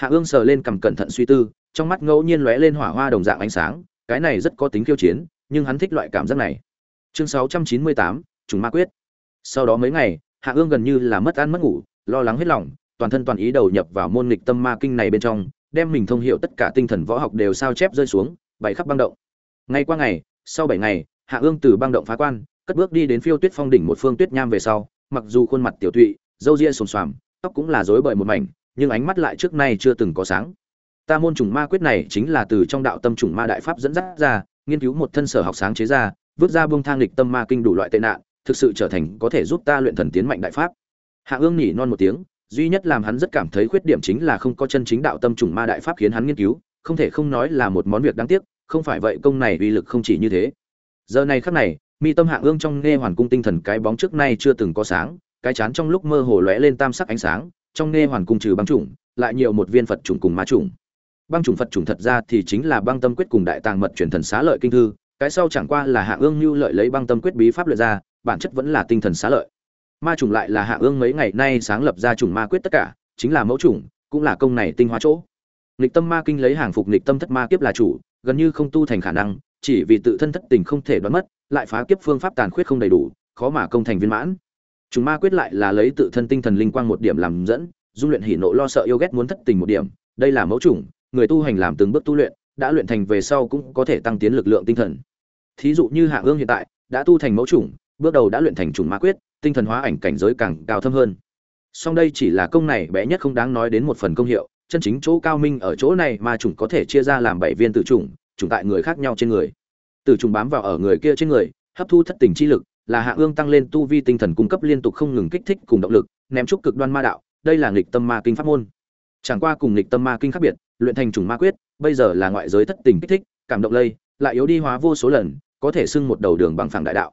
hạ ương sờ lên cầm cẩn thận suy tư trong mắt ngẫu nhiên lóe lên hỏa hoa đồng dạng ánh sáng cái này rất có tính khiêu chiến nhưng hắn thích loại cảm giác này. Chương 698, trùng ma quyết. Sau đó mấy ngày hạ ương gần như là mất ăn mất ngủ lo lắng hết lòng toàn thân toàn ý đầu nhập vào môn nghịch tâm ma kinh này bên trong đem mình thông hiệu tất cả tinh thần võ học đều sao chép rơi xuống bảy khắp băng động. Ngày qua ngày sau bảy ngày hạ ương từ băng động phá quan cất bước đi đến phiêu tuyết phong đỉnh một phương tuyết nham về sau mặc dù khuôn mặt tiểu tụy râu ria xồm xoàm tóc cũng là rối bời một mảnh nhưng ánh mắt lại trước nay chưa từng có sáng. Ta môn trùng ma quyết này chính là từ trong đạo tâm trùng ma đại pháp dẫn dắt ra, nghiên cứu một thân sở học sáng chế ra vứt ra bông thang lịch tâm ma kinh đủ loại tệ nạn, thực sự trở thành có thể giúp ta luyện thần tiến mạnh đại pháp. Hạ ương nhỉ non một tiếng, duy nhất làm hắn rất cảm thấy khuyết điểm chính là không có chân chính đạo tâm trùng ma đại pháp khiến hắn nghiên cứu, không thể không nói là một món việc đáng tiếc, không phải vậy công này uy lực không chỉ như thế. Giờ này khắc này, mi tâm hạ ương trong nghe hoàn cung tinh thần cái bóng trước nay chưa từng có sáng, cái chán trong lúc mơ hồ lóe lên tam sắc ánh sáng trong nghe hoàn cung trừ băng chủng, lại nhiều một viên phật chủng cùng ma chủng. Băng chủng phật chủng thật ra thì chính là băng tâm quyết cùng đại tàng mật truyền thần xá lợi kinh thư, cái sau chẳng qua là hạ ương lưu lợi lấy băng tâm quyết bí pháp luyện ra, bản chất vẫn là tinh thần xá lợi. Ma chủng lại là hạ ương mấy ngày nay sáng lập ra chủng ma quyết tất cả, chính là mẫu chủng, cũng là công này tinh hoa chỗ. Nghịch tâm ma kinh lấy hàng phục nghịch tâm thất ma kiếp là chủ, gần như không tu thành khả năng, chỉ vì tự thân thất tình không thể đoán mất, lại phá kiếp phương pháp tàn khuyết không đầy đủ, khó mà công thành viên mãn chúng ma quyết lại là lấy tự thân tinh thần linh quang một điểm làm dẫn, dung luyện hỉ nộ lo sợ yêu ghét muốn thất tình một điểm, đây là mẫu chủng, người tu hành làm từng bước tu luyện, đã luyện thành về sau cũng có thể tăng tiến lực lượng tinh thần. Thí dụ như hạ ương hiện tại, đã tu thành mẫu chủng, bước đầu đã luyện thành chủng ma quyết, tinh thần hóa ảnh cảnh giới càng cao thâm hơn. Song đây chỉ là công này bé nhất không đáng nói đến một phần công hiệu, chân chính chỗ cao minh ở chỗ này mà chủng có thể chia ra làm bảy viên tự chủng chủng tại người khác nhau trên người. Tự trùng bám vào ở người kia trên người, hấp thu thất tình chi lực là hạ ương tăng lên tu vi tinh thần cung cấp liên tục không ngừng kích thích cùng động lực, ném trúc cực đoan ma đạo, đây là nghịch tâm ma kinh pháp môn. Chẳng qua cùng nghịch tâm ma kinh khác biệt, luyện thành trùng ma quyết, bây giờ là ngoại giới thất tình kích thích, cảm động lây, lại yếu đi hóa vô số lần, có thể xưng một đầu đường bằng phẳng đại đạo.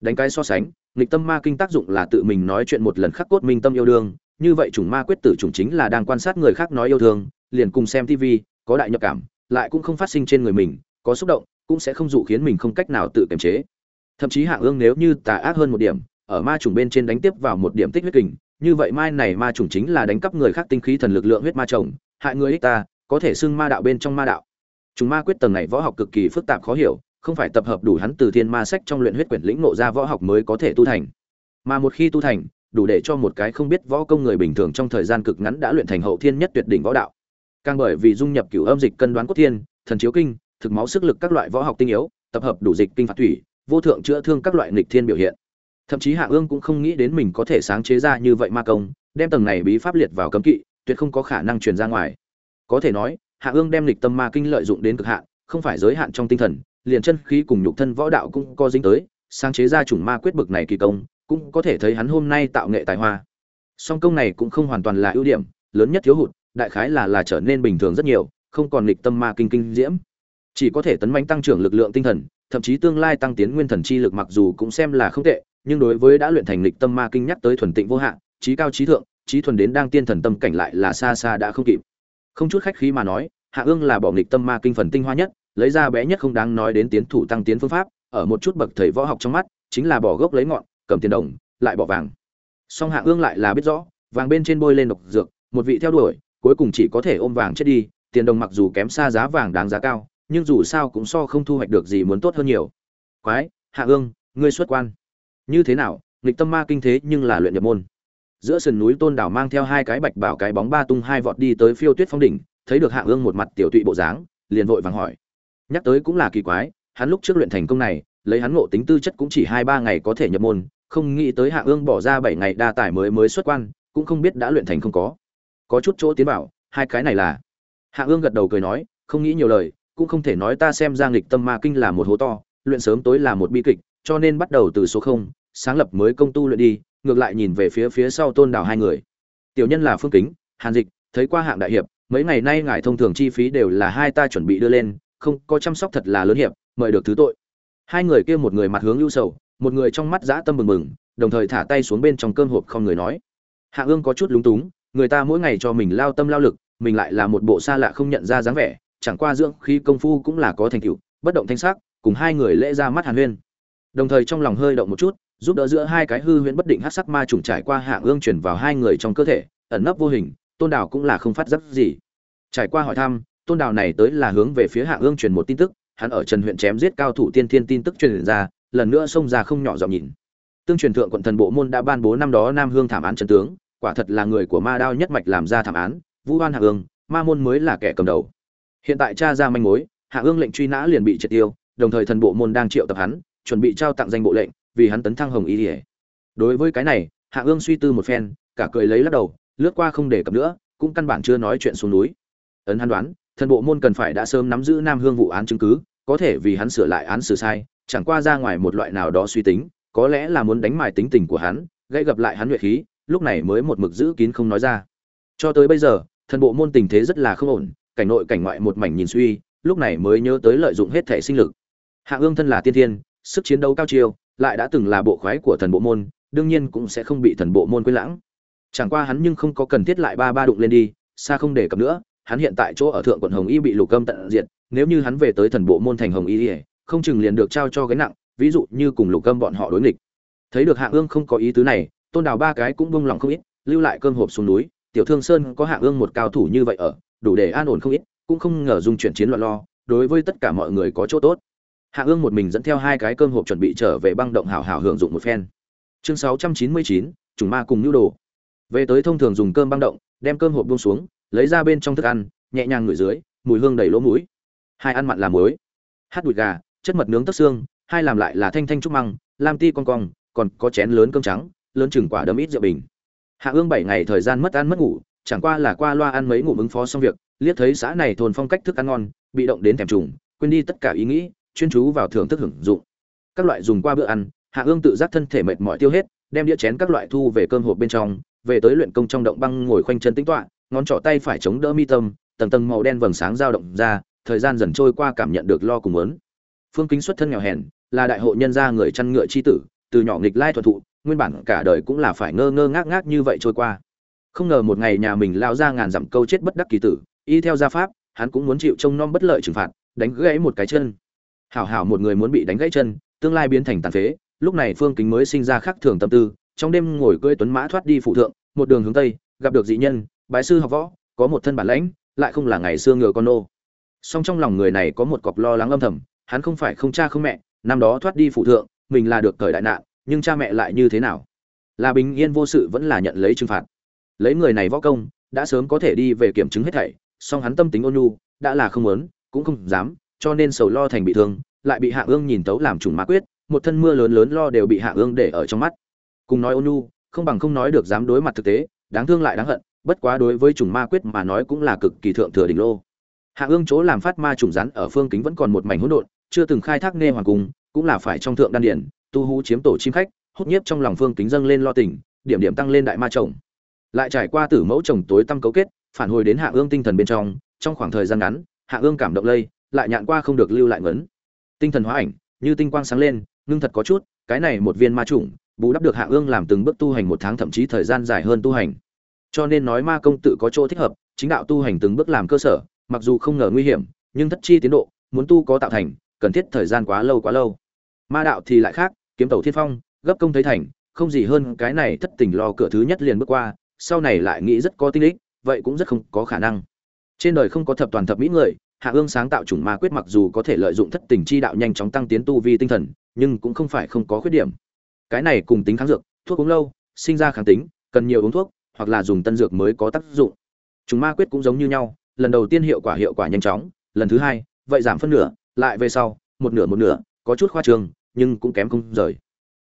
Đánh cái so sánh, nghịch tâm ma kinh tác dụng là tự mình nói chuyện một lần khắc cốt minh tâm yêu đương, như vậy trùng ma quyết tử trùng chính là đang quan sát người khác nói yêu thương, liền cùng xem tv có đại nhập cảm, lại cũng không phát sinh trên người mình, có xúc động, cũng sẽ không dụ khiến mình không cách nào tự kiềm chế thậm chí hạ ương nếu như tà ác hơn một điểm, ở ma trùng bên trên đánh tiếp vào một điểm tích huyết kình, như vậy mai này ma trùng chính là đánh cắp người khác tinh khí thần lực lượng huyết ma chồng, hại người ích ta, có thể xưng ma đạo bên trong ma đạo. Chúng ma quyết tầng này võ học cực kỳ phức tạp khó hiểu, không phải tập hợp đủ hắn từ thiên ma sách trong luyện huyết quyển lĩnh ngộ ra võ học mới có thể tu thành. Mà một khi tu thành, đủ để cho một cái không biết võ công người bình thường trong thời gian cực ngắn đã luyện thành hậu thiên nhất tuyệt đỉnh võ đạo. Càng bởi vì dung nhập cửu âm dịch cân đoán cốt thiên, thần chiếu kinh, thực máu sức lực các loại võ học tinh yếu, tập hợp đủ dịch kinh phạt thủy vô thượng chữa thương các loại nghịch thiên biểu hiện. Thậm chí hạ ương cũng không nghĩ đến mình có thể sáng chế ra như vậy ma công, đem tầng này bí pháp liệt vào cấm kỵ, tuyệt không có khả năng truyền ra ngoài. Có thể nói, hạ ương đem lịch tâm ma kinh lợi dụng đến cực hạn, không phải giới hạn trong tinh thần, liền chân khí cùng nhục thân võ đạo cũng có dính tới, sáng chế ra chủng ma quyết bực này kỳ công, cũng có thể thấy hắn hôm nay tạo nghệ tài hoa. Song công này cũng không hoàn toàn là ưu điểm, lớn nhất thiếu hụt, đại khái là là trở nên bình thường rất nhiều, không còn lịch tâm ma kinh kinh diễm. Chỉ có thể tấn manh tăng trưởng lực lượng tinh thần thậm chí tương lai tăng tiến nguyên thần chi lực mặc dù cũng xem là không tệ, nhưng đối với đã luyện thành lịch tâm ma kinh nhắc tới thuần tịnh vô hạn, trí cao trí thượng, trí thuần đến đang tiên thần tâm cảnh lại là xa xa đã không kịp. Không chút khách khí mà nói, hạ ương là bỏ lịch tâm ma kinh phần tinh hoa nhất, lấy ra bé nhất không đáng nói đến tiến thủ tăng tiến phương pháp, ở một chút bậc thầy võ học trong mắt, chính là bỏ gốc lấy ngọn, cầm tiền đồng, lại bỏ vàng. Song hạ ương lại là biết rõ, vàng bên trên bôi lên độc dược, một vị theo đuổi, cuối cùng chỉ có thể ôm vàng chết đi, tiền đồng mặc dù kém xa giá vàng đáng giá cao nhưng dù sao cũng so không thu hoạch được gì muốn tốt hơn nhiều. Quái, hạ ương ngươi xuất quan. Như thế nào, nghịch tâm ma kinh thế nhưng là luyện nhập môn. Giữa sườn núi tôn đảo mang theo hai cái bạch bảo cái bóng ba tung hai vọt đi tới phiêu tuyết phong đỉnh, thấy được hạ ương một mặt tiểu tụy bộ dáng, liền vội vàng hỏi. Nhắc tới cũng là kỳ quái, hắn lúc trước luyện thành công này, lấy hắn ngộ tính tư chất cũng chỉ hai ba ngày có thể nhập môn, không nghĩ tới hạ ương bỏ ra bảy ngày đa tải mới mới xuất quan, cũng không biết đã luyện thành không có. Có chút chỗ tiến bảo, hai cái này là. Hạ ương gật đầu cười nói, không nghĩ nhiều lời cũng không thể nói ta xem giang nghịch tâm ma kinh là một hố to, luyện sớm tối là một bi kịch, cho nên bắt đầu từ số không, sáng lập mới công tu luyện đi, ngược lại nhìn về phía phía sau tôn đảo hai người. Tiểu nhân là phương kính, hàn dịch, thấy qua hạng đại hiệp, mấy ngày nay ngài thông thường chi phí đều là hai ta chuẩn bị đưa lên, không, có chăm sóc thật là lớn hiệp, mời được thứ tội. Hai người kia một người mặt hướng ưu sầu, một người trong mắt dã tâm mừng mừng, đồng thời thả tay xuống bên trong cơm hộp không người nói. Hạ ương có chút lúng túng, người ta mỗi ngày cho mình lao tâm lao lực, mình lại là một bộ xa lạ không nhận ra dáng vẻ chẳng qua dưỡng khí công phu cũng là có thành tựu, bất động thanh sắc, cùng hai người lễ ra mắt hàn huyên. Đồng thời trong lòng hơi động một chút, giúp đỡ giữa hai cái hư huyễn bất định hắc sắc ma trùng trải qua hạ ương truyền vào hai người trong cơ thể, ẩn nấp vô hình, tôn đào cũng là không phát giác gì. Trải qua hỏi thăm, tôn đào này tới là hướng về phía hạ ương truyền một tin tức, hắn ở trần huyện chém giết cao thủ tiên thiên tin tức truyền ra, lần nữa xông ra không nhỏ giọng nhìn. Tương truyền thượng quận thần bộ môn đã ban bố năm đó nam hương thảm án trấn tướng, quả thật là người của ma đao nhất mạch làm ra thảm án vũ hoan hạ ương, ma môn mới là kẻ cầm đầu hiện tại cha ra manh mối, hạ ương lệnh truy nã liền bị triệt tiêu, đồng thời thần bộ môn đang triệu tập hắn, chuẩn bị trao tặng danh bộ lệnh, vì hắn tấn thăng hồng ý ỉa đối với cái này, hạ ương suy tư một phen, cả cười lấy lắc đầu, lướt qua không để cập nữa, cũng căn bản chưa nói chuyện xuống núi. Ấn hắn đoán, thần bộ môn cần phải đã sớm nắm giữ nam hương vụ án chứng cứ, có thể vì hắn sửa lại án xử sai, chẳng qua ra ngoài một loại nào đó suy tính, có lẽ là muốn đánh mài tính tình của hắn gây gặp lại hắn nhuệ khí, lúc này mới một mực giữ kín không nói ra. Cho tới bây giờ, thần bộ môn tình thế rất là không ổn cảnh nội cảnh ngoại một mảnh nhìn suy, lúc này mới nhớ tới lợi dụng hết thể sinh lực. Hạ ương thân là tiên thiên, sức chiến đấu cao chiêu, lại đã từng là bộ khoái của thần bộ môn, đương nhiên cũng sẽ không bị thần bộ môn quên lãng. Chẳng qua hắn nhưng không có cần thiết lại ba ba đụng lên đi, xa không để cập nữa, hắn hiện tại chỗ ở thượng quận hồng y bị lục cơm tận diệt, nếu như hắn về tới thần bộ môn thành hồng y không chừng liền được trao cho gánh nặng, ví dụ như cùng lục cơm bọn họ đối nghịch. Thấy được hạ ương không có ý tứ này, tôn đào ba cái cũng buông lòng không ít, lưu lại cơm hộp xuống núi, tiểu thương sơn có hạ ương một cao thủ như vậy ở đủ để an ổn không ít, cũng không ngờ dung chuyển chiến loạn lo, đối với tất cả mọi người có chỗ tốt. Hạ ương một mình dẫn theo hai cái cơm hộp chuẩn bị trở về băng động hảo hảo hưởng dụng một phen. Chương sáu trăm chín mươi chín chúng ma cùng nhu đồ. Về tới thông thường dùng cơm băng động, đem cơm hộp buông xuống, lấy ra bên trong thức ăn, nhẹ nhàng ngửi dưới, mùi hương đầy lỗ mũi. Hai ăn mặn làm muối, hát đùi gà, chất mật nướng tất xương, hai làm lại là thanh thanh trúc măng, lam ti con cong, còn có chén lớn cơm trắng, lớn chừng quả đấm ít rượu bình. Hạ ương bảy ngày thời gian mất ăn mất ngủ chẳng qua là qua loa ăn mấy ngủ ứng phó xong việc, liếc thấy xã này thôn phong cách thức ăn ngon, bị động đến thèm trùng, quên đi tất cả ý nghĩ, chuyên chú vào thưởng thức hưởng dụng các loại dùng qua bữa ăn, hạ ương tự giác thân thể mệt mỏi tiêu hết, đem đĩa chén các loại thu về cơm hộp bên trong, về tới luyện công trong động băng ngồi khoanh chân tĩnh tọa, ngón trỏ tay phải chống đỡ mi tâm, tầng tầng màu đen vầng sáng dao động ra, thời gian dần trôi qua cảm nhận được lo cùng muốn. phương kính xuất thân nghèo hèn, là đại hộ nhân gia người chăn ngựa chi tử, từ nhỏ nghịch lai thuần thụ, nguyên bản cả đời cũng là phải ngơ ngơ ngác ngác như vậy trôi qua không ngờ một ngày nhà mình lao ra ngàn dặm câu chết bất đắc kỳ tử, y theo gia pháp, hắn cũng muốn chịu trông nom bất lợi trừng phạt, đánh gãy một cái chân. Hảo hảo một người muốn bị đánh gãy chân, tương lai biến thành tàn phế, lúc này phương kính mới sinh ra khắc thường tâm tư, trong đêm ngồi cưỡi tuấn mã thoát đi phụ thượng, một đường hướng tây, gặp được dị nhân, bái sư học võ, có một thân bản lãnh, lại không là ngày xưa ngựa con nô. Song trong lòng người này có một cọc lo lắng âm thầm, hắn không phải không cha không mẹ, năm đó thoát đi phụ thượng, mình là được thời đại nạn, nhưng cha mẹ lại như thế nào? Là bình yên vô sự vẫn là nhận lấy trừng phạt lấy người này võ công, đã sớm có thể đi về kiểm chứng hết thảy, song hắn tâm tính ôn nhu, đã là không muốn, cũng không dám, cho nên sầu lo thành bị thương, lại bị hạ ương nhìn tấu làm trùng ma quyết, một thân mưa lớn lớn lo đều bị hạ ương để ở trong mắt. Cùng nói ôn nhu, không bằng không nói được dám đối mặt thực tế, đáng thương lại đáng hận, bất quá đối với trùng ma quyết mà nói cũng là cực kỳ thượng thừa đỉnh lô. Hạ ương chỗ làm phát ma trùng rắn ở phương kính vẫn còn một mảnh hỗn độn, chưa từng khai thác nghe hoàng cung, cũng là phải trong thượng đan điển, tu hú chiếm tổ chim khách, hút nhiếp trong lòng phương kính dâng lên lo tỉnh điểm điểm tăng lên đại ma chồng lại trải qua tử mẫu chồng tối tâm cấu kết, phản hồi đến hạ ương tinh thần bên trong trong khoảng thời gian ngắn, hạ ương cảm động lây, lại nhạn qua không được lưu lại ngấn. Tinh thần hóa ảnh, như tinh quang sáng lên, ngưng thật có chút, cái này một viên ma chủng bù đắp được hạ ương làm từng bước tu hành một tháng thậm chí thời gian dài hơn tu hành. Cho nên nói ma công tự có chỗ thích hợp, chính đạo tu hành từng bước làm cơ sở, mặc dù không ngờ nguy hiểm, nhưng thất chi tiến độ, muốn tu có tạo thành, cần thiết thời gian quá lâu quá lâu. Ma đạo thì lại khác, kiếm tàu thiên phong, gấp công thấy thành, không gì hơn cái này thất tình lo cửa thứ nhất liền bước qua sau này lại nghĩ rất có tinh ích, vậy cũng rất không có khả năng. Trên đời không có thập toàn thập mỹ người, hạ ương sáng tạo chủng ma quyết mặc dù có thể lợi dụng thất tình chi đạo nhanh chóng tăng tiến tu vi tinh thần, nhưng cũng không phải không có khuyết điểm. Cái này cùng tính kháng dược, thuốc uống lâu, sinh ra kháng tính, cần nhiều uống thuốc, hoặc là dùng tân dược mới có tác dụng. Chủng ma quyết cũng giống như nhau, lần đầu tiên hiệu quả hiệu quả nhanh chóng, lần thứ hai, vậy giảm phân nửa, lại về sau, một nửa một nửa, có chút khoa trương, nhưng cũng kém không rời.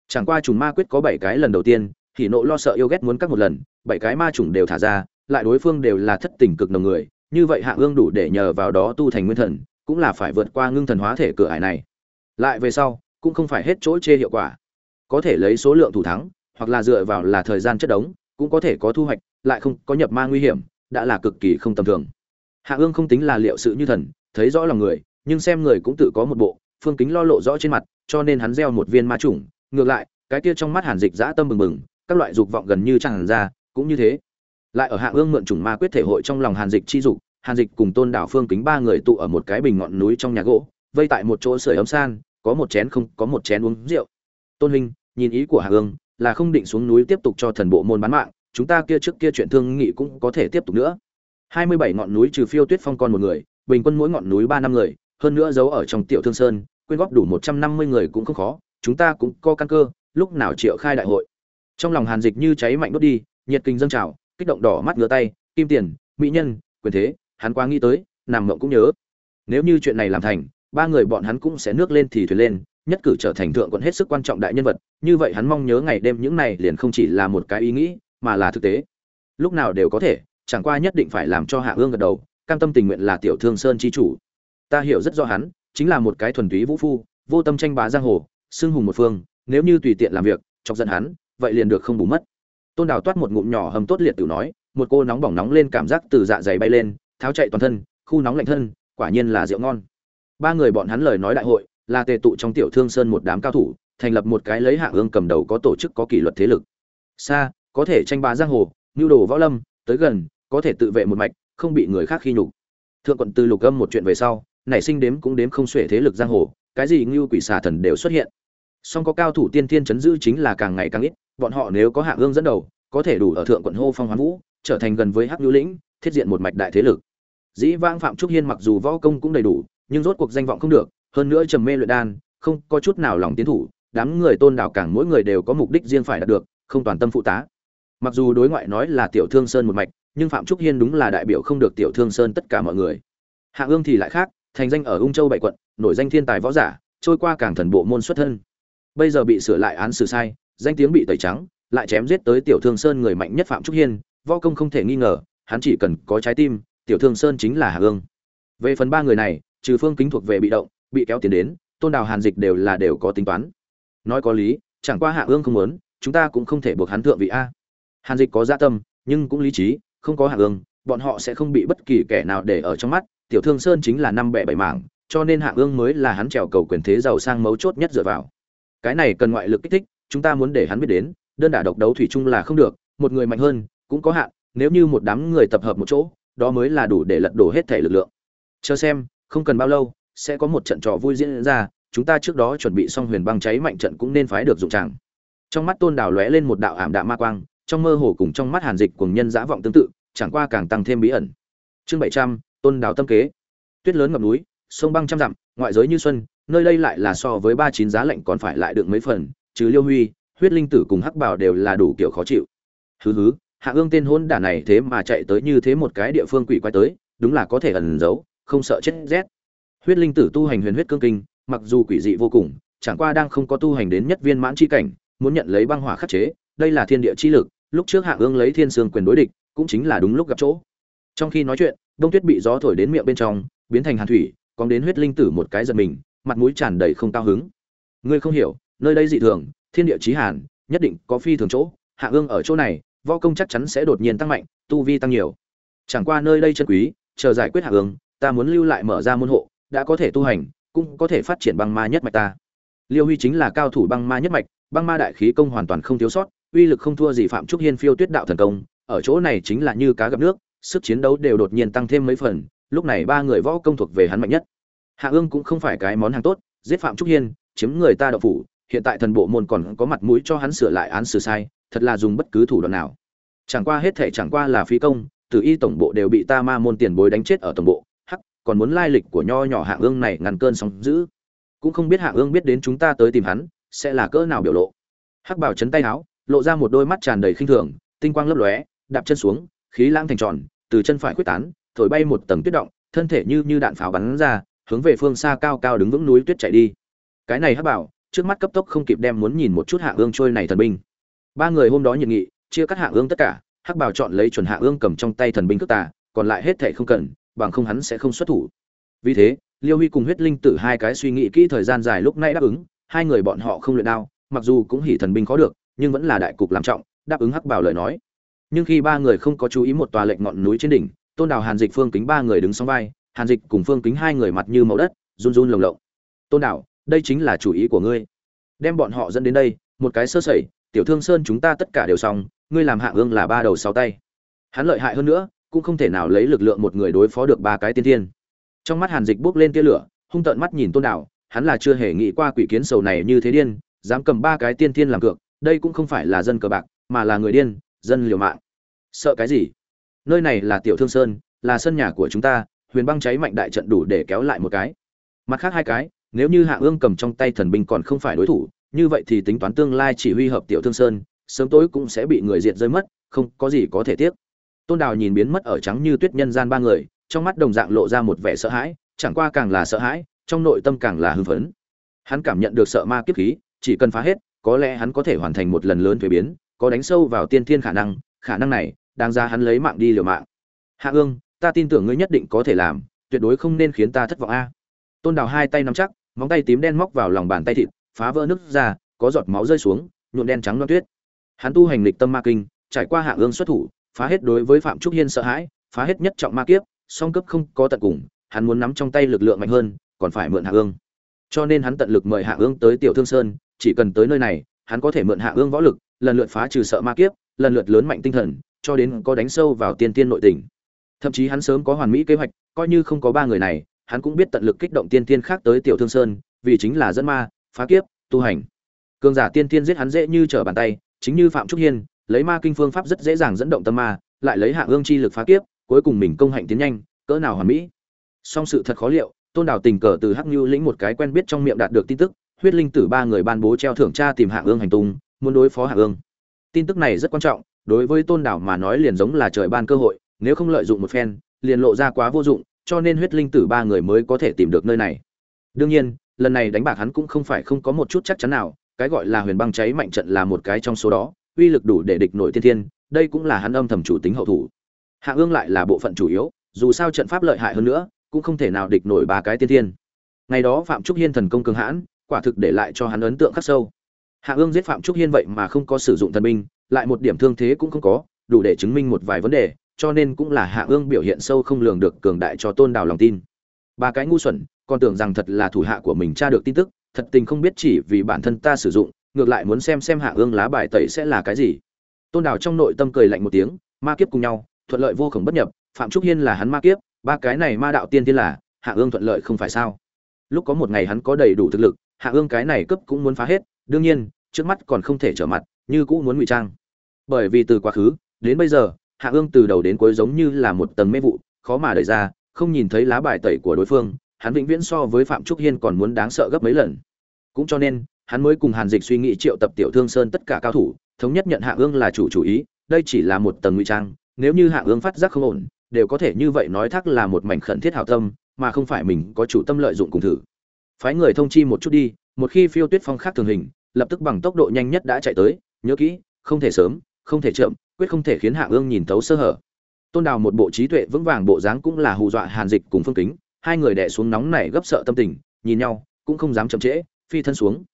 Chẳng qua trùng ma quyết có bảy cái lần đầu tiên thì nộ lo sợ yêu ghét muốn cắt một lần, bảy cái ma trùng đều thả ra, lại đối phương đều là thất tình cực nồng người, như vậy hạ ương đủ để nhờ vào đó tu thành nguyên thần, cũng là phải vượt qua ngưng thần hóa thể cửa ải này. Lại về sau, cũng không phải hết chỗ chê hiệu quả. Có thể lấy số lượng thủ thắng, hoặc là dựa vào là thời gian chất đống, cũng có thể có thu hoạch, lại không có nhập ma nguy hiểm, đã là cực kỳ không tầm thường. Hạ ương không tính là liệu sự như thần, thấy rõ lòng người, nhưng xem người cũng tự có một bộ, phương kính lo lộ rõ trên mặt, cho nên hắn gieo một viên ma chủng, ngược lại, cái kia trong mắt hàn dịch dã tâm bừng bừng các loại dục vọng gần như tràn ra, cũng như thế. Lại ở hạ ương mượn chủng ma quyết thể hội trong lòng hàn dịch chi dục, hàn dịch cùng tôn đảo phương kính ba người tụ ở một cái bình ngọn núi trong nhà gỗ, vây tại một chỗ sưởi ấm san, có một chén không, có một chén uống rượu. Tôn huynh, nhìn ý của hạ ương, là không định xuống núi tiếp tục cho thần bộ môn bán mạng, chúng ta kia trước kia chuyện thương nghị cũng có thể tiếp tục nữa. Hai mươi bảy ngọn núi trừ phiêu tuyết phong còn một người, bình quân mỗi ngọn núi ba năm người, hơn nữa giấu ở trong tiểu thương sơn, quyên góp đủ một trăm năm mươi người cũng không khó, chúng ta cũng có căn cơ, lúc nào triệu khai đại hội trong lòng hàn dịch như cháy mạnh đốt đi, nhiệt kinh dâng trào, kích động đỏ mắt ngửa tay, kim tiền, mỹ nhân, quyền thế, hắn quá nghĩ tới, nằm mộng cũng nhớ. Nếu như chuyện này làm thành, ba người bọn hắn cũng sẽ nước lên thì thuyền lên, nhất cử trở thành thượng quận hết sức quan trọng đại nhân vật, như vậy hắn mong nhớ ngày đêm những này liền không chỉ là một cái ý nghĩ, mà là thực tế. Lúc nào đều có thể, chẳng qua nhất định phải làm cho hạ ương gật đầu, cam tâm tình nguyện là tiểu thương sơn chi chủ. Ta hiểu rất rõ hắn, chính là một cái thuần túy vũ phu, vô tâm tranh bá giang hồ, xưng hùng một phương, nếu như tùy tiện làm việc, chọc giận hắn vậy liền được không bù mất. Tôn đào toát một ngụm nhỏ hầm tốt liệt tiểu nói, một cô nóng bỏng nóng lên cảm giác từ dạ dày bay lên, tháo chạy toàn thân, khu nóng lạnh thân, quả nhiên là rượu ngon. Ba người bọn hắn lời nói đại hội, là tề tụ trong tiểu thương sơn một đám cao thủ, thành lập một cái lấy hạ ương cầm đầu có tổ chức có kỷ luật thế lực. Xa có thể tranh bá giang hồ nhu đồ võ lâm, tới gần, có thể tự vệ một mạch, không bị người khác khi nhục. Thượng quận từ lục âm một chuyện về sau, nảy sinh đếm cũng đếm không xuể thế lực giang hồ, cái gì như quỷ xà thần đều xuất hiện. Song có cao thủ tiên thiên chấn giữ chính là càng ngày càng ít bọn họ nếu có hạ ương dẫn đầu, có thể đủ ở thượng quận hô phong hoán vũ, trở thành gần với hắc nhu lĩnh, thiết diện một mạch đại thế lực. Dĩ vãng phạm trúc hiên mặc dù võ công cũng đầy đủ, nhưng rốt cuộc danh vọng không được, hơn nữa trầm mê luyện đan, không có chút nào lòng tiến thủ, đám người tôn đảo càng mỗi người đều có mục đích riêng phải đạt được, không toàn tâm phụ tá. Mặc dù đối ngoại nói là tiểu thương sơn một mạch, nhưng phạm trúc hiên đúng là đại biểu không được tiểu thương sơn tất cả mọi người. Hạ ương thì lại khác, thành danh ở ung châu bảy quận, nổi danh thiên tài võ giả, trôi qua càng thần bộ môn xuất thân. Bây giờ bị sửa lại án xử sai danh tiếng bị tẩy trắng, lại chém giết tới tiểu thương sơn người mạnh nhất phạm trúc hiên, võ công không thể nghi ngờ, hắn chỉ cần có trái tim, tiểu thương sơn chính là hạ ương về phần ba người này, trừ phương kính thuộc về bị động, bị kéo tiền đến, tôn đào hàn dịch đều là đều có tính toán. Nói có lý, chẳng qua hạ ương không muốn, chúng ta cũng không thể buộc hắn thượng vị a. Hàn dịch có dạ tâm, nhưng cũng lý trí, không có hạ ương bọn họ sẽ không bị bất kỳ kẻ nào để ở trong mắt, tiểu thương sơn chính là năm bè bảy mảng, cho nên hạ ương mới là hắn trèo cầu quyền thế giàu sang mấu chốt nhất dựa vào. Cái này cần ngoại lực kích thích chúng ta muốn để hắn biết đến, đơn đả độc đấu thủy chung là không được, một người mạnh hơn cũng có hạn, nếu như một đám người tập hợp một chỗ, đó mới là đủ để lật đổ hết thể lực lượng. Chờ xem, không cần bao lâu, sẽ có một trận trò vui diễn ra, chúng ta trước đó chuẩn bị xong huyền băng cháy mạnh trận cũng nên phái được dụng chẳng. trong mắt tôn đào lóe lên một đạo ảm đạm ma quang, trong mơ hồ cùng trong mắt hàn dịch cùng nhân dã vọng tương tự, chẳng qua càng tăng thêm bí ẩn. Chương bảy trăm, tôn đào tâm kế. Tuyết lớn ngập núi, sông băng trăm dặm, ngoại giới như xuân, nơi đây lại là so với ba chín giá lạnh còn phải lại được mấy phần chứ liêu huy, huyết linh tử cùng hắc bảo đều là đủ kiểu khó chịu. Hứ hứ, hạ ương tên hôn đả này thế mà chạy tới như thế một cái địa phương quỷ quái tới, đúng là có thể ẩn giấu, không sợ chết rét. Huyết linh tử tu hành huyền huyết cương kinh, mặc dù quỷ dị vô cùng, chẳng qua đang không có tu hành đến nhất viên mãn chi cảnh, muốn nhận lấy băng hỏa khắc chế, đây là thiên địa chi lực, lúc trước hạ ương lấy thiên sương quyền đối địch, cũng chính là đúng lúc gặp chỗ. Trong khi nói chuyện, đông tuyết bị gió thổi đến miệng bên trong, biến thành hàn thủy còn đến huyết linh tử một cái giật mình, mặt mũi tràn đầy không cao hứng. Ngươi không hiểu nơi đây dị thường, thiên địa chí hàn, nhất định có phi thường chỗ, hạ ương ở chỗ này, võ công chắc chắn sẽ đột nhiên tăng mạnh, tu vi tăng nhiều. Chẳng qua nơi đây chân quý, chờ giải quyết hạ ương, ta muốn lưu lại mở ra môn hộ, đã có thể tu hành, cũng có thể phát triển băng ma nhất mạch ta. Liêu huy chính là cao thủ băng ma nhất mạch, băng ma đại khí công hoàn toàn không thiếu sót, uy lực không thua gì phạm trúc hiên phiêu tuyết đạo thần công, ở chỗ này chính là như cá gặp nước, sức chiến đấu đều đột nhiên tăng thêm mấy phần, lúc này ba người võ công thuộc về hắn mạnh nhất. Hạ ương cũng không phải cái món hàng tốt, giết phạm trúc hiên, chiếm người ta đậu phủ hiện tại thần bộ môn còn có mặt mũi cho hắn sửa lại án xử sai, thật là dùng bất cứ thủ đoạn nào. Chẳng qua hết thảy chẳng qua là phí công tử y tổng bộ đều bị ta ma môn tiền bối đánh chết ở tổng bộ, hắc, còn muốn lai lịch của nho nhỏ hạ ương này ngăn cơn sóng dữ. Cũng không biết hạ ương biết đến chúng ta tới tìm hắn, sẽ là cỡ nào biểu lộ. Hắc bảo chấn tay áo, lộ ra một đôi mắt tràn đầy khinh thường, tinh quang lấp lóe, đạp chân xuống, khí lãng thành tròn, từ chân phải khuyết tán, thổi bay một tầng tuyết động, thân thể như như đạn pháo bắn ra, hướng về phương xa cao cao đứng vững núi tuyết chạy đi. Cái này hắc bảo trước mắt cấp tốc không kịp đem muốn nhìn một chút hạ ương trôi này thần binh. Ba người hôm đó nhiệt nghị, chia cắt hạ ương tất cả, hắc bảo chọn lấy chuẩn hạ ương cầm trong tay thần binh cướp tà, còn lại hết thệ không cần, bằng không hắn sẽ không xuất thủ. Vì thế, liêu huy cùng huyết linh tử hai cái suy nghĩ kỹ thời gian dài lúc nãy đáp ứng, hai người bọn họ không luyện đao, mặc dù cũng hỉ thần binh có được, nhưng vẫn là đại cục làm trọng, đáp ứng hắc bảo lời nói. Nhưng khi ba người không có chú ý một tòa lệnh ngọn núi trên đỉnh, tôn đảo hàn dịch phương kính ba người đứng song vai, hàn dịch cùng phương kính hai người mặt như màu đất, run run lồng lộng. Tôn đảo đây chính là chủ ý của ngươi. Đem bọn họ dẫn đến đây, một cái sơ sẩy, tiểu thương sơn chúng ta tất cả đều xong, ngươi làm hạ ương là ba đầu sáu tay. Hắn lợi hại hơn nữa, cũng không thể nào lấy lực lượng một người đối phó được ba cái tiên thiên. Trong mắt hàn dịch bước lên tia lửa, hung tợn mắt nhìn tôn đảo hắn là chưa hề nghĩ qua quỷ kiến sầu này như thế điên, dám cầm ba cái tiên thiên làm cược, đây cũng không phải là dân cờ bạc, mà là người điên, dân liều mạng. Sợ cái gì? Nơi này là tiểu thương sơn, là sân nhà của chúng ta, huyền băng cháy mạnh đại trận đủ để kéo lại một cái. Mặt khác hai cái nếu như hạ ương cầm trong tay thần binh còn không phải đối thủ, như vậy thì tính toán tương lai chỉ huy hợp tiểu thương sơn, sớm tối cũng sẽ bị người diệt rơi mất, không có gì có thể tiếc. Tôn đào nhìn biến mất ở trắng như tuyết nhân gian ba người, trong mắt đồng dạng lộ ra một vẻ sợ hãi, chẳng qua càng là sợ hãi, trong nội tâm càng là hưng phấn. Hắn cảm nhận được sợ ma kiếp khí, chỉ cần phá hết, có lẽ hắn có thể hoàn thành một lần lớn thuế biến, có đánh sâu vào tiên thiên khả năng khả năng này đang ra hắn lấy mạng đi liều mạng. Hạ ương, ta tin tưởng ngươi nhất định có thể làm, tuyệt đối không nên khiến ta thất vọng a. Tôn đào hai tay nắm chắc móng tay tím đen móc vào lòng bàn tay thịt, phá vỡ nứt ra có giọt máu rơi xuống nhuộn đen trắng loan tuyết. Hắn tu hành lịch tâm ma kinh, trải qua hạ ương xuất thủ, phá hết đối với phạm trúc hiên sợ hãi, phá hết nhất trọng ma kiếp, song cấp không có tận cùng, hắn muốn nắm trong tay lực lượng mạnh hơn, còn phải mượn hạ ương. Cho nên hắn tận lực mời hạ ương tới tiểu thương sơn, chỉ cần tới nơi này, hắn có thể mượn hạ ương võ lực, lần lượt phá trừ sợ ma kiếp, lần lượt lớn mạnh tinh thần, cho đến có đánh sâu vào tiên tiên nội tình. Thậm chí hắn sớm có hoàn mỹ kế hoạch, coi như không có ba người này hắn cũng biết tận lực kích động tiên tiên khác tới tiểu thương sơn, vì chính là dẫn ma, phá kiếp, tu hành. Cường giả tiên tiên giết hắn dễ như trở bàn tay, chính như phạm trúc hiên, lấy ma kinh phương pháp rất dễ dàng dẫn động tâm ma, lại lấy hạ ương chi lực phá kiếp, cuối cùng mình công hạnh tiến nhanh, cỡ nào hoàn mỹ. Song sự thật khó liệu, tôn đảo tình cờ từ hắc như lĩnh một cái quen biết trong miệng đạt được tin tức, huyết linh tử ba người ban bố treo thưởng tra tìm hạ ương hành tung, muốn đối phó hạ ương. Tin tức này rất quan trọng, đối với tôn đảo mà nói liền giống là trời ban cơ hội, nếu không lợi dụng một phen, liền lộ ra quá vô dụng cho nên huyết linh tử ba người mới có thể tìm được nơi này. Đương nhiên, lần này đánh bạc hắn cũng không phải không có một chút chắc chắn nào, cái gọi là huyền băng cháy mạnh trận là một cái trong số đó, uy lực đủ để địch nổi thiên thiên, đây cũng là hắn âm thầm chủ tính hậu thủ. Hạ ương lại là bộ phận chủ yếu, dù sao trận pháp lợi hại hơn nữa, cũng không thể nào địch nổi ba cái tiên thiên. Ngày đó phạm trúc hiên thần công cường hãn, quả thực để lại cho hắn ấn tượng khắc sâu. Hạ ương giết phạm trúc hiên vậy mà không có sử dụng thần binh, lại một điểm thương thế cũng không có, đủ để chứng minh một vài vấn đề cho nên cũng là hạ ương biểu hiện sâu không lường được cường đại cho tôn đào lòng tin. Ba cái ngu xuẩn, còn tưởng rằng thật là thủ hạ của mình tra được tin tức, thật tình không biết chỉ vì bản thân ta sử dụng, ngược lại muốn xem xem hạ ương lá bài tẩy sẽ là cái gì. Tôn đào trong nội tâm cười lạnh một tiếng, ma kiếp cùng nhau, thuận lợi vô khổng bất nhập, phạm trúc hiên là hắn ma kiếp, ba cái này ma đạo tiên tiên là, hạ ương thuận lợi không phải sao. Lúc có một ngày hắn có đầy đủ thực lực, hạ ương cái này cấp cũng muốn phá hết, đương nhiên, trước mắt còn không thể trở mặt, như cũ muốn ngụy trang. Bởi vì từ quá khứ, đến bây giờ hạ ương từ đầu đến cuối giống như là một tầng mê vụ, khó mà đẩy ra, không nhìn thấy lá bài tẩy của đối phương, hắn vĩnh viễn so với phạm trúc hiên còn muốn đáng sợ gấp mấy lần. Cũng cho nên, hắn mới cùng hàn dịch suy nghĩ triệu tập tiểu thương sơn tất cả cao thủ, thống nhất nhận hạ ương là chủ chủ ý, đây chỉ là một tầng ngụy trang, nếu như hạ ương phát giác không ổn, đều có thể như vậy nói thắc là một mảnh khẩn thiết hảo tâm, mà không phải mình có chủ tâm lợi dụng cùng thử. Phái người thông chi một chút đi, một khi phiêu tuyết phong khác thường hình, lập tức bằng tốc độ nhanh nhất đã chạy tới, nhớ kỹ, không thể sớm, không thể chậm quyết không thể khiến hạ ương nhìn thấu sơ hở. Tôn đào một bộ trí tuệ vững vàng bộ dáng cũng là hù dọa hàn dịch cùng phương kính, hai người đẻ xuống nóng này gấp sợ tâm tình, nhìn nhau, cũng không dám chậm trễ, phi thân xuống.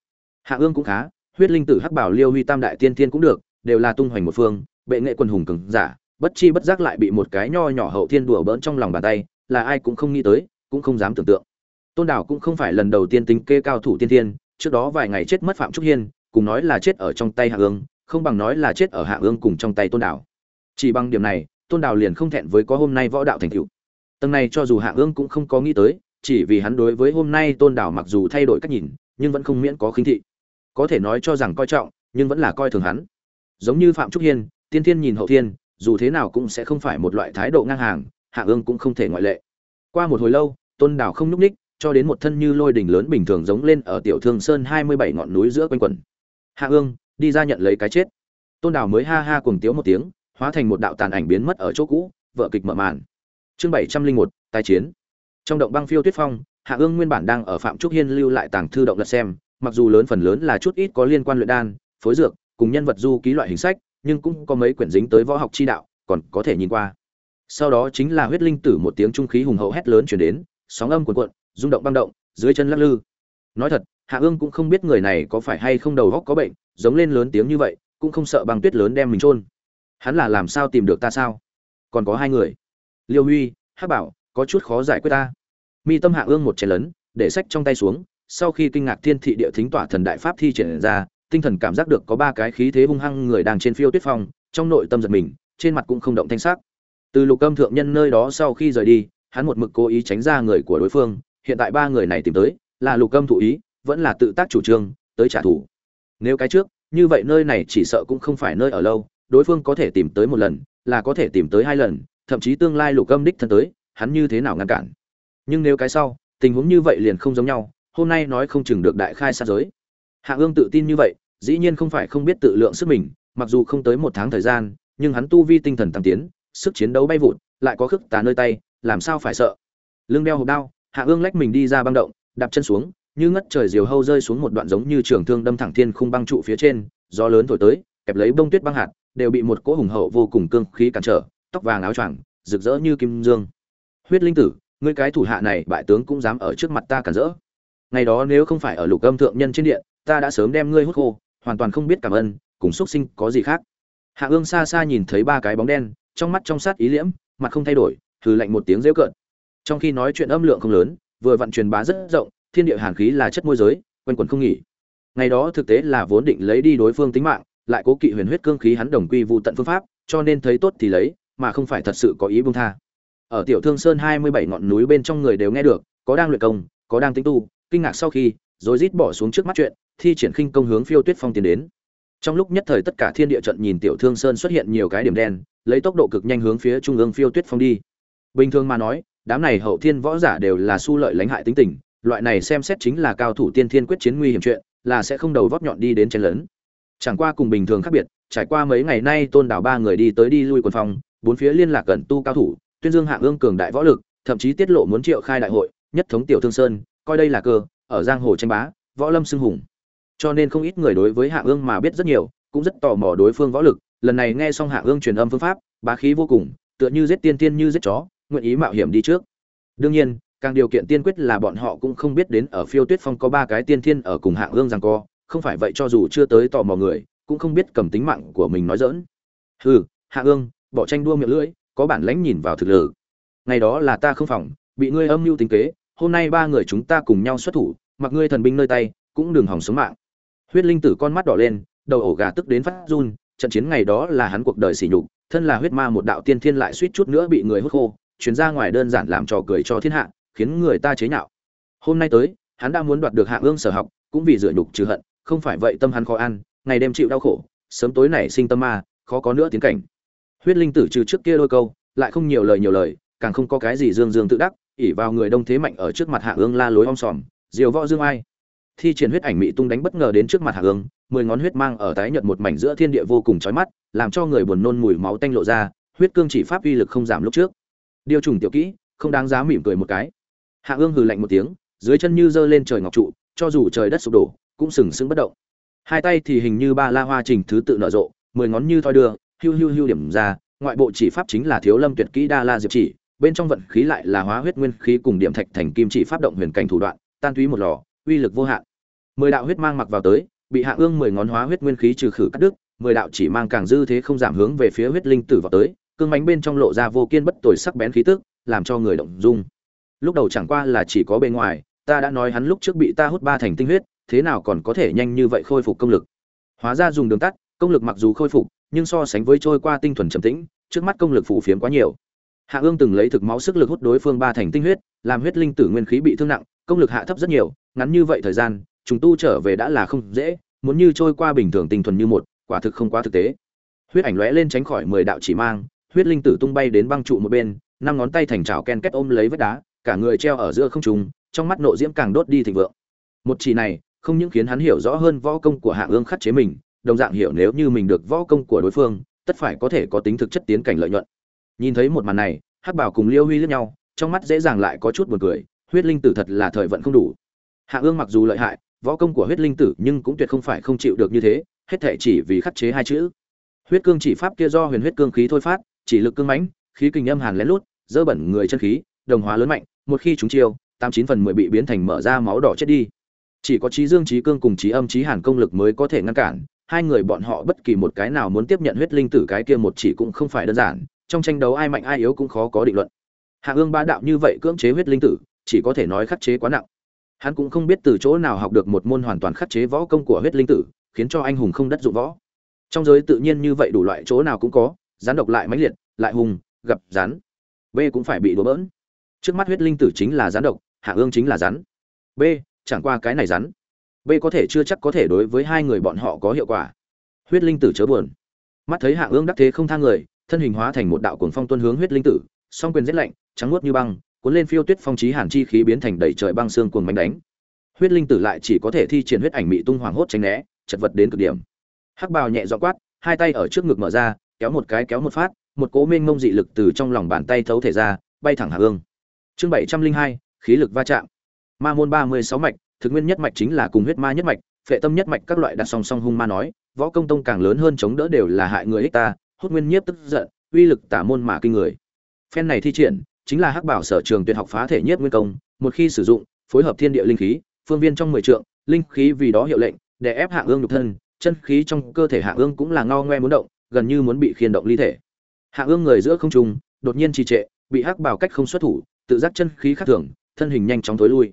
Hạ ương cũng khá, huyết linh tử hắc bảo liêu huy tam đại tiên tiên cũng được, đều là tung hoành một phương, bệ nghệ quân hùng cường giả, bất chi bất giác lại bị một cái nho nhỏ hậu thiên đùa bỡn trong lòng bàn tay, là ai cũng không nghĩ tới, cũng không dám tưởng tượng. Tôn đảo cũng không phải lần đầu tiên tính kê cao thủ tiên tiên trước đó vài ngày chết mất phạm trúc hiên, cùng nói là chết ở trong tay hạ ương không bằng nói là chết ở hạ ương cùng trong tay tôn đảo. Chỉ bằng điểm này, tôn đảo liền không thẹn với có hôm nay võ đạo thành cựu tầng này cho dù hạ ương cũng không có nghĩ tới, chỉ vì hắn đối với hôm nay tôn đảo mặc dù thay đổi cách nhìn, nhưng vẫn không miễn có khinh thị. Có thể nói cho rằng coi trọng, nhưng vẫn là coi thường hắn. Giống như phạm trúc hiên, tiên thiên nhìn hậu thiên, dù thế nào cũng sẽ không phải một loại thái độ ngang hàng, hạ ương cũng không thể ngoại lệ. Qua một hồi lâu, tôn đảo không nhúc ních cho đến một thân như lôi đỉnh lớn bình thường giống lên ở tiểu thương sơn hai mươi bảy ngọn núi giữa quanh quần. Hạ ương đi ra nhận lấy cái chết. Tôn đảo mới ha ha cuồng tiếu một tiếng, hóa thành một đạo tàn ảnh biến mất ở chỗ cũ, vợ kịch mở màn. Chương bảy trăm linh một tai chiến. Trong động băng phiêu tuyết phong, hạ ương nguyên bản đang ở phạm trúc hiên lưu lại tàng thư động lật xem, mặc dù lớn phần lớn là chút ít có liên quan luyện đan, phối dược, cùng nhân vật du ký loại hình sách, nhưng cũng có mấy quyển dính tới võ học chi đạo, còn có thể nhìn qua. Sau đó chính là huyết linh tử một tiếng trung khí hùng hậu hét lớn chuyển đến, sóng âm cuộn cuộn, rung động băng động, dưới chân lắc lư. Nói thật hạ ương cũng không biết người này có phải hay không đầu góc có bệnh, giống lên lớn tiếng như vậy, cũng không sợ băng tuyết lớn đem mình trôn hắn là làm sao tìm được ta sao? Còn có hai người. Liêu huy, hắc bảo, có chút khó giải quyết ta. Mi tâm hạ ương một chén lớn, để sách trong tay xuống, sau khi kinh ngạc thiên thị địa thính tỏa thần đại pháp thi triển ra, tinh thần cảm giác được có ba cái khí thế hung hăng người đang trên phiêu tuyết phong, trong nội tâm giật mình, trên mặt cũng không động thanh sắc. Từ lục âm thượng nhân nơi đó sau khi rời đi, hắn một mực cố ý tránh ra người của đối phương, hiện tại ba người này tìm tới, là lục âm thụ ý vẫn là tự tác chủ trương, tới trả thù. Nếu cái trước, như vậy nơi này chỉ sợ cũng không phải nơi ở lâu, đối phương có thể tìm tới một lần, là có thể tìm tới hai lần, thậm chí tương lai lục âm đích thân tới, hắn như thế nào ngăn cản? Nhưng nếu cái sau, tình huống như vậy liền không giống nhau, hôm nay nói không chừng được đại khai sát giới. Hạ ương tự tin như vậy, dĩ nhiên không phải không biết tự lượng sức mình, mặc dù không tới một tháng thời gian, nhưng hắn tu vi tinh thần tăng tiến, sức chiến đấu bay vụt, lại có khức tà nơi tay, làm sao phải sợ? Lưng đeo hộp đao hạ ương lách mình đi ra băng động, đạp chân xuống như ngất trời diều hâu rơi xuống một đoạn giống như trường thương đâm thẳng thiên khung băng trụ phía trên, gió lớn thổi tới, kẹp lấy bông tuyết băng hạt, đều bị một cỗ hùng hậu vô cùng cương khí cản trở, tóc vàng áo choàng, rực rỡ như kim dương. Huyết linh tử, ngươi cái thủ hạ này, bại tướng cũng dám ở trước mặt ta cản rỡ. Ngày đó nếu không phải ở lục âm thượng nhân trên điện, ta đã sớm đem ngươi hút khô, hoàn toàn không biết cảm ơn, cùng xuất sinh có gì khác. Hạ ương xa xa nhìn thấy ba cái bóng đen, trong mắt trong sát ý liễm, mặt không thay đổi thử lạnh một tiếng rêu cợt. Trong khi nói chuyện âm lượng không lớn, vừa vận truyền bá rất rộng thiên địa hàn khí là chất môi giới, quanh quẩn không nghỉ. Ngày đó thực tế là vốn định lấy đi đối phương tính mạng, lại cố kỵ huyền huyết cương khí hắn đồng quy vụ tận phương pháp, cho nên thấy tốt thì lấy, mà không phải thật sự có ý buông tha. Ở tiểu thương sơn hai mươi bảy ngọn núi bên trong người đều nghe được, có đang luyện công, có đang tính tu, kinh ngạc sau khi, rồi rít bỏ xuống trước mắt chuyện, thi triển khinh công hướng phiêu tuyết phong tiến đến. Trong lúc nhất thời tất cả thiên địa trận nhìn tiểu thương sơn xuất hiện nhiều cái điểm đen, lấy tốc độ cực nhanh hướng phía trung ương phiêu tuyết phong đi. Bình thường mà nói, đám này hậu thiên võ giả đều là su lợi lãnh hại tính tình loại này xem xét chính là cao thủ tiên thiên quyết chiến nguy hiểm chuyện, là sẽ không đầu vóc nhọn đi đến chen lớn chẳng qua cùng bình thường khác biệt, trải qua mấy ngày nay tôn đảo ba người đi tới đi lui quần phòng, bốn phía liên lạc gần tu cao thủ, tuyên dương hạng ương cường đại võ lực, thậm chí tiết lộ muốn triệu khai đại hội, nhất thống tiểu thương sơn, coi đây là cơ, ở giang hồ tranh bá, võ lâm xưng hùng. Cho nên không ít người đối với hạng ương mà biết rất nhiều, cũng rất tò mò đối phương võ lực, lần này nghe xong hạng ương truyền âm phương pháp, bá khí vô cùng, tựa như giết tiên tiên như giết chó, nguyện ý mạo hiểm đi trước. Đương nhiên càng điều kiện tiên quyết là bọn họ cũng không biết đến ở phiêu tuyết phong có ba cái tiên thiên ở cùng hạng ương rằng co, không phải vậy cho dù chưa tới tò mò người, cũng không biết cầm tính mạng của mình nói dỡn hừ, hạ ương bỏ tranh đua miệng lưỡi, có bản lãnh nhìn vào thực lực. Ngày đó là ta không phòng, bị ngươi âm mưu tính kế, hôm nay ba người chúng ta cùng nhau xuất thủ, mặc ngươi thần binh nơi tay, cũng đừng hỏng sống mạng. Huyết linh tử con mắt đỏ lên, đầu ổ gà tức đến phát run, trận chiến ngày đó là hắn cuộc đời sỉ nhục, thân là huyết ma một đạo tiên thiên lại suýt chút nữa bị người hút khô chuyến ra ngoài đơn giản làm trò cười cho thiên hạ khiến người ta chế nhạo. Hôm nay tới, hắn đã muốn đoạt được hạ ương sở học, cũng vì dựa nhục trừ hận, không phải vậy tâm hắn khó ăn, ngày đêm chịu đau khổ, sớm tối này sinh tâm ma, khó có nữa tiến cảnh. Huyết linh tử trừ trước kia đôi câu, lại không nhiều lời nhiều lời, càng không có cái gì dương dương tự đắc ỉ vào người đông thế mạnh ở trước mặt hạ ương la lối om sòm, diều võ dương ai. Thi triển huyết ảnh mị tung đánh bất ngờ đến trước mặt hạ ương, mười ngón huyết mang ở tái nhợt một mảnh giữa thiên địa vô cùng chói mắt, làm cho người buồn nôn mùi máu tanh lộ ra, huyết cương chỉ pháp uy lực không giảm lúc trước. Điều trùng tiểu kỹ, không đáng giá mỉm cười một cái hạ ương hừ lạnh một tiếng, dưới chân như giơ lên trời ngọc trụ, cho dù trời đất sụp đổ, cũng sừng sững bất động. Hai tay thì hình như ba la hoa trình thứ tự nở rộ, mười ngón như thoi đưa hưu hưu hưu điểm ra, ngoại bộ chỉ pháp chính là thiếu lâm tuyệt kỹ đa la diệp chỉ, bên trong vận khí lại là hóa huyết nguyên khí cùng điểm thạch thành kim chỉ pháp động huyền cảnh thủ đoạn, tan túy một lò, uy lực vô hạn. Mười đạo huyết mang mặc vào tới, bị hạ ương mười ngón hóa huyết nguyên khí trừ khử cắt đứt, mười đạo chỉ mang càng dư thế không giảm hướng về phía huyết linh tử vào tới, cương mãnh bên trong lộ ra vô kiên bất tồi sắc bén khí tức, làm cho người động dung lúc đầu chẳng qua là chỉ có bề ngoài, ta đã nói hắn lúc trước bị ta hút ba thành tinh huyết, thế nào còn có thể nhanh như vậy khôi phục công lực? Hóa ra dùng đường tắt, công lực mặc dù khôi phục, nhưng so sánh với trôi qua tinh thuần trầm tĩnh, trước mắt công lực phủ phiếm quá nhiều. Hạ ương từng lấy thực máu sức lực hút đối phương ba thành tinh huyết, làm huyết linh tử nguyên khí bị thương nặng, công lực hạ thấp rất nhiều, ngắn như vậy thời gian chúng tu trở về đã là không dễ, muốn như trôi qua bình thường tinh thuần như một, quả thực không quá thực tế. Huyết ảnh lóe lên tránh khỏi mười đạo chỉ mang, huyết linh tử tung bay đến băng trụ một bên, năm ngón tay thành trào ken kết ôm lấy vách đá cả người treo ở giữa không trung, trong mắt nộ diễm càng đốt đi thịnh vượng. Một chỉ này, không những khiến hắn hiểu rõ hơn võ công của hạ ương khắc chế mình, đồng dạng hiểu nếu như mình được võ công của đối phương, tất phải có thể có tính thực chất tiến cảnh lợi nhuận. Nhìn thấy một màn này, hắc bảo cùng liêu huy lướt nhau, trong mắt dễ dàng lại có chút buồn cười, huyết linh tử thật là thời vận không đủ. Hạ ương mặc dù lợi hại, võ công của huyết linh tử nhưng cũng tuyệt không phải không chịu được như thế, hết thảy chỉ vì khắc chế hai chữ. Huyết cương chỉ pháp kia do huyền huyết cương khí thôi phát, chỉ lực cương mãnh, khí kình âm hàn lén lút, dơ bẩn người chân khí, đồng hóa lớn mạnh một khi chúng chiêu, tám chín phần mười bị biến thành mở ra máu đỏ chết đi. Chỉ có trí dương, trí cương cùng trí âm, trí hàn công lực mới có thể ngăn cản. Hai người bọn họ bất kỳ một cái nào muốn tiếp nhận huyết linh tử cái kia một chỉ cũng không phải đơn giản. Trong tranh đấu ai mạnh ai yếu cũng khó có định luận. Hạ ương ba đạo như vậy cưỡng chế huyết linh tử, chỉ có thể nói khắc chế quá nặng. Hắn cũng không biết từ chỗ nào học được một môn hoàn toàn khắc chế võ công của huyết linh tử, khiến cho anh hùng không đất dụng võ. Trong giới tự nhiên như vậy đủ loại chỗ nào cũng có rắn độc lại mãnh liệt, lại hùng, gặp rắn b cũng phải bị đổ bỡn trước mắt huyết linh tử chính là rắn độc, hạ ương chính là rắn. B, chẳng qua cái này rắn. B có thể chưa chắc có thể đối với hai người bọn họ có hiệu quả. Huyết linh tử chớ buồn. Mắt thấy hạ ương đắc thế không thang người, thân hình hóa thành một đạo cuồng phong tuân hướng huyết linh tử, song quyền rét lạnh, trắng nuốt như băng, cuốn lên phiêu tuyết phong trí hàn chi khí biến thành đầy trời băng xương cuồng bánh đánh. Huyết linh tử lại chỉ có thể thi triển huyết ảnh mị tung hoàng hốt tránh né, chật vật đến cực điểm. Hắc bào nhẹ dọ quát, hai tay ở trước ngực mở ra, kéo một cái kéo một phát, một cố mênh mông dị lực từ trong lòng bàn tay thấu thể ra, bay thẳng hạ ương chương bảy trăm linh hai, khí lực va chạm. Ma môn ba mươi sáu mạch, thực nguyên nhất mạch chính là cùng huyết ma nhất mạch, phệ tâm nhất mạch các loại đặt song song hung ma nói, võ công tông càng lớn hơn chống đỡ đều là hại người ích ta, hút nguyên nhiếp tức giận, uy lực tả môn mà kinh người. Phen này thi triển, chính là hắc bảo sở trường tuyệt học phá thể nhiếp nguyên công, một khi sử dụng, phối hợp thiên địa linh khí, phương viên trong mười trượng, linh khí vì đó hiệu lệnh, để ép hạ ương nhục thân, chân khí trong cơ thể hạ ương cũng là ngao ngoe muốn động, gần như muốn bị khiên động ly thể. Hạ ương người giữa không trung, đột nhiên trì trệ, bị hắc bảo cách không xuất thủ tự giác chân khí khắc thường, thân hình nhanh chóng tối lui.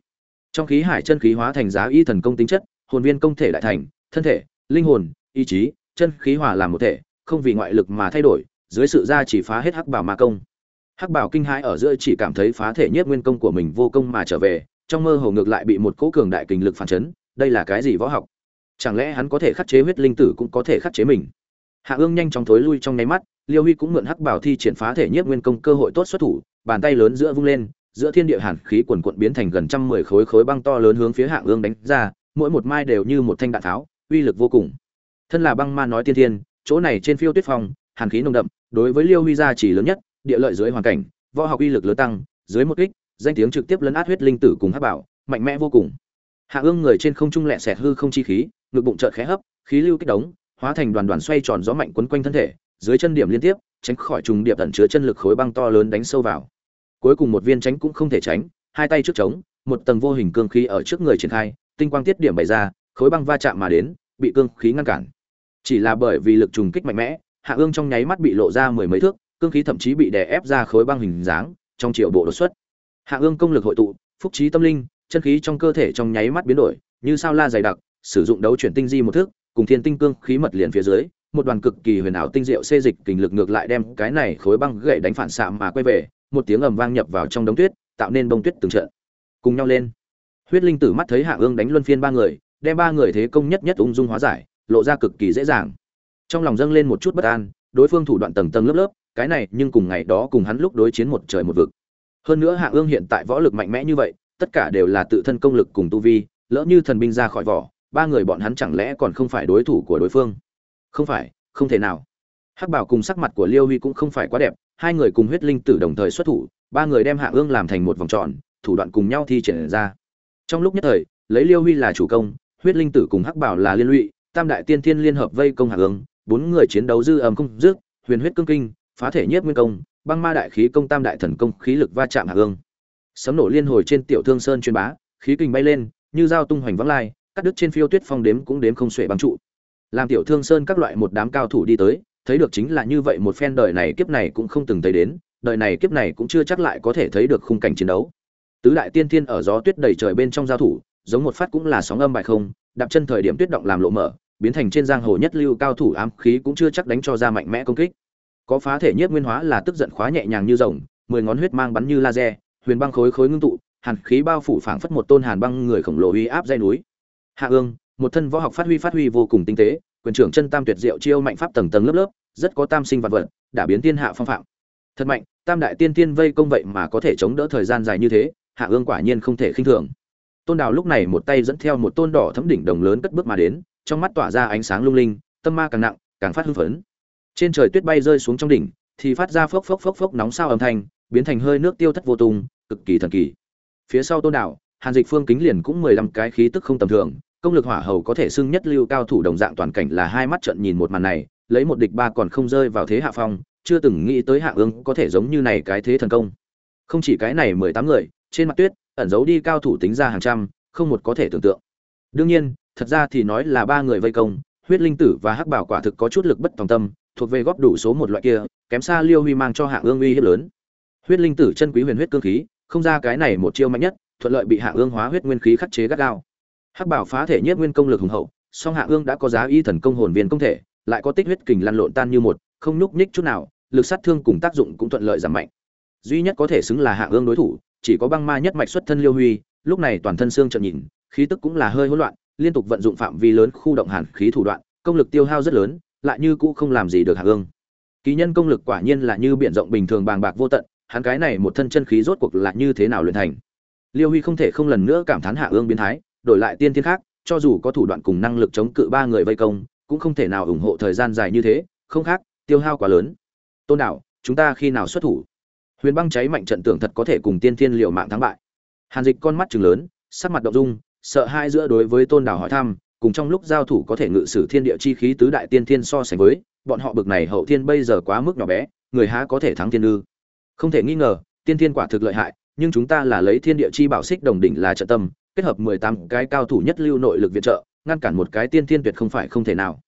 Trong khí hải chân khí hóa thành giá y thần công tính chất, hồn viên công thể đại thành, thân thể, linh hồn, ý chí, chân khí hòa làm một thể, không vì ngoại lực mà thay đổi, dưới sự ra chỉ phá hết hắc bảo ma công. Hắc bảo kinh hãi ở giữa chỉ cảm thấy phá thể nhất nguyên công của mình vô công mà trở về, trong mơ hồ ngược lại bị một cỗ cường đại kình lực phản chấn, đây là cái gì võ học? Chẳng lẽ hắn có thể khắc chế huyết linh tử cũng có thể khắc chế mình? Hạ ương nhanh chóng thối lui trong nháy mắt, liêu huy cũng mượn hắc bảo thi triển phá thể nhất nguyên công cơ hội tốt xuất thủ bàn tay lớn giữa vung lên, giữa thiên địa hàn khí quần quận biến thành gần trăm mười khối khối băng to lớn hướng phía hạ ương đánh ra, mỗi một mai đều như một thanh đạn tháo, uy lực vô cùng. Thân là băng ma nói tiên thiên, chỗ này trên phiêu tuyết phong, hàn khí nồng đậm, đối với liêu huy gia chỉ lớn nhất, địa lợi dưới hoàn cảnh, võ học uy lực lớn tăng, dưới một kích, danh tiếng trực tiếp lấn át huyết linh tử cùng hắc bảo, mạnh mẽ vô cùng. Hạ ương người trên không trung lẹ sẹt hư không chi khí, ngực bụng chợt khẽ hấp, khí lưu kích đống hóa thành đoàn đoàn xoay tròn gió mạnh quấn quanh thân thể, dưới chân điểm liên tiếp, tránh khỏi trùng điệp tẩn chứa chân lực khối băng to lớn đánh sâu vào cuối cùng một viên tránh cũng không thể tránh, hai tay trước trống, một tầng vô hình cương khí ở trước người triển khai, tinh quang tiết điểm bày ra, khối băng va chạm mà đến, bị cương khí ngăn cản. Chỉ là bởi vì lực trùng kích mạnh mẽ, hạ ương trong nháy mắt bị lộ ra mười mấy thước, cương khí thậm chí bị đè ép ra khối băng hình dáng, trong triệu bộ đột xuất. Hạ ương công lực hội tụ, phúc trí tâm linh, chân khí trong cơ thể trong nháy mắt biến đổi, như sao la dày đặc, sử dụng đấu chuyển tinh di một thước, cùng thiên tinh cương khí mật liền phía dưới một đoàn cực kỳ huyền ảo tinh diệu xê dịch kình lực ngược lại đem cái này khối băng gậy đánh phản xạ mà quay về, một tiếng ầm vang nhập vào trong đống tuyết, tạo nên bông tuyết từng trận. Cùng nhau lên. Huyết linh tử mắt thấy hạ ương đánh luân phiên ba người, đem ba người thế công nhất nhất ung dung hóa giải, lộ ra cực kỳ dễ dàng. Trong lòng dâng lên một chút bất an, đối phương thủ đoạn tầng tầng lớp lớp, cái này nhưng cùng ngày đó cùng hắn lúc đối chiến một trời một vực. Hơn nữa hạ ương hiện tại võ lực mạnh mẽ như vậy, tất cả đều là tự thân công lực cùng tu vi, lỡ như thần binh ra khỏi vỏ, ba người bọn hắn chẳng lẽ còn không phải đối thủ của đối phương? Không phải, không thể nào. Hắc bảo cùng sắc mặt của liêu huy cũng không phải quá đẹp, hai người cùng huyết linh tử đồng thời xuất thủ, ba người đem hạ ương làm thành một vòng tròn, thủ đoạn cùng nhau thi triển ra. Trong lúc nhất thời, lấy liêu huy là chủ công, huyết linh tử cùng hắc bảo là liên lụy, tam đại tiên thiên liên hợp vây công hạ ương, bốn người chiến đấu dư âm không dứt, huyền huyết cương kinh, phá thể nhất nguyên công, băng ma đại khí công tam đại thần công khí lực va chạm hạ ương. Sấm nổ liên hồi trên tiểu thương sơn truyền bá, khí kình bay lên, như dao tung hoành vắng lai, cắt đứt trên phiêu tuyết phong đếm cũng đếm không xuể băng trụ làm tiểu thương sơn các loại một đám cao thủ đi tới, thấy được chính là như vậy một phen đời này kiếp này cũng không từng thấy đến, đời này kiếp này cũng chưa chắc lại có thể thấy được khung cảnh chiến đấu. Tứ đại tiên thiên ở gió tuyết đầy trời bên trong giao thủ, giống một phát cũng là sóng âm bài không, đạp chân thời điểm tuyết động làm lộ mở, biến thành trên giang hồ nhất lưu cao thủ ám khí cũng chưa chắc đánh cho ra mạnh mẽ công kích. Có phá thể nhất nguyên hóa là tức giận khóa nhẹ nhàng như rồng, mười ngón huyết mang bắn như laser, huyền băng khối khối ngưng tụ, hàn khí bao phủ phảng phất một tôn hàn băng người khổng lồ uy áp dây núi. Hạ ương một thân võ học phát huy phát huy vô cùng tinh tế, quyền trưởng chân tam tuyệt diệu chiêu mạnh pháp tầng tầng lớp lớp, rất có tam sinh vật vật, đã biến thiên hạ phong phạm. Thật mạnh, tam đại tiên tiên vây công vậy mà có thể chống đỡ thời gian dài như thế, hạ ương quả nhiên không thể khinh thường. Tôn đào lúc này một tay dẫn theo một tôn đỏ thấm đỉnh đồng lớn cất bước mà đến, trong mắt tỏa ra ánh sáng lung linh, tâm ma càng nặng, càng phát hưng phấn. Trên trời tuyết bay rơi xuống trong đỉnh, thì phát ra phốc phốc phốc phốc nóng sao âm thanh, biến thành hơi nước tiêu thất vô tung, cực kỳ thần kỳ. Phía sau tôn đảo hàn dịch phương kính liền cũng mười lăm cái khí tức không tầm thường công lực hỏa hầu có thể xưng nhất lưu cao thủ đồng dạng toàn cảnh là hai mắt trận nhìn một màn này, lấy một địch ba còn không rơi vào thế hạ phong, chưa từng nghĩ tới hạ ương có thể giống như này cái thế thần công. Không chỉ cái này mười tám người, trên mặt tuyết, ẩn giấu đi cao thủ tính ra hàng trăm, không một có thể tưởng tượng. Đương nhiên, thật ra thì nói là ba người vây công, huyết linh tử và hắc bảo quả thực có chút lực bất tòng tâm, thuộc về góp đủ số một loại kia, kém xa liêu huy mang cho hạ ương uy hiếp lớn. Huyết linh tử chân quý huyền huyết cơ khí, không ra cái này một chiêu mạnh nhất, thuận lợi bị hạ ương hóa huyết nguyên khí khắc chế gắt gao hắc bảo phá thể nhất nguyên công lực hùng hậu song hạ ương đã có giá y thần công hồn viên công thể lại có tích huyết kình lăn lộn tan như một không nhúc nhích chút nào lực sát thương cùng tác dụng cũng thuận lợi giảm mạnh. Duy nhất có thể xứng là hạ ương đối thủ chỉ có băng ma nhất mạch xuất thân liêu huy lúc này toàn thân xương trợn nhìn khí tức cũng là hơi hỗn loạn liên tục vận dụng phạm vi lớn khu động hàn khí thủ đoạn công lực tiêu hao rất lớn lại như cũ không làm gì được hạ ương. Ký nhân công lực quả nhiên là như biển rộng bình thường bàng bạc vô tận, hắn cái này một thân chân khí rốt cuộc là như thế nào luyện thành. Liêu Huy không thể không lần nữa cảm thán Hạ Ương biến thái, đổi lại tiên thiên khác, cho dù có thủ đoạn cùng năng lực chống cự ba người vây công, cũng không thể nào ủng hộ thời gian dài như thế, không khác, tiêu hao quá lớn. Tôn đảo, chúng ta khi nào xuất thủ? Huyền băng cháy mạnh trận tưởng thật có thể cùng tiên thiên liệu mạng thắng bại. Hàn Dịch con mắt trừng lớn, sắc mặt động dung, sợ hai giữa đối với Tôn Đảo hỏi thăm, cùng trong lúc giao thủ có thể ngự sử thiên địa chi khí tứ đại tiên thiên so sánh với, bọn họ bực này hậu thiên bây giờ quá mức nhỏ bé, người há có thể thắng tiên ư? Không thể nghi ngờ, tiên thiên quả thực lợi hại, nhưng chúng ta là lấy thiên địa chi bảo xích đồng đỉnh là trận tâm, kết hợp 18 cái cao thủ nhất lưu nội lực viện trợ, ngăn cản một cái tiên thiên tuyệt không phải không thể nào.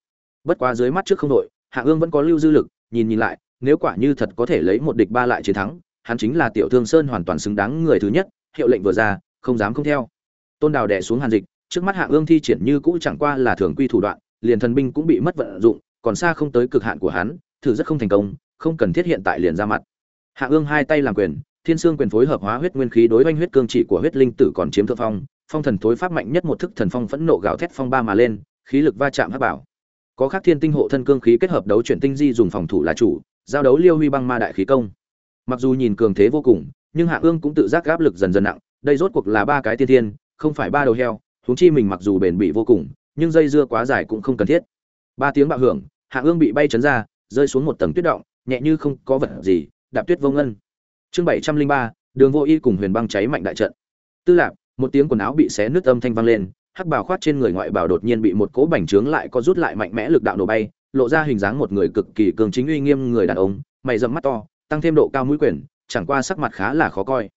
Bất quá dưới mắt trước không đội, Hạ Ương vẫn có lưu dư lực, nhìn nhìn lại, nếu quả như thật có thể lấy một địch ba lại chiến thắng, hắn chính là Tiểu Thương Sơn hoàn toàn xứng đáng người thứ nhất, hiệu lệnh vừa ra, không dám không theo. Tôn Đào đè xuống Hàn Dịch, trước mắt Hạ Ương thi triển như cũ chẳng qua là thường quy thủ đoạn, liền thần binh cũng bị mất vận dụng, còn xa không tới cực hạn của hắn, thử rất không thành công, không cần thiết hiện tại liền ra mặt. Hạ Ương hai tay làm quyền, Thiên Sương quyền phối hợp hóa huyết nguyên khí đối với huyết cương trị của huyết linh tử còn chiếm thượng phong, phong thần tối pháp mạnh nhất một thức thần phong phẫn nộ gào thét phong ba mà lên, khí lực va chạm hắc bảo. Có khắc thiên tinh hộ thân cương khí kết hợp đấu chuyển tinh di dùng phòng thủ là chủ, giao đấu liêu huy băng ma đại khí công. Mặc dù nhìn cường thế vô cùng, nhưng Hạ Ương cũng tự giác áp lực dần dần nặng, đây rốt cuộc là ba cái tiên thiên, không phải ba đầu heo, huống chi mình mặc dù bền bỉ vô cùng, nhưng dây dưa quá dài cũng không cần thiết. Ba tiếng bạo hưởng, Hạ Ương bị bay chấn ra, rơi xuống một tầng tuyết động, nhẹ như không có vật gì, đạp tuyết vô ngân. Chương bảy trăm linh ba, Đường Vô Y cùng Huyền Băng cháy mạnh đại trận. Tư lạc một tiếng quần áo bị xé nứt âm thanh vang lên, hắc bào khoát trên người ngoại bào đột nhiên bị một cỗ bành trướng lại có rút lại mạnh mẽ lực đạo nổ bay, lộ ra hình dáng một người cực kỳ cường chính uy nghiêm người đàn ông, mày rậm mắt to, tăng thêm độ cao mũi quyền, chẳng qua sắc mặt khá là khó coi.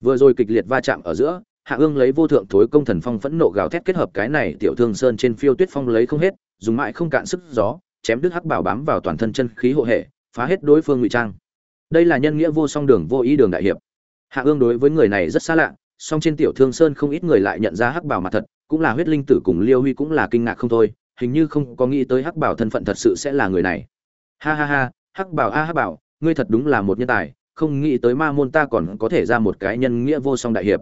Vừa rồi kịch liệt va chạm ở giữa, Hạ Ương lấy vô thượng thối công thần phong phẫn nộ gào thét kết hợp cái này tiểu thương sơn trên phiêu tuyết phong lấy không hết, dùng mãi không cạn sức gió, chém đứt hắc bảo bám vào toàn thân chân khí hộ hệ, phá hết đối phương ngụy trang. Đây là nhân nghĩa vô song đường vô ý đường đại hiệp. Hạ Ương đối với người này rất xa lạ, song trên tiểu thương sơn không ít người lại nhận ra hắc bảo mặt thật, cũng là huyết linh tử cùng Liêu Huy cũng là kinh ngạc không thôi, hình như không có nghĩ tới hắc bảo thân phận thật sự sẽ là người này. Ha ha ha, hắc bảo a hắc bảo, ngươi thật đúng là một nhân tài, không nghĩ tới ma môn ta còn có thể ra một cái nhân nghĩa vô song đại hiệp.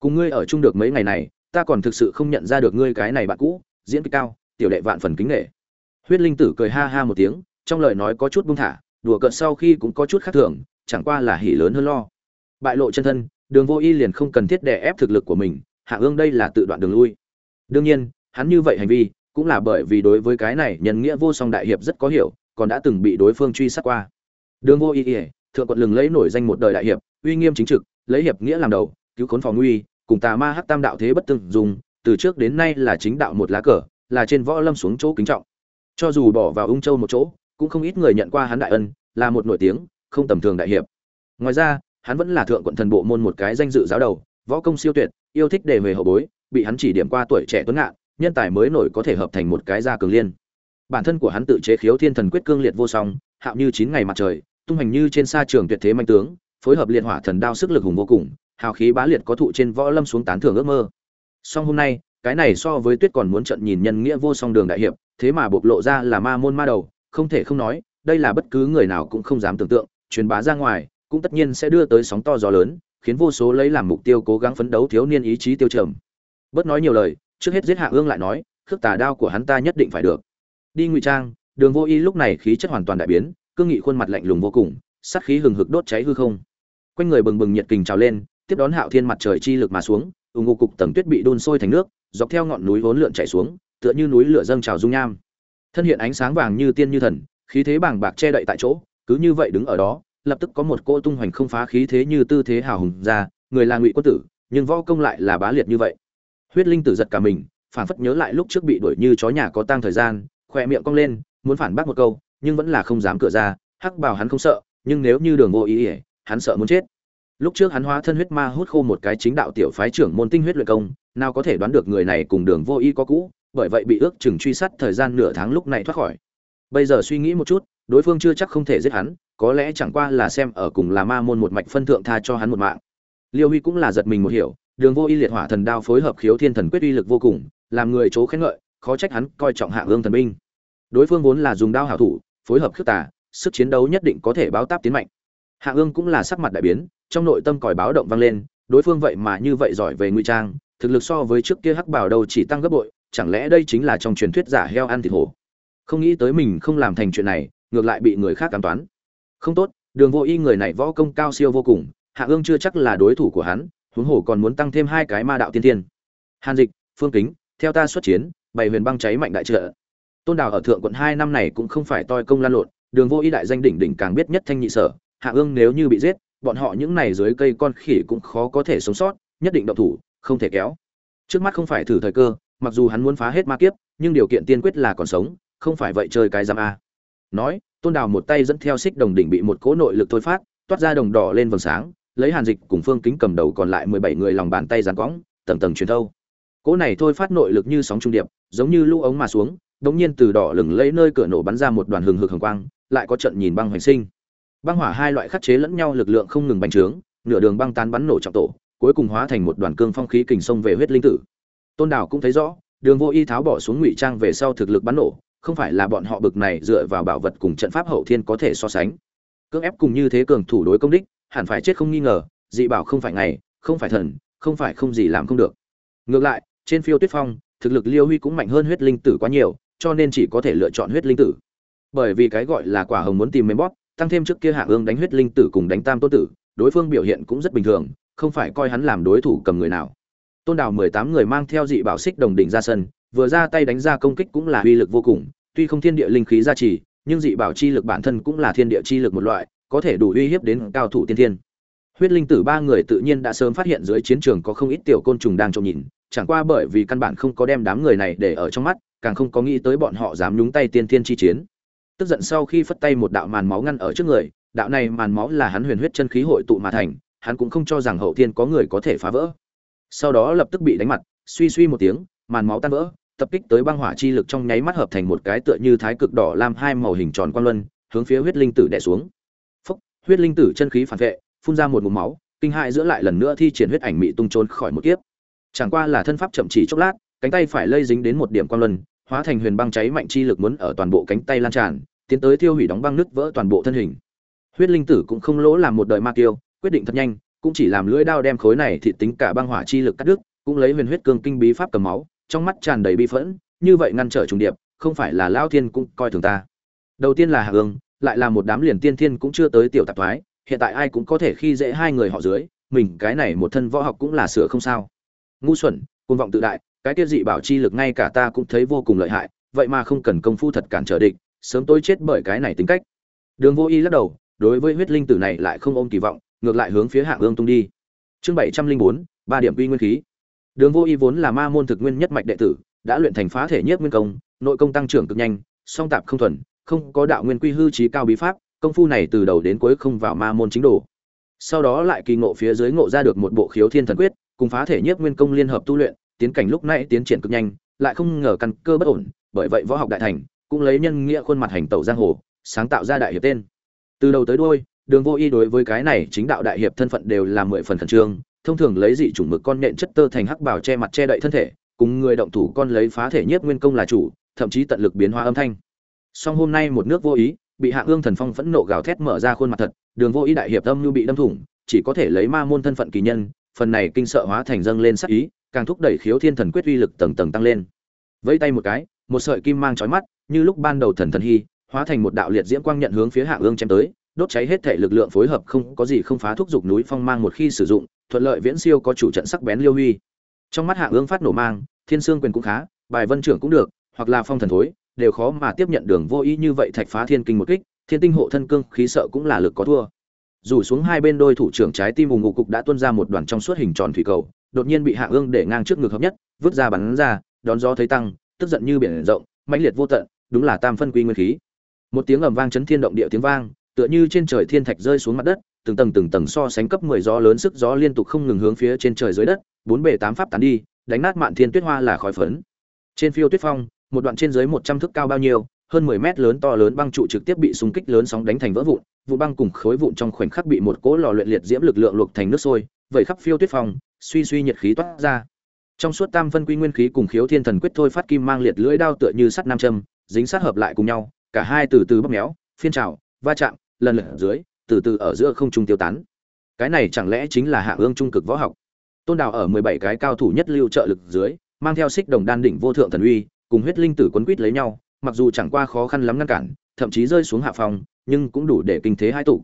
Cùng ngươi ở chung được mấy ngày này ta còn thực sự không nhận ra được ngươi cái này bạn cũ diễn kịch cao tiểu đệ vạn phần kính nghệ. Huyết linh tử cười ha ha một tiếng trong lời nói có chút buông thả đùa cợt sau khi cũng có chút khác thường chẳng qua là hỉ lớn hơn lo. Bại lộ chân thân đường vô y liền không cần thiết đè ép thực lực của mình, hạ ương đây là tự đoạn đường lui. Đương nhiên, hắn như vậy hành vi, cũng là bởi vì đối với cái này nhân nghĩa vô song đại hiệp rất có hiểu, còn đã từng bị đối phương truy sát qua. Đường vô y ỉa thượng quận lừng lấy nổi danh một đời đại hiệp, uy nghiêm chính trực, lấy hiệp nghĩa làm đầu, cứu khốn phòng nguy, cùng tà ma hắc tam đạo thế bất tương dùng, từ trước đến nay là chính đạo một lá cờ, là trên võ lâm xuống chỗ kính trọng. Cho dù bỏ vào ung châu một chỗ, cũng không ít người nhận qua hắn đại ân, là một nổi tiếng, không tầm thường đại hiệp. Ngoài ra hắn vẫn là thượng quận thần bộ môn một cái danh dự giáo đầu, võ công siêu tuyệt, yêu thích đề về hậu bối, bị hắn chỉ điểm qua tuổi trẻ tuấn ngạn, nhân tài mới nổi có thể hợp thành một cái gia cường liên. Bản thân của hắn tự chế khiếu thiên thần quyết cương liệt vô song, hạo như chín ngày mặt trời, tung hành như trên sa trường tuyệt thế mạnh tướng, phối hợp liệt hỏa thần đao sức lực hùng vô cùng, hào khí bá liệt có thụ trên võ lâm xuống tán thưởng ước mơ. Song hôm nay, cái này so với tuyết còn muốn trận nhìn nhân nghĩa vô song đường đại hiệp, thế mà bộc lộ ra là ma môn ma đầu, không thể không nói, đây là bất cứ người nào cũng không dám tưởng tượng, truyền bá ra ngoài cũng tất nhiên sẽ đưa tới sóng to gió lớn, khiến vô số lấy làm mục tiêu cố gắng phấn đấu thiếu niên ý chí tiêu trầm. Bớt nói nhiều lời, trước hết giết hạ ương lại nói, khước tà đao của hắn ta nhất định phải được. Đi ngụy trang, đường vô y lúc này khí chất hoàn toàn đại biến, cương nghị khuôn mặt lạnh lùng vô cùng, sát khí hừng hực đốt cháy hư không. Quanh người bừng bừng nhiệt kình trào lên, tiếp đón hạo thiên mặt trời chi lực mà xuống ủng ngục cục tầng tuyết bị đun sôi thành nước, dọc theo ngọn núi vốn lượn chảy xuống, tựa như núi lửa dâng trào dung nham. Thân hiện ánh sáng vàng như tiên như thần, khí thế bàng bạc che đậy tại chỗ, cứ như vậy đứng ở đó lập tức có một cô tung hoành không phá khí thế như tư thế hào hùng ra, người là ngụy quân tử, nhưng võ công lại là bá liệt như vậy. Huyết linh tử giật cả mình phản phất nhớ lại lúc trước bị đuổi như chó nhà có tang thời gian, khỏe miệng cong lên, muốn phản bác một câu, nhưng vẫn là không dám cửa ra, hắc bảo hắn không sợ, nhưng nếu như đường vô ý ỉa hắn sợ muốn chết. Lúc trước hắn hóa thân huyết ma hút khô một cái chính đạo tiểu phái trưởng môn tinh huyết luyện công, nào có thể đoán được người này cùng đường vô ý có cũ, bởi vậy bị ước chừng truy sát thời gian nửa tháng lúc này thoát khỏi. Bây giờ suy nghĩ một chút, đối phương chưa chắc không thể giết hắn có lẽ chẳng qua là xem ở cùng là ma môn một mạch phân thượng tha cho hắn một mạng. Liêu huy cũng là giật mình một hiểu, đường vô y liệt hỏa thần đao phối hợp khiếu thiên thần quyết uy lực vô cùng, làm người chố khen ngợi, khó trách hắn coi trọng hạ ương thần binh. Đối phương vốn là dùng đao hảo thủ, phối hợp khước tà, sức chiến đấu nhất định có thể báo táp tiến mạnh. Hạ ương cũng là sắc mặt đại biến, trong nội tâm còi báo động vang lên, đối phương vậy mà như vậy giỏi về ngụy trang, thực lực so với trước kia hắc bảo đầu chỉ tăng gấp bội, chẳng lẽ đây chính là trong truyền thuyết giả heo ăn thịt hổ? Không nghĩ tới mình không làm thành chuyện này, ngược lại bị người khác cám toán không tốt, đường vô y người này võ công cao siêu vô cùng, hạ ương chưa chắc là đối thủ của hắn, huống hồ còn muốn tăng thêm hai cái ma đạo tiên thiên. Hàn dịch, phương kính, theo ta xuất chiến, bày huyền băng cháy mạnh đại trợ. Tôn đào ở thượng quận hai năm này cũng không phải toi công lan lộn, đường vô y đại danh đỉnh đỉnh càng biết nhất thanh nhị sở, hạ ương nếu như bị giết, bọn họ những này dưới cây con khỉ cũng khó có thể sống sót, nhất định động thủ, không thể kéo. Trước mắt không phải thử thời cơ, mặc dù hắn muốn phá hết ma kiếp, nhưng điều kiện tiên quyết là còn sống, không phải vậy chơi cái giam a. Nói tôn đào một tay dẫn theo xích đồng đỉnh bị một cỗ nội lực thôi phát, toát ra đồng đỏ lên vầng sáng, lấy hàn dịch cùng phương kính cầm đầu còn lại mười bảy người lòng bàn tay giàn cõng, tầng tầng truyền thâu. Cỗ này thôi phát nội lực như sóng trung điệp, giống như lũ ống mà xuống đống nhiên từ đỏ lửng lấy nơi cửa nổ bắn ra một đoàn hừng hực hồng quang, lại có trận nhìn băng hoành sinh. Băng hỏa hai loại khắc chế lẫn nhau lực lượng không ngừng bành trướng, nửa đường băng tán bắn nổ trọng tổ, cuối cùng hóa thành một đoàn cương phong khí kình sông về huyết linh tử. Tôn đảo cũng thấy rõ, đường vô y tháo bỏ xuống ngụy trang về sau thực lực bắn nổ không phải là bọn họ bực này dựa vào bảo vật cùng trận pháp hậu thiên có thể so sánh. Cưỡng ép cùng như thế cường thủ đối công đích, hẳn phải chết không nghi ngờ, dị bảo không phải ngày, không phải thần, không phải không gì làm không được. Ngược lại, trên phiêu tuyết phong, thực lực liêu huy cũng mạnh hơn huyết linh tử quá nhiều, cho nên chỉ có thể lựa chọn huyết linh tử. Bởi vì cái gọi là quả hồng muốn tìm mềm bóp, tăng thêm trước kia hạ ương đánh huyết linh tử cùng đánh tam tôn tử, đối phương biểu hiện cũng rất bình thường, không phải coi hắn làm đối thủ cầm người nào. Tôn đào mười tám người mang theo dị bảo xích đồng đỉnh ra sân vừa ra tay đánh ra công kích cũng là uy lực vô cùng, tuy không thiên địa linh khí gia trì, nhưng dị bảo chi lực bản thân cũng là thiên địa chi lực một loại, có thể đủ uy hiếp đến cao thủ tiên thiên. Huyết linh tử ba người tự nhiên đã sớm phát hiện dưới chiến trường có không ít tiểu côn trùng đang trông nhìn, chẳng qua bởi vì căn bản không có đem đám người này để ở trong mắt, càng không có nghĩ tới bọn họ dám nhúng tay tiên thiên chi chiến. Tức giận sau khi phất tay một đạo màn máu ngăn ở trước người, đạo này màn máu là hắn huyền huyết chân khí hội tụ mà thành, hắn cũng không cho rằng hậu thiên có người có thể phá vỡ. Sau đó lập tức bị đánh mặt, suy suy một tiếng, màn máu tan vỡ tập kích tới băng hỏa chi lực trong nháy mắt hợp thành một cái tựa như thái cực đỏ lam hai màu hình tròn quan luân, hướng phía huyết linh tử đè xuống. Phúc, huyết linh tử chân khí phản vệ, phun ra một ngụm máu, kinh hại giữa lại lần nữa thi triển huyết ảnh mị tung trốn khỏi một kiếp. Chẳng qua là thân pháp chậm chỉ chốc lát, cánh tay phải lây dính đến một điểm quan luân, hóa thành huyền băng cháy mạnh chi lực muốn ở toàn bộ cánh tay lan tràn, tiến tới tiêu hủy đóng băng nứt vỡ toàn bộ thân hình. Huyết linh tử cũng không lỗ làm một đời ma tiêu quyết định thật nhanh, cũng chỉ làm lưỡi đao đem khối này thì tính cả băng hỏa chi lực cắt đứt, cũng lấy huyền huyết cương kinh bí pháp cầm máu trong mắt tràn đầy bi phẫn, như vậy ngăn trở trùng điệp, không phải là lao thiên cũng coi thường ta. Đầu tiên là hạ ương lại là một đám liền tiên thiên cũng chưa tới tiểu tạp thoái, hiện tại ai cũng có thể khi dễ hai người họ dưới, mình cái này một thân võ học cũng là sửa không sao. Ngu xuẩn côn vọng tự đại, cái tiết dị bảo chi lực ngay cả ta cũng thấy vô cùng lợi hại, vậy mà không cần công phu thật cản trở địch, sớm tôi chết bởi cái này tính cách. Đường vô y lắc đầu, đối với huyết linh tử này lại không ôm kỳ vọng, ngược lại hướng phía hạ ương tung đi. Chương bảy trăm linh bốn, ba điểm quy nguyên khí đường vô y vốn là ma môn thực nguyên nhất mạch đệ tử, đã luyện thành phá thể nhất nguyên công, nội công tăng trưởng cực nhanh, song tạp không thuần, không có đạo nguyên quy hư trí cao bí pháp, công phu này từ đầu đến cuối không vào ma môn chính đồ. Sau đó lại kỳ ngộ phía dưới ngộ ra được một bộ khiếu thiên thần quyết, cùng phá thể nhất nguyên công liên hợp tu luyện, tiến cảnh lúc nãy tiến triển cực nhanh, lại không ngờ căn cơ bất ổn, bởi vậy võ học đại thành, cũng lấy nhân nghĩa khuôn mặt hành tẩu giang hồ, sáng tạo ra đại hiệp tên. Từ đầu tới đuôi, đường vô y đối với cái này chính đạo đại hiệp thân phận đều là mười phần khẩn trương thông thường lấy dị chủng mực con nện chất tơ thành hắc bảo che mặt che đậy thân thể, cùng người động thủ con lấy phá thể nhất nguyên công là chủ, thậm chí tận lực biến hóa âm thanh. Song hôm nay một nước vô ý, bị hạ ương thần phong phẫn nộ gào thét mở ra khuôn mặt thật, đường vô ý đại hiệp âm như bị đâm thủng, chỉ có thể lấy ma môn thân phận kỳ nhân, phần này kinh sợ hóa thành dâng lên sắc ý, càng thúc đẩy khiếu thiên thần quyết uy lực tầng tầng tăng lên. Vẫy tay một cái, một sợi kim mang chói mắt, như lúc ban đầu thần thần hy, hóa thành một đạo liệt diễm quang nhận hướng phía hạ ương chém tới, đốt cháy hết thể lực lượng phối hợp không có gì không phá thúc dục núi phong mang một khi sử dụng thuận lợi viễn siêu có chủ trận sắc bén liêu huy. Trong mắt hạ ương phát nổ mang, thiên sương quyền cũng khá, bài vân trưởng cũng được, hoặc là phong thần thối, đều khó mà tiếp nhận đường vô ý như vậy thạch phá thiên kinh một kích, thiên tinh hộ thân cương khí sợ cũng là lực có thua. Rủ xuống hai bên đôi thủ trưởng trái tim vùng ngục cục đã tuôn ra một đoàn trong suốt hình tròn thủy cầu, đột nhiên bị hạ ương để ngang trước ngực hợp nhất, vứt ra bắn ra, đón gió thấy tăng, tức giận như biển rộng, mãnh liệt vô tận, đúng là tam phân quy nguyên khí. Một tiếng ầm vang chấn thiên động địa tiếng vang, tựa như trên trời thiên thạch rơi xuống mặt đất từng tầng từng tầng so sánh cấp 10 gió lớn sức gió liên tục không ngừng hướng phía trên trời dưới đất, bốn bề tám pháp tán đi, đánh nát mạn thiên tuyết hoa là khói phấn. Trên phiêu tuyết phong, một đoạn trên dưới 100 thước cao bao nhiêu, hơn 10 mét lớn to lớn băng trụ trực tiếp bị xung kích lớn sóng đánh thành vỡ vụn vụ băng cùng khối vụn trong khoảnh khắc bị một cỗ lò luyện liệt diễm lực lượng luộc thành nước sôi vậy khắp phiêu tuyết phong, suy suy nhiệt khí toát ra. Trong suốt tam phân quy nguyên khí cùng khiếu thiên thần quyết thôi phát kim mang liệt lưỡi đao tựa như sắt nam châm, dính sát hợp lại cùng nhau, cả hai từ từ bóp méo, phiên trào, va chạm, lần lượt dưới từ từ ở giữa không trung tiêu tán. Cái này chẳng lẽ chính là hạ ương trung cực võ học? Tôn đào ở mười bảy cái cao thủ nhất lưu trợ lực dưới, mang theo xích đồng đan đỉnh vô thượng thần uy, cùng huyết linh tử quấn quýt lấy nhau, mặc dù chẳng qua khó khăn lắm ngăn cản, thậm chí rơi xuống hạ phòng, nhưng cũng đủ để kinh thế hai tụ.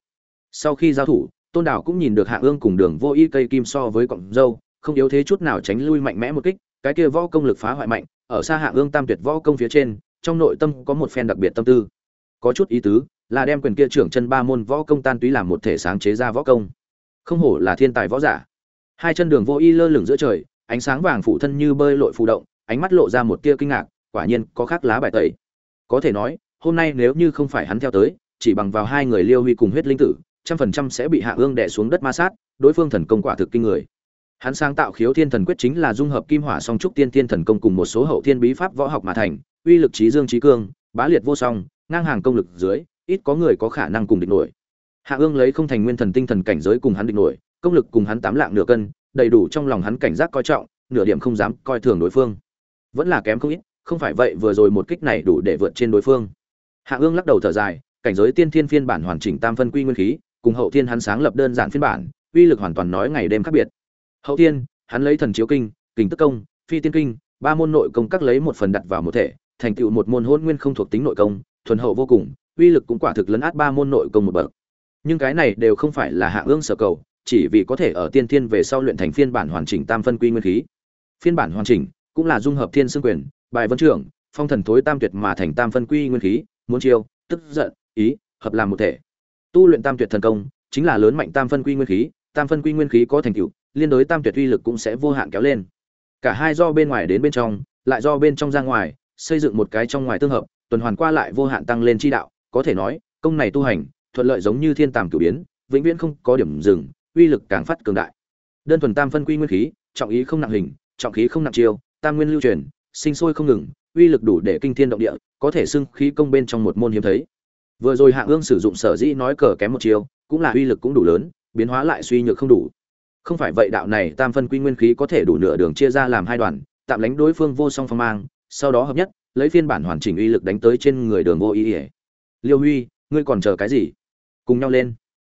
Sau khi giao thủ, tôn đào cũng nhìn được hạ ương cùng đường vô y cây kim so với cọng dâu, không yếu thế chút nào tránh lui mạnh mẽ một kích, cái kia võ công lực phá hoại mạnh, ở xa hạ ương tam tuyệt võ công phía trên, trong nội tâm có một phen đặc biệt tâm tư. Có chút ý tứ là đem quyền kia trưởng chân ba môn võ công tan túy làm một thể sáng chế ra võ công. Không hổ là thiên tài võ giả. Hai chân đường vô y lơ lửng giữa trời, ánh sáng vàng phủ thân như bơi lội phù động, ánh mắt lộ ra một tia kinh ngạc, quả nhiên có khác lá bài tẩy. Có thể nói, hôm nay nếu như không phải hắn theo tới, chỉ bằng vào hai người liêu huy cùng huyết linh tử, trăm phần trăm sẽ bị hạ ương đè xuống đất ma sát, đối phương thần công quả thực kinh người. Hắn sáng tạo khiếu thiên thần quyết chính là dung hợp kim hỏa song trúc tiên thiên thần công cùng một số hậu thiên bí pháp võ học mà thành, uy lực trí dương trí cương, bá liệt vô song, ngang hàng công lực dưới ít có người có khả năng cùng địch nổi. Hạ ương lấy không thành nguyên thần tinh thần cảnh giới cùng hắn địch nổi, công lực cùng hắn tám lạng nửa cân, đầy đủ trong lòng hắn cảnh giác coi trọng, nửa điểm không dám coi thường đối phương. Vẫn là kém không ít, không phải vậy vừa rồi một kích này đủ để vượt trên đối phương. Hạ ương lắc đầu thở dài, cảnh giới tiên thiên phiên bản hoàn chỉnh tam phân quy nguyên khí, cùng hậu thiên hắn sáng lập đơn giản phiên bản, uy lực hoàn toàn nói ngày đêm khác biệt. Hậu thiên, hắn lấy thần chiếu kinh, kình tức công, phi tiên kinh, ba môn nội công các lấy một phần đặt vào một thể, thành tựu một môn hôn nguyên không thuộc tính nội công, thuần hậu vô cùng uy lực cũng quả thực lấn át ba môn nội công một bậc. Nhưng cái này đều không phải là hạ ương sở cầu, chỉ vì có thể ở tiên thiên về sau luyện thành phiên bản hoàn chỉnh tam phân quy nguyên khí. Phiên bản hoàn chỉnh cũng là dung hợp thiên xương quyền, bài vân trưởng, phong thần thối tam tuyệt mà thành tam phân quy nguyên khí, muốn chiêu, tức giận, ý, hợp làm một thể. Tu luyện tam tuyệt thần công chính là lớn mạnh tam phân quy nguyên khí, tam phân quy nguyên khí có thành tựu, liên đối tam tuyệt uy lực cũng sẽ vô hạn kéo lên. Cả hai do bên ngoài đến bên trong, lại do bên trong ra ngoài, xây dựng một cái trong ngoài tương hợp, tuần hoàn qua lại vô hạn tăng lên chi đạo có thể nói, công này tu hành, thuận lợi giống như thiên tàm cửu biến, vĩnh viễn không có điểm dừng, uy lực càng phát cường đại. Đơn thuần tam phân quy nguyên khí, trọng ý không nặng hình, trọng khí không nặng chiêu, tam nguyên lưu truyền, sinh sôi không ngừng, uy lực đủ để kinh thiên động địa, có thể xưng khí công bên trong một môn hiếm thấy. Vừa rồi hạ ương sử dụng sở dĩ nói cờ kém một chiêu, cũng là uy lực cũng đủ lớn, biến hóa lại suy nhược không đủ. Không phải vậy đạo này tam phân quy nguyên khí có thể đủ nửa đường chia ra làm hai đoàn, tạm lánh đối phương vô song phong mang, sau đó hợp nhất, lấy phiên bản hoàn chỉnh uy lực đánh tới trên người đường vô ý ỉa liêu huy, ngươi còn chờ cái gì? Cùng nhau lên.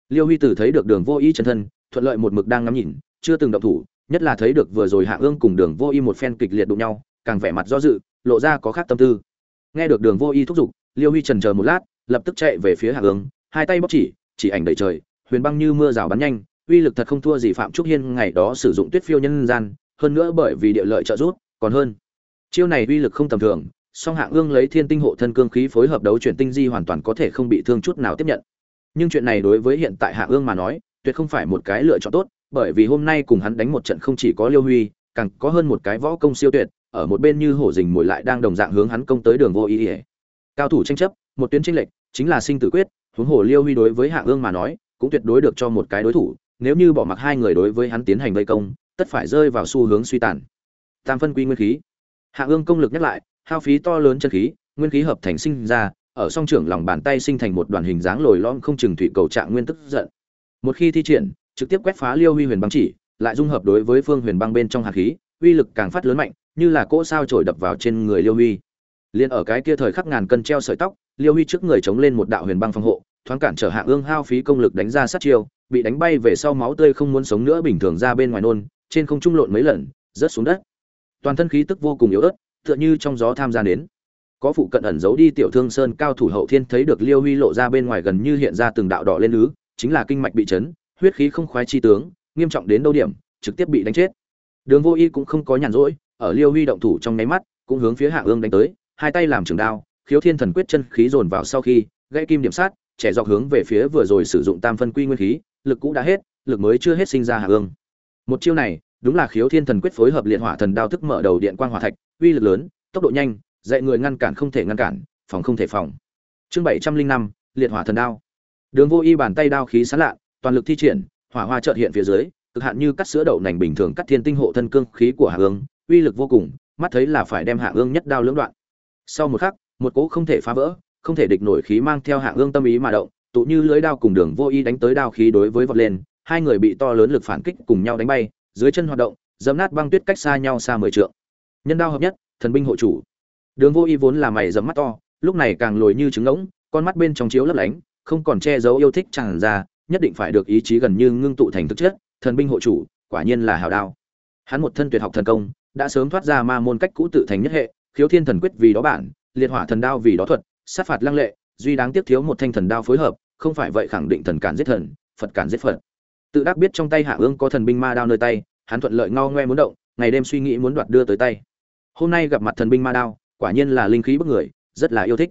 Liêu huy từ thấy được đường vô ý chân thân, thuận lợi một mực đang ngắm nhìn, chưa từng động thủ, nhất là thấy được vừa rồi hạ ương cùng đường vô y một phen kịch liệt đụng nhau, càng vẻ mặt do dự, lộ ra có khác tâm tư. Nghe được đường vô y thúc giục, liêu huy trần chờ một lát, lập tức chạy về phía hạ ương, hai tay bóc chỉ chỉ ảnh đầy trời, huyền băng như mưa rào bắn nhanh, uy lực thật không thua gì phạm trúc hiên ngày đó sử dụng tuyết phiêu nhân gian, hơn nữa bởi vì địa lợi trợ giúp, còn hơn. Chiêu này uy lực không tầm thường song hạng ương lấy thiên tinh hộ thân cương khí phối hợp đấu chuyển tinh di hoàn toàn có thể không bị thương chút nào tiếp nhận. Nhưng chuyện này đối với hiện tại hạng ương mà nói, tuyệt không phải một cái lựa chọn tốt, bởi vì hôm nay cùng hắn đánh một trận không chỉ có liêu huy, càng có hơn một cái võ công siêu tuyệt, ở một bên như hổ dình mồi lại đang đồng dạng hướng hắn công tới đường vô ý ỉa cao thủ tranh chấp, một tuyến tranh lệch, chính là sinh tử quyết, huống hồ liêu huy đối với hạng ương mà nói, cũng tuyệt đối được cho một cái đối thủ, nếu như bỏ mặc hai người đối với hắn tiến hành vây công, tất phải rơi vào xu hướng suy tàn. Tam phân quy nguyên khí. Hạ ương công lực nhắc lại hao phí to lớn chân khí, nguyên khí hợp thành sinh ra, ở song trưởng lòng bàn tay sinh thành một đoàn hình dáng lồi lõm không chừng thủy cầu trạng nguyên tức giận. Một khi thi triển, trực tiếp quét phá liêu huy huyền băng chỉ, lại dung hợp đối với phương huyền băng bên trong hạt khí, uy lực càng phát lớn mạnh, như là cỗ sao trổi đập vào trên người liêu huy. Liền ở cái kia thời khắc ngàn cân treo sợi tóc, liêu huy trước người chống lên một đạo huyền băng phòng hộ, thoáng cản trở hạ ương hao phí công lực đánh ra sát chiêu, bị đánh bay về sau máu tươi không muốn sống nữa bình thường ra bên ngoài nôn, trên không trung lộn mấy lần, rớt xuống đất. Toàn thân khí tức vô cùng yếu ớt tựa như trong gió tham gia đến. Có phụ cận ẩn giấu đi tiểu thương sơn cao thủ hậu thiên thấy được liêu huy lộ ra bên ngoài gần như hiện ra từng đạo đỏ lên lứ, chính là kinh mạch bị chấn, huyết khí không khoái chi tướng, nghiêm trọng đến đâu điểm, trực tiếp bị đánh chết. Đường vô y cũng không có nhàn rỗi, ở liêu huy động thủ trong nháy mắt, cũng hướng phía hạ ương đánh tới, hai tay làm trường đao, khiếu thiên thần quyết chân khí dồn vào sau khi, gãy kim điểm sát, trẻ dọc hướng về phía vừa rồi sử dụng tam phân quy nguyên khí, lực cũ đã hết, lực mới chưa hết sinh ra hạ ương. Một chiêu này đúng là khiếu thiên thần quyết phối hợp liệt hỏa thần đao thức mở đầu điện quang hỏa thạch, uy lực lớn, tốc độ nhanh, dạy người ngăn cản không thể ngăn cản, phòng không thể phòng. Chương bảy trăm linh năm, liệt hỏa thần đao. Đường vô y bàn tay đao khí sán lạ, toàn lực thi triển, hỏa hoa trợt hiện phía dưới, cực hạn như cắt sữa đậu nành bình thường cắt thiên tinh hộ thân cương khí của hạ ương, uy lực vô cùng, mắt thấy là phải đem hạ ương nhất đao lưỡng đoạn. Sau một khắc, một cỗ không thể phá vỡ, không thể địch nổi khí mang theo hạ ương tâm ý mà động, tụ như lưới đao cùng đường vô y đánh tới đao khí đối với vọt lên, hai người bị to lớn lực phản kích cùng nhau đánh bay dưới chân hoạt động, dẫm nát băng tuyết cách xa nhau xa mười trượng. Nhân đao hợp nhất, thần binh hộ chủ. Đường vô y vốn là mày dấm mắt to, lúc này càng lồi như trứng ngỗng, con mắt bên trong chiếu lấp lánh, không còn che giấu yêu thích chẳng ra, nhất định phải được ý chí gần như ngưng tụ thành thực chất, thần binh hộ chủ, quả nhiên là hào đao. Hắn một thân tuyệt học thần công, đã sớm thoát ra ma môn cách cũ tự thành nhất hệ, khiếu thiên thần quyết vì đó bản, liệt hỏa thần đao vì đó thuật, sát phạt lăng lệ, duy đáng tiếc thiếu một thanh thần đao phối hợp, không phải vậy khẳng định thần cản giết thần, phật cản giết phật tự đắc biết trong tay hạ ương có thần binh ma đao nơi tay, hắn thuận lợi ngao ngoe muốn động, ngày đêm suy nghĩ muốn đoạt đưa tới tay. Hôm nay gặp mặt thần binh ma đao, quả nhiên là linh khí bức người, rất là yêu thích.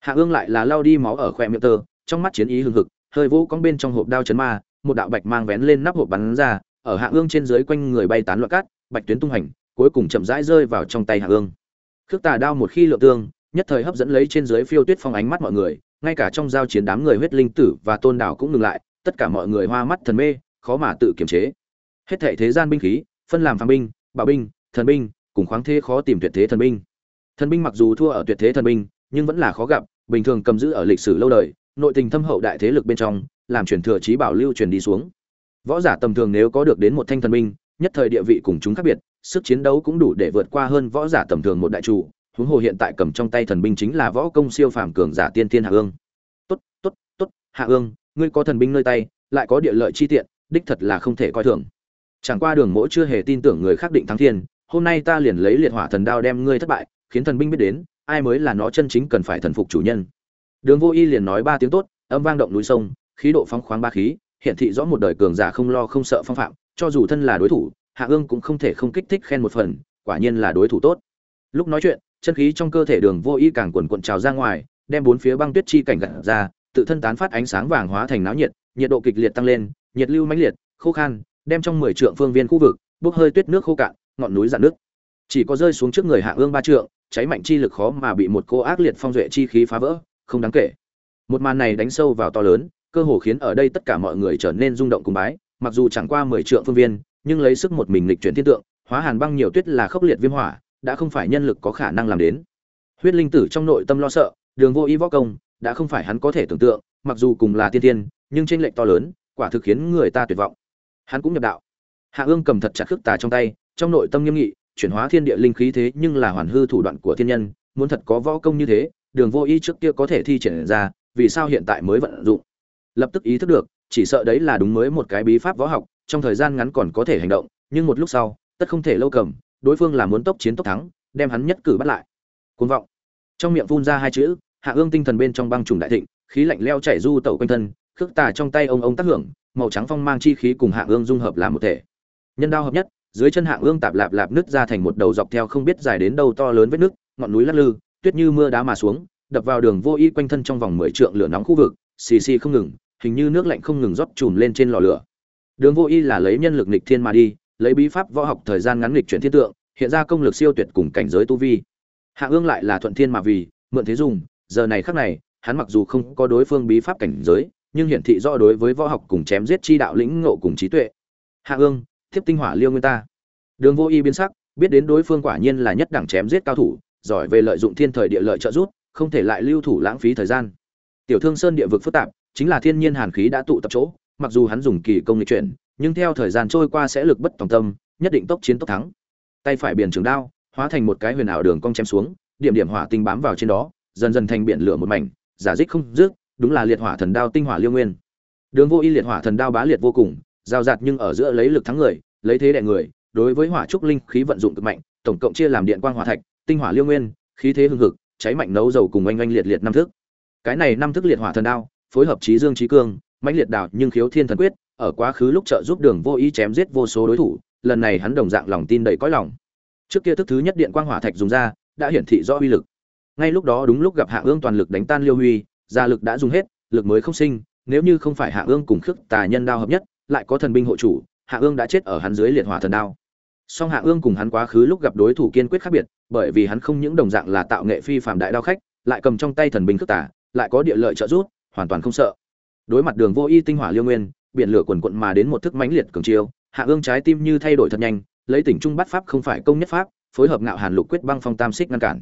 Hạ ương lại là lao đi máu ở khoe miệng tơ, trong mắt chiến ý hừng hực, hơi vũ cong bên trong hộp đao chấn ma, một đạo bạch mang vén lên nắp hộp bắn ra, ở hạ ương trên dưới quanh người bay tán loạn cát, bạch tuyến tung hành, cuối cùng chậm rãi rơi vào trong tay hạ ương. Khước tà đao một khi lượng tương, nhất thời hấp dẫn lấy trên dưới phiêu tuyết phong ánh mắt mọi người, ngay cả trong giao chiến đám người huyết linh tử và tôn đảo cũng ngừng lại tất cả mọi người hoa mắt thần mê, khó mà tự kiềm chế. Hết thảy thế gian binh khí, phân làm phàm binh, bảo binh, thần binh, cùng khoáng thế khó tìm tuyệt thế thần binh. Thần binh mặc dù thua ở tuyệt thế thần binh, nhưng vẫn là khó gặp, bình thường cầm giữ ở lịch sử lâu đời, nội tình thâm hậu đại thế lực bên trong, làm truyền thừa trí bảo lưu truyền đi xuống. Võ giả tầm thường nếu có được đến một thanh thần binh, nhất thời địa vị cùng chúng khác biệt, sức chiến đấu cũng đủ để vượt qua hơn võ giả tầm thường một đại chủ, huống hồ hiện tại cầm trong tay thần binh chính là võ công siêu phàm cường giả tiên thiên hạ ương. Tốt tốt tốt, hạ ương ngươi có thần binh nơi tay, lại có địa lợi chi tiện, đích thật là không thể coi thường. Chẳng qua đường mỗi chưa hề tin tưởng người khác định thắng thiên, hôm nay ta liền lấy liệt hỏa thần đao đem ngươi thất bại, khiến thần binh biết đến, ai mới là nó chân chính cần phải thần phục chủ nhân. Đường vô y liền nói ba tiếng tốt, âm vang động núi sông, khí độ phóng khoáng ba khí, hiện thị rõ một đời cường giả không lo không sợ phong phạm, cho dù thân là đối thủ, hạ ương cũng không thể không kích thích khen một phần, quả nhiên là đối thủ tốt. Lúc nói chuyện, chân khí trong cơ thể đường vô y càng quần quận trào ra ngoài, đem bốn phía băng tuyết chi cảnh gặt ra tự thân tán phát ánh sáng vàng hóa thành náo nhiệt nhiệt độ kịch liệt tăng lên, nhiệt lưu mãnh liệt, khô khan, đem trong mười trượng phương viên khu vực, bốc hơi tuyết nước khô cạn, ngọn núi dạn nước chỉ có rơi xuống trước người hạ ương ba trượng, cháy mạnh chi lực khó mà bị một cô ác liệt phong duệ chi khí phá vỡ, không đáng kể. Một màn này đánh sâu vào to lớn, cơ hồ khiến ở đây tất cả mọi người trở nên rung động cùng bái, mặc dù chẳng qua mười trượng phương viên, nhưng lấy sức một mình lịch chuyển thiên tượng, hóa hàn băng nhiều tuyết là khốc liệt viêm hỏa, đã không phải nhân lực có khả năng làm đến. Huyết linh tử trong nội tâm lo sợ, đường vô ý võ công đã không phải hắn có thể tưởng tượng, mặc dù cùng là tiên tiên, nhưng tranh lệch to lớn, quả thực khiến người ta tuyệt vọng. Hắn cũng nhập đạo. Hạ ương cầm thật chặt khước tà trong tay, trong nội tâm nghiêm nghị, chuyển hóa thiên địa linh khí thế nhưng là hoàn hư thủ đoạn của thiên nhân, muốn thật có võ công như thế, đường vô ý trước kia có thể thi triển ra, vì sao hiện tại mới vận dụng? Lập tức ý thức được, chỉ sợ đấy là đúng mới một cái bí pháp võ học, trong thời gian ngắn còn có thể hành động, nhưng một lúc sau, tất không thể lâu cầm, đối phương là muốn tốc chiến tốc thắng, đem hắn nhất cử bắt lại. Cuồng vọng. Trong miệng phun ra hai chữ hạ ương tinh thần bên trong băng trùng đại thịnh, khí lạnh leo chảy du tẩu quanh thân, khước tà trong tay ông ông tác hưởng, màu trắng phong mang chi khí cùng hạ ương dung hợp làm một thể. Nhân đao hợp nhất, dưới chân hạ ương tạp lạp lạp nứt ra thành một đầu dọc theo không biết dài đến đâu to lớn vết nước ngọn núi lắc lư, tuyết như mưa đá mà xuống, đập vào đường vô y quanh thân trong vòng mười trượng lửa nóng khu vực, xì xì không ngừng, hình như nước lạnh không ngừng rót chùm lên trên lò lửa. Đường vô y là lấy nhân lực nghịch thiên mà đi, lấy bí pháp võ học thời gian ngắn nghịch chuyển thiên tượng, hiện ra công lực siêu tuyệt cùng cảnh giới tu vi. Hạ ương lại là thuận thiên mà vì, mượn thế dùng giờ này khắc này, hắn mặc dù không có đối phương bí pháp cảnh giới, nhưng hiển thị rõ đối với võ học cùng chém giết chi đạo lĩnh ngộ cùng trí tuệ. Hạ ương tiếp tinh hỏa liêu nguyên ta. Đường vô y biến sắc, biết đến đối phương quả nhiên là nhất đẳng chém giết cao thủ, giỏi về lợi dụng thiên thời địa lợi trợ giúp, không thể lại lưu thủ lãng phí thời gian. Tiểu thương sơn địa vực phức tạp, chính là thiên nhiên hàn khí đã tụ tập chỗ, mặc dù hắn dùng kỳ công lịch chuyển, nhưng theo thời gian trôi qua sẽ lực bất tòng tâm, nhất định tốc chiến tốc thắng. Tay phải biển trường đao, hóa thành một cái huyền ảo đường cong chém xuống, điểm điểm hỏa tinh bám vào trên đó dần dần thành biển lửa một mảnh, giả dích không dứt, đúng là liệt hỏa thần đao tinh hỏa liêu nguyên. Đường vô y liệt hỏa thần đao bá liệt vô cùng, giao giạt nhưng ở giữa lấy lực thắng người, lấy thế đè người, đối với hỏa trúc linh khí vận dụng cực mạnh, tổng cộng chia làm điện quang hỏa thạch, tinh hỏa liêu nguyên, khí thế hưng hực, cháy mạnh nấu dầu cùng oanh oanh liệt liệt năm thức. Cái này năm thức liệt hỏa thần đao, phối hợp trí dương trí cương, mãnh liệt đạo nhưng khiếu thiên thần quyết, ở quá khứ lúc trợ giúp đường vô y chém giết vô số đối thủ, lần này hắn đồng dạng lòng tin đầy cõi lòng. Trước kia thức thứ nhất điện quang hỏa thạch dùng ra, đã hiển thị rõ uy lực ngay lúc đó đúng lúc gặp hạ ương toàn lực đánh tan liêu huy, gia lực đã dùng hết, lực mới không sinh, nếu như không phải hạ ương cùng khước tà nhân đao hợp nhất, lại có thần binh hộ chủ, hạ ương đã chết ở hắn dưới liệt hỏa thần đao. Song hạ ương cùng hắn quá khứ lúc gặp đối thủ kiên quyết khác biệt, bởi vì hắn không những đồng dạng là tạo nghệ phi phạm đại đao khách, lại cầm trong tay thần binh khước tà, lại có địa lợi trợ giúp, hoàn toàn không sợ. Đối mặt đường vô y tinh hỏa liêu nguyên, biển lửa quần quận mà đến một thức mãnh liệt cường chiêu, hạ ương trái tim như thay đổi thật nhanh, lấy tỉnh trung bắt pháp không phải công nhất pháp, phối hợp ngạo hàn lục quyết băng phong tam xích ngăn cản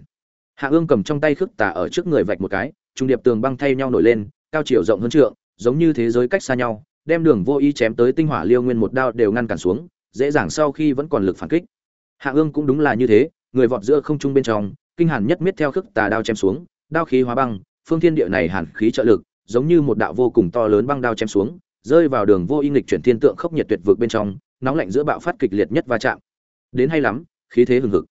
hạ ương cầm trong tay khước tà ở trước người vạch một cái, trung điệp tường băng thay nhau nổi lên, cao chiều rộng hơn trượng, giống như thế giới cách xa nhau, đem đường vô ý chém tới tinh hỏa liêu nguyên một đao đều ngăn cản xuống, dễ dàng sau khi vẫn còn lực phản kích. Hạ ương cũng đúng là như thế, người vọt giữa không trung bên trong, kinh hàn nhất miết theo khước tà đao chém xuống, đao khí hóa băng, phương thiên địa này hàn khí trợ lực, giống như một đạo vô cùng to lớn băng đao chém xuống, rơi vào đường vô ý nghịch chuyển thiên tượng khốc nhiệt tuyệt vực bên trong, nóng lạnh giữa bạo phát kịch liệt nhất va chạm. Đến hay lắm, khí thế hừng hực.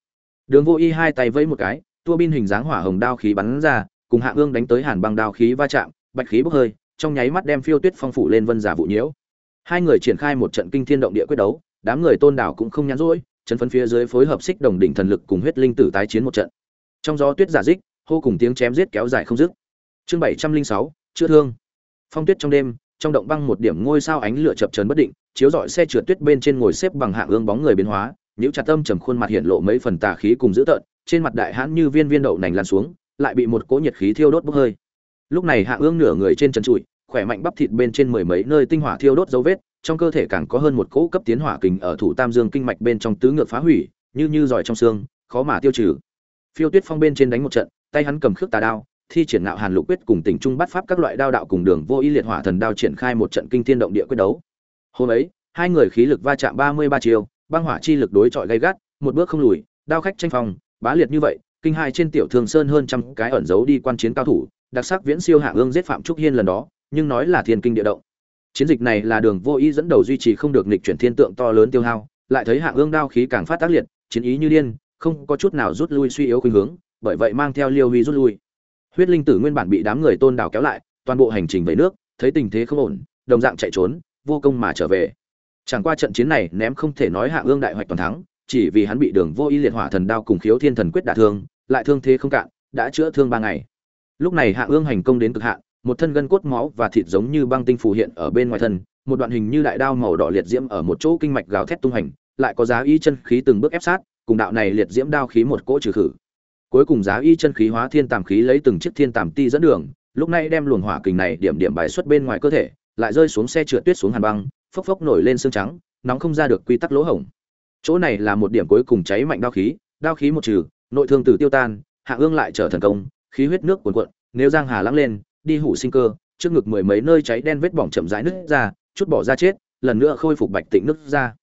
Đường vô y hai tay vẫy một cái tua bin hình dáng hỏa hồng đao khí bắn ra, cùng hạ ương đánh tới hàn băng đao khí va chạm, bạch khí bốc hơi, trong nháy mắt đem phiêu tuyết phong phủ lên vân giả vụ nhiễu. Hai người triển khai một trận kinh thiên động địa quyết đấu, đám người tôn đảo cũng không nhắn rỗi, chấn phấn phía dưới phối hợp xích đồng đỉnh thần lực cùng huyết linh tử tái chiến một trận. Trong gió tuyết giả dích, hô cùng tiếng chém giết kéo dài không dứt. Chương bảy trăm linh sáu, chữa thương. Phong tuyết trong đêm, trong động băng một điểm ngôi sao ánh lửa chập chờn bất định, chiếu rọi xe trượt tuyết bên trên ngồi xếp bằng hạ ương bóng người biến hóa, nhíu chặt tâm trầm khuôn mặt hiện lộ mấy phần tà khí cùng dữ tợn trên mặt đại hãn như viên viên đậu nành lan xuống, lại bị một cỗ nhiệt khí thiêu đốt bốc hơi. Lúc này hạ ương nửa người trên trần trụi, khỏe mạnh bắp thịt bên trên mười mấy nơi tinh hỏa thiêu đốt dấu vết, trong cơ thể càng có hơn một cỗ cấp tiến hỏa kình ở thủ tam dương kinh mạch bên trong tứ ngược phá hủy, như như giỏi trong xương, khó mà tiêu trừ. Phiêu tuyết phong bên trên đánh một trận, tay hắn cầm khước tà đao, thi triển ngạo hàn lục quyết cùng tỉnh trung bắt pháp các loại đao đạo cùng đường vô ý liệt hỏa thần đao triển khai một trận kinh thiên động địa quyết đấu. Hôm ấy, hai người khí lực va chạm ba mươi ba chiều băng hỏa chi lực đối chọi gay gắt, một bước không lùi, đao khách tranh phòng bá liệt như vậy, kinh hai trên tiểu thường sơn hơn trăm cái ẩn giấu đi quan chiến cao thủ, đặc sắc viễn siêu hạ ương giết phạm trúc hiên lần đó, nhưng nói là thiên kinh địa động. Chiến dịch này là đường vô ý dẫn đầu duy trì không được nghịch chuyển thiên tượng to lớn tiêu hao, lại thấy hạ ương đao khí càng phát tác liệt, chiến ý như điên, không có chút nào rút lui suy yếu khuynh hướng, bởi vậy mang theo liêu huy rút lui. Huyết linh tử nguyên bản bị đám người tôn đảo kéo lại, toàn bộ hành trình về nước, thấy tình thế không ổn, đồng dạng chạy trốn, vô công mà trở về. Chẳng qua trận chiến này ném không thể nói hạ ương đại hoạch toàn thắng chỉ vì hắn bị đường vô ý liệt hỏa thần đao cùng khiếu thiên thần quyết đả thương, lại thương thế không cạn, đã chữa thương ba ngày. Lúc này hạ ương hành công đến cực hạn, một thân gân cốt máu và thịt giống như băng tinh phù hiện ở bên ngoài thân, một đoạn hình như đại đao màu đỏ liệt diễm ở một chỗ kinh mạch gào thét tung hành, lại có giá y chân khí từng bước ép sát, cùng đạo này liệt diễm đao khí một cỗ trừ khử. Cuối cùng giá y chân khí hóa thiên tàm khí lấy từng chiếc thiên tàm ti dẫn đường, lúc này đem luồng hỏa kình này điểm điểm bài xuất bên ngoài cơ thể, lại rơi xuống xe trượt tuyết xuống hàn băng, phốc phốc nổi lên xương trắng, nóng không ra được quy tắc lỗ hổng chỗ này là một điểm cuối cùng cháy mạnh đao khí đao khí một trừ, nội thương tử tiêu tan, hạ ương lại trở thần công, khí huyết nước cuồn cuộn, nếu giang hà lắng lên, đi hủ sinh cơ, trước ngực mười mấy nơi cháy đen vết bỏng chậm rãi nứt ra, chút bỏ ra chết, lần nữa khôi phục bạch tịnh nứt ra.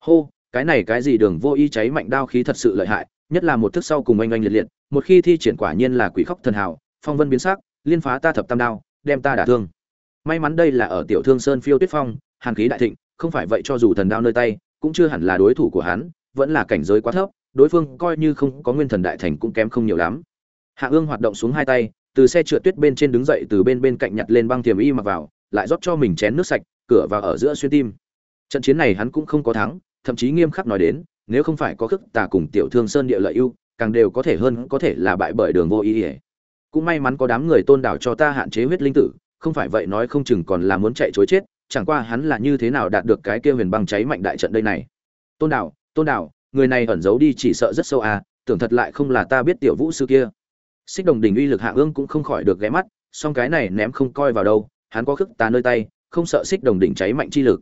Hô, cái này cái gì đường vô y cháy mạnh đao khí thật sự lợi hại, nhất là một thức sau cùng oanh oanh liệt liệt, một khi thi triển quả nhiên là quỷ khóc thần hào, phong vân biến sắc, liên phá ta thập tam đao, đem ta đả thương. May mắn đây là ở tiểu thương sơn phiêu tuyết phong, hàn khí đại thịnh, không phải vậy cho dù thần đao nơi tay cũng chưa hẳn là đối thủ của hắn, vẫn là cảnh giới quá thấp, đối phương coi như không có nguyên thần đại thành cũng kém không nhiều lắm hạ ương hoạt động xuống hai tay, từ xe trượt tuyết bên trên đứng dậy từ bên bên cạnh nhặt lên băng tiềm y mặc vào, lại rót cho mình chén nước sạch, cửa vào ở giữa xuyên tim trận chiến này hắn cũng không có thắng, thậm chí nghiêm khắc nói đến, nếu không phải có khức tà cùng tiểu thương sơn địa lợi ưu, càng đều có thể hơn, có thể là bại bởi đường vô ý ý. cũng may mắn có đám người tôn đảo cho ta hạn chế huyết linh tử, không phải vậy nói không chừng còn là muốn chạy chối chết chẳng qua hắn là như thế nào đạt được cái kia huyền băng cháy mạnh đại trận đây này? Tôn đảo tôn đảo người này ẩn giấu đi chỉ sợ rất sâu à tưởng thật lại không là ta biết tiểu vũ sư kia. Xích đồng đình uy lực hạ ương cũng không khỏi được ghé mắt, song cái này ném không coi vào đâu, hắn có khức ta nơi tay, không sợ xích đồng đỉnh cháy mạnh chi lực.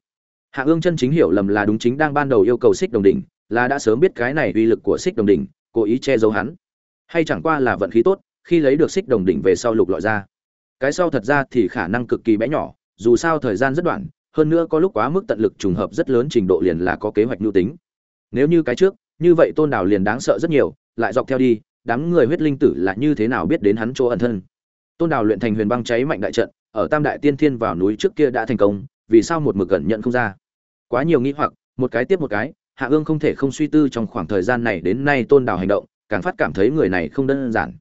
Hạ ương chân chính hiểu lầm là đúng chính đang ban đầu yêu cầu xích đồng đỉnh là đã sớm biết cái này uy lực của xích đồng đỉnh cố ý che giấu hắn. Hay chẳng qua là vận khí tốt, khi lấy được xích đồng đỉnh về sau lục lọi ra. Cái sau thật ra thì khả năng cực kỳ bé nhỏ dù sao thời gian rất đoạn, hơn nữa có lúc quá mức tận lực trùng hợp rất lớn trình độ liền là có kế hoạch nhu tính. Nếu như cái trước, như vậy tôn đảo liền đáng sợ rất nhiều, lại dọc theo đi, đám người huyết linh tử là như thế nào biết đến hắn chỗ ẩn thân? Tôn đảo luyện thành huyền băng cháy mạnh đại trận, ở tam đại tiên thiên vào núi trước kia đã thành công, vì sao một mực gần nhận không ra? Quá nhiều nghĩ hoặc, một cái tiếp một cái, hạ ương không thể không suy tư trong khoảng thời gian này đến nay tôn đảo hành động, càng phát cảm thấy người này không đơn giản.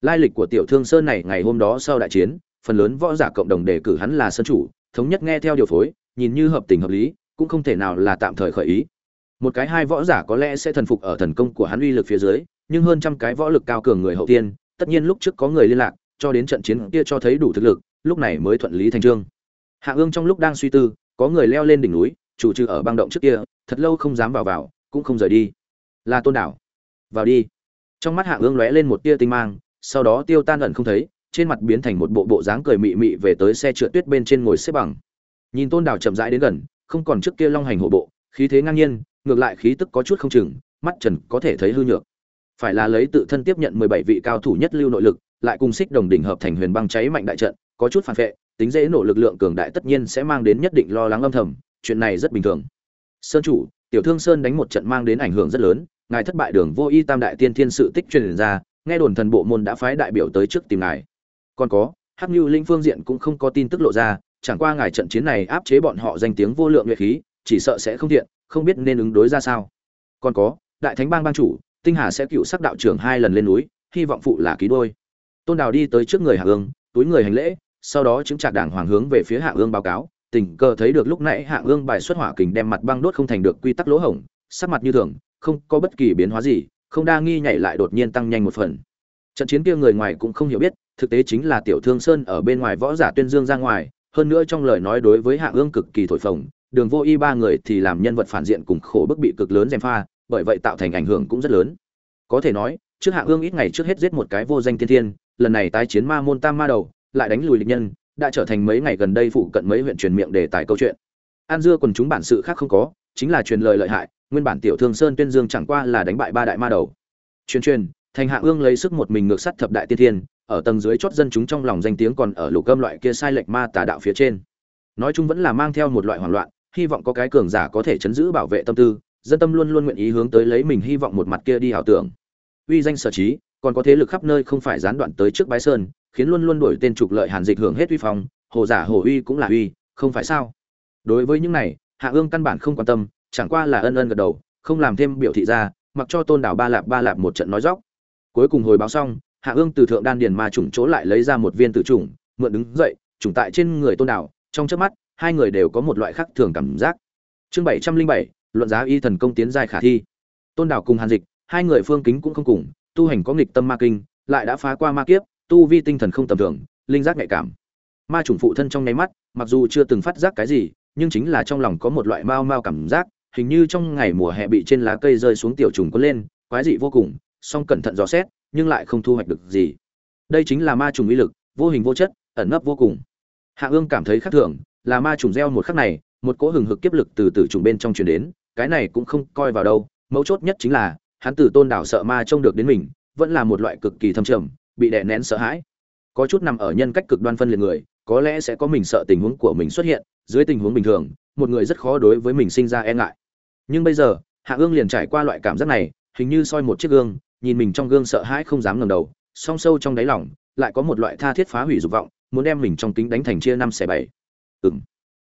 Lai lịch của tiểu thương sơn này ngày hôm đó sau đại chiến phần lớn võ giả cộng đồng đề cử hắn là sơn chủ, thống nhất nghe theo điều phối, nhìn như hợp tình hợp lý, cũng không thể nào là tạm thời khởi ý. Một cái hai võ giả có lẽ sẽ thần phục ở thần công của hắn uy lực phía dưới, nhưng hơn trăm cái võ lực cao cường người hậu tiên, tất nhiên lúc trước có người liên lạc, cho đến trận chiến kia cho thấy đủ thực lực, lúc này mới thuận lý thành trương. Hạ ương trong lúc đang suy tư, có người leo lên đỉnh núi, chủ trừ ở băng động trước kia, thật lâu không dám vào vào, cũng không rời đi. Là tôn đảo. Vào đi. Trong mắt hạ ương lóe lên một tia tinh mang, sau đó tiêu tan ẩn không thấy trên mặt biến thành một bộ bộ dáng cười mị mị về tới xe trượt tuyết bên trên ngồi xếp bằng. Nhìn tôn đảo chậm rãi đến gần, không còn trước kia long hành hộ bộ, khí thế ngang nhiên, ngược lại khí tức có chút không chừng, mắt trần có thể thấy hư nhược. Phải là lấy tự thân tiếp nhận mười bảy vị cao thủ nhất lưu nội lực, lại cùng xích đồng đỉnh hợp thành huyền băng cháy mạnh đại trận, có chút phản vệ, tính dễ nổ lực lượng cường đại tất nhiên sẽ mang đến nhất định lo lắng âm thầm, chuyện này rất bình thường. Sơn chủ, tiểu thương sơn đánh một trận mang đến ảnh hưởng rất lớn, ngài thất bại đường vô y tam đại tiên thiên sự tích truyền ra, nghe đồn thần bộ môn đã phái đại biểu tới trước tìm ngài còn có, hắc như linh phương diện cũng không có tin tức lộ ra, chẳng qua ngài trận chiến này áp chế bọn họ danh tiếng vô lượng nhuệ khí, chỉ sợ sẽ không thiện, không biết nên ứng đối ra sao. Còn có, đại thánh bang bang chủ, tinh hà sẽ cựu sắc đạo trưởng hai lần lên núi, hy vọng phụ là ký đôi. Tôn đào đi tới trước người hạ ương, túi người hành lễ, sau đó chứng trạc đảng hoàng hướng về phía hạ ương báo cáo. Tình cờ thấy được lúc nãy hạ ương bài xuất hỏa kình đem mặt băng đốt không thành được quy tắc lỗ hổng, sắc mặt như thường, không có bất kỳ biến hóa gì, không đa nghi nhảy lại đột nhiên tăng nhanh một phần. Trận chiến kia người ngoài cũng không hiểu biết thực tế chính là tiểu thương sơn ở bên ngoài võ giả tuyên dương ra ngoài, hơn nữa trong lời nói đối với hạ ương cực kỳ thổi phồng, đường vô y ba người thì làm nhân vật phản diện cùng khổ bức bị cực lớn dèm pha, bởi vậy tạo thành ảnh hưởng cũng rất lớn. Có thể nói, trước hạ ương ít ngày trước hết giết một cái vô danh tiên thiên, lần này tái chiến ma môn tam ma đầu, lại đánh lùi địch nhân, đã trở thành mấy ngày gần đây phụ cận mấy huyện truyền miệng đề tài câu chuyện. An dưa quần chúng bản sự khác không có, chính là truyền lời lợi hại, nguyên bản tiểu thương sơn tuyên dương chẳng qua là đánh bại ba đại ma đầu. Truyền truyền, thành hạ ương lấy sức một mình ngược sắt thập đại tiên thiên ở tầng dưới chót dân chúng trong lòng danh tiếng còn ở lục cơm loại kia sai lệch ma tà đạo phía trên. Nói chung vẫn là mang theo một loại hoảng loạn, hy vọng có cái cường giả có thể chấn giữ bảo vệ tâm tư, dân tâm luôn luôn nguyện ý hướng tới lấy mình hy vọng một mặt kia đi ảo tưởng. Uy danh sở trí, còn có thế lực khắp nơi không phải gián đoạn tới trước bái sơn, khiến luôn luôn đổi tên trục lợi hàn dịch hưởng hết uy phong, hồ giả hồ uy cũng là uy, không phải sao? Đối với những này, hạ ương căn bản không quan tâm, chẳng qua là ân ân gật đầu, không làm thêm biểu thị ra, mặc cho tôn đảo ba lạp ba lạp một trận nói dóc cuối cùng hồi báo xong hạ ương từ thượng đan điền ma trùng chỗ lại lấy ra một viên tử trùng mượn đứng dậy trùng tại trên người tôn đảo trong chớp mắt, hai người đều có một loại khác thường cảm giác. Chương bảy trăm linh bảy, luận giá y thần công tiến giai khả thi. Tôn đảo cùng hàn dịch, hai người phương kính cũng không cùng, tu hành có nghịch tâm ma kinh, lại đã phá qua ma kiếp, tu vi tinh thần không tầm thường, linh giác nhạy cảm. Ma trùng phụ thân trong nháy mắt, mặc dù chưa từng phát giác cái gì, nhưng chính là trong lòng có một loại mau mau cảm giác, hình như trong ngày mùa hè bị trên lá cây rơi xuống tiểu trùng có lên, quái dị vô cùng, song cẩn thận dò xét nhưng lại không thu hoạch được gì. Đây chính là ma trùng uy lực, vô hình vô chất, ẩn nấp vô cùng. Hạ ương cảm thấy khác thường, là ma trùng gieo một khắc này, một cỗ hừng hực kiếp lực từ từ trùng bên trong truyền đến, cái này cũng không coi vào đâu, mấu chốt nhất chính là, hắn từ tôn đảo sợ ma trông được đến mình, vẫn là một loại cực kỳ thâm trầm, bị đè nén sợ hãi. Có chút nằm ở nhân cách cực đoan phân liệt người, có lẽ sẽ có mình sợ tình huống của mình xuất hiện, dưới tình huống bình thường, một người rất khó đối với mình sinh ra e ngại. Nhưng bây giờ, hạ ương liền trải qua loại cảm giác này, hình như soi một chiếc gương nhìn mình trong gương sợ hãi không dám ngẩng đầu, song sâu trong đáy lòng, lại có một loại tha thiết phá hủy dục vọng, muốn đem mình trong kính đánh thành chia năm xẻ bảy. Ừm.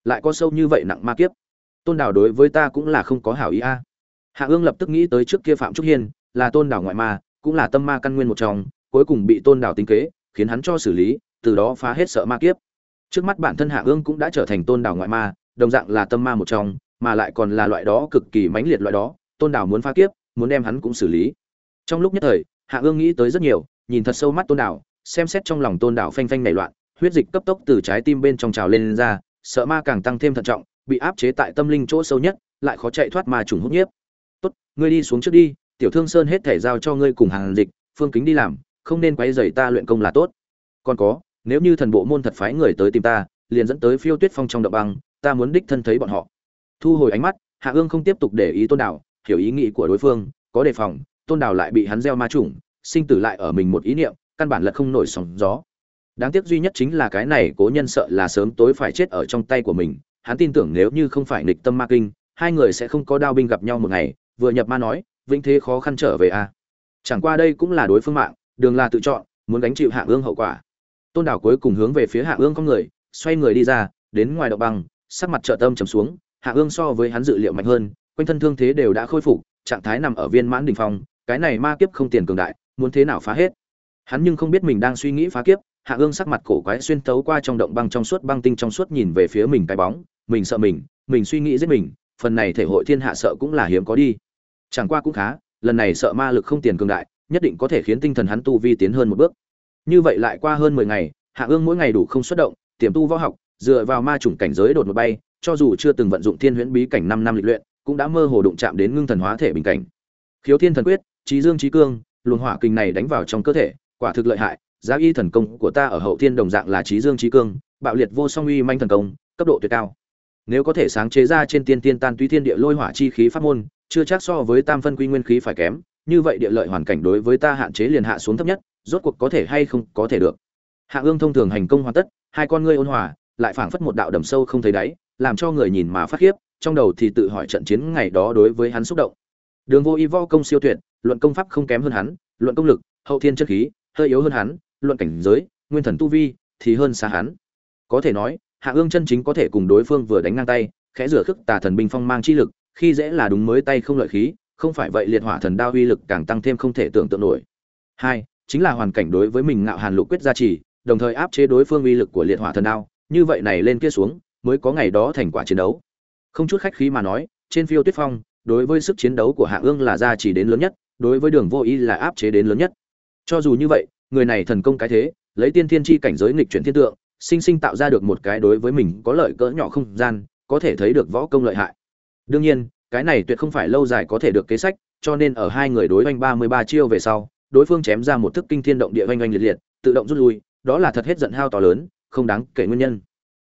Lại có sâu như vậy nặng ma kiếp. Tôn Đào đối với ta cũng là không có hảo ý a. Hạ ương lập tức nghĩ tới trước kia phạm trúc hiên, là tôn Đào ngoại ma, cũng là tâm ma căn nguyên một trong, cuối cùng bị tôn Đào tính kế, khiến hắn cho xử lý, từ đó phá hết sợ ma kiếp. Trước mắt bản thân hạ ương cũng đã trở thành tôn Đào ngoại ma, đồng dạng là tâm ma một trong, mà lại còn là loại đó cực kỳ mãnh liệt loại đó. Tôn Đào muốn phá kiếp, muốn đem hắn cũng xử lý trong lúc nhất thời hạ ương nghĩ tới rất nhiều nhìn thật sâu mắt tôn đảo xem xét trong lòng tôn đảo phanh phanh nảy loạn huyết dịch cấp tốc từ trái tim bên trong trào lên, lên ra sợ ma càng tăng thêm thận trọng bị áp chế tại tâm linh chỗ sâu nhất lại khó chạy thoát ma trùng hút nhiếp. Tốt ngươi đi xuống trước đi tiểu thương sơn hết thể giao cho ngươi cùng hàng dịch phương kính đi làm không nên quấy rầy ta luyện công là tốt. Còn có nếu như thần bộ môn thật phái người tới tìm ta liền dẫn tới phiêu tuyết phong trong đậu băng ta muốn đích thân thấy bọn họ. Thu hồi ánh mắt hạ ương không tiếp tục để ý tôn đảo hiểu ý nghĩ của đối phương có đề phòng tôn Đào lại bị hắn gieo ma trùng sinh tử lại ở mình một ý niệm, căn bản là không nổi sóng gió. Đáng tiếc duy nhất chính là cái này cố nhân sợ là sớm tối phải chết ở trong tay của mình, hắn tin tưởng nếu như không phải nghịch tâm ma kinh, hai người sẽ không có đao binh gặp nhau một ngày, vừa nhập ma nói, vĩnh thế khó khăn trở về a chẳng qua đây cũng là đối phương mạng, đường là tự chọn, muốn gánh chịu hạ ương hậu quả. Tôn đảo cuối cùng hướng về phía hạ ương con người, xoay người đi ra, đến ngoài động băng, sắc mặt trợ tâm trầm xuống hạ ương so với hắn dự liệu mạnh hơn, quanh thân thương thế đều đã khôi phục, trạng thái nằm ở viên mãn đỉnh phong cái này ma kiếp không tiền cường đại, muốn thế nào phá hết? Hắn nhưng không biết mình đang suy nghĩ phá kiếp, hạ ương sắc mặt cổ quái xuyên tấu qua trong động băng trong suốt băng tinh trong suốt nhìn về phía mình cái bóng, mình sợ mình mình suy nghĩ giết mình, phần này thể hội thiên hạ sợ cũng là hiếm có đi. Chẳng qua cũng khá, lần này sợ ma lực không tiền cường đại, nhất định có thể khiến tinh thần hắn tu vi tiến hơn một bước. Như vậy lại qua hơn mười ngày, hạ ương mỗi ngày đủ không xuất động, tiềm tu võ học, dựa vào ma chủng cảnh giới đột một bay, cho dù chưa từng vận dụng thiên huyễn bí cảnh năm năm lịch luyện, cũng đã mơ hồ đụng chạm đến ngưng thần hóa thể bình cảnh. Khiếu thiên thần quyết trí dương trí cương, luồng hỏa kinh này đánh vào trong cơ thể, quả thực lợi hại, giá y thần công của ta ở hậu thiên đồng dạng là trí dương trí cương, bạo liệt vô song uy manh thần công, cấp độ tuyệt cao. Nếu có thể sáng chế ra trên tiên tiên tan tuy thiên địa lôi hỏa chi khí pháp môn, chưa chắc so với tam phân quy nguyên khí phải kém, như vậy địa lợi hoàn cảnh đối với ta hạn chế liền hạ xuống thấp nhất, rốt cuộc có thể hay không có thể được. Hạ ương thông thường hành công hoàn tất, hai con ngươi ôn hòa, lại phảng phất một đạo đầm sâu không thấy đáy, làm cho người nhìn mà phát khiếp, trong đầu thì tự hỏi trận chiến ngày đó đối với hắn xúc động đường vô y vo công siêu tuyệt, luận công pháp không kém hơn hắn, luận công lực, hậu thiên chất khí, hơi yếu hơn hắn, luận cảnh giới, nguyên thần tu vi thì hơn xa hắn. Có thể nói, hạ ương chân chính có thể cùng đối phương vừa đánh ngang tay, khẽ rửa khức tà thần binh phong mang chi lực, khi dễ là đúng mới tay không lợi khí, không phải vậy liệt hỏa thần đao uy lực càng tăng thêm không thể tưởng tượng nổi. Hai, chính là hoàn cảnh đối với mình ngạo hàn lục quyết gia trì, đồng thời áp chế đối phương uy lực của liệt hỏa thần đao, như vậy này lên kia xuống, mới có ngày đó thành quả chiến đấu. Không chút khách khí mà nói, trên phiêu tuyết phong đối với sức chiến đấu của hạ ương là gia trì đến lớn nhất, đối với đường vô ý là áp chế đến lớn nhất. Cho dù như vậy, người này thần công cái thế, lấy tiên thiên chi cảnh giới nghịch chuyển thiên tượng, sinh sinh tạo ra được một cái đối với mình có lợi cỡ nhỏ không gian, có thể thấy được võ công lợi hại. Đương nhiên, cái này tuyệt không phải lâu dài có thể được kế sách, cho nên ở hai người đối oanh ba mươi ba chiêu về sau, đối phương chém ra một thức kinh thiên động địa oanh oanh liệt liệt, tự động rút lui, đó là thật hết giận hao to lớn, không đáng kể nguyên nhân.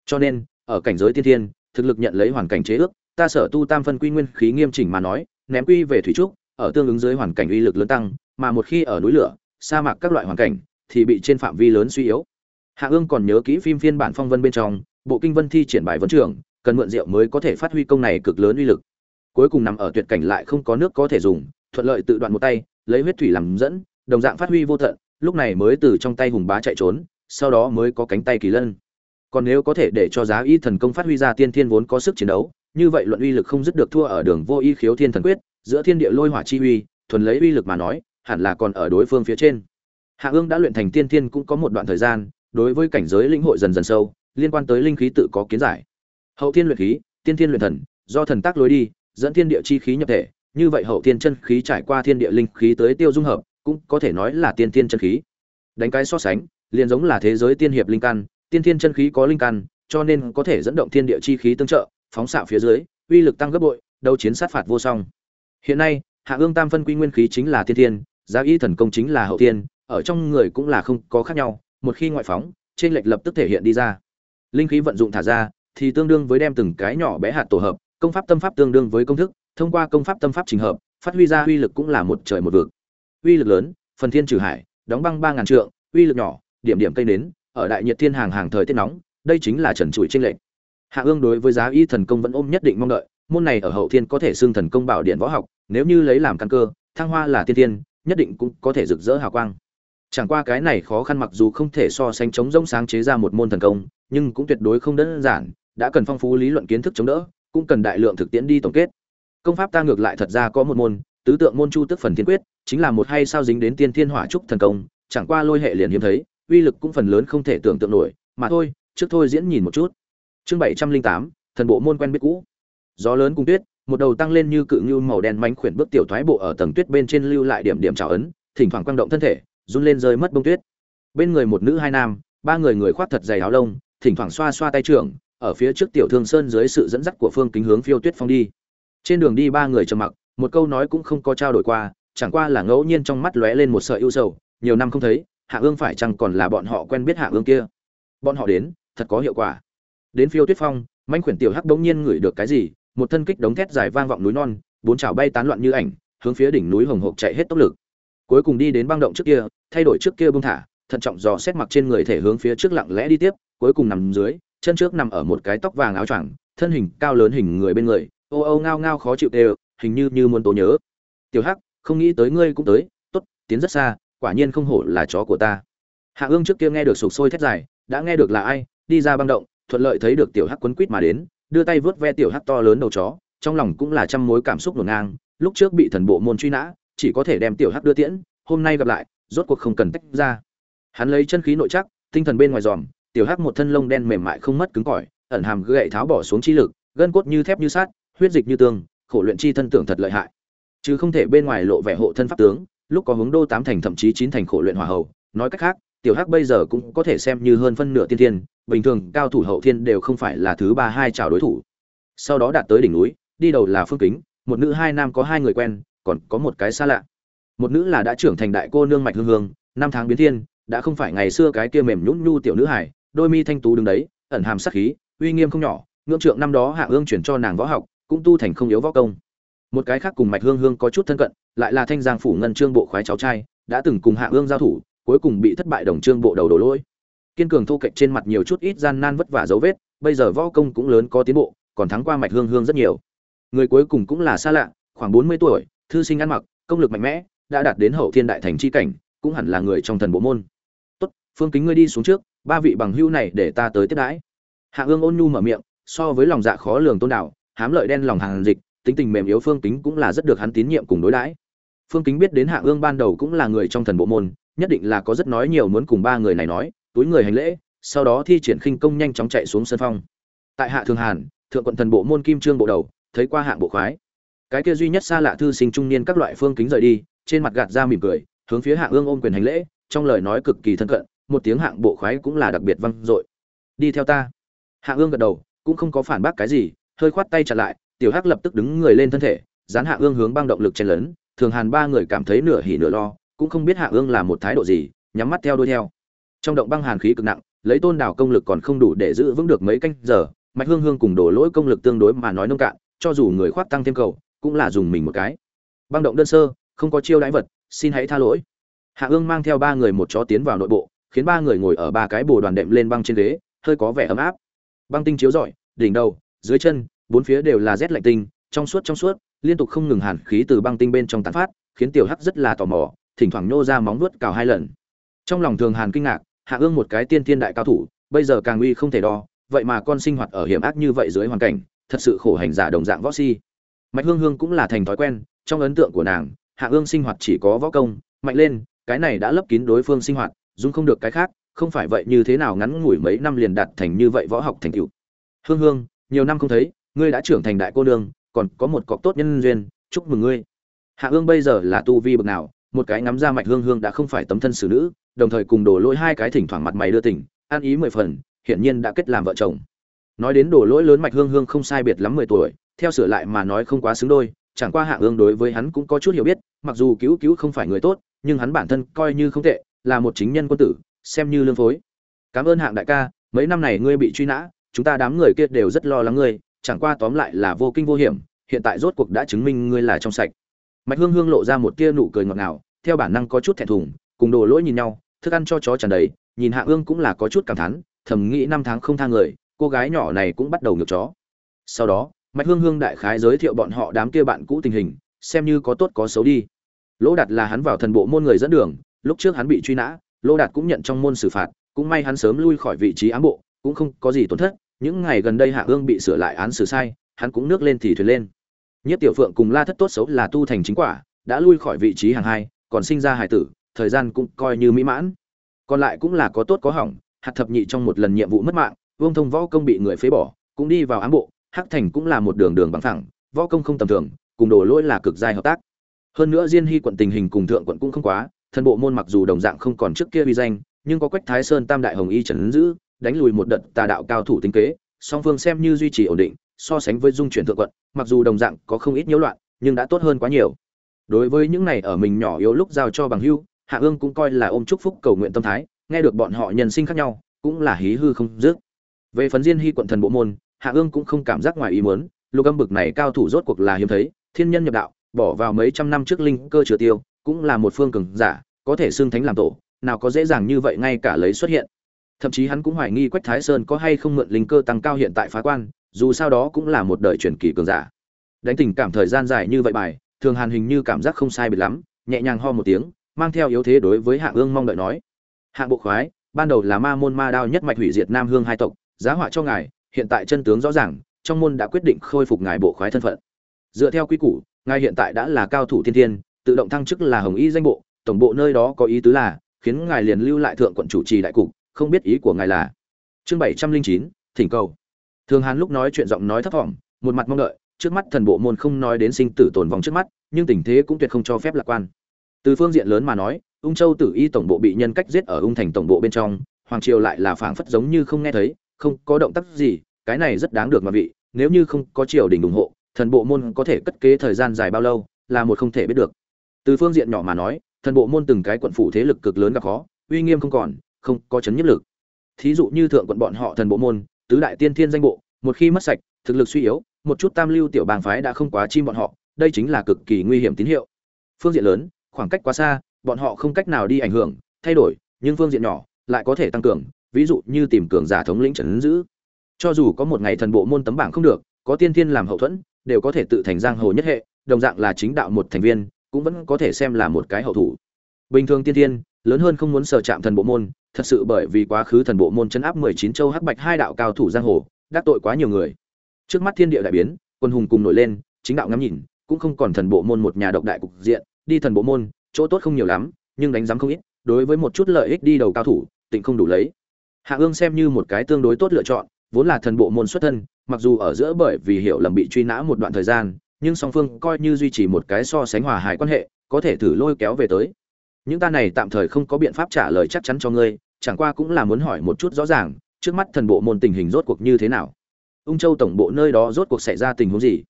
Cho nên, ở cảnh giới tiên thiên, thực lực nhận lấy hoàn cảnh chế ước ta sở tu tam phân quy nguyên khí nghiêm chỉnh mà nói, ném quy về thủy trúc, ở tương ứng dưới hoàn cảnh uy lực lớn tăng, mà một khi ở núi lửa, sa mạc các loại hoàn cảnh, thì bị trên phạm vi lớn suy yếu. Hạ ương còn nhớ kỹ phim phiên bản phong vân bên trong, bộ kinh vân thi triển bài vấn trường, cần mượn rượu mới có thể phát huy công này cực lớn uy lực. Cuối cùng nằm ở tuyệt cảnh lại không có nước có thể dùng, thuận lợi tự đoạn một tay, lấy huyết thủy làm dẫn, đồng dạng phát huy vô tận, lúc này mới từ trong tay hùng bá chạy trốn, sau đó mới có cánh tay kỳ lân. Còn nếu có thể để cho giá y thần công phát huy ra tiên thiên vốn có sức chiến đấu như vậy luận uy lực không dứt được thua ở đường vô y khiếu thiên thần quyết, giữa thiên địa lôi hỏa chi uy, thuần lấy uy lực mà nói, hẳn là còn ở đối phương phía trên. Hạ ương đã luyện thành tiên thiên cũng có một đoạn thời gian, đối với cảnh giới lĩnh hội dần dần sâu, liên quan tới linh khí tự có kiến giải. Hậu thiên luyện khí, tiên thiên luyện thần, do thần tác lối đi, dẫn thiên địa chi khí nhập thể, như vậy hậu thiên chân khí trải qua thiên địa linh khí tới tiêu dung hợp, cũng có thể nói là tiên thiên chân khí. Đánh cái so sánh, liền giống là thế giới tiên hiệp linh căn, tiên thiên chân khí có linh căn, cho nên có thể dẫn động thiên địa chi khí tương trợ phóng xạ phía dưới, uy lực tăng gấp bội, đấu chiến sát phạt vô song. Hiện nay, hạ ương tam phân quy nguyên khí chính là tiên thiên, giá y thần công chính là hậu thiên, ở trong người cũng là không có khác nhau, một khi ngoại phóng, trên lệch lập tức thể hiện đi ra. Linh khí vận dụng thả ra, thì tương đương với đem từng cái nhỏ bé hạt tổ hợp, công pháp tâm pháp tương đương với công thức, thông qua công pháp tâm pháp trình hợp, phát huy ra uy lực cũng là một trời một vực. Uy lực lớn, phần thiên trừ hải, đóng băng ba ngàn trượng, uy lực nhỏ, điểm điểm cây nến, ở đại nhiệt thiên hàng hàng thời tiết nóng, đây chính là trần trụi trên lệch hạ ương đối với giá y thần công vẫn ôm nhất định mong đợi, môn này ở hậu thiên có thể xưng thần công bảo điện võ học, nếu như lấy làm căn cơ, thăng hoa là tiên tiên, nhất định cũng có thể rực rỡ hào quang. Chẳng qua cái này khó khăn mặc dù không thể so sánh chống rông sáng chế ra một môn thần công, nhưng cũng tuyệt đối không đơn giản, đã cần phong phú lý luận kiến thức chống đỡ, cũng cần đại lượng thực tiễn đi tổng kết. Công pháp ta ngược lại thật ra có một môn, tứ tượng môn chu tức phần thiên quyết, chính là một hay sao dính đến tiên thiên hỏa trúc thần công, chẳng qua lôi hệ liền hiếm thấy, uy lực cũng phần lớn không thể tưởng tượng nổi, mà thôi, trước thôi diễn nhìn một chút chương bảy trăm linh tám, thần bộ môn quen biết cũ. Gió lớn cung tuyết, một đầu tăng lên như cự như màu đen mánh khuyển bước tiểu thoái bộ ở tầng tuyết bên trên lưu lại điểm điểm trào ấn, thỉnh thoảng quang động thân thể, run lên rơi mất bông tuyết. Bên người một nữ hai nam, ba người người khoác thật dày áo lông, thỉnh thoảng xoa xoa tay trưởng, ở phía trước tiểu thương sơn dưới sự dẫn dắt của phương kính hướng phiêu tuyết phong đi. Trên đường đi ba người trầm mặc, một câu nói cũng không có trao đổi qua, chẳng qua là ngẫu nhiên trong mắt lóe lên một sợi ưu sầu, nhiều năm không thấy, hạ ương phải chăng còn là bọn họ quen biết hạ ương kia? Bọn họ đến, thật có hiệu quả đến phiêu tuyết phong, manh khuyển tiểu hắc bỗng nhiên ngửi được cái gì, một thân kích đống thét dài vang vọng núi non, bốn chảo bay tán loạn như ảnh, hướng phía đỉnh núi hồng hộc chạy hết tốc lực. Cuối cùng đi đến băng động trước kia, thay đổi trước kia bông thả, thận trọng dò xét mặc trên người thể hướng phía trước lặng lẽ đi tiếp, cuối cùng nằm dưới, chân trước nằm ở một cái tóc vàng áo choàng, thân hình cao lớn hình người bên người, ô ô ngao ngao khó chịu đều, hình như như muốn tố nhớ. Tiểu hắc, không nghĩ tới ngươi cũng tới, tốt, tiến rất xa, quả nhiên không hổ là chó của ta. Hạ ương trước kia nghe được sục sôi thét dài, đã nghe được là ai, đi ra băng động thuận lợi thấy được tiểu hắc quấn quýt mà đến đưa tay vớt ve tiểu hắc to lớn đầu chó trong lòng cũng là trăm mối cảm xúc ngổn ngang lúc trước bị thần bộ môn truy nã chỉ có thể đem tiểu hắc đưa tiễn hôm nay gặp lại rốt cuộc không cần tách ra. Hắn lấy chân khí nội chắc tinh thần bên ngoài giòm tiểu hắc một thân lông đen mềm mại không mất cứng cỏi ẩn hàm gậy tháo bỏ xuống chi lực gân cốt như thép như sắt, huyết dịch như tương khổ luyện chi thân tưởng thật lợi hại. Chứ không thể bên ngoài lộ vẻ hộ thân pháp tướng lúc có hướng đô tám thành thậm chí chín thành khổ luyện hỏa hầu nói cách khác tiểu hắc bây giờ cũng có thể xem như hơn phân nửa tiên thiên, bình thường cao thủ hậu thiên đều không phải là thứ ba hai chào đối thủ. Sau đó đạt tới đỉnh núi, đi đầu là phương kính, một nữ hai nam có hai người quen, còn có một cái xa lạ. Một nữ là đã trưởng thành đại cô nương mạch hương hương, năm tháng biến thiên, đã không phải ngày xưa cái kia mềm nhũn nhu tiểu nữ hải đôi mi thanh tú đứng đấy, ẩn hàm sắc khí, uy nghiêm không nhỏ, ngưỡng trượng năm đó hạ ương chuyển cho nàng võ học, cũng tu thành không yếu võ công. Một cái khác cùng mạch hương hương có chút thân cận, lại là thanh giang phủ ngân trương bộ khoái cháu trai, đã từng cùng hạ ương giao thủ cuối cùng bị thất bại đồng trương bộ đầu đổ lỗi. Kiên cường thu cạnh trên mặt nhiều chút ít gian nan vất vả dấu vết, bây giờ võ công cũng lớn có tiến bộ, còn thắng qua mạch hương hương rất nhiều. Người cuối cùng cũng là xa lạ, khoảng bốn mươi tuổi, thư sinh ăn mặc, công lực mạnh mẽ, đã đạt đến hậu thiên đại thành chi cảnh, cũng hẳn là người trong thần bộ môn. Tốt, phương kính ngươi đi xuống trước, ba vị bằng hưu này để ta tới tiếp đãi. Hạ ương ôn nhu mở miệng, so với lòng dạ khó lường tôn đạo hám lợi đen lòng hàng dịch, tính tình mềm yếu phương kính cũng là rất được hắn tín nhiệm cùng đối đãi. Phương kính biết đến hạ ương ban đầu cũng là người trong thần bộ môn nhất định là có rất nói nhiều muốn cùng ba người này nói, túi người hành lễ, sau đó thi triển khinh công nhanh chóng chạy xuống sân phong. Tại hạ thường hàn, thượng quận thần bộ môn kim trương bộ đầu, thấy qua hạng bộ khoái. Cái kia duy nhất xa lạ thư sinh trung niên các loại phương kính rời đi, trên mặt gạt ra mỉm cười, hướng phía hạng ương ôm quyền hành lễ, trong lời nói cực kỳ thân cận, một tiếng hạng bộ khoái cũng là đặc biệt vang dội. Đi theo ta. Hạng ương gật đầu, cũng không có phản bác cái gì, hơi khoát tay chặt lại, tiểu hắc lập tức đứng người lên thân thể, dán hạng ương hướng băng động lực chen lớn thường hàn ba người cảm thấy nửa hỉ nửa lo cũng không biết hạ ương là một thái độ gì, nhắm mắt theo đuôi theo. Trong động băng hàn khí cực nặng, lấy tôn đảo công lực còn không đủ để giữ vững được mấy canh giờ, mạch hương hương cùng đổ lỗi công lực tương đối mà nói nông cạn, cho dù người khoác tăng thêm cầu, cũng là dùng mình một cái. Băng động đơn sơ, không có chiêu đãi vật, xin hãy tha lỗi. Hạ ương mang theo ba người một chó tiến vào nội bộ, khiến ba người ngồi ở ba cái bồ đoàn đệm lên băng trên ghế, hơi có vẻ ấm áp. Băng tinh chiếu rọi, đỉnh đầu, dưới chân, bốn phía đều là rét lạnh tinh, trong suốt trong suốt, liên tục không ngừng hàn khí từ băng tinh bên trong tán phát, khiến tiểu hắc rất là tò mò thỉnh thoảng nhô ra móng vuốt cào hai lần. Trong lòng thường hàn kinh ngạc, hạ ương một cái tiên thiên đại cao thủ, bây giờ càng uy không thể đo, vậy mà con sinh hoạt ở hiểm ác như vậy dưới hoàn cảnh, thật sự khổ hành giả đồng dạng võ si. Mạch hương hương cũng là thành thói quen, trong ấn tượng của nàng, hạ ương sinh hoạt chỉ có võ công, mạnh lên, cái này đã lấp kín đối phương sinh hoạt dung không được cái khác, không phải vậy như thế nào ngắn ngủi mấy năm liền đạt thành như vậy võ học thành tựu. Hương hương, nhiều năm không thấy, ngươi đã trưởng thành đại cô nương, còn có một cọc tốt nhân duyên, chúc mừng ngươi. Hạ ương bây giờ là tu vi bậc nào một cái ngắm ra mạch hương hương đã không phải tấm thân xử nữ, đồng thời cùng đổ lỗi hai cái thỉnh thoảng mặt mày đưa tỉnh an ý mười phần, hiển nhiên đã kết làm vợ chồng. Nói đến đổ lỗi lớn mạch hương hương không sai biệt lắm mười tuổi, theo sửa lại mà nói không quá xứng đôi, chẳng qua hạ ương đối với hắn cũng có chút hiểu biết, mặc dù cứu cứu không phải người tốt, nhưng hắn bản thân coi như không tệ, là một chính nhân quân tử, xem như lương phối. Cảm ơn hạng đại ca, mấy năm này ngươi bị truy nã, chúng ta đám người kia đều rất lo lắng ngươi, chẳng qua tóm lại là vô kinh vô hiểm, hiện tại rốt cuộc đã chứng minh ngươi là trong sạch. Mạch hương hương lộ ra một tia nụ cười ngọt ngào theo bản năng có chút thẹn thùng, cùng đồ lỗi nhìn nhau, thức ăn cho chó tràn đầy, nhìn hạ ương cũng là có chút cảm thán, thầm nghĩ năm tháng không tha người, cô gái nhỏ này cũng bắt đầu ngược chó. Sau đó, mạch hương hương đại khái giới thiệu bọn họ đám kia bạn cũ tình hình, xem như có tốt có xấu đi. Lỗ đạt là hắn vào thần bộ môn người dẫn đường, lúc trước hắn bị truy nã, lỗ đạt cũng nhận trong môn xử phạt, cũng may hắn sớm lui khỏi vị trí ám bộ, cũng không có gì tổn thất, những ngày gần đây hạ ương bị sửa lại án xử sai, hắn cũng nước lên thì thuyền lên. Nhất tiểu phượng cùng la thất tốt xấu là tu thành chính quả, đã lui khỏi vị trí hàng hai còn sinh ra hải tử, thời gian cũng coi như mỹ mãn. Còn lại cũng là có tốt có hỏng, hạt thập nhị trong một lần nhiệm vụ mất mạng, vương thông võ công bị người phế bỏ, cũng đi vào ám bộ, hắc thành cũng là một đường đường bằng thẳng võ công không tầm thường, cùng đổ lỗi là cực dài hợp tác. Hơn nữa diên hy quận tình hình cùng thượng quận cũng không quá, thân bộ môn mặc dù đồng dạng không còn trước kia uy danh, nhưng có quách thái sơn tam đại hồng y trần giữ, đánh lùi một đợt tà đạo cao thủ tính kế, song phương xem như duy trì ổn định, so sánh với dung chuyển thượng quận, mặc dù đồng dạng có không ít nhiễu loạn, nhưng đã tốt hơn quá nhiều đối với những này ở mình nhỏ yếu lúc giao cho bằng hưu, hạ ương cũng coi là ôm chúc phúc cầu nguyện tâm thái, nghe được bọn họ nhân sinh khác nhau, cũng là hí hư không dứt. Về phần diên hy quận thần bộ môn, hạ ương cũng không cảm giác ngoài ý muốn, lục âm bực này cao thủ rốt cuộc là hiếm thấy, thiên nhân nhập đạo, bỏ vào mấy trăm năm trước linh cơ chừa tiêu, cũng là một phương cường giả, có thể xưng thánh làm tổ, nào có dễ dàng như vậy ngay cả lấy xuất hiện. Thậm chí hắn cũng hoài nghi quách thái sơn có hay không mượn linh cơ tăng cao hiện tại phá quan, dù sao đó cũng là một đời truyền kỳ cường giả. Đánh tình cảm thời gian dài như vậy bài thường hàn hình như cảm giác không sai biệt lắm, nhẹ nhàng ho một tiếng, mang theo yếu thế đối với hạ ương mong đợi nói. Hạng bộ khoái, ban đầu là ma môn ma đao nhất mạch hủy diệt nam hương hai tộc, giá họa cho ngài, hiện tại chân tướng rõ ràng, trong môn đã quyết định khôi phục ngài bộ khoái thân phận. Dựa theo quy củ, ngài hiện tại đã là cao thủ thiên thiên, tự động thăng chức là hồng y danh bộ, tổng bộ nơi đó có ý tứ là, khiến ngài liền lưu lại thượng quận chủ trì đại cục, không biết ý của ngài là. Chương bảy trăm linh chín, thỉnh cầu. Thường hàn lúc nói chuyện giọng nói thấp thỏm, một mặt mong đợi trước mắt thần bộ môn không nói đến sinh tử tồn vong trước mắt, nhưng tình thế cũng tuyệt không cho phép lạc quan. Từ phương diện lớn mà nói, ung châu tử y tổng bộ bị nhân cách giết ở ung thành tổng bộ bên trong, hoàng triều lại là phảng phất giống như không nghe thấy, không có động tác gì, cái này rất đáng được mà vị, nếu như không có triều đình ủng hộ, thần bộ môn có thể cất kế thời gian dài bao lâu, là một không thể biết được. Từ phương diện nhỏ mà nói, thần bộ môn từng cái quận phủ thế lực cực lớn gặp khó, uy nghiêm không còn, không có chấn nhiếp lực. Thí dụ như thượng quận bọn họ thần bộ môn, tứ đại tiên thiên danh bộ, một khi mất sạch, thực lực suy yếu một chút tam lưu tiểu bang phái đã không quá chim bọn họ, đây chính là cực kỳ nguy hiểm tín hiệu. Phương diện lớn, khoảng cách quá xa, bọn họ không cách nào đi ảnh hưởng, thay đổi, nhưng phương diện nhỏ lại có thể tăng cường, ví dụ như tìm cường giả thống lĩnh trấn giữ. Cho dù có một ngày thần bộ môn tấm bảng không được, có tiên thiên làm hậu thuẫn, đều có thể tự thành giang hồ nhất hệ, đồng dạng là chính đạo một thành viên, cũng vẫn có thể xem là một cái hậu thủ. Bình thường tiên thiên, lớn hơn không muốn sở chạm thần bộ môn, thật sự bởi vì quá khứ thần bộ môn chấn áp mười chín châu hắc bạch hai đạo cao thủ giang hồ, đắc tội quá nhiều người trước mắt thiên địa đại biến, quân hùng cùng nổi lên, chính đạo ngắm nhìn, cũng không còn thần bộ môn một nhà độc đại cục diện, đi thần bộ môn, chỗ tốt không nhiều lắm, nhưng đánh giám không ít, đối với một chút lợi ích đi đầu cao thủ tỉnh không đủ lấy. Hạ ương xem như một cái tương đối tốt lựa chọn, vốn là thần bộ môn xuất thân, mặc dù ở giữa bởi vì hiểu lầm bị truy nã một đoạn thời gian, nhưng song phương coi như duy trì một cái so sánh hòa hài quan hệ, có thể thử lôi kéo về tới. Những ta này tạm thời không có biện pháp trả lời chắc chắn cho ngươi, chẳng qua cũng là muốn hỏi một chút rõ ràng, trước mắt thần bộ môn tình hình rốt cuộc như thế nào ung châu tổng bộ nơi đó rốt cuộc xảy ra tình huống gì?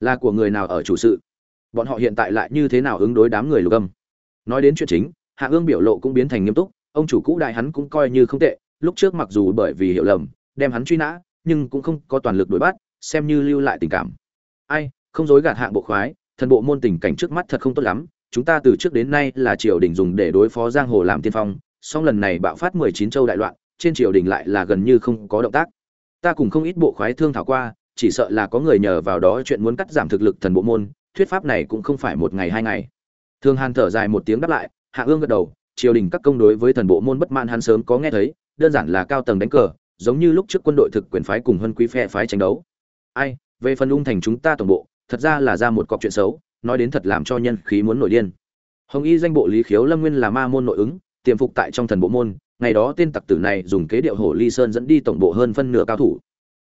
Là của người nào ở chủ sự? Bọn họ hiện tại lại như thế nào ứng đối đám người lục âm? Nói đến chuyện chính, hạ ương biểu lộ cũng biến thành nghiêm túc, ông chủ cũ đại hắn cũng coi như không tệ, lúc trước mặc dù bởi vì hiểu lầm, đem hắn truy nã, nhưng cũng không có toàn lực đuổi bắt, xem như lưu lại tình cảm. Ai, không dối gạt hạng bộ khoái, thần bộ môn tình cảnh trước mắt thật không tốt lắm, chúng ta từ trước đến nay là triều đình dùng để đối phó giang hồ làm tiên phong, song lần này bạo phát mười chín châu đại loạn, trên triều đình lại là gần như không có động tác ta cùng không ít bộ khoái thương thảo qua, chỉ sợ là có người nhờ vào đó chuyện muốn cắt giảm thực lực thần bộ môn, thuyết pháp này cũng không phải một ngày hai ngày. Thương hàn thở dài một tiếng đáp lại, hạ ương gật đầu, triều đình các công đối với thần bộ môn bất mãn hắn sớm có nghe thấy, đơn giản là cao tầng đánh cờ, giống như lúc trước quân đội thực quyền phái cùng hân quý phe phái tranh đấu. Ai, về phần ung thành chúng ta tổng bộ, thật ra là ra một cọc chuyện xấu, nói đến thật làm cho nhân khí muốn nổi điên. Hồng y danh bộ lý khiếu lâm nguyên là ma môn nội ứng, tiềm phục tại trong thần bộ môn ngày đó tên tặc tử này dùng kế điệu hổ ly sơn dẫn đi tổng bộ hơn phân nửa cao thủ.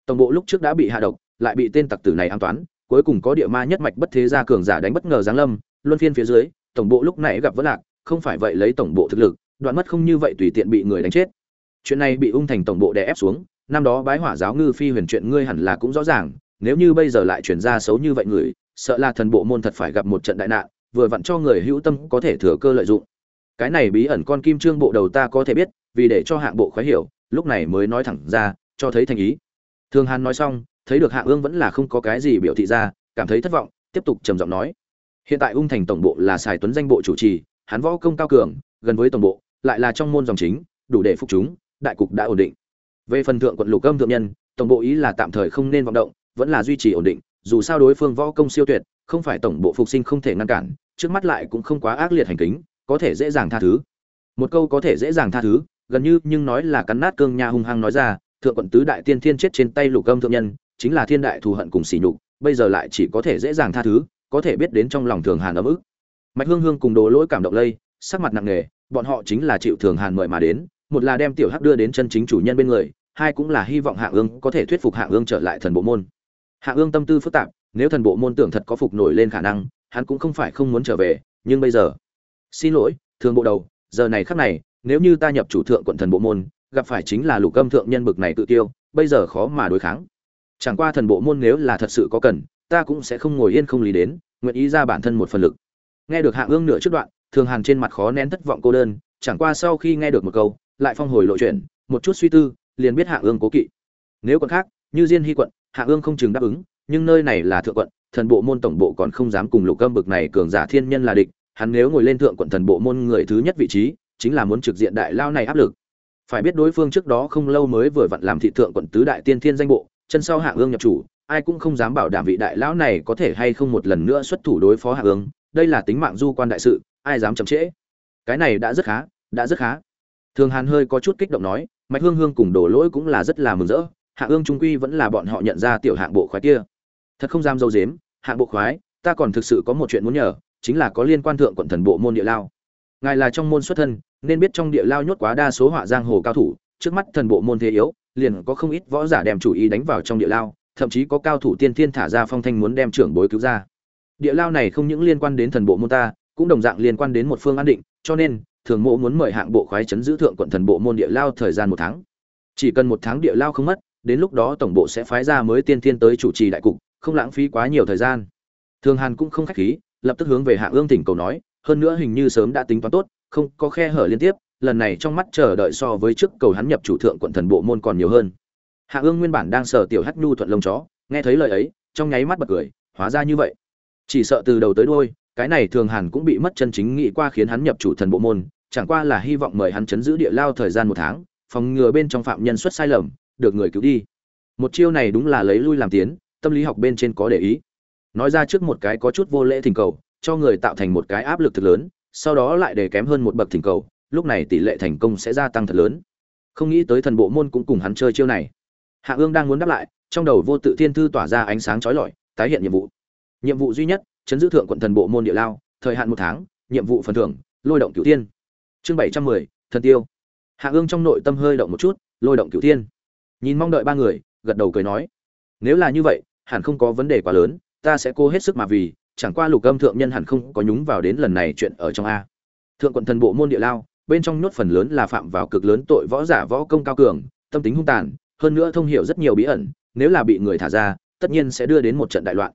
Tổng bộ lúc trước đã bị hạ độc, lại bị tên tặc tử này an toán, cuối cùng có địa ma nhất mạch bất thế gia cường giả đánh bất ngờ giáng lâm, luân phiên phía dưới, tổng bộ lúc này gặp vấn lạc, không phải vậy lấy tổng bộ thực lực, đoạn mất không như vậy tùy tiện bị người đánh chết. Chuyện này bị ung thành tổng bộ đè ép xuống, năm đó bái hỏa giáo ngư phi huyền chuyện ngươi hẳn là cũng rõ ràng, nếu như bây giờ lại chuyển ra xấu như vậy người, sợ là thần bộ môn thật phải gặp một trận đại nạn, vừa vặn cho người hữu tâm có thể thừa cơ lợi dụng cái này bí ẩn con kim trương bộ đầu ta có thể biết, vì để cho hạng bộ khoái hiểu, lúc này mới nói thẳng ra, cho thấy thành ý. Thường hàn nói xong, thấy được hạng ương vẫn là không có cái gì biểu thị ra, cảm thấy thất vọng, tiếp tục trầm giọng nói. Hiện tại ung thành tổng bộ là sài tuấn danh bộ chủ trì, hắn võ công cao cường, gần với tổng bộ, lại là trong môn dòng chính, đủ để phục chúng, đại cục đã ổn định. Về phần thượng quận lục âm thượng nhân, tổng bộ ý là tạm thời không nên vọng động, vẫn là duy trì ổn định, dù sao đối phương võ công siêu tuyệt, không phải tổng bộ phục sinh không thể ngăn cản, trước mắt lại cũng không quá ác liệt hành kính có thể dễ dàng tha thứ. Một câu có thể dễ dàng tha thứ, gần như nhưng nói là cắn nát cương nha hung hăng nói ra, thượng quận tứ đại tiên thiên chết trên tay lục âm thượng nhân, chính là thiên đại thù hận cùng sỉ nhục, bây giờ lại chỉ có thể dễ dàng tha thứ, có thể biết đến trong lòng thường hàn ấm ức. Mạch hương hương cùng đồ lỗi cảm động lây, sắc mặt nặng nề, bọn họ chính là chịu thường hàn mời mà đến, một là đem tiểu hắc đưa đến chân chính chủ nhân bên người, hai cũng là hy vọng hạ ương có thể thuyết phục hạ ương trở lại thần bộ môn. Hạ ương tâm tư phức tạp, nếu thần bộ môn tưởng thật có phục nổi lên khả năng, hắn cũng không phải không muốn trở về, nhưng bây giờ xin lỗi thường bộ đầu, giờ này khắc này, nếu như ta nhập chủ thượng quận thần bộ môn, gặp phải chính là lục âm thượng nhân bực này tự tiêu bây giờ khó mà đối kháng. Chẳng qua thần bộ môn nếu là thật sự có cần, ta cũng sẽ không ngồi yên không lý đến, nguyện ý ra bản thân một phần lực. Nghe được hạ ương nửa trước đoạn, thường hàn trên mặt khó nén thất vọng cô đơn, chẳng qua sau khi nghe được một câu, lại phong hồi lộ chuyển một chút suy tư, liền biết hạ ương cố kỵ. Nếu còn khác, như diên hy quận, hạ ương không chừng đáp ứng, nhưng nơi này là thượng quận, thần bộ môn tổng bộ còn không dám cùng lục âm bực này cường giả thiên nhân là địch hắn nếu ngồi lên thượng quận thần bộ môn người thứ nhất vị trí, chính là muốn trực diện đại lao này áp lực. Phải biết đối phương trước đó không lâu mới vừa vặn làm thị thượng quận tứ đại tiên thiên danh bộ, chân sau hạ ương nhập chủ, ai cũng không dám bảo đảm vị đại lão này có thể hay không một lần nữa xuất thủ đối phó hạ ương, đây là tính mạng du quan đại sự, ai dám chậm trễ. Cái này đã rất khá, đã rất khá. Thường hàn hơi có chút kích động nói, mạch hương hương cùng đổ lỗi cũng là rất là mừng rỡ hạ ương trung quy vẫn là bọn họ nhận ra tiểu hạng bộ khoái kia. Thật không dám dâu dếm, hạng bộ khoái, ta còn thực sự có một chuyện muốn nhờ chính là có liên quan thượng quận thần bộ môn địa lao. Ngài là trong môn xuất thân, nên biết trong địa lao nhốt quá đa số họa giang hồ cao thủ, trước mắt thần bộ môn thế yếu, liền có không ít võ giả đem chủ ý đánh vào trong địa lao, thậm chí có cao thủ tiên thiên thả ra phong thanh muốn đem trưởng bối cứu ra. Địa lao này không những liên quan đến thần bộ môn ta, cũng đồng dạng liên quan đến một phương an định, cho nên, thường mộ muốn mời hạng bộ khoái chấn giữ thượng quận thần bộ môn địa lao thời gian một tháng. Chỉ cần một tháng địa lao không mất, đến lúc đó tổng bộ sẽ phái ra mới tiên thiên tới chủ trì đại cục, không lãng phí quá nhiều thời gian. Thường hàn cũng không khách khí lập tức hướng về hạ ương tỉnh cầu nói, hơn nữa hình như sớm đã tính toán tốt, không có khe hở liên tiếp, lần này trong mắt chờ đợi so với trước cầu hắn nhập chủ thượng quận thần bộ môn còn nhiều hơn. Hạ ương nguyên bản đang sở tiểu hắc nhu thuận lông chó, nghe thấy lời ấy, trong nháy mắt bật cười, hóa ra như vậy. Chỉ sợ từ đầu tới đôi cái này thường hàn cũng bị mất chân chính nghĩ qua khiến hắn nhập chủ thần bộ môn, chẳng qua là hy vọng mời hắn chấn giữ địa lao thời gian một tháng, phòng ngừa bên trong phạm nhân xuất sai lầm, được người cứu đi. Một chiêu này đúng là lấy lui làm tiến, tâm lý học bên trên có để ý nói ra trước một cái có chút vô lễ thỉnh cầu cho người tạo thành một cái áp lực thật lớn sau đó lại để kém hơn một bậc thỉnh cầu lúc này tỷ lệ thành công sẽ gia tăng thật lớn. Không nghĩ tới thần bộ môn cũng cùng hắn chơi chiêu này. Hạ ương đang muốn đáp lại trong đầu vô tự thiên thư tỏa ra ánh sáng trói lọi tái hiện nhiệm vụ. Nhiệm vụ duy nhất chấn giữ thượng quận thần bộ môn địa lao thời hạn một tháng nhiệm vụ phần thưởng lôi động cửu tiên chương bảy trăm mười thần tiêu. Hạ ương trong nội tâm hơi động một chút lôi động cửu tiên, nhìn mong đợi ba người gật đầu cười nói nếu là như vậy hẳn không có vấn đề quá lớn ta sẽ cố hết sức mà vì, chẳng qua lục âm thượng nhân hẳn không có nhúng vào đến lần này chuyện ở trong a. Thượng quận thần bộ môn địa lao, bên trong nhốt phần lớn là phạm vào cực lớn tội võ giả võ công cao cường, tâm tính hung tàn, hơn nữa thông hiểu rất nhiều bí ẩn, nếu là bị người thả ra, tất nhiên sẽ đưa đến một trận đại loạn.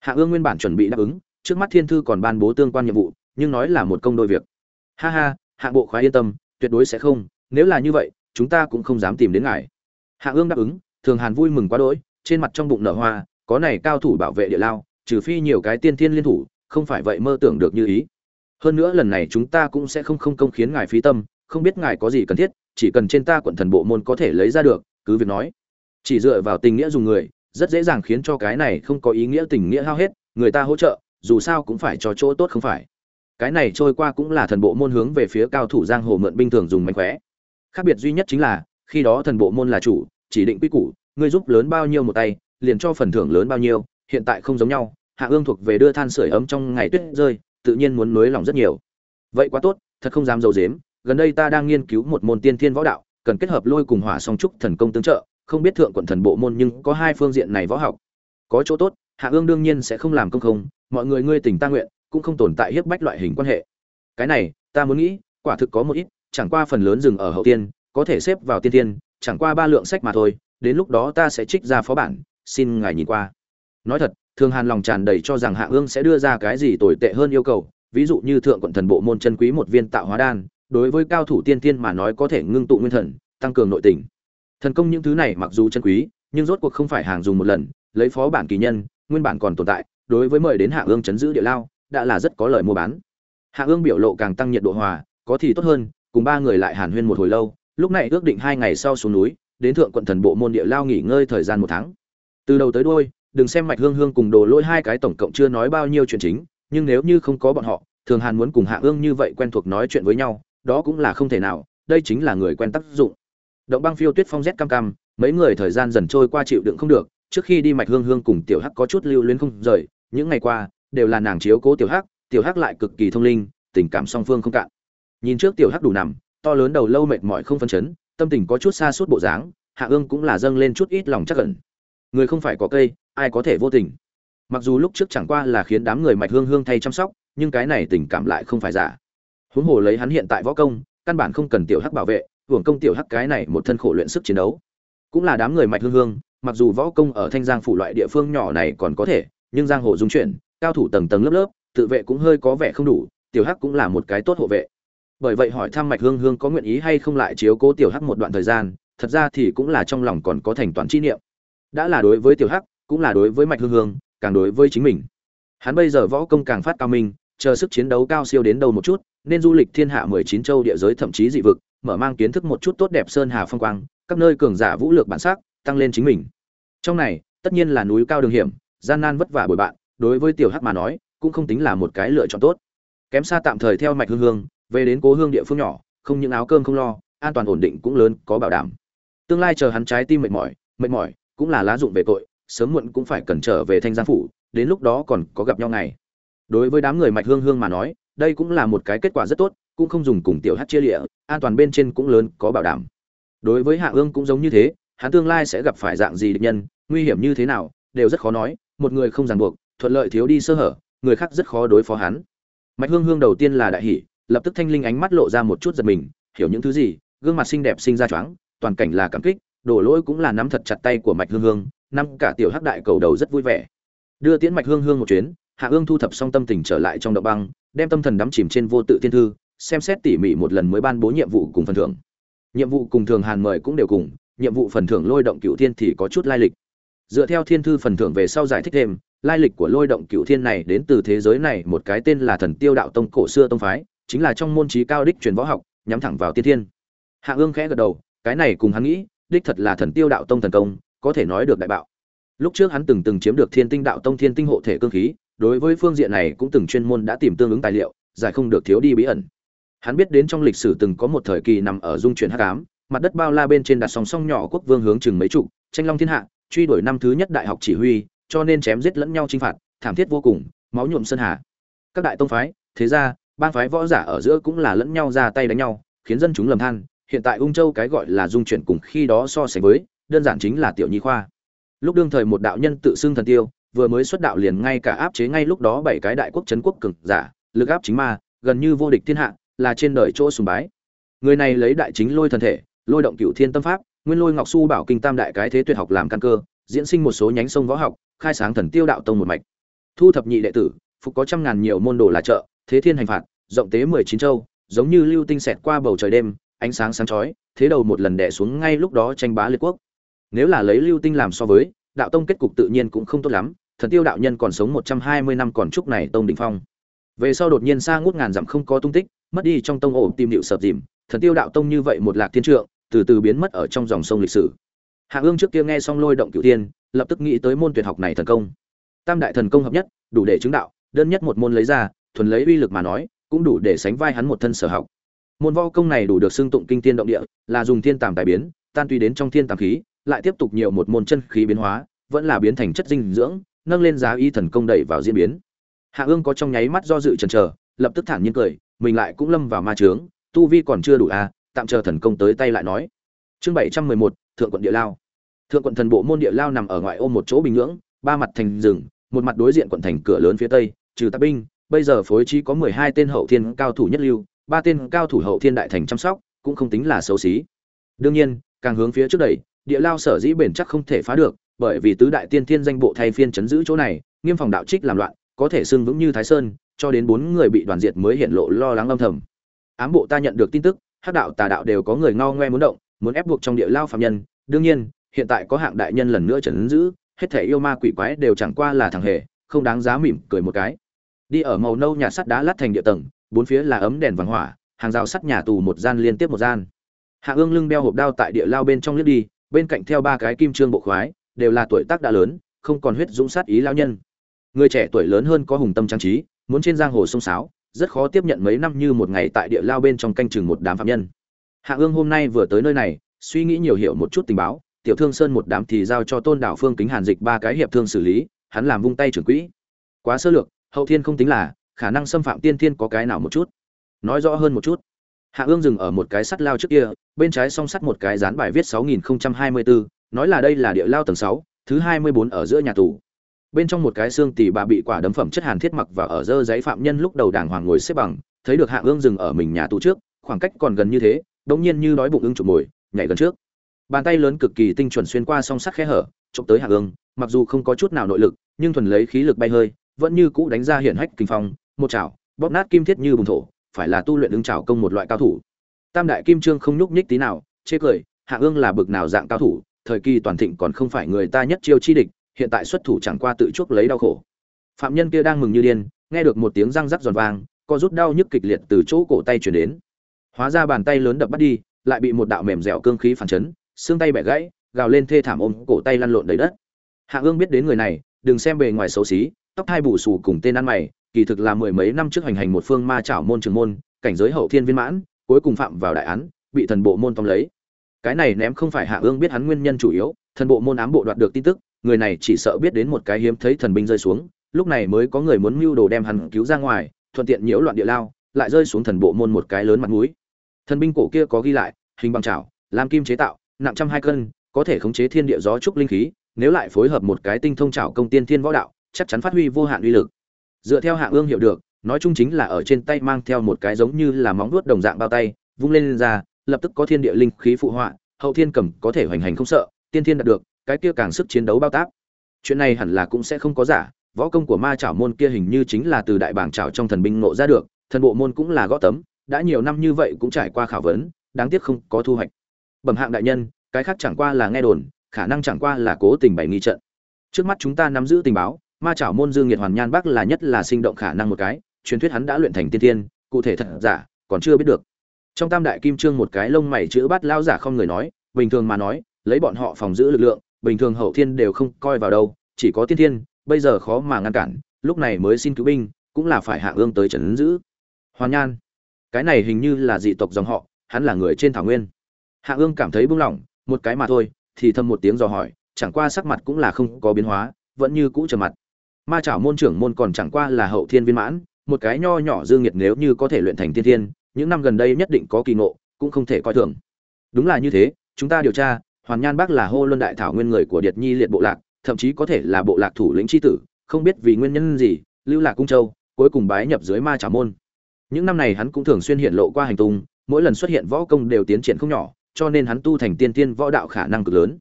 Hạ ương nguyên bản chuẩn bị đáp ứng, trước mắt thiên thư còn ban bố tương quan nhiệm vụ, nhưng nói là một công đôi việc. Ha ha, hạ bộ khoái yên tâm, tuyệt đối sẽ không, nếu là như vậy, chúng ta cũng không dám tìm đến ngài. Hạ ương đáp ứng, thường hàn vui mừng quá đỗi, trên mặt trong bụng nở hoa có này cao thủ bảo vệ địa lao, trừ phi nhiều cái tiên thiên liên thủ, không phải vậy mơ tưởng được như ý. Hơn nữa lần này chúng ta cũng sẽ không không công khiến ngài phí tâm, không biết ngài có gì cần thiết, chỉ cần trên ta quận thần bộ môn có thể lấy ra được, cứ việc nói. Chỉ dựa vào tình nghĩa dùng người, rất dễ dàng khiến cho cái này không có ý nghĩa tình nghĩa hao hết, người ta hỗ trợ, dù sao cũng phải cho chỗ tốt không phải. Cái này trôi qua cũng là thần bộ môn hướng về phía cao thủ giang hồ mượn binh thường dùng mánh khóe khác biệt duy nhất chính là, khi đó thần bộ môn là chủ, chỉ định quy củ, ngươi giúp lớn bao nhiêu một tay liền cho phần thưởng lớn bao nhiêu, hiện tại không giống nhau, hạ ương thuộc về đưa than sửa ấm trong ngày tuyết rơi, tự nhiên muốn nới lòng rất nhiều. Vậy quá tốt, thật không dám dầu dếm, gần đây ta đang nghiên cứu một môn tiên thiên võ đạo, cần kết hợp lôi cùng hỏa song trúc thần công tương trợ, không biết thượng quận thần bộ môn nhưng có hai phương diện này võ học. Có chỗ tốt, hạ ương đương nhiên sẽ không làm công không, mọi người ngươi tình ta nguyện, cũng không tồn tại hiếp bách loại hình quan hệ. Cái này, ta muốn nghĩ, quả thực có một ít, chẳng qua phần lớn dừng ở hậu tiên, có thể xếp vào tiên tiên chẳng qua ba lượng sách mà thôi, đến lúc đó ta sẽ trích ra phó bản xin ngài nhìn qua. Nói thật thường hàn lòng tràn đầy cho rằng hạ ương sẽ đưa ra cái gì tồi tệ hơn yêu cầu, ví dụ như thượng quận thần bộ môn chân quý một viên tạo hóa đan, đối với cao thủ tiên tiên mà nói có thể ngưng tụ nguyên thần, tăng cường nội tình. Thần công những thứ này mặc dù chân quý, nhưng rốt cuộc không phải hàng dùng một lần, lấy phó bản kỳ nhân, nguyên bản còn tồn tại, đối với mời đến hạ ương chấn giữ địa lao, đã là rất có lời mua bán. Hạ ương biểu lộ càng tăng nhiệt độ hòa, có thì tốt hơn, cùng ba người lại hàn huyên một hồi lâu, lúc này ước định hai ngày sau xuống núi, đến thượng quận thần bộ môn địa lao nghỉ ngơi thời gian một tháng từ đầu tới đuôi, đừng xem mạch hương hương cùng đồ lôi hai cái tổng cộng chưa nói bao nhiêu chuyện chính, nhưng nếu như không có bọn họ, thường hàn muốn cùng hạ ương như vậy quen thuộc nói chuyện với nhau, đó cũng là không thể nào, đây chính là người quen tác dụng. Động băng phiêu tuyết phong rét cam cam, mấy người thời gian dần trôi qua chịu đựng không được, trước khi đi mạch hương hương cùng tiểu hắc có chút lưu luyến không rời, những ngày qua, đều là nàng chiếu cố tiểu hắc tiểu hắc lại cực kỳ thông linh, tình cảm song phương không cạn. Nhìn trước tiểu hắc đủ nằm, to lớn đầu lâu mệt mỏi không phân chấn, tâm tình có chút xa suốt bộ dáng, hạ ương cũng là dâng lên chút ít lòng chắc ẩn người không phải có cây, ai có thể vô tình. Mặc dù lúc trước chẳng qua là khiến đám người mạch hương hương thay chăm sóc, nhưng cái này tình cảm lại không phải giả. Huống hồ lấy hắn hiện tại võ công, căn bản không cần tiểu hắc bảo vệ, hưởng công tiểu hắc cái này một thân khổ luyện sức chiến đấu. Cũng là đám người mạch hương hương, mặc dù võ công ở thanh giang phủ loại địa phương nhỏ này còn có thể, nhưng giang hồ dung chuyển, cao thủ tầng tầng lớp lớp, tự vệ cũng hơi có vẻ không đủ, tiểu hắc cũng là một cái tốt hộ vệ. Bởi vậy hỏi thăm mạch hương hương có nguyện ý hay không lại chiếu cố tiểu hắc một đoạn thời gian, thật ra thì cũng là trong lòng còn có thành toán chi niệm đã là đối với tiểu hắc, cũng là đối với mạch hương hương, càng đối với chính mình. Hắn bây giờ võ công càng phát cao minh, chờ sức chiến đấu cao siêu đến đâu một chút, nên du lịch thiên hạ mười chín châu địa giới thậm chí dị vực, mở mang kiến thức một chút tốt đẹp sơn hà phong quang, các nơi cường giả vũ lược bản sắc, tăng lên chính mình. Trong này, tất nhiên là núi cao đường hiểm, gian nan vất vả bồi bạn, đối với tiểu hắc mà nói, cũng không tính là một cái lựa chọn tốt. Kém xa tạm thời theo mạch hương hương, về đến cố hương địa phương nhỏ, không những áo cơm không lo, an toàn ổn định cũng lớn, có bảo đảm. Tương lai chờ hắn trái tim mệt mỏi mệt mỏi cũng là lá dụng về tội, sớm muộn cũng phải cần trở về thanh giang phủ, đến lúc đó còn có gặp nhau ngày. Đối với đám người mạch hương hương mà nói, đây cũng là một cái kết quả rất tốt, cũng không dùng cùng tiểu hát chia lịa, an toàn bên trên cũng lớn, có bảo đảm. Đối với hạ ương cũng giống như thế, hắn tương lai sẽ gặp phải dạng gì địch nhân, nguy hiểm như thế nào, đều rất khó nói, một người không ràng buộc, thuận lợi thiếu đi sơ hở, người khác rất khó đối phó hắn. Mạch hương hương đầu tiên là đại hỷ lập tức thanh linh ánh mắt lộ ra một chút giật mình, hiểu những thứ gì, gương mặt xinh đẹp sinh ra choáng, toàn cảnh là cảm kích đổ lỗi cũng là nắm thật chặt tay của mạch hương hương, năm cả tiểu hắc đại cầu đầu rất vui vẻ. Đưa tiễn mạch hương hương một chuyến, hạ ương thu thập xong tâm tình trở lại trong động băng, đem tâm thần đắm chìm trên vô tự thiên thư, xem xét tỉ mỉ một lần mới ban bố nhiệm vụ cùng phần thưởng. Nhiệm vụ cùng thường hàn mời cũng đều cùng, nhiệm vụ phần thưởng lôi động cựu thiên thì có chút lai lịch. Dựa theo thiên thư phần thưởng về sau giải thích thêm, lai lịch của lôi động cựu thiên này đến từ thế giới này một cái tên là thần tiêu đạo tông cổ xưa tông phái, chính là trong môn trí cao đích truyền võ học, nhắm thẳng vào tiên thiên. Hạ ương khẽ gật đầu, cái này cùng hắn nghĩ đích thật là thần tiêu đạo tông thần công có thể nói được đại bạo. Lúc trước hắn từng từng chiếm được thiên tinh đạo tông thiên tinh hộ thể cương khí đối với phương diện này cũng từng chuyên môn đã tìm tương ứng tài liệu giải không được thiếu đi bí ẩn. Hắn biết đến trong lịch sử từng có một thời kỳ nằm ở dung chuyển hắc ám mặt đất bao la bên trên đặt song song nhỏ quốc vương hướng chừng mấy trụ, tranh long thiên hạ truy đuổi năm thứ nhất đại học chỉ huy cho nên chém giết lẫn nhau chinh phạt thảm thiết vô cùng máu nhuộm sơn hà. Các đại tông phái thế ra bang phái võ giả ở giữa cũng là lẫn nhau ra tay đánh nhau khiến dân chúng lầm than hiện tại ung châu cái gọi là dung chuyển cùng khi đó so sánh với, đơn giản chính là tiểu nhi khoa. Lúc đương thời một đạo nhân tự xưng thần tiêu, vừa mới xuất đạo liền ngay cả áp chế ngay lúc đó bảy cái đại quốc chấn quốc cường giả, lực áp chính ma, gần như vô địch thiên hạ, là trên đời chỗ sùng bái. Người này lấy đại chính lôi thần thể, lôi động cựu thiên tâm pháp, nguyên lôi ngọc su bảo kinh tam đại cái thế tuyệt học làm căn cơ, diễn sinh một số nhánh sông võ học, khai sáng thần tiêu đạo tông một mạch. Thu thập nhị đệ tử, phục có trăm ngàn nhiều môn đồ là trợ thế thiên hành phạt, rộng tế mười chín châu, giống như lưu tinh xẹt qua bầu trời đêm ánh sáng sáng chói, thế đầu một lần đè xuống ngay lúc đó tranh bá liệt quốc. Nếu là lấy lưu tinh làm so với, đạo tông kết cục tự nhiên cũng không tốt lắm, thần tiêu đạo nhân còn sống một trăm hai mươi năm còn chúc này tông đỉnh phong. Về sau đột nhiên xa ngút ngàn dặm không có tung tích, mất đi trong tông ổ tìm điệu sập dìm, thần tiêu đạo tông như vậy một lạc thiên trượng, từ từ biến mất ở trong dòng sông lịch sử. Hạ ương trước kia nghe xong lôi động cửu tiên lập tức nghĩ tới môn tuyệt học này thần công. Tam đại thần công hợp nhất, đủ để chứng đạo, đơn nhất một môn lấy ra, thuần lấy uy lực mà nói, cũng đủ để sánh vai hắn một thân sở học môn võ công này đủ được xưng tụng kinh thiên động địa, là dùng thiên tàm tài biến, tan tùy đến trong thiên tàm khí, lại tiếp tục nhiều một môn chân khí biến hóa, vẫn là biến thành chất dinh dưỡng, nâng lên giá y thần công đẩy vào diễn biến. Hạ ương có trong nháy mắt do dự chần chờ, lập tức thản nhiên cười, mình lại cũng lâm vào ma trướng tu vi còn chưa đủ à tạm chờ thần công tới tay lại nói. Chương bảy trăm mười một, thượng quận địa lao. Thượng quận thần bộ môn địa lao nằm ở ngoại ô một chỗ bình nhưỡng ba mặt thành rừng, một mặt đối diện quận thành cửa lớn phía tây, trừ tạp binh, bây giờ phối trí có mười hai tên hậu thiên cao thủ nhất lưu ba tên cao thủ hậu thiên đại thành chăm sóc cũng không tính là xấu xí. Đương nhiên, càng hướng phía trước đẩy, địa lao sở dĩ bền chắc không thể phá được, bởi vì tứ đại tiên thiên danh bộ thay phiên chấn giữ chỗ này, nghiêm phòng đạo trích làm loạn, có thể xưng vững như thái sơn, cho đến bốn người bị đoàn diệt mới hiện lộ lo lắng âm thầm. Ám bộ ta nhận được tin tức, hắc đạo, tà đạo đều có người ngao ngoe muốn động, muốn ép buộc trong địa lao phạm nhân. Đương nhiên, hiện tại có hạng đại nhân lần nữa chấn giữ, hết thể yêu ma quỷ quái đều chẳng qua là thằng hề, không đáng giá mỉm cười một cái. Đi ở màu nâu nhà sắt đá lát thành địa tầng bốn phía là ấm đèn vàng hỏa, hàng rào sắt nhà tù một gian liên tiếp một gian. Hạ ương lưng đeo hộp đao tại địa lao bên trong liếc đi, bên cạnh theo ba cái kim trương bộ khoái, đều là tuổi tác đã lớn, không còn huyết dũng sát ý lao nhân. Người trẻ tuổi lớn hơn có hùng tâm trang trí, muốn trên giang hồ sông sáo, rất khó tiếp nhận mấy năm như một ngày tại địa lao bên trong canh chừng một đám phạm nhân. Hạ ương hôm nay vừa tới nơi này, suy nghĩ nhiều hiểu một chút tình báo, tiểu thương sơn một đám thì giao cho tôn đảo phương kính hàn dịch ba cái hiệp thương xử lý, hắn làm vung tay trưởng quỹ. Quá sơ lược, hậu thiên không tính là khả năng xâm phạm tiên thiên có cái nào một chút. Nói rõ hơn một chút. Hạ ương dừng ở một cái sắt lao trước kia bên trái song sắt một cái dán bài viết 6024, nói là đây là địa lao tầng 6, thứ 24 ở giữa nhà tù. Bên trong một cái xương tì bà bị quả đấm phẩm chất hàn thiết mặc và ở dơ giấy phạm nhân lúc đầu đàng hoàng ngồi xếp bằng thấy được hạ ương dừng ở mình nhà tù trước khoảng cách còn gần như thế đống nhiên như đói bụng ưng chụp mồi nhảy gần trước. Bàn tay lớn cực kỳ tinh chuẩn xuyên qua song sắt khe hở chụp tới hạ ương mặc dù không có chút nào nội lực nhưng thuần lấy khí lực bay hơi vẫn như cũ đánh ra hiển hách kinh phong một chảo, bóp nát kim thiết như bùng thổ, phải là tu luyện ứng chảo công một loại cao thủ. Tam đại kim trương không nhúc nhích tí nào, chê cười, hạ ương là bực nào dạng cao thủ, thời kỳ toàn thịnh còn không phải người ta nhất chiêu chi địch, hiện tại xuất thủ chẳng qua tự chuốc lấy đau khổ. Phạm nhân kia đang mừng như điên, nghe được một tiếng răng rắc giòn vang, co rút đau nhức kịch liệt từ chỗ cổ tay chuyển đến. Hóa ra bàn tay lớn đập bắt đi, lại bị một đạo mềm dẻo cương khí phản chấn, xương tay bẻ gãy, gào lên thê thảm ôm cổ tay lăn lộn đầy đất. Hạ ương biết đến người này, đừng xem bề ngoài xấu xí, tóc hai bù xù cùng tên ăn mày kỳ thực là mười mấy năm trước hành hành một phương ma chảo môn trường môn, cảnh giới hậu thiên viên mãn, cuối cùng phạm vào đại án, bị thần bộ môn tóm lấy. Cái này ném không phải hạ ương biết hắn nguyên nhân chủ yếu, thần bộ môn ám bộ đoạt được tin tức, người này chỉ sợ biết đến một cái hiếm thấy thần binh rơi xuống, lúc này mới có người muốn mưu đồ đem hắn cứu ra ngoài, thuận tiện nhiễu loạn địa lao, lại rơi xuống thần bộ môn một cái lớn mặt mũi. Thần binh cổ kia có ghi lại, hình bằng chảo làm kim chế tạo, nặng trăm hai cân, có thể khống chế thiên địa gió trúc linh khí, nếu lại phối hợp một cái tinh thông chảo công tiên thiên võ đạo, chắc chắn phát huy vô hạn uy lực dựa theo hạ ương hiểu được nói chung chính là ở trên tay mang theo một cái giống như là móng vuốt đồng dạng bao tay vung lên, lên ra lập tức có thiên địa linh khí phụ họa hậu thiên cầm có thể hoành hành không sợ tiên thiên đạt được cái kia càng sức chiến đấu bao tác chuyện này hẳn là cũng sẽ không có giả võ công của ma chảo môn kia hình như chính là từ đại bảng chảo trong thần binh ngộ ra được thần bộ môn cũng là gõ tấm đã nhiều năm như vậy cũng trải qua khảo vấn đáng tiếc không có thu hoạch. Bẩm hạng đại nhân cái khác chẳng qua là nghe đồn khả năng chẳng qua là cố tình bày nghi trận. Trước mắt chúng ta nắm giữ tình báo ma chảo môn dương nhiệt hoàn nhan bắc là nhất là sinh động khả năng một cái, truyền thuyết hắn đã luyện thành tiên tiên cụ thể thật giả, còn chưa biết được. Trong tam đại kim trương một cái lông mày chữ bát lao giả không người nói, bình thường mà nói, lấy bọn họ phòng giữ lực lượng, bình thường hậu thiên đều không coi vào đâu, chỉ có tiên thiên, bây giờ khó mà ngăn cản, lúc này mới xin cứu binh, cũng là phải hạ ương tới trần giữ. Hoàn nhan, cái này hình như là dị tộc dòng họ, hắn là người trên thảo nguyên. Hạ ương cảm thấy buông lỏng một cái mà thôi, thì thầm một tiếng dò hỏi, chẳng qua sắc mặt cũng là không có biến hóa, vẫn như cũ trầm mặt ma chảo môn trưởng môn còn chẳng qua là hậu thiên viên mãn, một cái nho nhỏ dương nhiệt nếu như có thể luyện thành tiên thiên, những năm gần đây nhất định có kỳ ngộ, cũng không thể coi thường. Đúng là như thế, chúng ta điều tra, hoàn nhan bác là hô luân đại thảo nguyên người của điệt nhi liệt bộ lạc, thậm chí có thể là bộ lạc thủ lĩnh tri tử, không biết vì nguyên nhân gì, lưu lạc cung châu, cuối cùng bái nhập dưới ma trả môn. Những năm này hắn cũng thường xuyên hiện lộ qua hành tung, mỗi lần xuất hiện võ công đều tiến triển không nhỏ, cho nên hắn tu thành tiên tiên võ đạo khả năng cực lớn.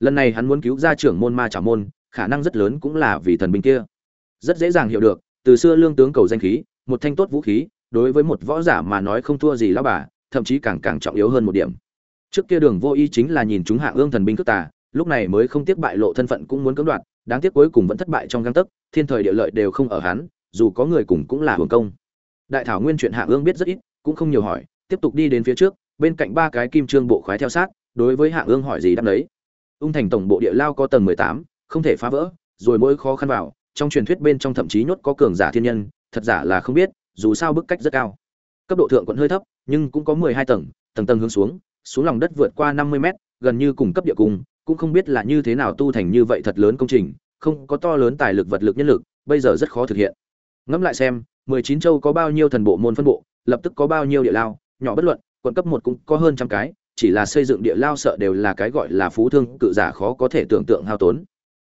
Lần này hắn muốn cứu ra trưởng môn ma trả môn khả năng rất lớn cũng là vì thần binh kia. Rất dễ dàng hiểu được, từ xưa lương tướng cầu danh khí, một thanh tốt vũ khí, đối với một võ giả mà nói không thua gì lão bà, thậm chí càng càng trọng yếu hơn một điểm. Trước kia đường vô y chính là nhìn chúng hạ ương thần binh cướp tà, lúc này mới không tiếc bại lộ thân phận cũng muốn cưỡng đoạt, đáng tiếc cuối cùng vẫn thất bại trong găng tấc, thiên thời địa lợi đều không ở hắn, dù có người cùng cũng là hưởng công. Đại thảo nguyên chuyện hạ ương biết rất ít, cũng không nhiều hỏi, tiếp tục đi đến phía trước, bên cạnh ba cái kim trương bộ khoái theo sát, đối với hạ ương hỏi gì đáp đấy ung thành tổng bộ địa lao có tầng mười tám không thể phá vỡ, rồi mỗi khó khăn vào, trong truyền thuyết bên trong thậm chí nhốt có cường giả thiên nhân, thật giả là không biết, dù sao bức cách rất cao. Cấp độ thượng quận hơi thấp, nhưng cũng có mười hai tầng tầng tầng hướng xuống xuống lòng đất vượt qua năm mươi mét, gần như cùng cấp địa cung, cũng không biết là như thế nào tu thành như vậy thật lớn công trình, không có to lớn tài lực vật lực nhân lực, bây giờ rất khó thực hiện. Ngẫm lại xem, mười chín châu có bao nhiêu thần bộ môn phân bộ, lập tức có bao nhiêu địa lao, nhỏ bất luận, quận cấp một cũng có hơn trăm cái, chỉ là xây dựng địa lao sợ đều là cái gọi là phú thương, cự giả khó có thể tưởng tượng hao tốn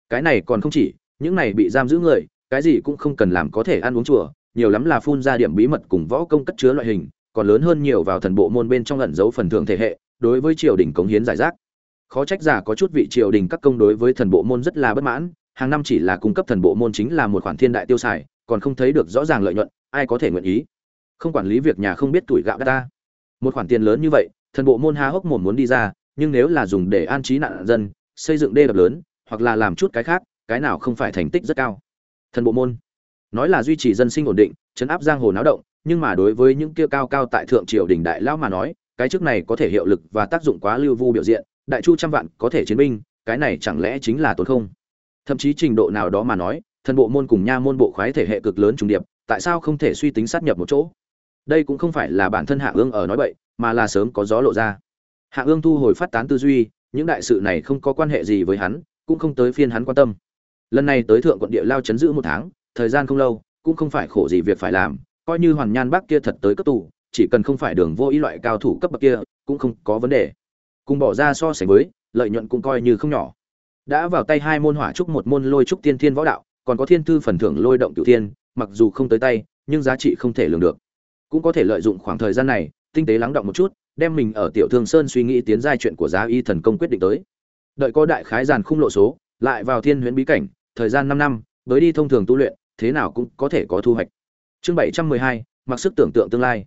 cái này còn không chỉ, những này bị giam giữ người, cái gì cũng không cần làm có thể ăn uống chùa, nhiều lắm là phun ra điểm bí mật cùng võ công cất chứa loại hình, còn lớn hơn nhiều vào thần bộ môn bên trong ẩn giấu phần thưởng thể hệ, đối với triều đình cống hiến giải rác. Khó trách giả có chút vị triều đình các công đối với thần bộ môn rất là bất mãn, hàng năm chỉ là cung cấp thần bộ môn chính là một khoản thiên đại tiêu xài, còn không thấy được rõ ràng lợi nhuận, ai có thể nguyện ý? Không quản lý việc nhà không biết tuổi gạo ta. Một khoản tiền lớn như vậy, thần bộ môn há hốc mồm muốn đi ra, nhưng nếu là dùng để an trí nạn dân, xây dựng đê đập lớn hoặc là làm chút cái khác, cái nào không phải thành tích rất cao. Thần bộ môn. Nói là duy trì dân sinh ổn định, chấn áp giang hồ náo động, nhưng mà đối với những kia cao cao tại thượng triều đình đại lão mà nói, cái chức này có thể hiệu lực và tác dụng quá lưu vu biểu diện, đại chu trăm vạn có thể chiến binh, cái này chẳng lẽ chính là tốn không? Thậm chí trình độ nào đó mà nói, thần bộ môn cùng nha môn bộ khoái thể hệ cực lớn trùng điệp, tại sao không thể suy tính sát nhập một chỗ? Đây cũng không phải là bản thân hạ ương ở nói bậy, mà là sớm có gió lộ ra. Hạ ương thu hồi phát tán tư duy, những đại sự này không có quan hệ gì với hắn cũng không tới phiên hắn quan tâm. Lần này tới thượng quận địa lao chấn giữ một tháng, thời gian không lâu, cũng không phải khổ gì việc phải làm, coi như hoàn nhan bác kia thật tới cấp tù, chỉ cần không phải đường vô ý loại cao thủ cấp bậc kia, cũng không có vấn đề. Cùng bỏ ra so sánh với, lợi nhuận cũng coi như không nhỏ. Đã vào tay hai môn hỏa trúc một môn lôi trúc tiên thiên võ đạo, còn có thiên thư phần thưởng lôi động tiểu thiên, mặc dù không tới tay, nhưng giá trị không thể lường được. Cũng có thể lợi dụng khoảng thời gian này, tinh tế lắng động một chút, đem mình ở tiểu thương sơn suy nghĩ tiến giai chuyện của giá y thần công quyết định tới đợi có đại khái giàn khung lộ số, lại vào thiên huyễn bí cảnh, thời gian năm năm, với đi thông thường tu luyện, thế nào cũng có thể có thu hoạch. Chương bảy trăm mười hai, mặc sức tưởng tượng tương lai.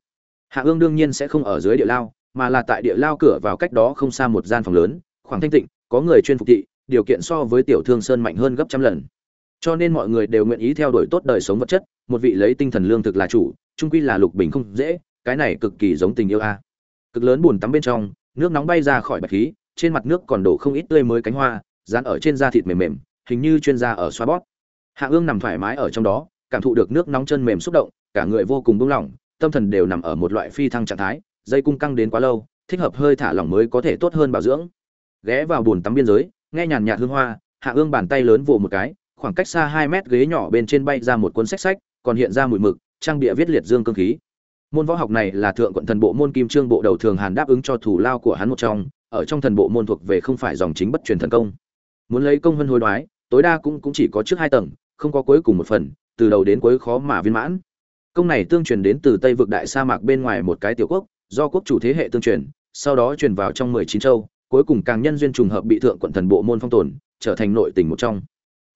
Hạ ương đương nhiên sẽ không ở dưới địa lao, mà là tại địa lao cửa vào cách đó không xa một gian phòng lớn, khoảng thanh tịnh, có người chuyên phục thị, điều kiện so với tiểu thương sơn mạnh hơn gấp trăm lần. Cho nên mọi người đều nguyện ý theo đuổi tốt đời sống vật chất, một vị lấy tinh thần lương thực là chủ trung quy là lục bình không dễ, cái này cực kỳ giống tình yêu a. Cực lớn buồn tắm bên trong, nước nóng bay ra khỏi bạch khí trên mặt nước còn đổ không ít tươi mới cánh hoa, dán ở trên da thịt mềm mềm, hình như chuyên gia ở xoa bót hạ ương nằm thoải mái ở trong đó, cảm thụ được nước nóng chân mềm xúc động, cả người vô cùng buông lỏng, tâm thần đều nằm ở một loại phi thăng trạng thái, dây cung căng đến quá lâu, thích hợp hơi thả lỏng mới có thể tốt hơn bảo dưỡng. Ghé vào bồn tắm biên giới, nghe nhàn nhạt hương hoa, hạ ương bàn tay lớn vồ một cái, khoảng cách xa hai mét ghế nhỏ bên trên bay ra một cuốn sách sách, còn hiện ra mùi mực, trang bịa viết liệt dương cương khí. Môn võ học này là thượng quận thần bộ môn kim trương bộ đầu thường hàn đáp ứng cho thủ lao của hắn một trong ở trong thần bộ môn thuộc về không phải dòng chính bất truyền thần công. Muốn lấy công hơn hối đoái, tối đa cũng cũng chỉ có trước hai tầng, không có cuối cùng một phần, từ đầu đến cuối khó mà viên mãn. Công này tương truyền đến từ tây vực đại sa mạc bên ngoài một cái tiểu quốc, do quốc chủ thế hệ tương truyền, sau đó truyền vào trong mười chín châu, cuối cùng càng nhân duyên trùng hợp bị thượng quận thần bộ môn phong tồn, trở thành nội tình một trong.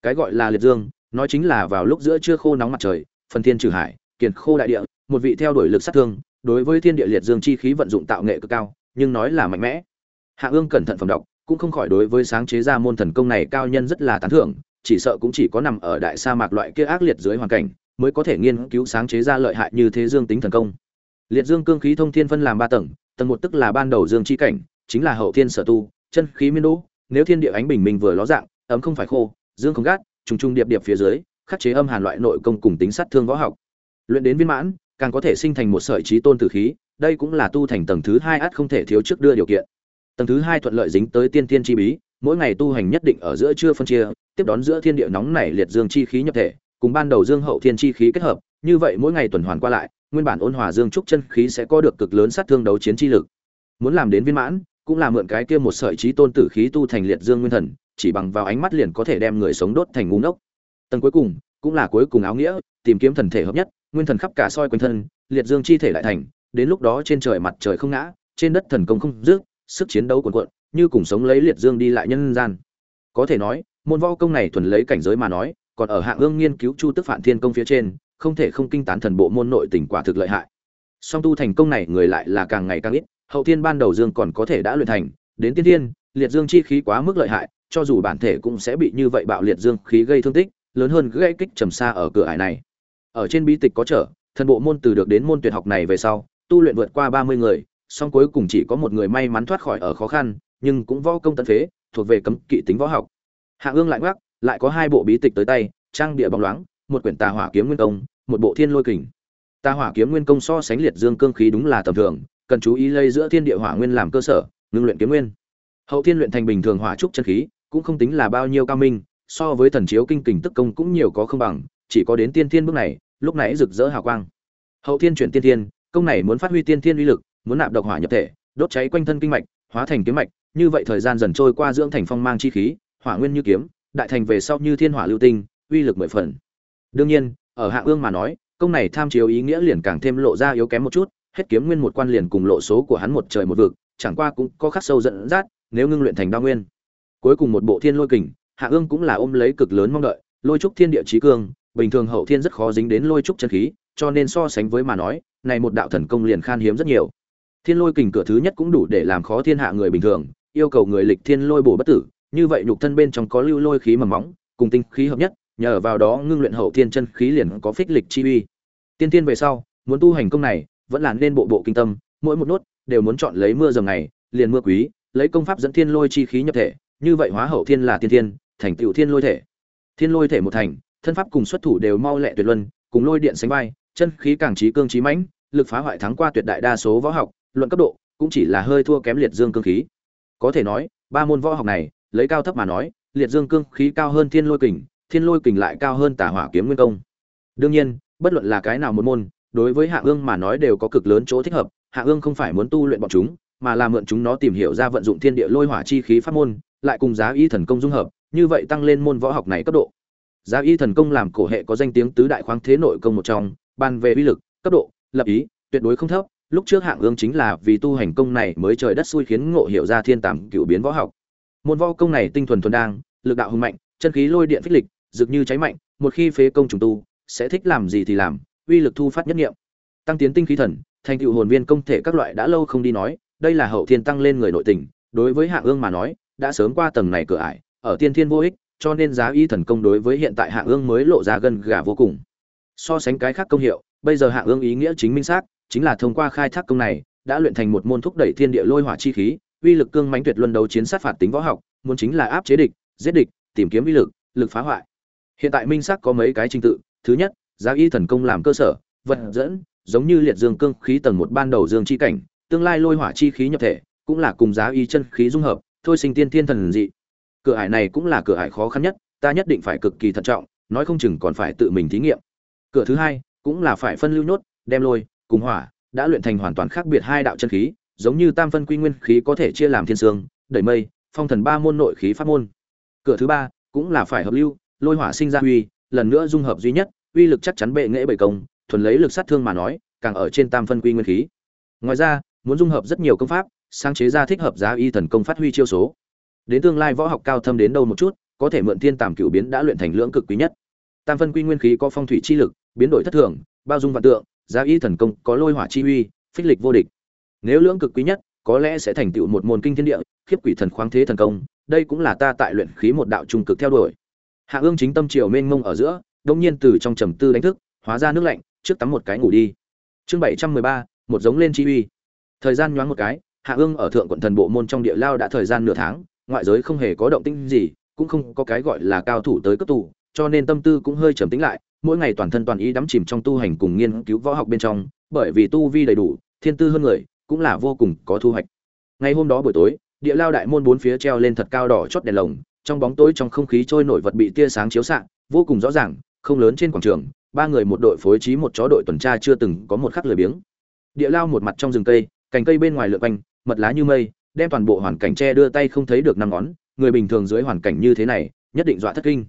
Cái gọi là liệt dương nói chính là vào lúc giữa trưa khô nóng mặt trời, phần thiên trừ hải, kiền khô đại địa, một vị theo đuổi lực sát thương, đối với thiên địa liệt dương chi khí vận dụng tạo nghệ cực cao, nhưng nói là mạnh mẽ hạ ương cẩn thận phẩm đọc, cũng không khỏi đối với sáng chế ra môn thần công này cao nhân rất là tán thưởng, chỉ sợ cũng chỉ có nằm ở đại sa mạc loại kia ác liệt dưới hoàn cảnh, mới có thể nghiên cứu sáng chế ra lợi hại như thế dương tính thần công. Liệt dương cương khí thông thiên phân làm ba tầng tầng một tức là ban đầu dương chi cảnh, chính là hậu thiên sở tu, chân khí miên đỗ nếu thiên địa ánh bình minh vừa ló dạng, ấm không phải khô, dương không gắt, trùng trùng điệp điệp phía dưới, khắc chế âm hàn loại nội công cùng tính sát thương võ học. Luyện đến viên mãn, càng có thể sinh thành một sợi trí tôn tử khí, đây cũng là tu thành tầng thứ hai át không thể thiếu trước đưa điều kiện tầng thứ hai thuận lợi dính tới tiên tiên chi bí, mỗi ngày tu hành nhất định ở giữa chưa phân chia, tiếp đón giữa thiên địa nóng này liệt dương chi khí nhập thể, cùng ban đầu dương hậu thiên chi khí kết hợp, như vậy mỗi ngày tuần hoàn qua lại, nguyên bản ôn hòa dương trúc chân khí sẽ có được cực lớn sát thương đấu chiến chi lực. Muốn làm đến viên mãn, cũng là mượn cái kia một sợi trí tôn tử khí tu thành liệt dương nguyên thần, chỉ bằng vào ánh mắt liền có thể đem người sống đốt thành ngu ngốc. Tầng cuối cùng, cũng là cuối cùng áo nghĩa, tìm kiếm thần thể hợp nhất, nguyên thần khắp cả soi quanh thân, liệt dương chi thể lại thành, đến lúc đó trên trời mặt trời không ngã, trên đất thần công không dứt sức chiến đấu cuồn cuộn, như cùng sống lấy liệt dương đi lại nhân gian. Có thể nói, môn võ công này thuần lấy cảnh giới mà nói, còn ở hạng ương nghiên cứu chu tức phản thiên công phía trên, không thể không kinh tán thần bộ môn nội tình quả thực lợi hại. Song tu thành công này người lại là càng ngày càng ít, hậu thiên ban đầu dương còn có thể đã luyện thành, đến tiên thiên, liệt dương chi khí quá mức lợi hại, cho dù bản thể cũng sẽ bị như vậy bạo liệt dương khí gây thương tích, lớn hơn gây kích trầm xa ở cửa ải này. Ở trên bí tịch có trở, thần bộ môn từ được đến môn tuyệt học này về sau, tu luyện vượt qua ba mươi người song cuối cùng chỉ có một người may mắn thoát khỏi ở khó khăn, nhưng cũng võ công tận phế, thuộc về cấm kỵ tính võ học. Hạ ương lại ngoắc lại có hai bộ bí tịch tới tay, trang địa bóng loáng, một quyển tà hỏa kiếm nguyên công, một bộ thiên lôi kình. Tà hỏa kiếm nguyên công so sánh liệt dương cương khí đúng là tầm thường, cần chú ý lây giữa thiên địa hỏa nguyên làm cơ sở, ngưng luyện kiếm nguyên. Hậu thiên luyện thành bình thường hỏa trúc chân khí, cũng không tính là bao nhiêu cao minh, so với thần chiếu kinh kình tức công cũng nhiều có không bằng, chỉ có đến tiên thiên bước này, lúc nãy rực rỡ hào quang. Hậu thiên chuyển tiên thiên, công này muốn phát huy tiên thiên uy lực muốn nạp độc hỏa nhập thể, đốt cháy quanh thân kinh mạch, hóa thành kiếm mạch, như vậy thời gian dần trôi qua dưỡng thành phong mang chi khí, hỏa nguyên như kiếm, đại thành về sau như thiên hỏa lưu tinh, uy lực mười phần. Đương nhiên, ở hạ ương mà nói, công này tham chiếu ý nghĩa liền càng thêm lộ ra yếu kém một chút, hết kiếm nguyên một quan liền cùng lộ số của hắn một trời một vực, chẳng qua cũng có khắc sâu dẫn dắt, nếu ngưng luyện thành đa nguyên. Cuối cùng một bộ thiên lôi kình, hạ ương cũng là ôm lấy cực lớn mong đợi, lôi trúc thiên địa chí cương, bình thường hậu thiên rất khó dính đến lôi trúc chân khí, cho nên so sánh với mà nói, này một đạo thần công liền khan hiếm rất nhiều thiên lôi kình cửa thứ nhất cũng đủ để làm khó thiên hạ người bình thường, yêu cầu người lịch thiên lôi bổ bất tử, như vậy nhục thân bên trong có lưu lôi khí mầm móng cùng tinh khí hợp nhất, nhờ vào đó ngưng luyện hậu thiên chân khí liền có phích lịch chi uy. Tiên tiên về sau, muốn tu hành công này, vẫn là nên bộ bộ kinh tâm, mỗi một nốt đều muốn chọn lấy mưa dầm ngày, liền mưa quý, lấy công pháp dẫn thiên lôi chi khí nhập thể, như vậy hóa hậu thiên là tiên thiên, thành tựu thiên lôi thể. Thiên lôi thể một thành, thân pháp cùng xuất thủ đều mau lẹ tuyệt luân, cùng lôi điện sánh vai, chân khí càng trí cương trí mãnh, lực phá hoại thắng qua tuyệt đại đa số võ học luận cấp độ, cũng chỉ là hơi thua kém liệt dương cương khí. Có thể nói, ba môn võ học này, lấy cao thấp mà nói, liệt dương cương khí cao hơn thiên lôi kình, thiên lôi kình lại cao hơn tả hỏa kiếm nguyên công. Đương nhiên, bất luận là cái nào một môn, đối với hạ ương mà nói đều có cực lớn chỗ thích hợp, hạ ương không phải muốn tu luyện bọn chúng, mà là mượn chúng nó tìm hiểu ra vận dụng thiên địa lôi hỏa chi khí pháp môn, lại cùng giá y thần công dung hợp, như vậy tăng lên môn võ học này cấp độ. Giá y thần công làm cổ hệ có danh tiếng tứ đại khoáng thế nội công một trong, bàn về uy lực, cấp độ, lập ý, tuyệt đối không thấp lúc trước hạng ương chính là vì tu hành công này mới trời đất xui khiến ngộ hiểu ra thiên tàm cựu biến võ học. Môn võ công này tinh thuần thuần đang, lực đạo hùng mạnh, chân khí lôi điện phích lịch dực như cháy mạnh, một khi phế công trùng tu, sẽ thích làm gì thì làm, uy lực thu phát nhất nghiệm. Tăng tiến tinh khí thần, thành tựu hồn viên công thể các loại đã lâu không đi nói, đây là hậu thiên tăng lên người nội tình, đối với hạng ương mà nói, đã sớm qua tầng này cửa ải, ở tiên thiên vô ích, cho nên giá y thần công đối với hiện tại hạng ương mới lộ ra gần gà vô cùng. So sánh cái khác công hiệu, bây giờ hạng ương ý nghĩa chính minh xác chính là thông qua khai thác công này, đã luyện thành một môn thúc đẩy thiên địa lôi hỏa chi khí, uy lực cương mãnh tuyệt luân đấu chiến sát phạt tính võ học, muốn chính là áp chế địch, giết địch, tìm kiếm uy lực lực phá hoại. Hiện tại minh sắc có mấy cái trình tự, thứ nhất, giá y thần công làm cơ sở, vật dẫn, giống như liệt dương cương khí tầng một ban đầu dương chi cảnh, tương lai lôi hỏa chi khí nhập thể, cũng là cùng giá y chân khí dung hợp, thôi sinh tiên thiên thần dị. Cửa ải này cũng là cửa ải khó khăn nhất, ta nhất định phải cực kỳ thận trọng, nói không chừng còn phải tự mình thí nghiệm. Cửa thứ hai, cũng là phải phân lưu nhốt, đem lôi cùng hỏa, đã luyện thành hoàn toàn khác biệt hai đạo chân khí, giống như tam phân quy nguyên khí có thể chia làm thiên sương, đẩy mây, phong thần ba môn nội khí pháp môn. Cửa thứ ba cũng là phải hợp lưu, lôi hỏa sinh ra uy lần nữa dung hợp duy nhất, uy lực chắc chắn bệ nghệ bảy công, thuần lấy lực sát thương mà nói, càng ở trên tam phân quy nguyên khí. Ngoài ra, muốn dung hợp rất nhiều công pháp, sáng chế ra thích hợp giá y thần công phát huy chiêu số. Đến tương lai võ học cao thâm đến đâu một chút, có thể mượn thiên tàm cựu biến đã luyện thành lưỡng cực quý nhất. Tam phân quy nguyên khí có phong thủy chi lực, biến đổi thất thường, bao dung vạn tượng giá y thần công có lôi hỏa chi uy, phích lịch vô địch. Nếu lưỡng cực quý nhất, có lẽ sẽ thành tựu một môn kinh thiên địa, khiếp quỷ thần khoáng thế thần công, đây cũng là ta tại luyện khí một đạo trung cực theo đuổi. Hạ ương chính tâm triều mênh mông ở giữa, đông nhiên từ trong trầm tư đánh thức, hóa ra nước lạnh, trước tắm một cái ngủ đi. Chương bảy trăm mười ba, một giống lên chi uy. Thời gian nhoáng một cái, hạ ương ở thượng quận thần bộ môn trong địa lao đã thời gian nửa tháng, ngoại giới không hề có động tĩnh gì, cũng không có cái gọi là cao thủ tới cấp tù, cho nên tâm tư cũng hơi trầm tĩnh lại mỗi ngày toàn thân toàn ý đắm chìm trong tu hành cùng nghiên cứu võ học bên trong, bởi vì tu vi đầy đủ, thiên tư hơn người, cũng là vô cùng có thu hoạch. Ngày hôm đó buổi tối, địa lao đại môn bốn phía treo lên thật cao đỏ chót đèn lồng, trong bóng tối trong không khí trôi nổi vật bị tia sáng chiếu xạ, vô cùng rõ ràng, không lớn trên quảng trường, ba người một đội phối trí một chó đội tuần tra chưa từng có một khắc lười biếng. Địa lao một mặt trong rừng cây, cành cây bên ngoài lượn quanh, mật lá như mây, đem toàn bộ hoàn cảnh che đưa tay không thấy được năm ngón, người bình thường dưới hoàn cảnh như thế này, nhất định dọa thất kinh.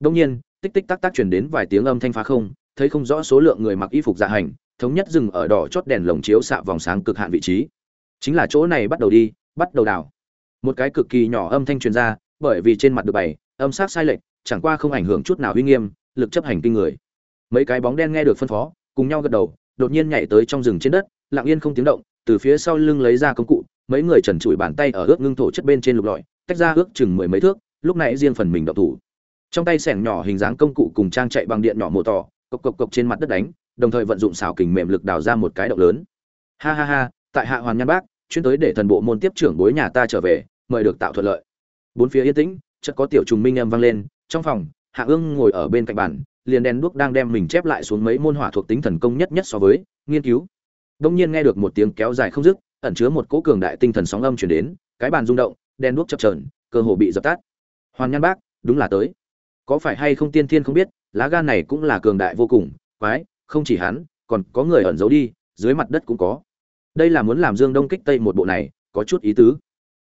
Đương nhiên tích tích tắc tắc truyền đến vài tiếng âm thanh phá không, thấy không rõ số lượng người mặc y phục dạ hành, thống nhất dừng ở đỏ chót đèn lồng chiếu xạ vòng sáng cực hạn vị trí. Chính là chỗ này bắt đầu đi, bắt đầu đào một cái cực kỳ nhỏ âm thanh truyền ra, bởi vì trên mặt được bày, âm sắc sai lệch, chẳng qua không ảnh hưởng chút nào uy nghiêm, lực chấp hành kinh người. Mấy cái bóng đen nghe được phân phó, cùng nhau gật đầu, đột nhiên nhảy tới trong rừng trên đất, lặng yên không tiếng động, từ phía sau lưng lấy ra công cụ, mấy người trần trụi bàn tay ở ướt ngưng thổ chất bên trên lục lọi, tách ra ước chừng mười mấy thước, lúc này riêng phần mình động thủ trong tay sẻng nhỏ hình dáng công cụ cùng trang chạy bằng điện nhỏ mổ tỏ, cộc cộc cộc trên mặt đất đánh, đồng thời vận dụng xảo kình mềm lực đào ra một cái động lớn. Ha ha ha, tại hạ hoàn nhan bác, chuyên tới để thần bộ môn tiếp trưởng bối nhà ta trở về, mời được tạo thuận lợi. Bốn phía yên tĩnh, chợt có tiểu trùng minh âm vang lên, trong phòng, hạ ương ngồi ở bên cạnh bàn, liền đèn đuốc đang đem mình chép lại xuống mấy môn hỏa thuộc tính thần công nhất nhất so với, nghiên cứu. Đông nhiên nghe được một tiếng kéo dài không dứt, ẩn chứa một cỗ cường đại tinh thần sóng âm chuyển đến, cái bàn rung động, đèn đuốc chập trờn cơ hồ bị dập tắt. Hoàn nhan bác, đúng là tới có phải hay không tiên thiên không biết, lá gan này cũng là cường đại vô cùng, quái, không chỉ hắn, còn có người ẩn giấu đi, dưới mặt đất cũng có. Đây là muốn làm dương đông kích tây một bộ này, có chút ý tứ.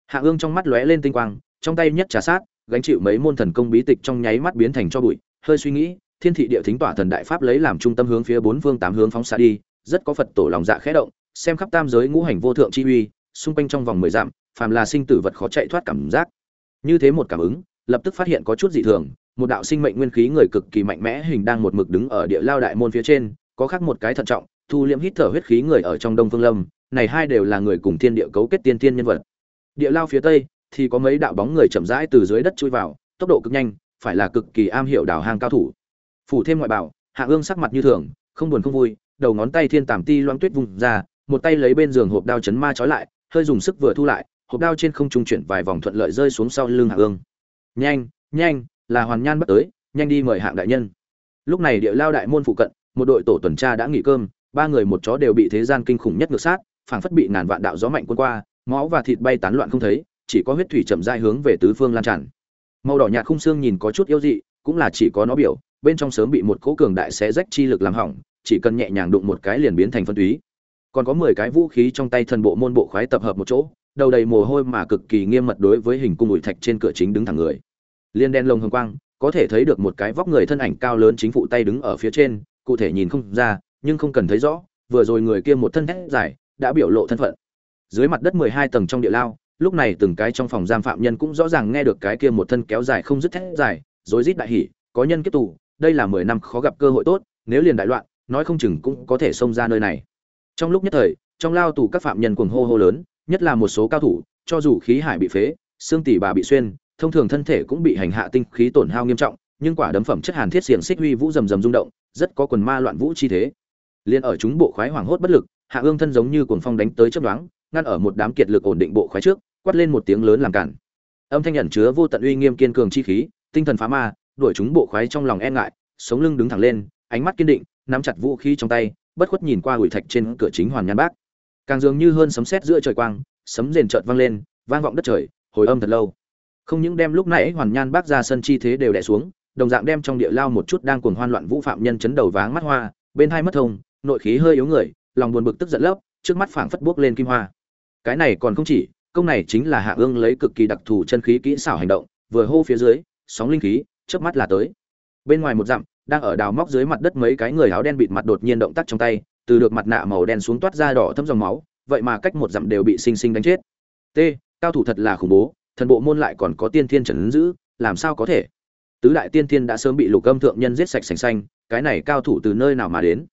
Hạ ương trong mắt lóe lên tinh quang, trong tay nhất trà sát, gánh chịu mấy môn thần công bí tịch trong nháy mắt biến thành cho bụi, hơi suy nghĩ, thiên thị địa thính tỏa thần đại pháp lấy làm trung tâm hướng phía bốn phương tám hướng phóng xa đi, rất có phật tổ lòng dạ khẽ động, xem khắp tam giới ngũ hành vô thượng chi uy, xung quanh trong vòng mười dặm, phàm là sinh tử vật khó chạy thoát cảm giác. Như thế một cảm ứng, lập tức phát hiện có chút dị thường một đạo sinh mệnh nguyên khí người cực kỳ mạnh mẽ hình đang một mực đứng ở địa lao đại môn phía trên, có khác một cái thận trọng, thu liễm hít thở huyết khí người ở trong đông phương lâm. Này hai đều là người cùng thiên địa cấu kết tiên tiên nhân vật. Địa lao phía tây thì có mấy đạo bóng người chậm rãi từ dưới đất chui vào, tốc độ cực nhanh, phải là cực kỳ am hiểu đào hang cao thủ. Phủ thêm ngoại bảo, hạ ương sắc mặt như thường, không buồn không vui, đầu ngón tay thiên tẩm ti loang tuyết vùng ra, một tay lấy bên giường hộp đao chấn ma trói lại, hơi dùng sức vừa thu lại, hộp đao trên không trung chuyển vài vòng thuận lợi rơi xuống sau lưng hạ ương. Nhanh nhanh là hoàn nhan bất tới, nhanh đi mời hạng đại nhân. Lúc này địa lao đại môn phụ cận, một đội tổ tuần tra đã nghỉ cơm, ba người một chó đều bị thế gian kinh khủng nhất ngược sát, phảng phất bị ngàn vạn đạo gió mạnh quân qua, máu và thịt bay tán loạn không thấy, chỉ có huyết thủy chậm rãi hướng về tứ phương lan tràn. Màu đỏ nhạt khung xương nhìn có chút yếu dị, cũng là chỉ có nó biểu, bên trong sớm bị một cỗ cường đại xé rách chi lực làm hỏng, chỉ cần nhẹ nhàng đụng một cái liền biến thành phân túy. Còn có mười cái vũ khí trong tay thần bộ môn bộ khoái tập hợp một chỗ, đầu đầy mồ hôi mà cực kỳ nghiêm mật đối với hình cung ủi thạch trên cửa chính đứng thẳng người liên đen lông hồng quang, có thể thấy được một cái vóc người thân ảnh cao lớn chính phụ tay đứng ở phía trên, cụ thể nhìn không ra, nhưng không cần thấy rõ, vừa rồi người kia một thân hét dài, đã biểu lộ thân phận. Dưới mặt đất mười hai tầng trong địa lao, lúc này từng cái trong phòng giam phạm nhân cũng rõ ràng nghe được cái kia một thân kéo dài không dứt thét dài, rối rít đại hỉ, có nhân kết tù, đây là mười năm khó gặp cơ hội tốt, nếu liền đại loạn, nói không chừng cũng có thể xông ra nơi này. Trong lúc nhất thời, trong lao tù các phạm nhân cuồng hô hô lớn, nhất là một số cao thủ, cho dù khí hải bị phế, xương tỉ bà bị xuyên thông thường thân thể cũng bị hành hạ tinh khí tổn hao nghiêm trọng nhưng quả đấm phẩm chất hàn thiết xiển xích huy vũ rầm rầm rung động rất có quần ma loạn vũ chi thế. Liên ở chúng bộ khoái hoảng hốt bất lực hạ ương thân giống như cuồng phong đánh tới chớp nhoáng, ngăn ở một đám kiệt lực ổn định bộ khoái trước quát lên một tiếng lớn làm cản. Âm thanh ẩn chứa vô tận uy nghiêm kiên cường chi khí tinh thần phá ma đuổi chúng bộ khoái trong lòng e ngại sống lưng đứng thẳng lên ánh mắt kiên định nắm chặt vũ khí trong tay bất khuất nhìn qua hủy thạch trên cửa chính hoàn nhan bác. Càng dường như hơn sấm sét giữa trời quang sấm rền chợt vang lên vang vọng đất trời hồi âm thật lâu không những đem lúc nãy hoàn nhan bác ra sân chi thế đều đè xuống, đồng dạng đem trong địa lao một chút đang cuồng hoan loạn vũ phạm nhân chấn đầu váng mắt hoa, bên hai mất thông, nội khí hơi yếu người, lòng buồn bực tức giận lấp, trước mắt phảng phất buốc lên kim hoa. Cái này còn không chỉ, công này chính là hạ ương lấy cực kỳ đặc thù chân khí kỹ xảo hành động, vừa hô phía dưới, sóng linh khí trước mắt là tới. Bên ngoài một dặm, đang ở đào móc dưới mặt đất mấy cái người áo đen bịt mặt đột nhiên động tác trong tay, từ được mặt nạ màu đen xuống toát ra đỏ thấm dòng máu, vậy mà cách một dặm đều bị sinh sinh đánh chết. T, cao thủ thật là khủng bố thần bộ môn lại còn có tiên thiên trần giữ, làm sao có thể? Tứ đại tiên thiên đã sớm bị lục âm thượng nhân giết sạch sành xanh, cái này cao thủ từ nơi nào mà đến?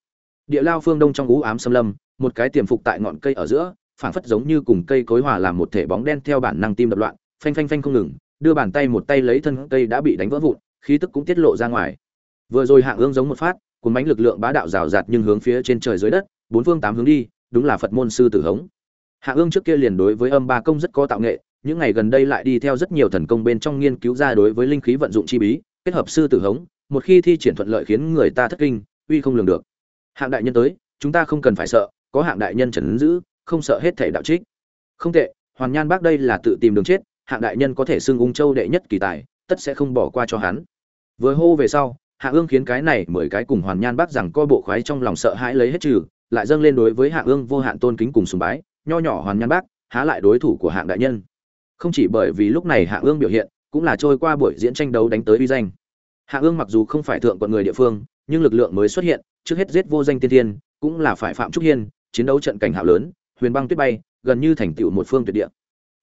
Địa lao phương đông trong ú ám xâm lâm, một cái tiềm phục tại ngọn cây ở giữa, phảng phất giống như cùng cây cối hòa làm một thể bóng đen theo bản năng tim đập loạn, phanh phanh phanh không ngừng, đưa bàn tay một tay lấy thân cây đã bị đánh vỡ vụn, khí tức cũng tiết lộ ra ngoài. Vừa rồi hạng ương giống một phát, cuốn bánh lực lượng bá đạo rào rạt nhưng hướng phía trên trời dưới đất, bốn phương tám hướng đi, đúng là phật môn sư tử hống. Hạ ương trước kia liền đối với âm ba công rất có tạo nghệ những ngày gần đây lại đi theo rất nhiều thần công bên trong nghiên cứu ra đối với linh khí vận dụng chi bí, kết hợp sư tử hống, một khi thi triển thuận lợi khiến người ta thất kinh, uy không lường được. Hạng đại nhân tới, chúng ta không cần phải sợ, có hạng đại nhân trần giữ, không sợ hết thể đạo trích. Không tệ hoàn nhan bác đây là tự tìm đường chết, hạng đại nhân có thể xưng ung châu đệ nhất kỳ tài, tất sẽ không bỏ qua cho hắn. Vừa hô về sau, hạ ương khiến cái này mười cái cùng hoàn nhan bác rằng co bộ khoái trong lòng sợ hãi lấy hết trừ, lại dâng lên đối với hạ ương vô hạn tôn kính cùng sùng bái, nho nhỏ hoàn nhan bác, há lại đối thủ của hạng đại nhân không chỉ bởi vì lúc này hạ ương biểu hiện, cũng là trôi qua buổi diễn tranh đấu đánh tới uy danh. Hạ ương mặc dù không phải thượng quận người địa phương, nhưng lực lượng mới xuất hiện, trước hết giết vô danh tiên thiên, cũng là phải phạm trúc hiên, chiến đấu trận cảnh hạo lớn, huyền băng tuyết bay, gần như thành tựu một phương tuyệt địa.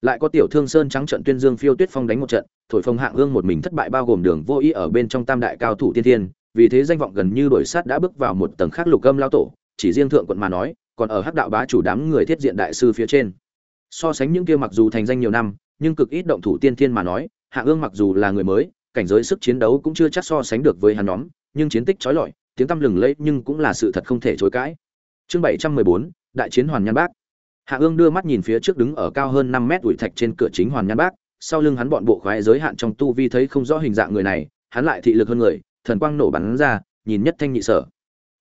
Lại có tiểu thương sơn trắng trận tuyên dương phiêu tuyết phong đánh một trận, thổi phong hạng ương một mình thất bại bao gồm đường vô ý ở bên trong tam đại cao thủ tiên thiên, vì thế danh vọng gần như đổi sát đã bước vào một tầng khác lục âm lao tổ, chỉ riêng thượng quận mà nói, còn ở hắc đạo bá chủ đám người thiết diện đại sư phía trên. So sánh những kia mặc dù thành danh nhiều năm nhưng cực ít động thủ tiên thiên mà nói, hạ ương mặc dù là người mới, cảnh giới sức chiến đấu cũng chưa chắc so sánh được với hắn nhóm, nhưng chiến tích trói lọi, tiếng tăm lừng lẫy nhưng cũng là sự thật không thể chối cãi. Chương bảy trăm mười bốn, đại chiến hoàn nhan bác. Hạ ương đưa mắt nhìn phía trước đứng ở cao hơn năm mét ủi thạch trên cửa chính hoàn nhan bác, sau lưng hắn bọn bộ khoái giới hạn trong tu vi thấy không rõ hình dạng người này, hắn lại thị lực hơn người, thần quang nổ bắn ra, nhìn nhất thanh nhị sở.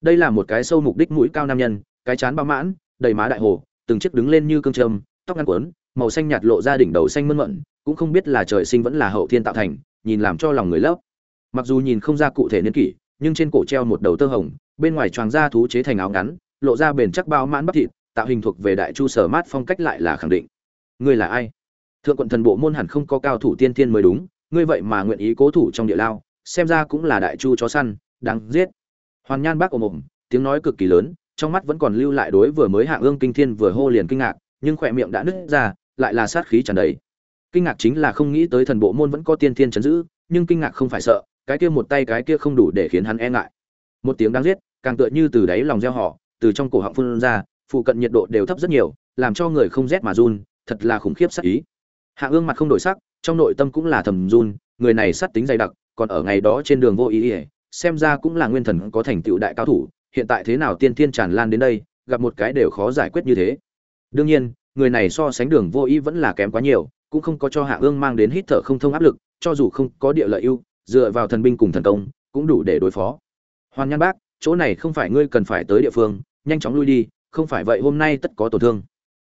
Đây là một cái sâu mục đích mũi cao nam nhân, cái chán bao mãn, đầy má đại hồ, từng chiếc đứng lên như cương trầm, tóc ngắn quấn màu xanh nhạt lộ ra đỉnh đầu xanh mơn mận, cũng không biết là trời sinh vẫn là hậu thiên tạo thành, nhìn làm cho lòng người lấp. Mặc dù nhìn không ra cụ thể niên kỷ, nhưng trên cổ treo một đầu tơ hồng, bên ngoài choàng da thú chế thành áo ngắn, lộ ra bền chắc bao mãn bắp thịt, tạo hình thuộc về đại chu sở mát phong cách lại là khẳng định. Ngươi là ai? Thượng quận thần bộ môn hẳn không có cao thủ tiên tiên mới đúng, ngươi vậy mà nguyện ý cố thủ trong địa lao, xem ra cũng là đại chu chó săn, đáng giết. Hoàn nhan bác ồm ồm, tiếng nói cực kỳ lớn, trong mắt vẫn còn lưu lại đối vừa mới hạ ương kinh thiên vừa hô liền kinh ngạc, nhưng khỏe miệng đã nứt ra lại là sát khí tràn đầy. Kinh ngạc chính là không nghĩ tới thần bộ môn vẫn có tiên thiên chấn giữ, nhưng kinh ngạc không phải sợ, cái kia một tay cái kia không đủ để khiến hắn e ngại. Một tiếng đáng giết, càng tựa như từ đáy lòng gieo họ, từ trong cổ họng phun ra, phụ cận nhiệt độ đều thấp rất nhiều, làm cho người không rét mà run, thật là khủng khiếp sắc ý. Hạ ương mặt không đổi sắc, trong nội tâm cũng là thầm run, người này sát tính dày đặc, còn ở ngày đó trên đường vô ý ỉa xem ra cũng là nguyên thần có thành tựu đại cao thủ, hiện tại thế nào tiên thiên tràn lan đến đây, gặp một cái đều khó giải quyết như thế. Đương nhiên người này so sánh đường vô ý vẫn là kém quá nhiều, cũng không có cho hạ ương mang đến hít thở không thông áp lực, cho dù không có địa lợi ưu, dựa vào thần binh cùng thần công, cũng đủ để đối phó. Hoàn nhan bác, chỗ này không phải ngươi cần phải tới địa phương, nhanh chóng lui đi, không phải vậy hôm nay tất có tổn thương.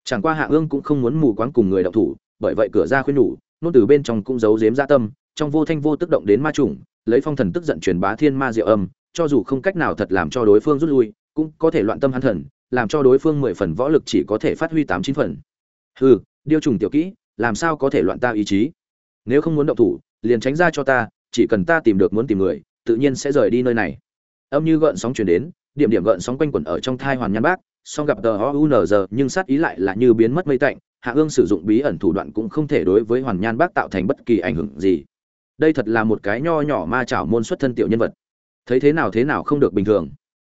Chẳng qua hạ ương cũng không muốn mù quáng cùng người động thủ, bởi vậy cửa ra khuyên nhủ, nôn từ bên trong cũng giấu giếm gia tâm, trong vô thanh vô tức động đến ma trùng, lấy phong thần tức giận truyền bá thiên ma diệu âm, cho dù không cách nào thật làm cho đối phương rút lui, cũng có thể loạn tâm hắn thần làm cho đối phương mười phần võ lực chỉ có thể phát huy tám chín phần. Hừ, điêu trùng tiểu kỹ, làm sao có thể loạn ta ý chí? Nếu không muốn động thủ, liền tránh ra cho ta, chỉ cần ta tìm được muốn tìm người, tự nhiên sẽ rời đi nơi này. Âm như gợn sóng chuyển đến, điểm điểm gợn sóng quanh quẩn ở trong thai hoàn nhan bác, song gặp tờ o u n g, nhưng sát ý lại là như biến mất mây tạnh, hạ ương sử dụng bí ẩn thủ đoạn cũng không thể đối với hoàn nhan bác tạo thành bất kỳ ảnh hưởng gì. Đây thật là một cái nho nhỏ ma chảo môn xuất thân tiểu nhân vật. Thấy thế nào thế nào không được bình thường.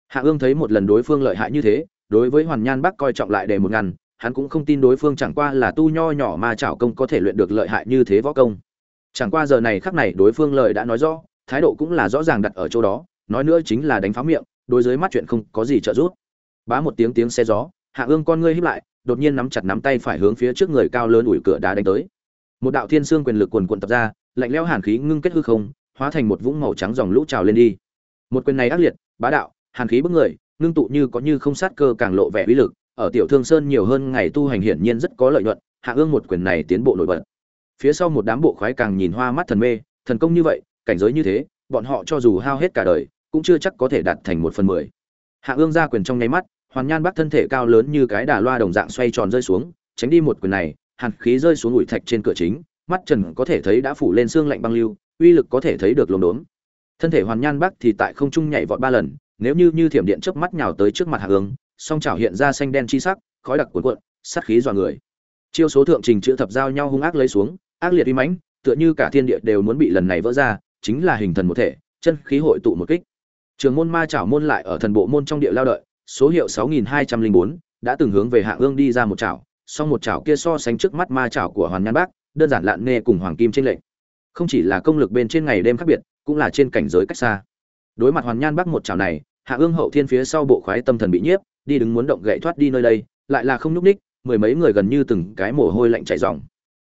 Hạ ương thấy một lần đối phương lợi hại như thế đối với hoàn nhan bác coi trọng lại đề một ngàn, hắn cũng không tin đối phương chẳng qua là tu nho nhỏ mà chảo công có thể luyện được lợi hại như thế võ công. Chẳng qua giờ này khắc này đối phương lời đã nói rõ, thái độ cũng là rõ ràng đặt ở chỗ đó, nói nữa chính là đánh phá miệng, đối với mắt chuyện không có gì trợ giúp. Bá một tiếng tiếng xe gió, hạ ương con ngươi híp lại, đột nhiên nắm chặt nắm tay phải hướng phía trước người cao lớn ủi cửa đá đánh tới. Một đạo thiên xương quyền lực quần quần tập ra, lạnh lẽo hàn khí ngưng kết hư không, hóa thành một vũng màu trắng dòng lũ trào lên đi. Một quyền này ác liệt, bá đạo, hàn khí bức người ngưng tụ như có như không sát cơ càng lộ vẻ uy lực, ở tiểu thương sơn nhiều hơn ngày tu hành hiển nhiên rất có lợi nhuận, hạ ương một quyền này tiến bộ nổi bật. Phía sau một đám bộ khoái càng nhìn hoa mắt thần mê, thần công như vậy, cảnh giới như thế, bọn họ cho dù hao hết cả đời, cũng chưa chắc có thể đạt thành một phần mười. Hạ ương ra quyền trong nháy mắt, hoàn nhan bắc thân thể cao lớn như cái đà loa đồng dạng xoay tròn rơi xuống, tránh đi một quyền này, hàn khí rơi xuống ủi thạch trên cửa chính, mắt trần có thể thấy đã phủ lên xương lạnh băng lưu, uy lực có thể thấy được lồn đốn thân thể hoàn nhan bắc thì tại không trung nhảy vọt ba lần nếu như như thiểm điện chớp mắt nhào tới trước mặt hạ ương song chảo hiện ra xanh đen chi sắc, khói đặc cuồn cuộn, sát khí dọa người. Chiêu số thượng trình chữ thập giao nhau hung ác lấy xuống, ác liệt uy mãnh, tựa như cả thiên địa đều muốn bị lần này vỡ ra, chính là hình thần một thể, chân khí hội tụ một kích. Trường môn ma chảo môn lại ở thần bộ môn trong địa lao đợi, số hiệu 6204 đã từng hướng về hạ ương đi ra một chảo, song một chảo kia so sánh trước mắt ma chảo của hoàn nhan bác, đơn giản lạn nê cùng hoàng kim trên lệnh không chỉ là công lực bên trên ngày đêm khác biệt, cũng là trên cảnh giới cách xa. Đối mặt hoàn nhan bác một chảo này hạ ương hậu thiên phía sau bộ khoái tâm thần bị nhiếp đi đứng muốn động gậy thoát đi nơi đây lại là không nhúc ních mười mấy người gần như từng cái mồ hôi lạnh chảy ròng.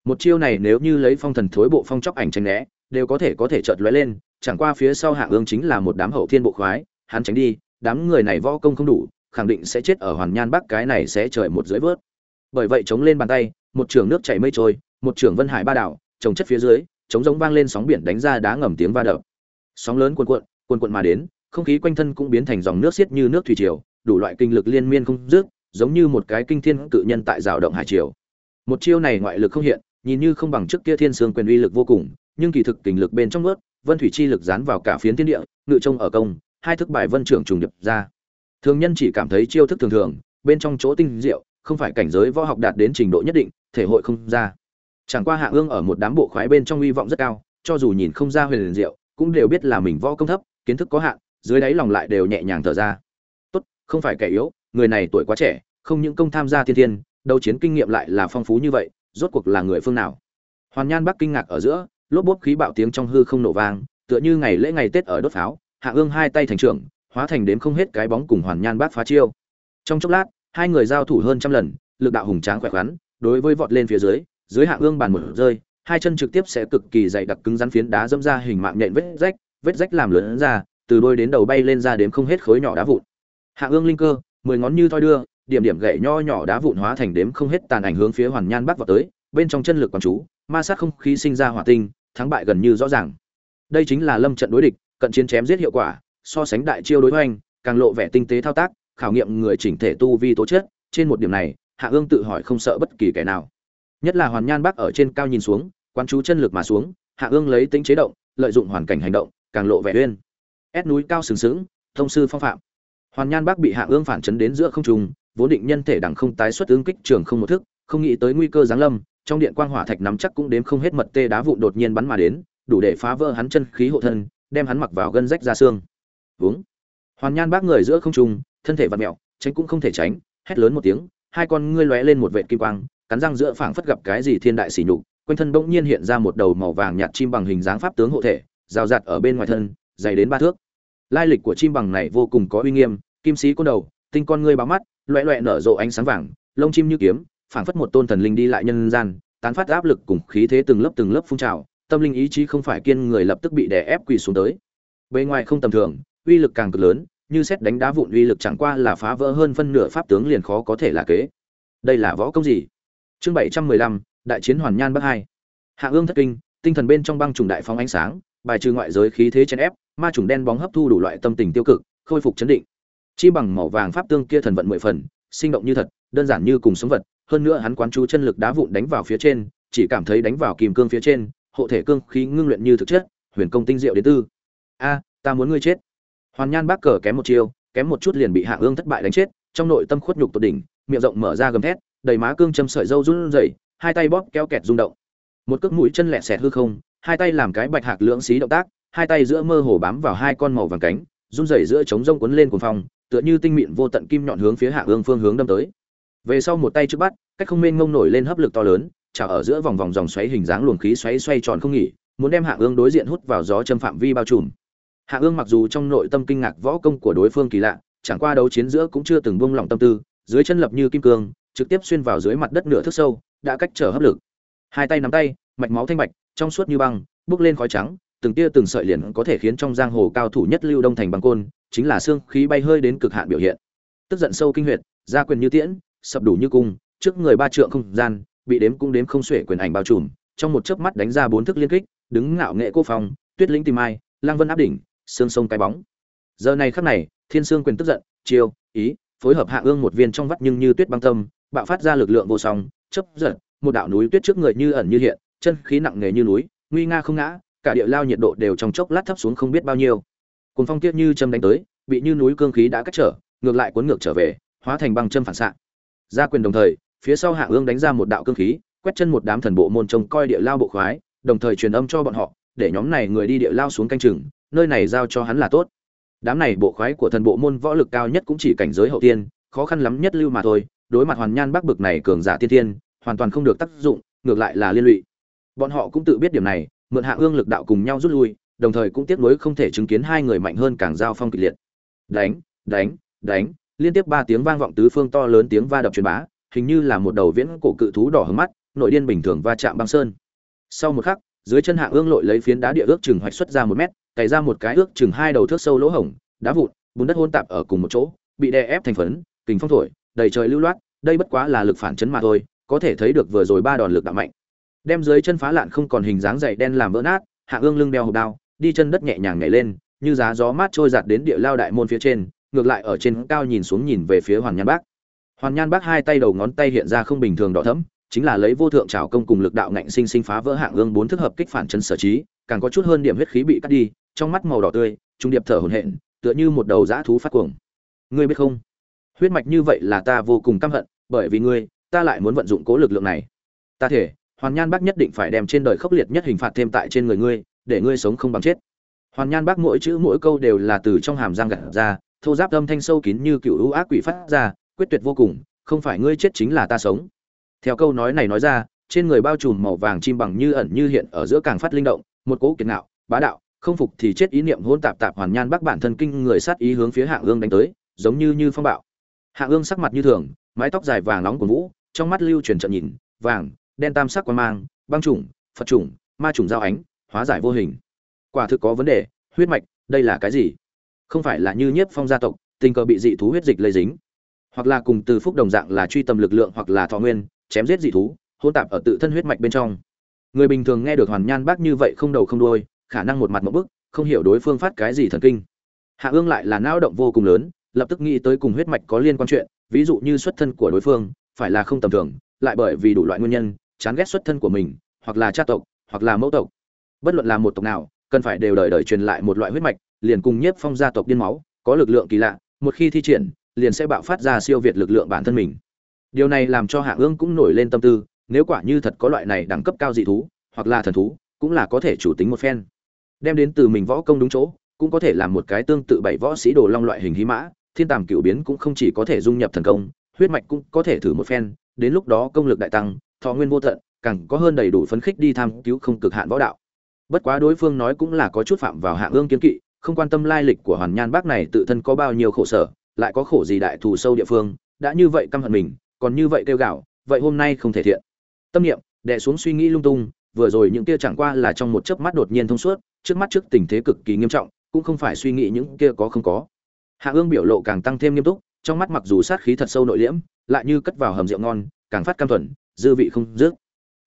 Một chiêu này nếu như lấy phong thần thối bộ phong chóc ảnh tránh né đều có thể có thể chợt lóe lên chẳng qua phía sau hạ ương chính là một đám hậu thiên bộ khoái hắn tránh đi đám người này võ công không đủ khẳng định sẽ chết ở hoàn nhan bắc cái này sẽ trời một dưới vớt. Bởi vậy chống lên bàn tay một trường nước chảy mây trôi một trường vân hải ba đảo trồng chất phía dưới chống giống vang lên sóng biển đánh ra đá ngầm tiếng va đập. Sóng lớn cuộn cuộn cuồn cuộn mà đến, không khí quanh thân cũng biến thành dòng nước xiết như nước thủy triều, đủ loại kinh lực liên miên không dứt, giống như một cái kinh thiên cự nhân tại rào động hải triều. Một chiêu này ngoại lực không hiện, nhìn như không bằng trước kia thiên sương quyền uy lực vô cùng, nhưng kỳ thực kinh lực bên trong nuốt, vân thủy chi lực dán vào cả phiến thiên địa, ngự trông ở công, hai thức bài vân trưởng trùng điệp ra. Thường nhân chỉ cảm thấy chiêu thức thường thường, bên trong chỗ tinh diệu, không phải cảnh giới võ học đạt đến trình độ nhất định, thể hội không ra. Chẳng qua Hạ Ương ở một đám bộ khoái bên trong uy vọng rất cao, cho dù nhìn không ra huyền liền diệu, cũng đều biết là mình võ công thấp, kiến thức có hạn, dưới đáy lòng lại đều nhẹ nhàng thở ra. Tốt, không phải kẻ yếu, người này tuổi quá trẻ, không những công tham gia thiên thiên, đấu chiến kinh nghiệm lại là phong phú như vậy, rốt cuộc là người phương nào? Hoàn Nhan Bắc kinh ngạc ở giữa, lốp bốp khí bạo tiếng trong hư không nổ vang, tựa như ngày lễ ngày Tết ở đốt pháo, Hạ Ương hai tay thành trưởng, hóa thành đếm không hết cái bóng cùng Hoàn Nhan Bắc phá chiêu. Trong chốc lát, hai người giao thủ hơn trăm lần, lực đạo hùng tráng khỏe khoắn, đối với vọt lên phía dưới, dưới Hạ Ương bàn một rơi, hai chân trực tiếp sẽ cực kỳ dày đặc cứng rắn phiến đá dẫm ra hình mạng nhện vết rách, vết rách làm lớn ra, từ đôi đến đầu bay lên ra đếm không hết khối nhỏ đá vụn. Hạ Ương linh cơ, mười ngón như thoi đưa, điểm điểm gậy nho nhỏ đá vụn hóa thành đếm không hết tàn ảnh hướng phía Hoàn Nhan Bắc vào tới, bên trong chân lực quán chú, ma sát không khí sinh ra hỏa tinh, thắng bại gần như rõ ràng. Đây chính là lâm trận đối địch, cận chiến chém giết hiệu quả, so sánh đại chiêu đối hoành, càng lộ vẻ tinh tế thao tác, khảo nghiệm người chỉnh thể tu vi tố chất, trên một điểm này, Hạ Ương tự hỏi không sợ bất kỳ kẻ nào. Nhất là Hoàn Nhan Bắc ở trên cao nhìn xuống, quán chú chân lực mà xuống, Hạ Ương lấy tính chế động, lợi dụng hoàn cảnh hành động, càng lộ vẻ uyên. Ép núi cao sừng sững, thông sư phong phạm. Hoàn Nhan Bác bị Hạ Ương phản chấn đến giữa không trung, vốn định nhân thể đẳng không tái xuất ứng kích trường không một thức, không nghĩ tới nguy cơ giáng lâm, trong điện quang hỏa thạch nắm chắc cũng đếm không hết mật tê đá vụn đột nhiên bắn mà đến, đủ để phá vỡ hắn chân khí hộ thân, đem hắn mặc vào gân rách ra xương. vướng Hoàn Nhan Bác người giữa không trung, thân thể vặn mèo, tránh cũng không thể tránh, hét lớn một tiếng, hai con ngươi lóe lên một vệt kim quang, cắn răng giữa phảng phất gặp cái gì thiên đại sỉ nhục, quanh thân bỗng nhiên hiện ra một đầu màu vàng nhạt chim bằng hình dáng pháp tướng hộ thể, rào rạt ở bên ngoài thân, dày đến ba thước. Lai lịch của chim bằng này vô cùng có uy nghiêm, kim sĩ côn đầu, tinh con ngươi bám mắt, loẹt loẹt nở rộ ánh sáng vàng, lông chim như kiếm, phảng phất một tôn thần linh đi lại nhân gian, tán phát áp lực cùng khí thế từng lớp từng lớp phun trào, tâm linh ý chí không phải kiên người lập tức bị đè ép quỳ xuống tới. Bên ngoài không tầm thường, uy lực càng cực lớn, như xét đánh đá vụn uy lực chẳng qua là phá vỡ hơn phân nửa pháp tướng liền khó có thể là kế. Đây là võ công gì? Chương bảy trăm mười lăm đại chiến hoàn nhan bắc hai. Hạ ương thất kinh, tinh thần bên trong băng trùng đại phóng ánh sáng, bài trừ ngoại giới khí thế chèn ép, ma trùng đen bóng hấp thu đủ loại tâm tình tiêu cực, khôi phục chấn định. Chi bằng màu vàng pháp tương kia thần vận mười phần, sinh động như thật, đơn giản như cùng sống vật, hơn nữa hắn quán chú chân lực đá vụn đánh vào phía trên, chỉ cảm thấy đánh vào kim cương phía trên, hộ thể cương khí ngưng luyện như thực chất, huyền công tinh diệu đến tư. A, ta muốn ngươi chết. Hoàn Nhan Bác cờ kém một chiêu, kém một chút liền bị Hạ Ương thất bại đánh chết, trong nội tâm khuất nhục tột đỉnh, miệng rộng mở ra gầm thét, đầy má cương châm sợi dâu run rẩy, hai tay bóp kéo kẹt rung động. Một cước mũi chân lẹ xẹt hư không, hai tay làm cái bạch hạc lưỡng xí động tác, hai tay giữa mơ hồ bám vào hai con màu vàng cánh, run rẩy giữa trống rông cuốn lên cuồng phong, tựa như tinh mịn vô tận kim nhọn hướng phía Hạ Ương phương hướng đâm tới. Về sau một tay trước bắt, cách không mênh ngông nổi lên hấp lực to lớn, chảo ở giữa vòng vòng dòng xoáy hình dáng luồng khí xoáy xoay tròn không nghỉ, muốn đem Hạ Ương đối diện hút vào gió châm phạm vi bao trùm. Hạ Ương mặc dù trong nội tâm kinh ngạc võ công của đối phương kỳ lạ, chẳng qua đấu chiến giữa cũng chưa từng buông lỏng tâm tư, dưới chân lập như kim cương, trực tiếp xuyên vào dưới mặt đất nửa thước sâu, đã cách trở hấp lực. Hai tay nắm tay, mạch máu thanh bạch, trong suốt như băng, bước lên khói trắng, từng tia từng sợi liền có thể khiến trong giang hồ cao thủ nhất lưu đông thành băng côn, chính là xương khí bay hơi đến cực hạn biểu hiện. Tức giận sâu kinh huyệt, gia quyền như tiễn, sập đủ như cung, trước người ba trượng không gian, bị đếm cũng đếm không xuể quyền ảnh bao trùm, trong một chớp mắt đánh ra bốn thức liên kích, đứng ngạo nghệ cô phòng, tuyết lĩnh tìm ai, lang vân áp đỉnh, xương sông cái bóng. Giờ này khắc này, Thiên xương quyền tức giận, chiêu, ý, phối hợp hạ ương một viên trong vắt nhưng như tuyết băng tâm, bạo phát ra lực lượng vô song, chấp giật, một đạo núi tuyết trước người như ẩn như hiện, chân khí nặng nề như núi, nguy nga không ngã, cả địa lao nhiệt độ đều trong chốc lát thấp xuống không biết bao nhiêu. Cuồng phong tiết như châm đánh tới, bị như núi cương khí đã cách trở, ngược lại cuốn ngược trở về, hóa thành băng châm phản xạ. Ra quyền đồng thời, phía sau Hạ Ương đánh ra một đạo cương khí, quét chân một đám thần bộ môn trông coi địa lao bộ khoái, đồng thời truyền âm cho bọn họ, để nhóm này người đi địa lao xuống canh chừng, nơi này giao cho hắn là tốt. Đám này bộ khoái của thần bộ môn võ lực cao nhất cũng chỉ cảnh giới hậu tiên, khó khăn lắm nhất lưu mà thôi, đối mặt hoàn nhan bắc bực này cường giả tiên thiên, hoàn toàn không được tác dụng, ngược lại là liên lụy. Bọn họ cũng tự biết điểm này, mượn Hạ Ương lực đạo cùng nhau rút lui, đồng thời cũng tiếc nuối không thể chứng kiến hai người mạnh hơn càng giao phong kịch liệt. Đánh, đánh, đánh, liên tiếp ba tiếng vang vọng tứ phương to lớn tiếng va đập truyền bá, hình như là một đầu viễn cổ cự thú đỏ hứng mắt, nội điên bình thường va chạm băng sơn. Sau một khắc, dưới chân Hạ Ương lội lấy phiến đá địa ước chừng hoạch xuất ra một mét, cày ra một cái ước chừng hai đầu thước sâu lỗ hổng, đá vụn, bùn đất hỗn tạp ở cùng một chỗ, bị đè ép thành phấn, kình phong thổi, đầy trời lưu loát, đây bất quá là lực phản chấn mà thôi, có thể thấy được vừa rồi ba đòn lực đạo mạnh. Đem dưới chân phá lạn không còn hình dáng dày đen làm vỡ nát, Hạ Ương lưng đeo hộp đao, đi chân đất nhẹ nhàng nhảy lên, như giá gió mát trôi giạt đến địa lao đại môn phía trên ngược lại ở trên cao nhìn xuống nhìn về phía hoàn nhan bác. Hoàn nhan bác hai tay đầu ngón tay hiện ra không bình thường đỏ thẫm chính là lấy vô thượng trào công cùng lực đạo ngạnh sinh sinh phá vỡ hạng ương bốn thức hợp kích phản chân sở trí càng có chút hơn điểm huyết khí bị cắt đi trong mắt màu đỏ tươi trung điệp thở hổn hển tựa như một đầu dã thú phát cuồng. Ngươi biết không? Huyết mạch như vậy là ta vô cùng căm hận bởi vì ngươi ta lại muốn vận dụng cố lực lượng này. Ta thể hoàn nhan bác nhất định phải đem trên đời khốc liệt nhất hình phạt thêm tại trên người ngươi, để ngươi sống không bằng chết. Hoàn nhan bác mỗi chữ mỗi câu đều là từ trong hàm răng gặt ra, thô giáp âm thanh sâu kín như cựu ưu ác quỷ phát ra, quyết tuyệt vô cùng, không phải ngươi chết chính là ta sống. Theo câu nói này nói ra, trên người bao trùm màu vàng chim bằng như ẩn như hiện ở giữa càng phát linh động, một cỗ kiệt ngạo, bá đạo, không phục thì chết ý niệm hôn tạp tạp hoàn nhan bác bản thân kinh người sát ý hướng phía Hạ ương đánh tới, giống như như phong bạo. Hạ ương sắc mặt như thường, mái tóc dài vàng nóng của vũ, trong mắt lưu truyền trận nhìn, vàng đen tam sắc quan mang, băng trùng phật trùng ma trùng giao ánh, hóa giải vô hình. Quả thực có vấn đề, huyết mạch, đây là cái gì? Không phải là như nhiếp phong gia tộc, tình cờ bị dị thú huyết dịch lây dính. Hoặc là cùng từ phúc đồng dạng là truy tầm lực lượng hoặc là thọ nguyên, chém giết dị thú hôn tạp ở tự thân huyết mạch bên trong. Người bình thường nghe được hoàn nhan bác như vậy không đầu không đuôi, khả năng một mặt một bức, không hiểu đối phương phát cái gì thần kinh. Hạ ương lại là não động vô cùng lớn, lập tức nghĩ tới cùng huyết mạch có liên quan chuyện, ví dụ như xuất thân của đối phương, phải là không tầm thường, lại bởi vì đủ loại nguyên nhân chán ghét xuất thân của mình, hoặc là cha tộc, hoặc là mẫu tộc. Bất luận là một tộc nào, cần phải đều đời đời truyền lại một loại huyết mạch, liền cùng nhiếp phong gia tộc điên máu, có lực lượng kỳ lạ, một khi thi triển, liền sẽ bạo phát ra siêu việt lực lượng bản thân mình. Điều này làm cho hạ ương cũng nổi lên tâm tư, nếu quả như thật có loại này đẳng cấp cao dị thú, hoặc là thần thú, cũng là có thể chủ tính một phen. Đem đến từ mình võ công đúng chỗ, cũng có thể làm một cái tương tự bảy võ sĩ đồ long loại hình hí mã, thiên tàm cựu biến cũng không chỉ có thể dung nhập thần công, huyết mạch cũng có thể thử một phen, đến lúc đó công lực đại tăng thọ nguyên vô tận, càng có hơn đầy đủ phấn khích đi tham cứu không cực hạn võ đạo. Bất quá đối phương nói cũng là có chút phạm vào hạ ương kiến kỵ, không quan tâm lai lịch của hoàn nhan bác này tự thân có bao nhiêu khổ sở, lại có khổ gì đại thù sâu địa phương, đã như vậy căm hận mình, còn như vậy kêu gạo, vậy hôm nay không thể thiện. Tâm niệm, đè xuống suy nghĩ lung tung, vừa rồi những kia chẳng qua là trong một chớp mắt đột nhiên thông suốt, trước mắt trước tình thế cực kỳ nghiêm trọng, cũng không phải suy nghĩ những kia có không có. Hạ ương biểu lộ càng tăng thêm nghiêm túc, trong mắt mặc dù sát khí thật sâu nội liễm, lại như cất vào hầm rượu ngon, càng phát cam thuần dư vị không dứt.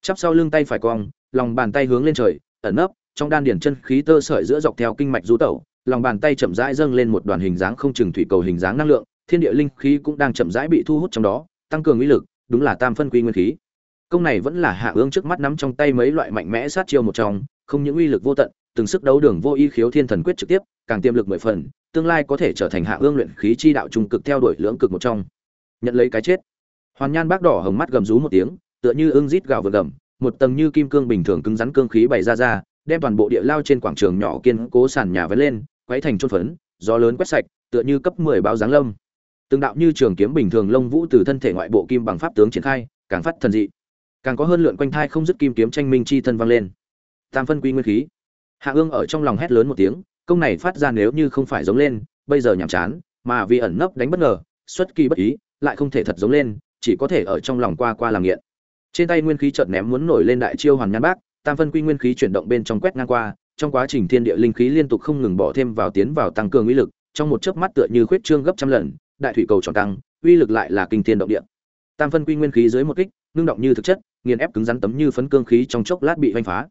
Chắp sau lưng tay phải cong, lòng bàn tay hướng lên trời, ẩn nấp, trong đan điển chân khí tơ sợi giữa dọc theo kinh mạch du tẩu, lòng bàn tay chậm rãi dâng lên một đoàn hình dáng không chừng thủy cầu hình dáng năng lượng, thiên địa linh khí cũng đang chậm rãi bị thu hút trong đó, tăng cường uy lực, đúng là tam phân quy nguyên khí. Công này vẫn là hạ ương trước mắt nắm trong tay mấy loại mạnh mẽ sát chiêu một trong, không những uy lực vô tận, từng sức đấu đường vô y khiếu thiên thần quyết trực tiếp, càng tiềm lực mười phần, tương lai có thể trở thành hạ ương luyện khí chi đạo trung cực theo đuổi lưỡng cực một trong. Nhận lấy cái chết hoàn nhan bác đỏ hồng mắt gầm rú một tiếng, tựa như ương rít gào vừa gầm, một tầng như kim cương bình thường cứng rắn cương khí bày ra ra, đem toàn bộ địa lao trên quảng trường nhỏ kiên cố sàn nhà vén lên, quấy thành chôn phấn, gió lớn quét sạch, tựa như cấp mười báo giáng lâm. Từng đạo như trường kiếm bình thường lông vũ từ thân thể ngoại bộ kim bằng pháp tướng triển khai, càng phát thần dị. Càng có hơn lượn quanh thai không dứt kim kiếm tranh minh chi thân vang lên. Tam phân quy nguyên khí. Hạ ương ở trong lòng hét lớn một tiếng, công này phát ra nếu như không phải giống lên, bây giờ nhàm chán, mà vì ẩn nấp đánh bất ngờ, xuất kỳ bất ý, lại không thể thật giống lên chỉ có thể ở trong lòng qua qua làm nghiện. Trên tay nguyên khí chợt ném muốn nổi lên đại chiêu hoàn nhan bác, tam phân quy nguyên khí chuyển động bên trong quét ngang qua, trong quá trình thiên địa linh khí liên tục không ngừng bỏ thêm vào tiến vào tăng cường uy lực, trong một chớp mắt tựa như khuyết trương gấp trăm lần, đại thủy cầu tròn tăng, uy lực lại là kinh thiên động địa. Tam phân quy nguyên khí dưới một kích, ngưng động như thực chất, nghiền ép cứng rắn tấm như phấn cương khí trong chốc lát bị vanh phá.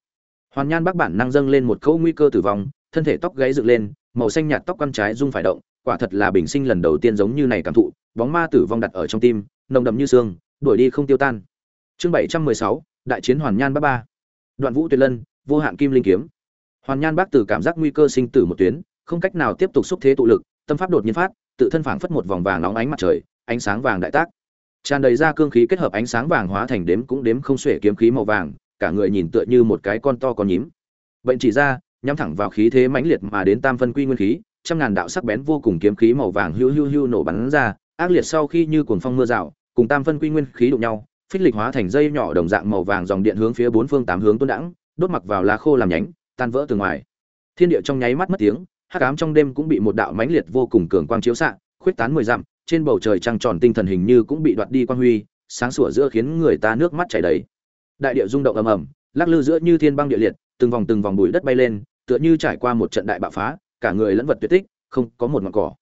Hoàn nhan bác bản năng dâng lên một câu nguy cơ tử vong, thân thể tóc gáy dựng lên, màu xanh nhạt tóc con trái rung phải động, quả thật là bình sinh lần đầu tiên giống như này cảm thụ, bóng ma tử vong đặt ở trong tim nồng đậm như sương đuổi đi không tiêu tan. Chương bảy trăm mười sáu, đại chiến hoàn nhan bác ba. Đoạn vũ tuyệt lân, vô hạn kim linh kiếm. Hoàn nhan bác từ cảm giác nguy cơ sinh tử một tuyến, không cách nào tiếp tục xúc thế tụ lực, tâm pháp đột nhiên phát, tự thân phảng phất một vòng vàng nóng ánh mặt trời, ánh sáng vàng đại tác. Tràn đầy ra cương khí kết hợp ánh sáng vàng hóa thành đếm cũng đếm không xuể kiếm khí màu vàng, cả người nhìn tựa như một cái con to con nhím. Bệnh chỉ ra, nhắm thẳng vào khí thế mãnh liệt mà đến tam phân quy nguyên khí, trăm ngàn đạo sắc bén vô cùng kiếm khí màu vàng hưu hưu hưu nổ bắn ra, ác liệt sau khi như cuồng phong mưa rào cùng tam phân quy nguyên khí đụng nhau, phích lịch hóa thành dây nhỏ đồng dạng màu vàng dòng điện hướng phía bốn phương tám hướng tuôn đãng, đốt mặc vào lá khô làm nhánh, tan vỡ từ ngoài. Thiên địa trong nháy mắt mất tiếng, hắc ám trong đêm cũng bị một đạo mãnh liệt vô cùng cường quang chiếu xạ, khuyết tán mười dặm, trên bầu trời trăng tròn tinh thần hình như cũng bị đoạt đi quang huy, sáng sủa giữa khiến người ta nước mắt chảy đầy. Đại địa rung động ầm ầm, lắc lư giữa như thiên băng địa liệt, từng vòng từng vòng bụi đất bay lên, tựa như trải qua một trận đại bạo phá, cả người lẫn vật tuyệt tích, không có một mảng cỏ.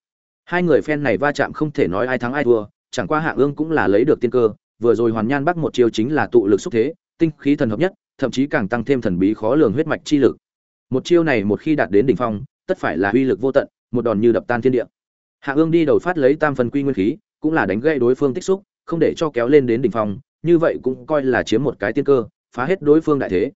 Hai người phen này va chạm không thể nói ai thắng ai thua chẳng qua hạ ương cũng là lấy được tiên cơ, vừa rồi hoàn nhan bắc một chiêu chính là tụ lực xúc thế, tinh khí thần hợp nhất, thậm chí càng tăng thêm thần bí khó lường huyết mạch chi lực. Một chiêu này một khi đạt đến đỉnh phong, tất phải là uy lực vô tận, một đòn như đập tan thiên địa. Hạ ương đi đầu phát lấy tam phần quy nguyên khí, cũng là đánh gãy đối phương tích xúc, không để cho kéo lên đến đỉnh phong, như vậy cũng coi là chiếm một cái tiên cơ, phá hết đối phương đại thế.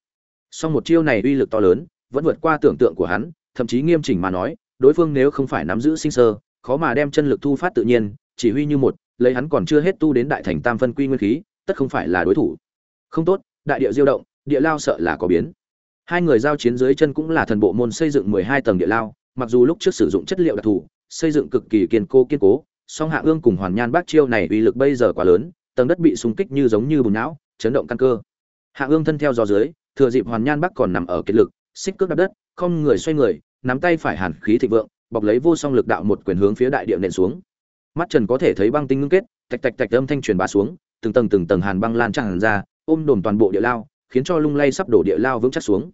Song một chiêu này uy lực to lớn, vẫn vượt qua tưởng tượng của hắn, thậm chí nghiêm chỉnh mà nói, đối phương nếu không phải nắm giữ sinh sơ, khó mà đem chân lực thu phát tự nhiên, chỉ huy như một lấy hắn còn chưa hết tu đến đại thành tam phân quy nguyên khí, tất không phải là đối thủ. Không tốt, đại địa diêu động, địa lao sợ là có biến. Hai người giao chiến dưới chân cũng là thần bộ môn xây dựng mười hai tầng địa lao, mặc dù lúc trước sử dụng chất liệu đặc thù, xây dựng cực kỳ kiên cố kiên cố, song hạ ương cùng hoàn nhan bác chiêu này uy lực bây giờ quá lớn, tầng đất bị xung kích như giống như bùn não, chấn động căn cơ. Hạ ương thân theo gió dưới, thừa dịp hoàn nhan bác còn nằm ở kiệt lực, xích cước đạp đất, không người xoay người, nắm tay phải hàn khí thịnh vượng, bọc lấy vô song lực đạo một quyền hướng phía đại địa nện xuống mắt trần có thể thấy băng tinh ngưng kết tạch tạch tạch âm thanh truyền bá xuống, từng tầng từng tầng hàn băng lan tràn ra, ôm đồn toàn bộ địa lao, khiến cho lung lay sắp đổ địa lao vững chắc xuống.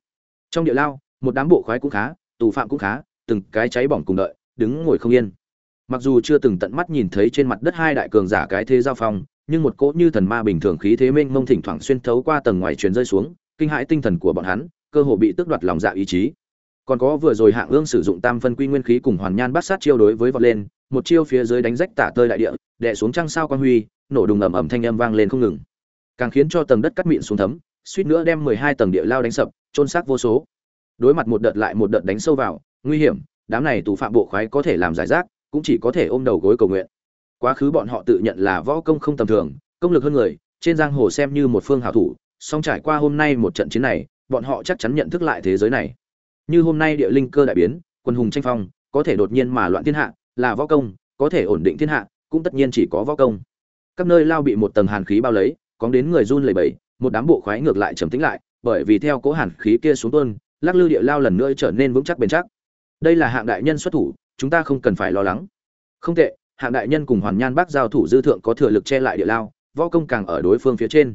Trong địa lao, một đám bộ khoái cũng khá, tù phạm cũng khá, từng cái cháy bỏng cùng đợi, đứng ngồi không yên. Mặc dù chưa từng tận mắt nhìn thấy trên mặt đất hai đại cường giả cái thế giao phong, nhưng một cỗ như thần ma bình thường khí thế mênh mông thỉnh thoảng xuyên thấu qua tầng ngoài truyền rơi xuống, kinh hãi tinh thần của bọn hắn, cơ hồ bị tước đoạt lòng dạ ý chí còn có vừa rồi hạng ương sử dụng tam phân quy nguyên khí cùng hoàn nhan bát sát chiêu đối với vọt lên, một chiêu phía dưới đánh rách tả tơi đại địa, đè xuống trăng sao quan huy, nổ đùng ầm ầm thanh âm vang lên không ngừng. Càng khiến cho tầng đất cắt mịn xuống thấm, suýt nữa đem mười hai tầng địa lao đánh sập trôn xác vô số. Đối mặt một đợt lại một đợt đánh sâu vào, nguy hiểm, đám này tù phạm bộ khoái có thể làm giải rác, cũng chỉ có thể ôm đầu gối cầu nguyện. Quá khứ bọn họ tự nhận là võ công không tầm thường, công lực hơn người, trên giang hồ xem như một phương hảo thủ, song trải qua hôm nay một trận chiến này, bọn họ chắc chắn nhận thức lại thế giới này như hôm nay địa linh cơ đại biến, quân hùng tranh phong, có thể đột nhiên mà loạn thiên hạ, là võ công, có thể ổn định thiên hạ, cũng tất nhiên chỉ có võ công. Các nơi lao bị một tầng hàn khí bao lấy, có đến người run lẩy bẩy, một đám bộ khoái ngược lại trầm tĩnh lại, bởi vì theo cố hàn khí kia xuống tuôn, lắc lư địa lao lần nữa trở nên vững chắc bền chắc. Đây là hạng đại nhân xuất thủ, chúng ta không cần phải lo lắng. Không tệ, hạng đại nhân cùng hoàn nhan bác giao thủ dư thượng có thừa lực che lại địa lao, võ công càng ở đối phương phía trên.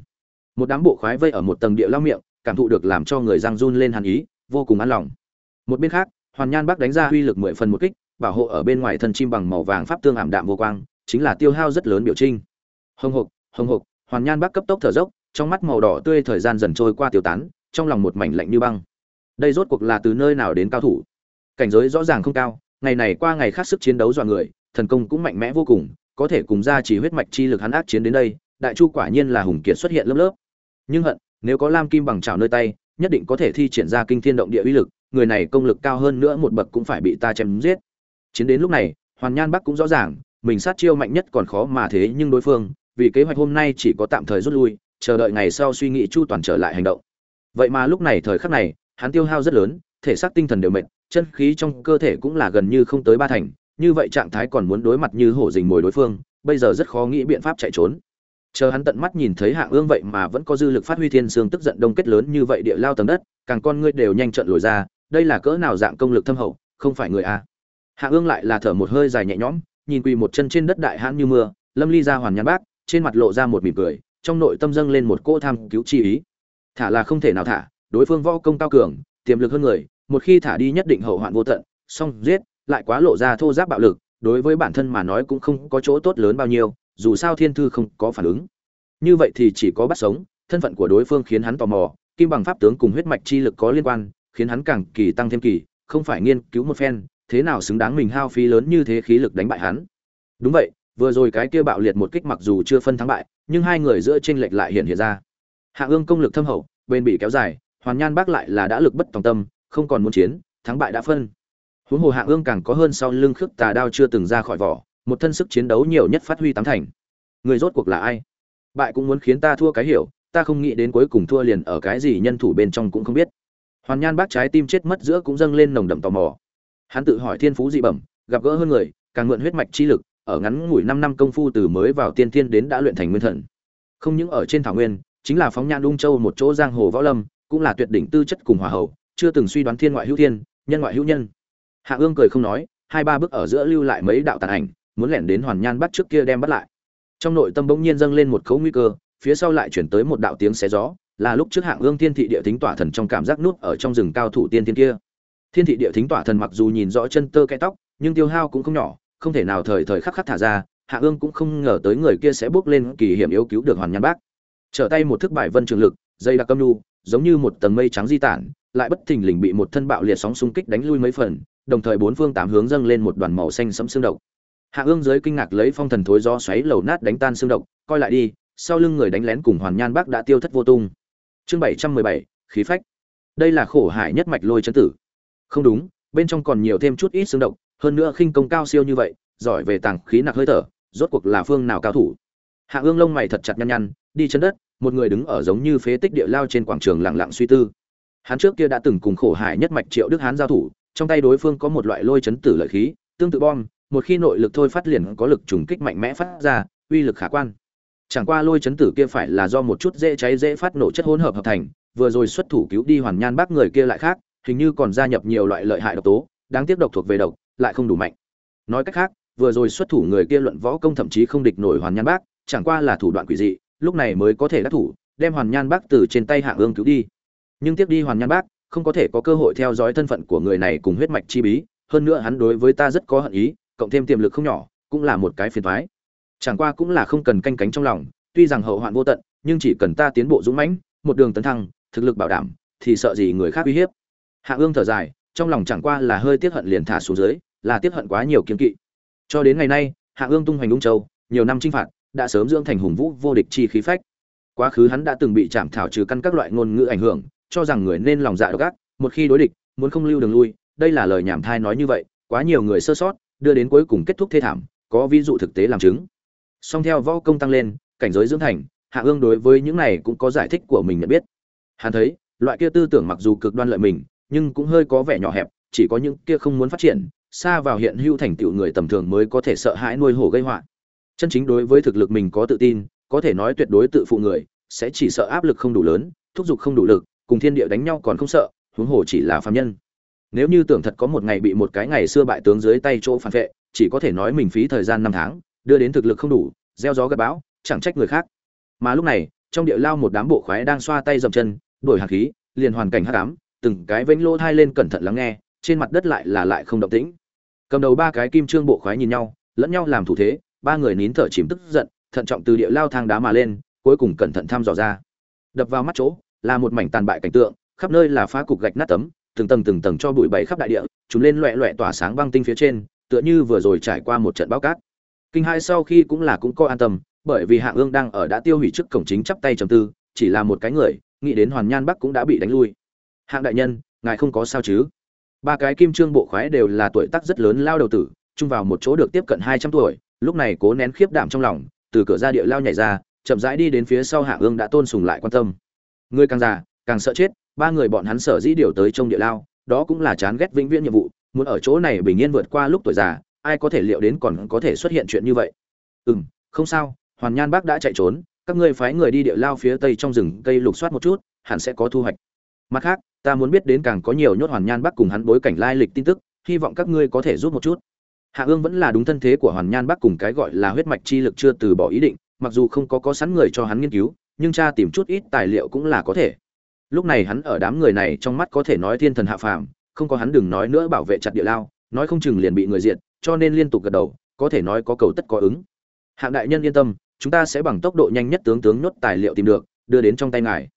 Một đám bộ khoái vây ở một tầng địa lao miệng, cảm thụ được làm cho người giang run lên hàn ý, vô cùng an lòng một bên khác, hoàn nhan bác đánh ra uy lực mười phần một kích, bảo hộ ở bên ngoài thân chim bằng màu vàng pháp tương ảm đạm vô quang, chính là tiêu hao rất lớn biểu trinh. Hồng hộc hồng hộc, hoàn nhan bác cấp tốc thở dốc, trong mắt màu đỏ tươi thời gian dần trôi qua tiêu tán, trong lòng một mảnh lạnh như băng. Đây rốt cuộc là từ nơi nào đến cao thủ? Cảnh giới rõ ràng không cao, ngày này qua ngày khác sức chiến đấu dọa người, thần công cũng mạnh mẽ vô cùng, có thể cùng ra chỉ huyết mạch chi lực hắn ác chiến đến đây, đại chu quả nhiên là hùng kiệt xuất hiện lớp lớp. Nhưng hận, nếu có lam kim bằng trào nơi tay, nhất định có thể thi triển ra kinh thiên động địa uy lực người này công lực cao hơn nữa một bậc cũng phải bị ta chém giết. Chiến đến lúc này, hoàn nhan bắc cũng rõ ràng, mình sát chiêu mạnh nhất còn khó mà thế nhưng đối phương, vì kế hoạch hôm nay chỉ có tạm thời rút lui, chờ đợi ngày sau suy nghĩ chu toàn trở lại hành động. Vậy mà lúc này thời khắc này, hắn tiêu hao rất lớn, thể xác tinh thần đều mệt, chân khí trong cơ thể cũng là gần như không tới ba thành, như vậy trạng thái còn muốn đối mặt như hổ dình mồi đối phương, bây giờ rất khó nghĩ biện pháp chạy trốn. Chờ hắn tận mắt nhìn thấy hạng ương vậy mà vẫn có dư lực phát huy thiên sương tức giận đông kết lớn như vậy địa lao tầng đất, càng con ngươi đều nhanh trận lồi ra đây là cỡ nào dạng công lực thâm hậu, không phải người a. Hạ ương lại là thở một hơi dài nhẹ nhõm, nhìn quỳ một chân trên đất đại hãn như mưa, lâm ly ra hoàn nhãn bác, trên mặt lộ ra một mỉm cười, trong nội tâm dâng lên một cỗ tham cứu chi ý. Thả là không thể nào thả, đối phương võ công cao cường, tiềm lực hơn người, một khi thả đi nhất định hậu hoạn vô tận, song giết, lại quá lộ ra thô giáp bạo lực, đối với bản thân mà nói cũng không có chỗ tốt lớn bao nhiêu, dù sao thiên thư không có phản ứng. Như vậy thì chỉ có bắt sống, thân phận của đối phương khiến hắn tò mò, kim bằng pháp tướng cùng huyết mạch chi lực có liên quan khiến hắn càng kỳ tăng thêm kỳ, không phải nghiên cứu một phen, thế nào xứng đáng mình hao phí lớn như thế khí lực đánh bại hắn. Đúng vậy, vừa rồi cái kia bạo liệt một kích mặc dù chưa phân thắng bại, nhưng hai người giữa chênh lệch lại hiện hiện ra. Hạ ương công lực thâm hậu bên bị kéo dài, hoàn nhan bác lại là đã lực bất tòng tâm, không còn muốn chiến, thắng bại đã phân. Huống hồ hạ ương càng có hơn sau lưng khước tà đao chưa từng ra khỏi vỏ, một thân sức chiến đấu nhiều nhất phát huy tám thành. Người rốt cuộc là ai? Bại cũng muốn khiến ta thua cái hiểu, ta không nghĩ đến cuối cùng thua liền ở cái gì nhân thủ bên trong cũng không biết hoàn nhan bác trái tim chết mất giữa cũng dâng lên nồng đậm tò mò. Hắn tự hỏi thiên phú dị bẩm, gặp gỡ hơn người, càng mượn huyết mạch chi lực, ở ngắn ngủi năm năm công phu từ mới vào tiên thiên đến đã luyện thành nguyên thần. Không những ở trên thảo nguyên, chính là phóng nhan đung châu một chỗ giang hồ võ lâm, cũng là tuyệt đỉnh tư chất cùng hòa hậu, chưa từng suy đoán thiên ngoại hữu thiên, nhân ngoại hữu nhân. Hạ ương cười không nói, hai ba bước ở giữa lưu lại mấy đạo tàn ảnh, muốn lẻn đến hoàn nhan bắt trước kia đem bắt lại. Trong nội tâm bỗng nhiên dâng lên một khấu nguy cơ, phía sau lại chuyển tới một đạo tiếng xé gió là lúc trước hạng ương thiên thị địa thính tỏa thần trong cảm giác nút ở trong rừng cao thủ tiên thiên kia. Thiên thị địa thính tỏa thần mặc dù nhìn rõ chân tơ cái tóc, nhưng tiêu hao cũng không nhỏ, không thể nào thời thời khắc khắc thả ra hạ ương cũng không ngờ tới người kia sẽ bước lên kỳ hiểm yếu cứu được hoàn nhan bác. Trở tay một thức bài vân trường lực, dây đặc âm nhu, giống như một tầng mây trắng di tản, lại bất thình lình bị một thân bạo liệt sóng xung kích đánh lui mấy phần, đồng thời bốn phương tám hướng dâng lên một đoàn màu xanh sẫm xương độc. Hạ ương dưới kinh ngạc lấy phong thần thối do xoáy lầu nát đánh tan xương độc, coi lại đi, sau lưng người đánh lén cùng hoàn nhan bắc đã tiêu thất vô tung chương bảy trăm mười bảy, khí phách. Đây là khổ hải nhất mạch lôi chân tử. Không đúng, bên trong còn nhiều thêm chút ít xương độc, hơn nữa khinh công cao siêu như vậy, giỏi về tàng khí nặc hơi thở, rốt cuộc là phương nào cao thủ? Hạ ương lông mày thật chặt nhăn nhăn, đi chân đất, một người đứng ở giống như phế tích địa lao trên quảng trường lặng lặng suy tư. Hắn trước kia đã từng cùng khổ hải nhất mạch triệu đức hán giao thủ, trong tay đối phương có một loại lôi chấn tử lợi khí, tương tự bom, một khi nội lực thôi phát liền có lực trùng kích mạnh mẽ phát ra, uy lực khả quan chẳng qua lôi chấn tử kia phải là do một chút dễ cháy dễ phát nổ chất hỗn hợp hợp thành, vừa rồi xuất thủ cứu đi hoàn nhan bác người kia lại khác, hình như còn gia nhập nhiều loại lợi hại độc tố, đáng tiếc độc thuộc về độc, lại không đủ mạnh. Nói cách khác, vừa rồi xuất thủ người kia luận võ công thậm chí không địch nổi hoàn nhan bác, chẳng qua là thủ đoạn quỷ dị, lúc này mới có thể đắc thủ, đem hoàn nhan bác từ trên tay hạ ương cứu đi. Nhưng tiếp đi hoàn nhan bác, không có thể có cơ hội theo dõi thân phận của người này cùng huyết mạch chi bí, hơn nữa hắn đối với ta rất có hận ý, cộng thêm tiềm lực không nhỏ, cũng là một cái phiền thoái chẳng qua cũng là không cần canh cánh trong lòng, tuy rằng hậu hoạn vô tận, nhưng chỉ cần ta tiến bộ dũng mãnh, một đường tấn thăng, thực lực bảo đảm, thì sợ gì người khác uy hiếp. Hạ ương thở dài, trong lòng chẳng qua là hơi tiếc hận liền thả xuống dưới, là tiếc hận quá nhiều kiên kỵ. Cho đến ngày nay, hạ ương tung hoành ung châu, nhiều năm chinh phạt, đã sớm dưỡng thành hùng vũ vô địch chi khí phách. Quá khứ hắn đã từng bị chạm thảo trừ căn các loại ngôn ngữ ảnh hưởng, cho rằng người nên lòng dạ độc ác, một khi đối địch, muốn không lưu đường lui, đây là lời nhảm thai nói như vậy, quá nhiều người sơ sót, đưa đến cuối cùng kết thúc thê thảm, có ví dụ thực tế làm chứng song theo võ công tăng lên, cảnh giới dưỡng thành, hạ ương đối với những này cũng có giải thích của mình nhận biết. Hắn thấy, loại kia tư tưởng mặc dù cực đoan lợi mình, nhưng cũng hơi có vẻ nhỏ hẹp, chỉ có những kia không muốn phát triển, xa vào hiện hữu thành tựu người tầm thường mới có thể sợ hãi nuôi hổ gây họa. Chân chính đối với thực lực mình có tự tin, có thể nói tuyệt đối tự phụ người, sẽ chỉ sợ áp lực không đủ lớn, thúc giục không đủ lực, cùng thiên địa đánh nhau còn không sợ, huống hồ chỉ là phàm nhân. Nếu như tưởng thật có một ngày bị một cái ngày xưa bại tướng dưới tay chỗ phản vệ, chỉ có thể nói mình phí thời gian năm tháng đưa đến thực lực không đủ, gieo gió gặp bão, chẳng trách người khác. Mà lúc này, trong địa lao một đám bộ khoái đang xoa tay dậm chân, đổi hạt khí, liền hoàn cảnh hắc ám, từng cái vĩnh lỗ thai lên cẩn thận lắng nghe, trên mặt đất lại là lại không động tĩnh. Cầm đầu ba cái kim trương bộ khoái nhìn nhau, lẫn nhau làm thủ thế, ba người nín thở chìm tức giận, thận trọng từ địa lao thang đá mà lên, cuối cùng cẩn thận thăm dò ra. Đập vào mắt chỗ, là một mảnh tàn bại cảnh tượng, khắp nơi là phá cục gạch nát tấm, từng tầng từng tầng cho bụi bẫy khắp đại địa, chúng lên loẹ loẹ tỏa sáng băng tinh phía trên, tựa như vừa rồi trải qua một trận bão cát kinh hai sau khi cũng là cũng có an tâm, bởi vì hạng ương đang ở đã tiêu hủy trước cổng chính chắp tay trầm tư, chỉ là một cái người, nghĩ đến hoàn nhan bắc cũng đã bị đánh lui. Hạng đại nhân, ngài không có sao chứ? Ba cái kim trương bộ khoái đều là tuổi tác rất lớn lao đầu tử, chung vào một chỗ được tiếp cận hai trăm tuổi, lúc này cố nén khiếp đảm trong lòng, từ cửa ra địa lao nhảy ra, chậm rãi đi đến phía sau hạng ương đã tôn sùng lại quan tâm. Người càng già, càng sợ chết, ba người bọn hắn sở dĩ điều tới trong địa lao, đó cũng là chán ghét vĩnh viễn nhiệm vụ, muốn ở chỗ này bình yên vượt qua lúc tuổi già ai có thể liệu đến còn có thể xuất hiện chuyện như vậy? Ừ m không sao, hoàn nhan bác đã chạy trốn, các ngươi phái người đi địa lao phía tây trong rừng cây lục soát một chút, hẳn sẽ có thu hoạch. Mặt khác, ta muốn biết đến càng có nhiều nhốt hoàn nhan bắc cùng hắn bối cảnh lai lịch tin tức, hy vọng các ngươi có thể giúp một chút. Hạ ương vẫn là đúng thân thế của hoàn nhan bắc cùng cái gọi là huyết mạch chi lực chưa từ bỏ ý định, mặc dù không có có sẵn người cho hắn nghiên cứu, nhưng cha tìm chút ít tài liệu cũng là có thể. Lúc này hắn ở đám người này trong mắt có thể nói thiên thần hạ phàm, không có hắn đừng nói nữa bảo vệ chặt địa lao nói không chừng liền bị người diện cho nên liên tục gật đầu, có thể nói có cầu tất có ứng. Hạng đại nhân yên tâm, chúng ta sẽ bằng tốc độ nhanh nhất tướng tướng nốt tài liệu tìm được, đưa đến trong tay ngài.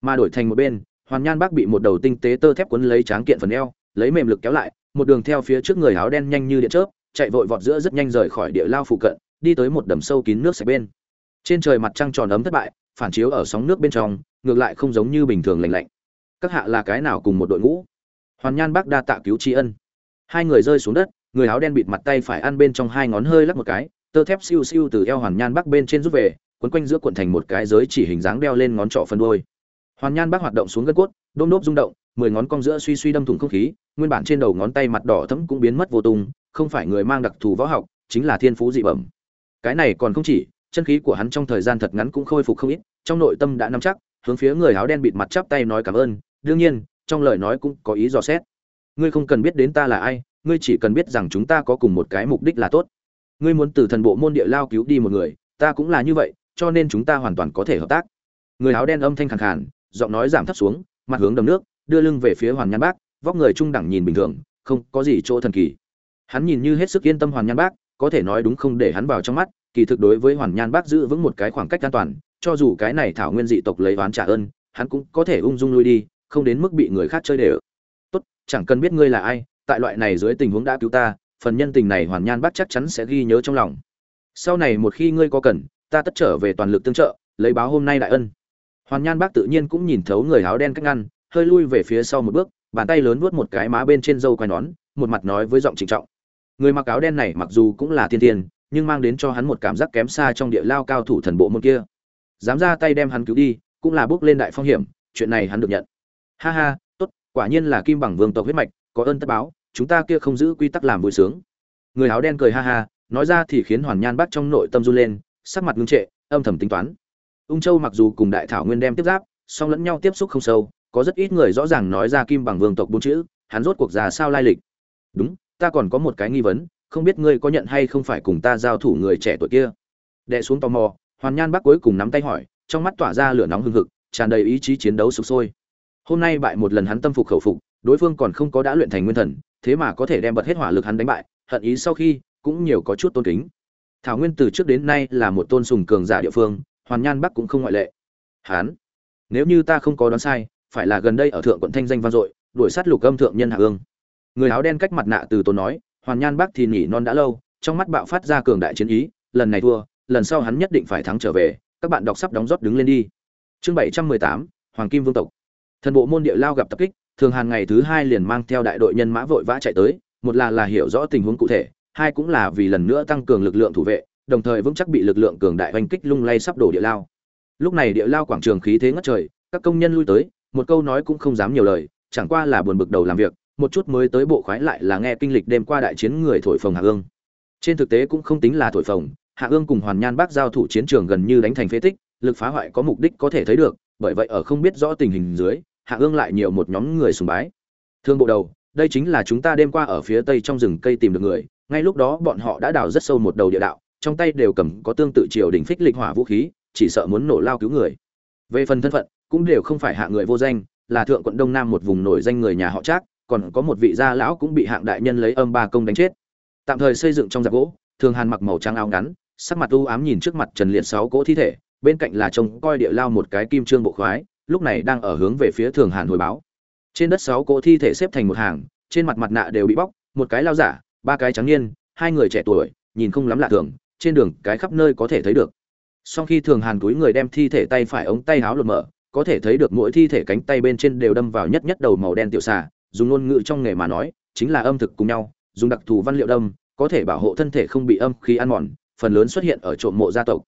Mà đổi thành một bên, hoàn nhan bác bị một đầu tinh tế tơ thép quấn lấy tráng kiện phần eo, lấy mềm lực kéo lại, một đường theo phía trước người áo đen nhanh như điện chớp, chạy vội vọt giữa rất nhanh rời khỏi địa lao phụ cận, đi tới một đầm sâu kín nước sạch bên. Trên trời mặt trăng tròn ấm thất bại, phản chiếu ở sóng nước bên trong, ngược lại không giống như bình thường lạnh lạnh. Các hạ là cái nào cùng một đội ngũ? Hoàn nhan bác đa tạ cứu tri ân hai người rơi xuống đất, người áo đen bịt mặt tay phải ăn bên trong hai ngón hơi lắc một cái, tơ thép siêu siêu từ eo hoàn nhan bắc bên trên rút về quấn quanh giữa cuộn thành một cái giới chỉ hình dáng đeo lên ngón trỏ phân đôi hoàn nhan bắc hoạt động xuống gân cốt, đôm đốp rung động, mười ngón cong giữa suy suy đâm thủng không khí, nguyên bản trên đầu ngón tay mặt đỏ thẫm cũng biến mất vô tung, không phải người mang đặc thù võ học, chính là thiên phú dị bẩm. Cái này còn không chỉ, chân khí của hắn trong thời gian thật ngắn cũng khôi phục không ít, trong nội tâm đã nắm chắc, hướng phía người áo đen bịt mặt chắp tay nói cảm ơn, đương nhiên, trong lời nói cũng có ý dò xét ngươi không cần biết đến ta là ai, ngươi chỉ cần biết rằng chúng ta có cùng một cái mục đích là tốt. Ngươi muốn từ thần bộ môn địa lao cứu đi một người, ta cũng là như vậy, cho nên chúng ta hoàn toàn có thể hợp tác. Người áo đen âm thanh khàn khàn, giọng nói giảm thấp xuống, mặt hướng đầm nước, đưa lưng về phía hoàn nhan bác, vóc người trung đẳng nhìn bình thường, không có gì chỗ thần kỳ. Hắn nhìn như hết sức yên tâm hoàn nhan bác, có thể nói đúng không để hắn vào trong mắt, kỳ thực đối với hoàn nhan bác giữ vững một cái khoảng cách an toàn, cho dù cái này thảo nguyên dị tộc lấy oán trả ơn, hắn cũng có thể ung dung lui đi, không đến mức bị người khác chơi đều chẳng cần biết ngươi là ai, tại loại này dưới tình huống đã cứu ta, phần nhân tình này hoàn nhan bắt chắc chắn sẽ ghi nhớ trong lòng. Sau này một khi ngươi có cần, ta tất trở về toàn lực tương trợ, lấy báo hôm nay đại ân. Hoàn nhan bác tự nhiên cũng nhìn thấu người áo đen cách ngăn, hơi lui về phía sau một bước, bàn tay lớn vuốt một cái má bên trên râu quai nón, một mặt nói với giọng trịnh trọng. Người mặc áo đen này mặc dù cũng là thiên tiên nhưng mang đến cho hắn một cảm giác kém xa trong địa lao cao thủ thần bộ môn kia. Dám ra tay đem hắn cứu đi, cũng là bước lên đại phong hiểm, chuyện này hắn được nhận. Ha ha quả nhiên là kim bằng vương tộc huyết mạch, có ơn tất báo, chúng ta kia không giữ quy tắc làm vui sướng. Người áo đen cười ha ha, nói ra thì khiến hoàn nhan bắt trong nội tâm run lên, sắc mặt ngưng trệ, âm thầm tính toán. Ung châu mặc dù cùng đại thảo nguyên đem tiếp giáp, song lẫn nhau tiếp xúc không sâu, có rất ít người rõ ràng nói ra kim bằng vương tộc bốn chữ, hắn rốt cuộc già sao lai lịch. Đúng, ta còn có một cái nghi vấn, không biết ngươi có nhận hay không phải cùng ta giao thủ người trẻ tuổi kia. Đệ xuống tò mò, hoàn nhan bắc cuối cùng nắm tay hỏi, trong mắt tỏa ra lửa nóng hừng hực, tràn đầy ý chí chiến đấu sục sôi hôm nay bại một lần hắn tâm phục khẩu phục, đối phương còn không có đã luyện thành nguyên thần, thế mà có thể đem bật hết hỏa lực hắn đánh bại, hận ý sau khi cũng nhiều có chút tôn kính. Thảo nguyên từ trước đến nay là một tôn sùng cường giả địa phương, hoàn nhan bắc cũng không ngoại lệ. Hán nếu như ta không có đoán sai, phải là gần đây ở thượng quận thanh danh vang dội, đuổi sát lục âm thượng nhân hạ ương người áo đen cách mặt nạ từ tốn nói, hoàn nhan bắc thì nhỉ non đã lâu, trong mắt bạo phát ra cường đại chiến ý, lần này thua, lần sau hắn nhất định phải thắng trở về, các bạn đọc sắp đóng rót đứng lên đi. Chương bảy trăm mười tám, hoàng kim vương tộc thần bộ môn địa lao gặp tập kích, thường hàn ngày thứ hai liền mang theo đại đội nhân mã vội vã chạy tới, một là là hiểu rõ tình huống cụ thể, hai cũng là vì lần nữa tăng cường lực lượng thủ vệ, đồng thời vững chắc bị lực lượng cường đại oanh kích lung lay sắp đổ địa lao. Lúc này địa lao quảng trường khí thế ngất trời, các công nhân lui tới, một câu nói cũng không dám nhiều lời, chẳng qua là buồn bực đầu làm việc, một chút mới tới bộ khoái lại là nghe kinh lịch đêm qua đại chiến người thổi phồng hạ ương. Trên thực tế cũng không tính là thổi phồng, hạ ương cùng hoàn nhan bác giao thủ chiến trường gần như đánh thành phế tích, lực phá hoại có mục đích có thể thấy được, bởi vậy ở không biết rõ tình hình dưới hạ ương lại nhiều một nhóm người sùng bái. Thương bộ đầu, đây chính là chúng ta đêm qua ở phía tây trong rừng cây tìm được người, ngay lúc đó bọn họ đã đào rất sâu một đầu địa đạo, trong tay đều cầm có tương tự triều đình phích lịch hỏa vũ khí, chỉ sợ muốn nổ lao cứu người. Về phần thân phận, cũng đều không phải hạ người vô danh, là thượng quận đông nam một vùng nổi danh người nhà họ trác, còn có một vị gia lão cũng bị hạng đại nhân lấy âm ba công đánh chết. Tạm thời xây dựng trong giặc gỗ, thường hàn mặc màu trắng áo ngắn, sắc mặt u ám nhìn trước mặt trần liệt sáu cỗ thi thể, bên cạnh là trông coi địa lao một cái kim trương bộ khoái lúc này đang ở hướng về phía thường hàn hồi báo. Trên đất sáu cỗ thi thể xếp thành một hàng, trên mặt mặt nạ đều bị bóc, một cái lao giả, ba cái trắng niên, hai người trẻ tuổi, nhìn không lắm lạ thường, trên đường cái khắp nơi có thể thấy được. Sau khi thường hàn túi người đem thi thể tay phải ống tay áo lột mở, có thể thấy được mỗi thi thể cánh tay bên trên đều đâm vào nhất nhất đầu màu đen tiểu xà, dùng ngôn ngữ trong nghề mà nói, chính là âm thực cùng nhau, dùng đặc thù văn liệu đâm, có thể bảo hộ thân thể không bị âm khí ăn mòn, phần lớn xuất hiện ở trộm mộ gia tộc.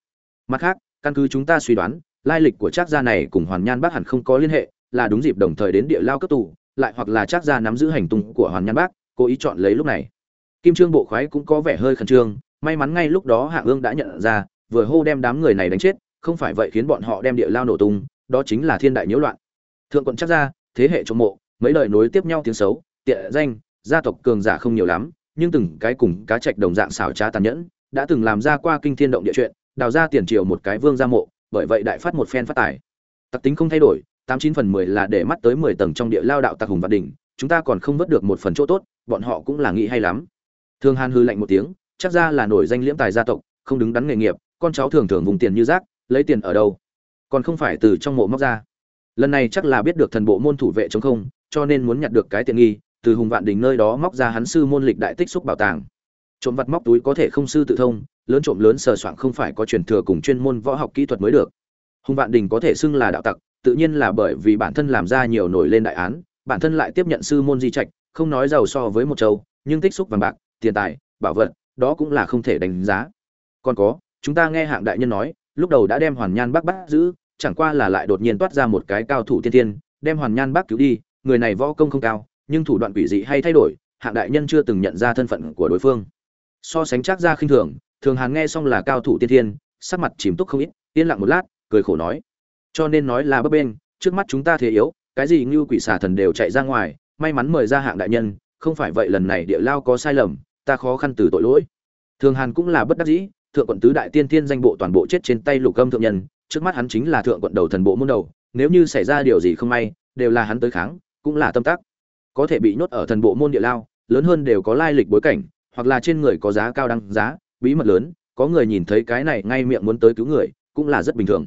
Mặt khác, căn cứ chúng ta suy đoán lai lịch của trác gia này cùng hoàn nhan bác hẳn không có liên hệ là đúng dịp đồng thời đến địa lao cấp tù lại hoặc là trác gia nắm giữ hành tung của hoàn nhan bác cố ý chọn lấy lúc này. Kim trương bộ khoái cũng có vẻ hơi khẩn trương may mắn ngay lúc đó hạ ương đã nhận ra vừa hô đem đám người này đánh chết không phải vậy khiến bọn họ đem địa lao nổ tung đó chính là thiên đại nhiễu loạn. Thượng quận Trác Gia, thế hệ trộm mộ mấy lời nối tiếp nhau tiếng xấu tiện danh gia tộc cường giả không nhiều lắm nhưng từng cái cùng cá trạch đồng dạng xảo trá tàn nhẫn đã từng làm ra qua kinh thiên động địa chuyện đào ra tiền triều một cái vương gia mộ bởi vậy đại phát một phen phát tài. Tặc tính không thay đổi, tám chín phần mười là để mắt tới mười tầng trong địa lao đạo tặc hùng vạn đỉnh chúng ta còn không vớt được một phần chỗ tốt, bọn họ cũng là nghĩ hay lắm. Thương hàn hư lạnh một tiếng, chắc ra là nổi danh liễm tài gia tộc, không đứng đắn nghề nghiệp, con cháu thường thường vùng tiền như rác, lấy tiền ở đâu? Còn không phải từ trong mộ móc ra. Lần này chắc là biết được thần bộ môn thủ vệ chống không, cho nên muốn nhặt được cái tiện nghi, từ hùng vạn đình nơi đó móc ra hắn sư môn lịch đại tích xúc bảo tàng. Trộm vặt móc túi có thể không sư tự thông lớn trộm lớn sờ soạng không phải có truyền thừa cùng chuyên môn võ học kỹ thuật mới được. Hùng vạn đình có thể xưng là đạo tặc, tự nhiên là bởi vì bản thân làm ra nhiều nổi lên đại án, bản thân lại tiếp nhận sư môn di trạch, không nói giàu so với một châu, nhưng tích xúc vàng bạc, tiền tài, bảo vật, đó cũng là không thể đánh giá. Còn có, chúng ta nghe hạng đại nhân nói, lúc đầu đã đem hoàn nhan bác bắt giữ, chẳng qua là lại đột nhiên toát ra một cái cao thủ tiên tiên, đem hoàn nhan bác cứu đi, người này võ công không cao, nhưng thủ đoạn quỷ dị hay thay đổi, hạng đại nhân chưa từng nhận ra thân phận của đối phương. So sánh chắc ra khinh thường thường hàn nghe xong là cao thủ tiên thiên, sắc mặt chìm túc không ít, yên lặng một lát, cười khổ nói. Cho nên nói là bấp bên trước mắt chúng ta thế yếu, cái gì như quỷ xà thần đều chạy ra ngoài, may mắn mời ra hạng đại nhân, không phải vậy lần này địa lao có sai lầm, ta khó khăn từ tội lỗi. Thường hàn cũng là bất đắc dĩ, thượng quận tứ đại tiên thiên danh bộ toàn bộ chết trên tay lục âm thượng nhân, trước mắt hắn chính là thượng quận đầu thần bộ môn đầu, nếu như xảy ra điều gì không may, đều là hắn tới kháng, cũng là tâm tắc có thể bị nhốt ở thần bộ môn địa lao, lớn hơn đều có lai lịch bối cảnh, hoặc là trên người có giá cao đăng giá bí mật lớn, có người nhìn thấy cái này ngay miệng muốn tới cứu người, cũng là rất bình thường.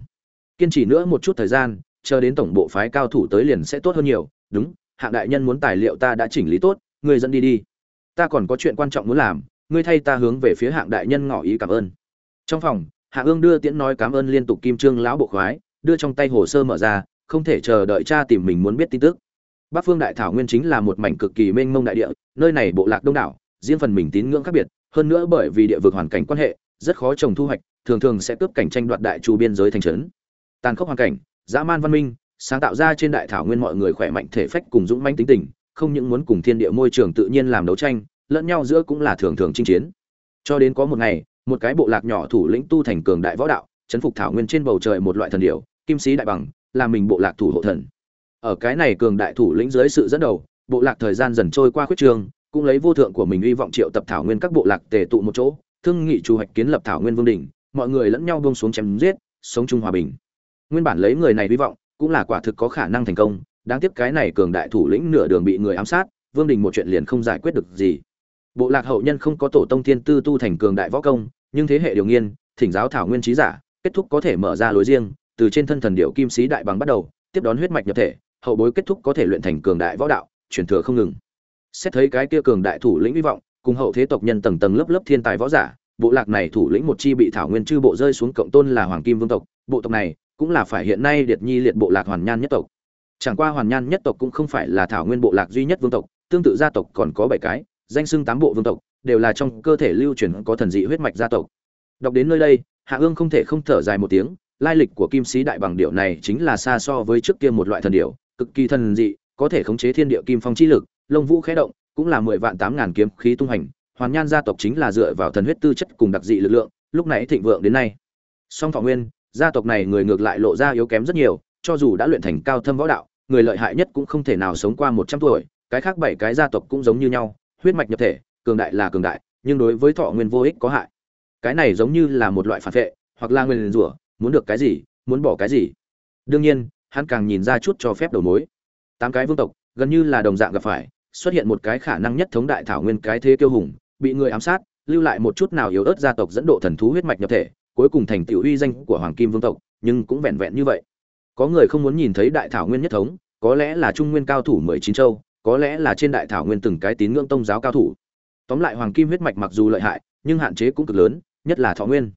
Kiên trì nữa một chút thời gian, chờ đến tổng bộ phái cao thủ tới liền sẽ tốt hơn nhiều. Đúng, hạng đại nhân muốn tài liệu ta đã chỉnh lý tốt ngươi dẫn đi đi. Ta còn có chuyện quan trọng muốn làm, ngươi thay ta hướng về phía hạng đại nhân ngỏ ý cảm ơn. Trong phòng, hạ ương đưa tiễn nói cảm ơn liên tục kim trương lão bộ khoái, đưa trong tay hồ sơ mở ra, không thể chờ đợi cha tìm mình muốn biết tin tức. Bắc phương đại thảo nguyên chính là một mảnh cực kỳ mênh mông đại địa, nơi này bộ lạc đông đảo, riêng phần mình tín ngưỡng khác biệt hơn nữa bởi vì địa vực hoàn cảnh quan hệ, rất khó trồng thu hoạch, thường thường sẽ cướp cảnh tranh đoạt đại chu biên giới thành trấn. Tàn khốc hoàn cảnh, dã man văn minh, sáng tạo ra trên đại thảo nguyên mọi người khỏe mạnh thể phách cùng dũng manh tính tình, không những muốn cùng thiên địa môi trường tự nhiên làm đấu tranh, lẫn nhau giữa cũng là thường thường chinh chiến. Cho đến có một ngày, một cái bộ lạc nhỏ thủ lĩnh tu thành cường đại võ đạo, chấn phục thảo nguyên trên bầu trời một loại thần điểu, kim sĩ đại bằng, là mình bộ lạc thủ hộ thần. Ở cái này cường đại thủ lĩnh dưới sự dẫn đầu, bộ lạc thời gian dần trôi qua khuyết trường cũng lấy vô thượng của mình hy vọng triệu tập thảo nguyên các bộ lạc tề tụ một chỗ, thương nghị chủ hoạch kiến lập thảo nguyên vương đỉnh, mọi người lẫn nhau buông xuống chém giết, sống chung hòa bình. Nguyên bản lấy người này hy vọng, cũng là quả thực có khả năng thành công, đáng tiếc cái này cường đại thủ lĩnh nửa đường bị người ám sát, vương đình một chuyện liền không giải quyết được gì. Bộ lạc hậu nhân không có tổ tông thiên tư tu thành cường đại võ công, nhưng thế hệ điều nghiên, thỉnh giáo thảo nguyên trí giả, kết thúc có thể mở ra lối riêng, từ trên thân thần điệu kim sĩ đại bằng bắt đầu, tiếp đón huyết mạch nhập thể, hậu bối kết thúc có thể luyện thành cường đại võ đạo, truyền thừa không ngừng xét thấy cái kia cường đại thủ lĩnh hy vọng, cùng hậu thế tộc nhân tầng tầng lớp lớp thiên tài võ giả, bộ lạc này thủ lĩnh một chi bị thảo nguyên chư bộ rơi xuống cộng tôn là hoàng kim vương tộc, bộ tộc này cũng là phải hiện nay liệt nhi liệt bộ lạc hoàn nhan nhất tộc. Chẳng qua hoàn nhan nhất tộc cũng không phải là thảo nguyên bộ lạc duy nhất vương tộc, tương tự gia tộc còn có bảy cái, danh xưng tám bộ vương tộc, đều là trong cơ thể lưu truyền có thần dị huyết mạch gia tộc. Đọc đến nơi đây, hạ ương không thể không thở dài một tiếng, lai lịch của kim sĩ đại bằng điệu này chính là xa so với trước kia một loại thần điệu cực kỳ thần dị, có thể khống chế thiên địa kim phong chi lực lông vũ khẽ động, cũng là mười vạn tám ngàn kiếm khí tung hành, hoàn nhan gia tộc chính là dựa vào thần huyết tư chất cùng đặc dị lực lượng, lúc này thịnh vượng đến nay. Song thọ nguyên, gia tộc này người ngược lại lộ ra yếu kém rất nhiều, cho dù đã luyện thành cao thâm võ đạo, người lợi hại nhất cũng không thể nào sống qua một trăm tuổi, cái khác bảy cái gia tộc cũng giống như nhau, huyết mạch nhập thể, cường đại là cường đại, nhưng đối với thọ nguyên vô ích có hại. Cái này giống như là một loại phản vệ, hoặc là nguyên rủa, muốn được cái gì, muốn bỏ cái gì. Đương nhiên, hắn càng nhìn ra chút cho phép đầu mối. Tám cái vương tộc, gần như là đồng dạng gặp phải xuất hiện một cái khả năng nhất thống đại thảo nguyên cái thế kiêu hùng, bị người ám sát, lưu lại một chút nào yếu ớt gia tộc dẫn độ thần thú huyết mạch nhập thể, cuối cùng thành tiểu uy danh của hoàng kim vương tộc, nhưng cũng vẹn vẹn như vậy. Có người không muốn nhìn thấy đại thảo nguyên nhất thống, có lẽ là trung nguyên cao thủ mười chín châu, có lẽ là trên đại thảo nguyên từng cái tín ngưỡng tông giáo cao thủ. Tóm lại hoàng kim huyết mạch mặc dù lợi hại, nhưng hạn chế cũng cực lớn, nhất là thọ nguyên.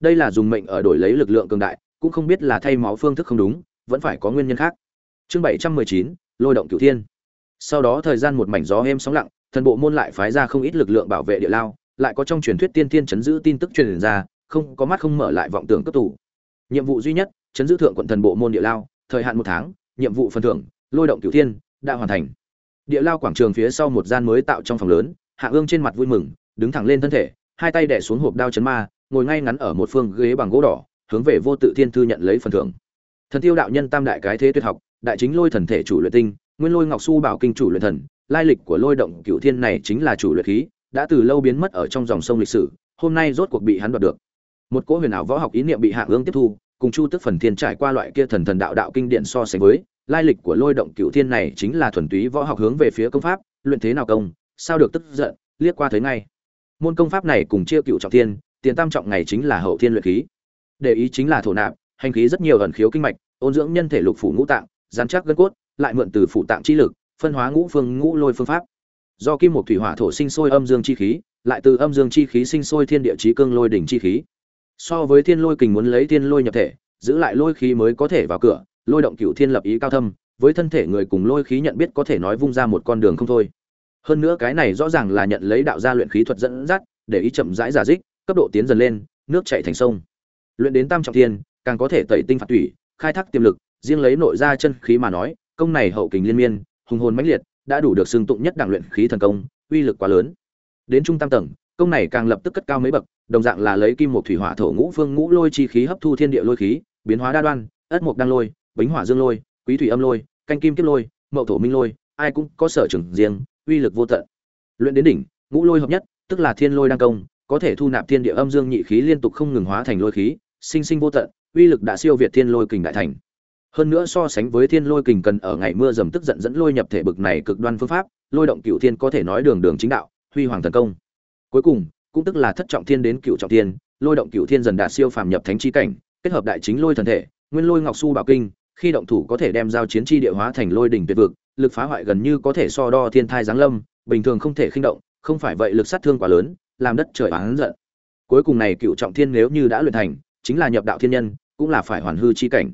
Đây là dùng mệnh ở đổi lấy lực lượng cường đại, cũng không biết là thay máu phương thức không đúng, vẫn phải có nguyên nhân khác. Chương bảy trăm mười chín, lôi động cửu thiên sau đó thời gian một mảnh gió êm sóng lặng, thần bộ môn lại phái ra không ít lực lượng bảo vệ địa lao, lại có trong truyền thuyết tiên tiên chấn giữ tin tức truyền ra, không, có mắt không mở lại vọng tưởng cấp tủ nhiệm vụ duy nhất, chấn giữ thượng quận thần bộ môn địa lao, thời hạn một tháng, nhiệm vụ phần thưởng, lôi động cửu thiên, đã hoàn thành. Địa lao quảng trường phía sau một gian mới tạo trong phòng lớn, hạ ương trên mặt vui mừng, đứng thẳng lên thân thể, hai tay đẻ xuống hộp đao chấn ma, ngồi ngay ngắn ở một phương ghế bằng gỗ đỏ, hướng về vô tự thiên thư nhận lấy phần thưởng. Thần tiêu đạo nhân tam đại cái thế tuyệt học đại chính lôi thần thể chủ luyện tinh, nguyên lôi ngọc su bảo kinh chủ luyện thần, lai lịch của lôi động cựu thiên này chính là chủ luyện khí, đã từ lâu biến mất ở trong dòng sông lịch sử, hôm nay rốt cuộc bị hắn đoạt được. Một cỗ huyền ảo võ học ý niệm bị hạ ương tiếp thu, cùng chu tức phần thiên trải qua loại kia thần thần đạo đạo kinh điển so sánh với, lai lịch của lôi động cựu thiên này chính là thuần túy võ học hướng về phía công pháp, luyện thế nào công, sao được tức giận, liếc qua thấy ngay. Môn công pháp này cùng chia cựu trọng thiên, tiền tam trọng này chính là hậu thiên luyện khí. Để ý chính là thổ nạp, hành khí rất nhiều ẩn khiếu kinh mạch, ôn dưỡng nhân thể lục phủ ngũ tạng dán chắc gân cốt, lại mượn từ phụ tạng chi lực, phân hóa ngũ phương, ngũ lôi phương pháp. Do kim một thủy hỏa thổ sinh sôi âm dương chi khí, lại từ âm dương chi khí sinh sôi thiên địa chí cương lôi đỉnh chi khí. So với thiên lôi kình muốn lấy thiên lôi nhập thể, giữ lại lôi khí mới có thể vào cửa, lôi động cửu thiên lập ý cao thâm, với thân thể người cùng lôi khí nhận biết có thể nói vung ra một con đường không thôi. Hơn nữa cái này rõ ràng là nhận lấy đạo gia luyện khí thuật dẫn dắt, để ý chậm rãi giả dích, cấp độ tiến dần lên, nước chảy thành sông. Luyện đến tam trọng thiên, càng có thể tẩy tinh phạt thủy, khai thác tiềm lực riêng lấy nội ra chân khí mà nói, công này hậu kình liên miên, hùng hồn mãnh liệt, đã đủ được xưng tụng nhất đẳng luyện khí thần công, uy lực quá lớn. Đến trung tam tầng, công này càng lập tức cất cao mấy bậc, đồng dạng là lấy kim một thủy hỏa thổ ngũ phương ngũ lôi chi khí hấp thu thiên địa lôi khí, biến hóa đa đoan, ất mục đăng lôi, bính hỏa dương lôi, quý thủy âm lôi, canh kim kiếp lôi, mậu thổ minh lôi, ai cũng có sở trường riêng, uy lực vô tận. Luyện đến đỉnh, ngũ lôi hợp nhất, tức là thiên lôi đăng công, có thể thu nạp thiên địa âm dương nhị khí liên tục không ngừng hóa thành lôi khí, sinh sinh vô tận, uy lực đã siêu việt thiên lôi kình đại thành hơn nữa so sánh với thiên lôi kình cần ở ngày mưa dầm tức giận dẫn lôi nhập thể bực này cực đoan phương pháp, lôi động cựu thiên có thể nói đường đường chính đạo, huy hoàng thần công. Cuối cùng, cũng tức là thất trọng thiên đến cựu trọng thiên, lôi động cựu thiên dần đạt siêu phàm nhập thánh chi cảnh, kết hợp đại chính lôi thần thể, nguyên lôi ngọc su bảo kinh, khi động thủ có thể đem giao chiến chi địa hóa thành lôi đỉnh tuyệt vực, lực phá hoại gần như có thể so đo thiên thai giáng lâm, bình thường không thể khinh động, không phải vậy lực sát thương quá lớn, làm đất trời oán giận. Cuối cùng này cựu trọng thiên nếu như đã luyện thành, chính là nhập đạo thiên nhân, cũng là phải hoàn hư chi cảnh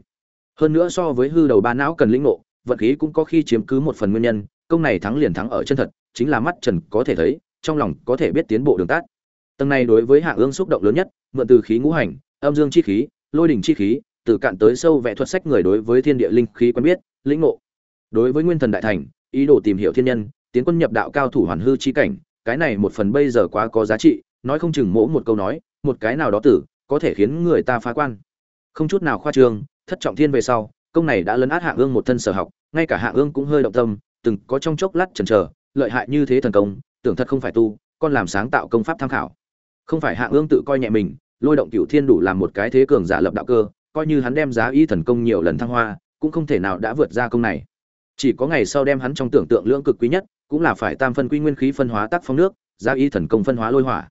hơn nữa so với hư đầu ba não cần lĩnh ngộ vận khí cũng có khi chiếm cứ một phần nguyên nhân, công này thắng liền thắng ở chân thật, chính là mắt trần có thể thấy, trong lòng có thể biết tiến bộ đường tát tầng này đối với hạ ương xúc động lớn nhất, mượn từ khí ngũ hành, âm dương chi khí, lôi đỉnh chi khí, từ cạn tới sâu vẽ thuật sách người đối với thiên địa linh khí quen biết, lĩnh ngộ. Đối với nguyên thần đại thành, ý đồ tìm hiểu thiên nhân, tiến quân nhập đạo cao thủ hoàn hư chi cảnh, cái này một phần bây giờ quá có giá trị, nói không chừng mỗ một câu nói, một cái nào đó tử, có thể khiến người ta phá quan. Không chút nào khoa trương thất trọng thiên về sau, công này đã lấn át hạ ương một thân sở học, ngay cả hạ ương cũng hơi động tâm, từng có trong chốc lát chần chờ, lợi hại như thế thần công, tưởng thật không phải tu, con làm sáng tạo công pháp tham khảo. Không phải hạ ương tự coi nhẹ mình, lôi động cựu thiên đủ làm một cái thế cường giả lập đạo cơ, coi như hắn đem giá y thần công nhiều lần thăng hoa, cũng không thể nào đã vượt ra công này. Chỉ có ngày sau đem hắn trong tưởng tượng lưỡng cực quý nhất, cũng là phải tam phân quy nguyên khí phân hóa tác phong nước, giá y thần công phân hóa lôi hỏa.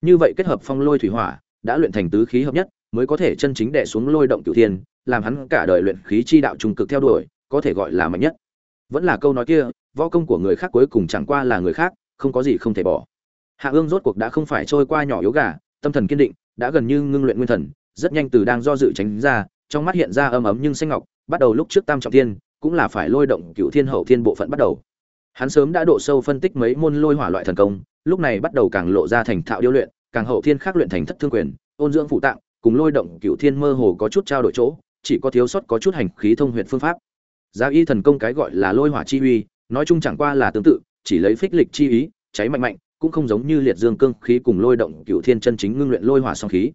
Như vậy kết hợp phong lôi thủy hỏa, đã luyện thành tứ khí hợp nhất mới có thể chân chính đè xuống lôi động cửu thiên, làm hắn cả đời luyện khí chi đạo trung cực theo đuổi, có thể gọi là mạnh nhất. Vẫn là câu nói kia, võ công của người khác cuối cùng chẳng qua là người khác, không có gì không thể bỏ. Hạ ương rốt cuộc đã không phải trôi qua nhỏ yếu gà, tâm thần kiên định, đã gần như ngưng luyện nguyên thần, rất nhanh từ đang do dự tránh ra, trong mắt hiện ra âm ấm nhưng xanh ngọc, bắt đầu lúc trước tam trọng thiên, cũng là phải lôi động cửu thiên hậu thiên bộ phận bắt đầu. Hắn sớm đã độ sâu phân tích mấy môn lôi hỏa loại thần công, lúc này bắt đầu càng lộ ra thành thạo điêu luyện, càng hậu thiên khác luyện thành thất thương quyền, ôn dưỡng phụ tạng cùng lôi động cựu thiên mơ hồ có chút trao đổi chỗ, chỉ có thiếu sót có chút hành khí thông huyện phương pháp. Giá y thần công cái gọi là lôi hỏa chi uy, nói chung chẳng qua là tương tự, chỉ lấy phích lịch chi ý, cháy mạnh mạnh, cũng không giống như liệt dương cương khí cùng lôi động cựu thiên chân chính ngưng luyện lôi hỏa song khí.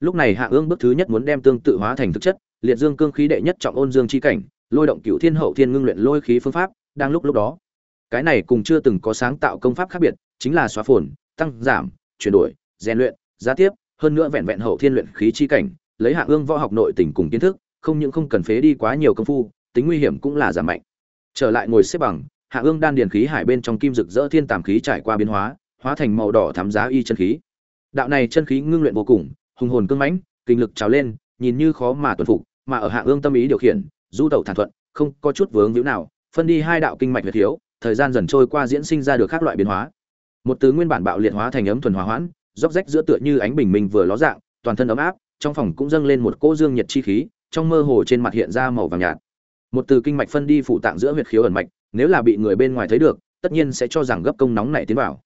Lúc này hạ ương bước thứ nhất muốn đem tương tự hóa thành thực chất, liệt dương cương khí đệ nhất trọng ôn dương chi cảnh, lôi động cựu thiên hậu thiên ngưng luyện lôi khí phương pháp, đang lúc lúc đó. Cái này cùng chưa từng có sáng tạo công pháp khác biệt, chính là xóa phồn, tăng giảm, chuyển đổi, rèn luyện, giá tiếp hơn nữa vẹn vẹn hậu thiên luyện khí chi cảnh, lấy hạ ương võ học nội tình cùng kiến thức, không những không cần phế đi quá nhiều công phu, tính nguy hiểm cũng là giảm mạnh. Trở lại ngồi xếp bằng hạ ương đan điền khí hải bên trong kim rực rỡ thiên tàm khí trải qua biến hóa hóa thành màu đỏ thắm giá y chân khí. Đạo này chân khí ngưng luyện vô cùng, hùng hồn cương mãnh, kinh lực trào lên, nhìn như khó mà tuân phục, mà ở hạ ương tâm ý điều khiển, du tẩu thản thuận, không có chút vướng víu nào, phân đi hai đạo kinh mạch huyệt thiếu, thời gian dần trôi qua diễn sinh ra được các loại biến hóa. Một từ nguyên bản bạo liệt hóa thành ấm thuần hòa hoãn róc rách giữa tựa như ánh bình minh vừa ló dạng, toàn thân ấm áp, trong phòng cũng dâng lên một cỗ dương nhiệt chi khí, trong mơ hồ trên mặt hiện ra màu vàng nhạt. Một từ kinh mạch phân đi phụ tạng giữa huyệt khiếu ẩn mạch, nếu là bị người bên ngoài thấy được, tất nhiên sẽ cho rằng gấp công nóng này tiến vào.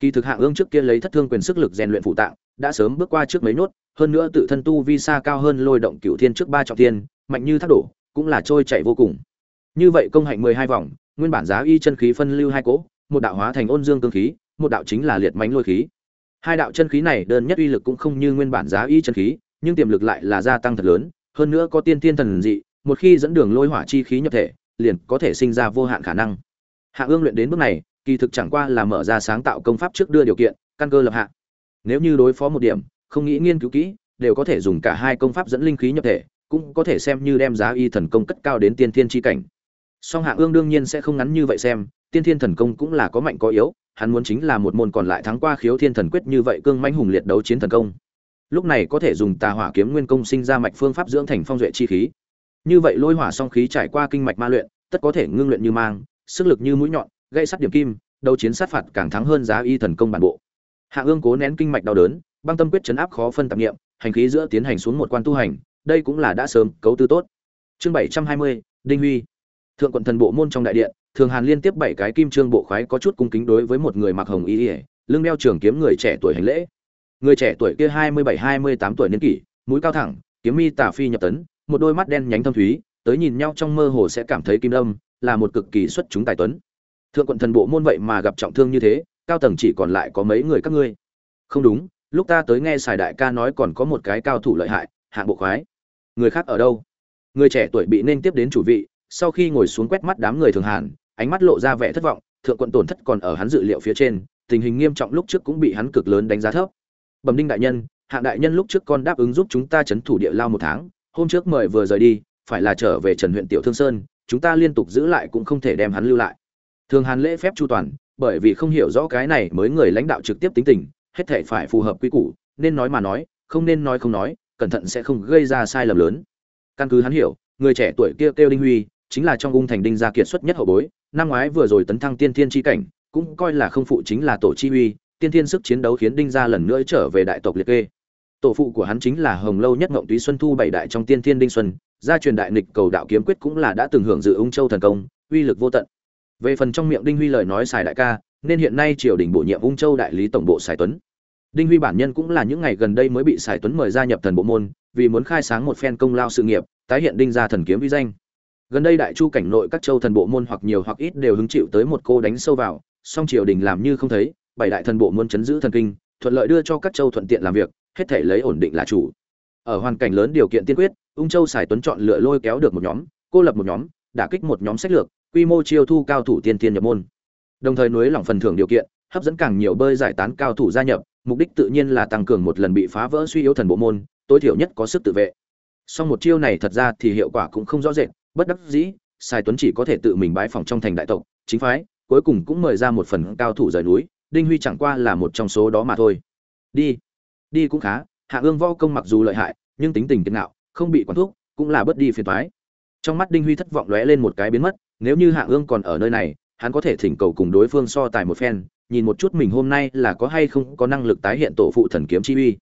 Kỳ thực hạng ương trước kia lấy thất thương quyền sức lực rèn luyện phụ tạng, đã sớm bước qua trước mấy nốt, hơn nữa tự thân tu vi xa cao hơn lôi động cửu thiên trước ba trọng thiên, mạnh như thác đổ, cũng là trôi chảy vô cùng. Như vậy công hạnh mười hai vòng, nguyên bản giá y chân khí phân lưu hai cỗ, một đạo hóa thành ôn dương cương khí, một đạo chính là liệt mánh lôi khí hai đạo chân khí này đơn nhất uy lực cũng không như nguyên bản giá y chân khí, nhưng tiềm lực lại là gia tăng thật lớn, hơn nữa có tiên tiên thần dị, một khi dẫn đường lôi hỏa chi khí nhập thể, liền có thể sinh ra vô hạn khả năng. Hạ ương luyện đến bước này, kỳ thực chẳng qua là mở ra sáng tạo công pháp trước đưa điều kiện, căn cơ lập hạ. Nếu như đối phó một điểm, không nghĩ nghiên cứu kỹ, đều có thể dùng cả hai công pháp dẫn linh khí nhập thể, cũng có thể xem như đem giá y thần công cất cao đến tiên thiên chi cảnh. Song hạ ương đương nhiên sẽ không ngắn như vậy xem tiên thiên thần công cũng là có mạnh có yếu, hắn muốn chính là một môn còn lại thắng qua khiếu thiên thần quyết như vậy cương mãnh hùng liệt đấu chiến thần công. Lúc này có thể dùng tà hỏa kiếm nguyên công sinh ra mạch phương pháp dưỡng thành phong duệ chi khí. Như vậy lôi hỏa song khí trải qua kinh mạch ma luyện, tất có thể ngưng luyện như mang, sức lực như mũi nhọn, gây sắt điểm kim, đấu chiến sát phạt càng thắng hơn giá y thần công bản bộ. Hạ ương cố nén kinh mạch đau đớn, băng tâm quyết chấn áp khó phân tạp nghiệm hành khí giữa tiến hành xuống một quan tu hành, đây cũng là đã sớm cấu tư tốt. Chương bảy trăm hai mươi, đinh huy. Thượng quận thần bộ môn trong đại điện thường hàn liên tiếp bảy cái kim trương bộ khoái có chút cung kính đối với một người mặc hồng y ỉa lưng đeo trường kiếm người trẻ tuổi hành lễ. Người trẻ tuổi kia hai mươi bảy, hai mươi tám tuổi niên kỷ, mũi cao thẳng, kiếm mi tả phi nhập tấn, một đôi mắt đen nhánh thâm thúy, tới nhìn nhau trong mơ hồ sẽ cảm thấy kim đâm, là một cực kỳ xuất chúng tài tuấn. Thượng quận thần bộ môn vậy mà gặp trọng thương như thế, cao tầng chỉ còn lại có mấy người các ngươi. Không đúng, lúc ta tới nghe sài đại ca nói còn có một cái cao thủ lợi hại, hạng bộ khoái. Người khác ở đâu? Người trẻ tuổi bị nên tiếp đến chủ vị, sau khi ngồi xuống quét mắt đám người thường hàn ánh mắt lộ ra vẻ thất vọng, thượng quận tổn thất còn ở hắn dự liệu phía trên, tình hình nghiêm trọng lúc trước cũng bị hắn cực lớn đánh giá thấp. Bẩm đinh đại nhân, hạng đại nhân lúc trước con đáp ứng giúp chúng ta chấn thủ địa lao một tháng, hôm trước mời vừa rời đi, phải là trở về trần huyện tiểu thương sơn, chúng ta liên tục giữ lại cũng không thể đem hắn lưu lại. Thường hàn lễ phép chu toàn, bởi vì không hiểu rõ cái này mới người lãnh đạo trực tiếp tính tình, hết thảy phải phù hợp quy củ, nên nói mà nói, không nên nói không nói, cẩn thận sẽ không gây ra sai lầm lớn. Căn cứ hắn hiểu, người trẻ tuổi kia kêu đinh huy, chính là trong ung thành đinh gia kiệt xuất nhất hậu bối năm ngoái vừa rồi tấn thăng tiên thiên chi cảnh, cũng coi là không phụ chính là tổ chi uy, tiên thiên sức chiến đấu khiến đinh gia lần nữa trở về đại tộc liệt kê. Tổ phụ của hắn chính là hồng lâu nhất ngộng túy xuân thu bảy đại trong tiên thiên đinh xuân, gia truyền đại nghịch cầu đạo kiếm quyết cũng là đã từng hưởng dự ung châu thần công, uy lực vô tận. Về phần trong miệng đinh huy lời nói xài đại ca, nên hiện nay triều đình bổ nhiệm ung châu đại lý tổng bộ sài tuấn. Đinh huy bản nhân cũng là những ngày gần đây mới bị sài tuấn mời gia nhập thần bộ môn, vì muốn khai sáng một phen công lao sự nghiệp, tái hiện đinh gia thần kiếm uy danh gần đây đại chu cảnh nội các châu thần bộ môn hoặc nhiều hoặc ít đều hứng chịu tới một cô đánh sâu vào, song triều đình làm như không thấy, bảy đại thần bộ môn chấn giữ thần kinh, thuận lợi đưa cho các châu thuận tiện làm việc, hết thể lấy ổn định là chủ. Ở hoàn cảnh lớn điều kiện tiên quyết, ung châu sài tuấn chọn lựa lôi kéo được một nhóm, cô lập một nhóm, đả kích một nhóm sách lược, quy mô chiêu thu cao thủ tiên tiên nhập môn. Đồng thời nối lỏng phần thưởng điều kiện, hấp dẫn càng nhiều bơi giải tán cao thủ gia nhập, mục đích tự nhiên là tăng cường một lần bị phá vỡ suy yếu thần bộ môn, tối thiểu nhất có sức tự vệ. Song một chiêu này thật ra thì hiệu quả cũng không rõ rệt bất đắc dĩ Sai tuấn chỉ có thể tự mình bái phòng trong thành đại tộc, chính phái, cuối cùng cũng mời ra một phần cao thủ rời núi, đinh huy chẳng qua là một trong số đó mà thôi. Đi đi cũng khá, hạ ương võ công mặc dù lợi hại, nhưng tính tình kiên ngạo, không bị quản thúc, cũng là bớt đi phiền toái. Trong mắt đinh huy thất vọng lóe lên một cái biến mất, nếu như hạ ương còn ở nơi này, hắn có thể thỉnh cầu cùng đối phương so tài một phen, nhìn một chút mình hôm nay là có hay không có năng lực tái hiện tổ phụ thần kiếm chi uy.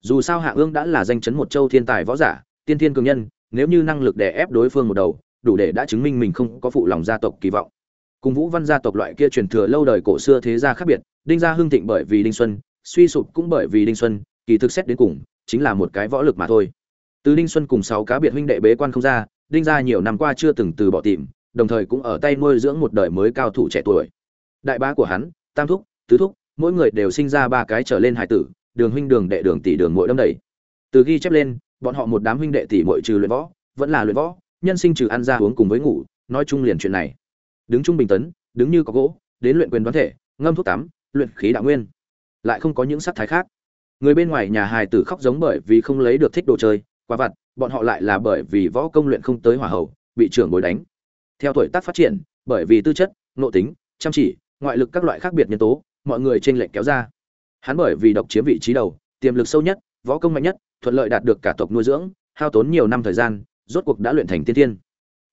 Dù sao hạ ương đã là danh chấn một châu thiên tài võ giả, tiên thiên cường nhân nếu như năng lực đè ép đối phương một đầu, đủ để đã chứng minh mình không có phụ lòng gia tộc kỳ vọng. Cùng vũ văn gia tộc loại kia truyền thừa lâu đời cổ xưa thế gia khác biệt, đinh gia hưng thịnh bởi vì đinh xuân, suy sụp cũng bởi vì đinh xuân, kỳ thực xét đến cùng, chính là một cái võ lực mà thôi. Từ đinh xuân cùng sáu cá biệt huynh đệ bế quan không ra, đinh gia nhiều năm qua chưa từng từ bỏ tìm, đồng thời cũng ở tay nuôi dưỡng một đời mới cao thủ trẻ tuổi. Đại bá của hắn, tam thúc, tứ thúc, mỗi người đều sinh ra ba cái trở lên hải tử, đường huynh, đường đệ, đường tỷ, đường mỗi đâm đầy từ ghi chép lên bọn họ một đám huynh đệ tỷ muội trừ luyện võ, vẫn là luyện võ, nhân sinh trừ ăn ra uống cùng với ngủ, nói chung liền chuyện này. Đứng trung bình tấn, đứng như có gỗ, đến luyện quyền đoán thể, ngâm thuốc tắm, luyện khí đạo nguyên. Lại không có những sắc thái khác. Người bên ngoài nhà hài tử khóc giống bởi vì không lấy được thích đồ chơi, quá vặt, bọn họ lại là bởi vì võ công luyện không tới hỏa hậu bị trưởng bồi đánh. Theo tuổi tác phát triển, bởi vì tư chất, nội tính, chăm chỉ, ngoại lực các loại khác biệt nhân tố, mọi người trên lệnh kéo ra. Hắn bởi vì độc chiếm vị trí đầu, tiềm lực sâu nhất, võ công mạnh nhất thuận lợi đạt được cả tộc nuôi dưỡng, hao tốn nhiều năm thời gian, rốt cuộc đã luyện thành tiên thiên.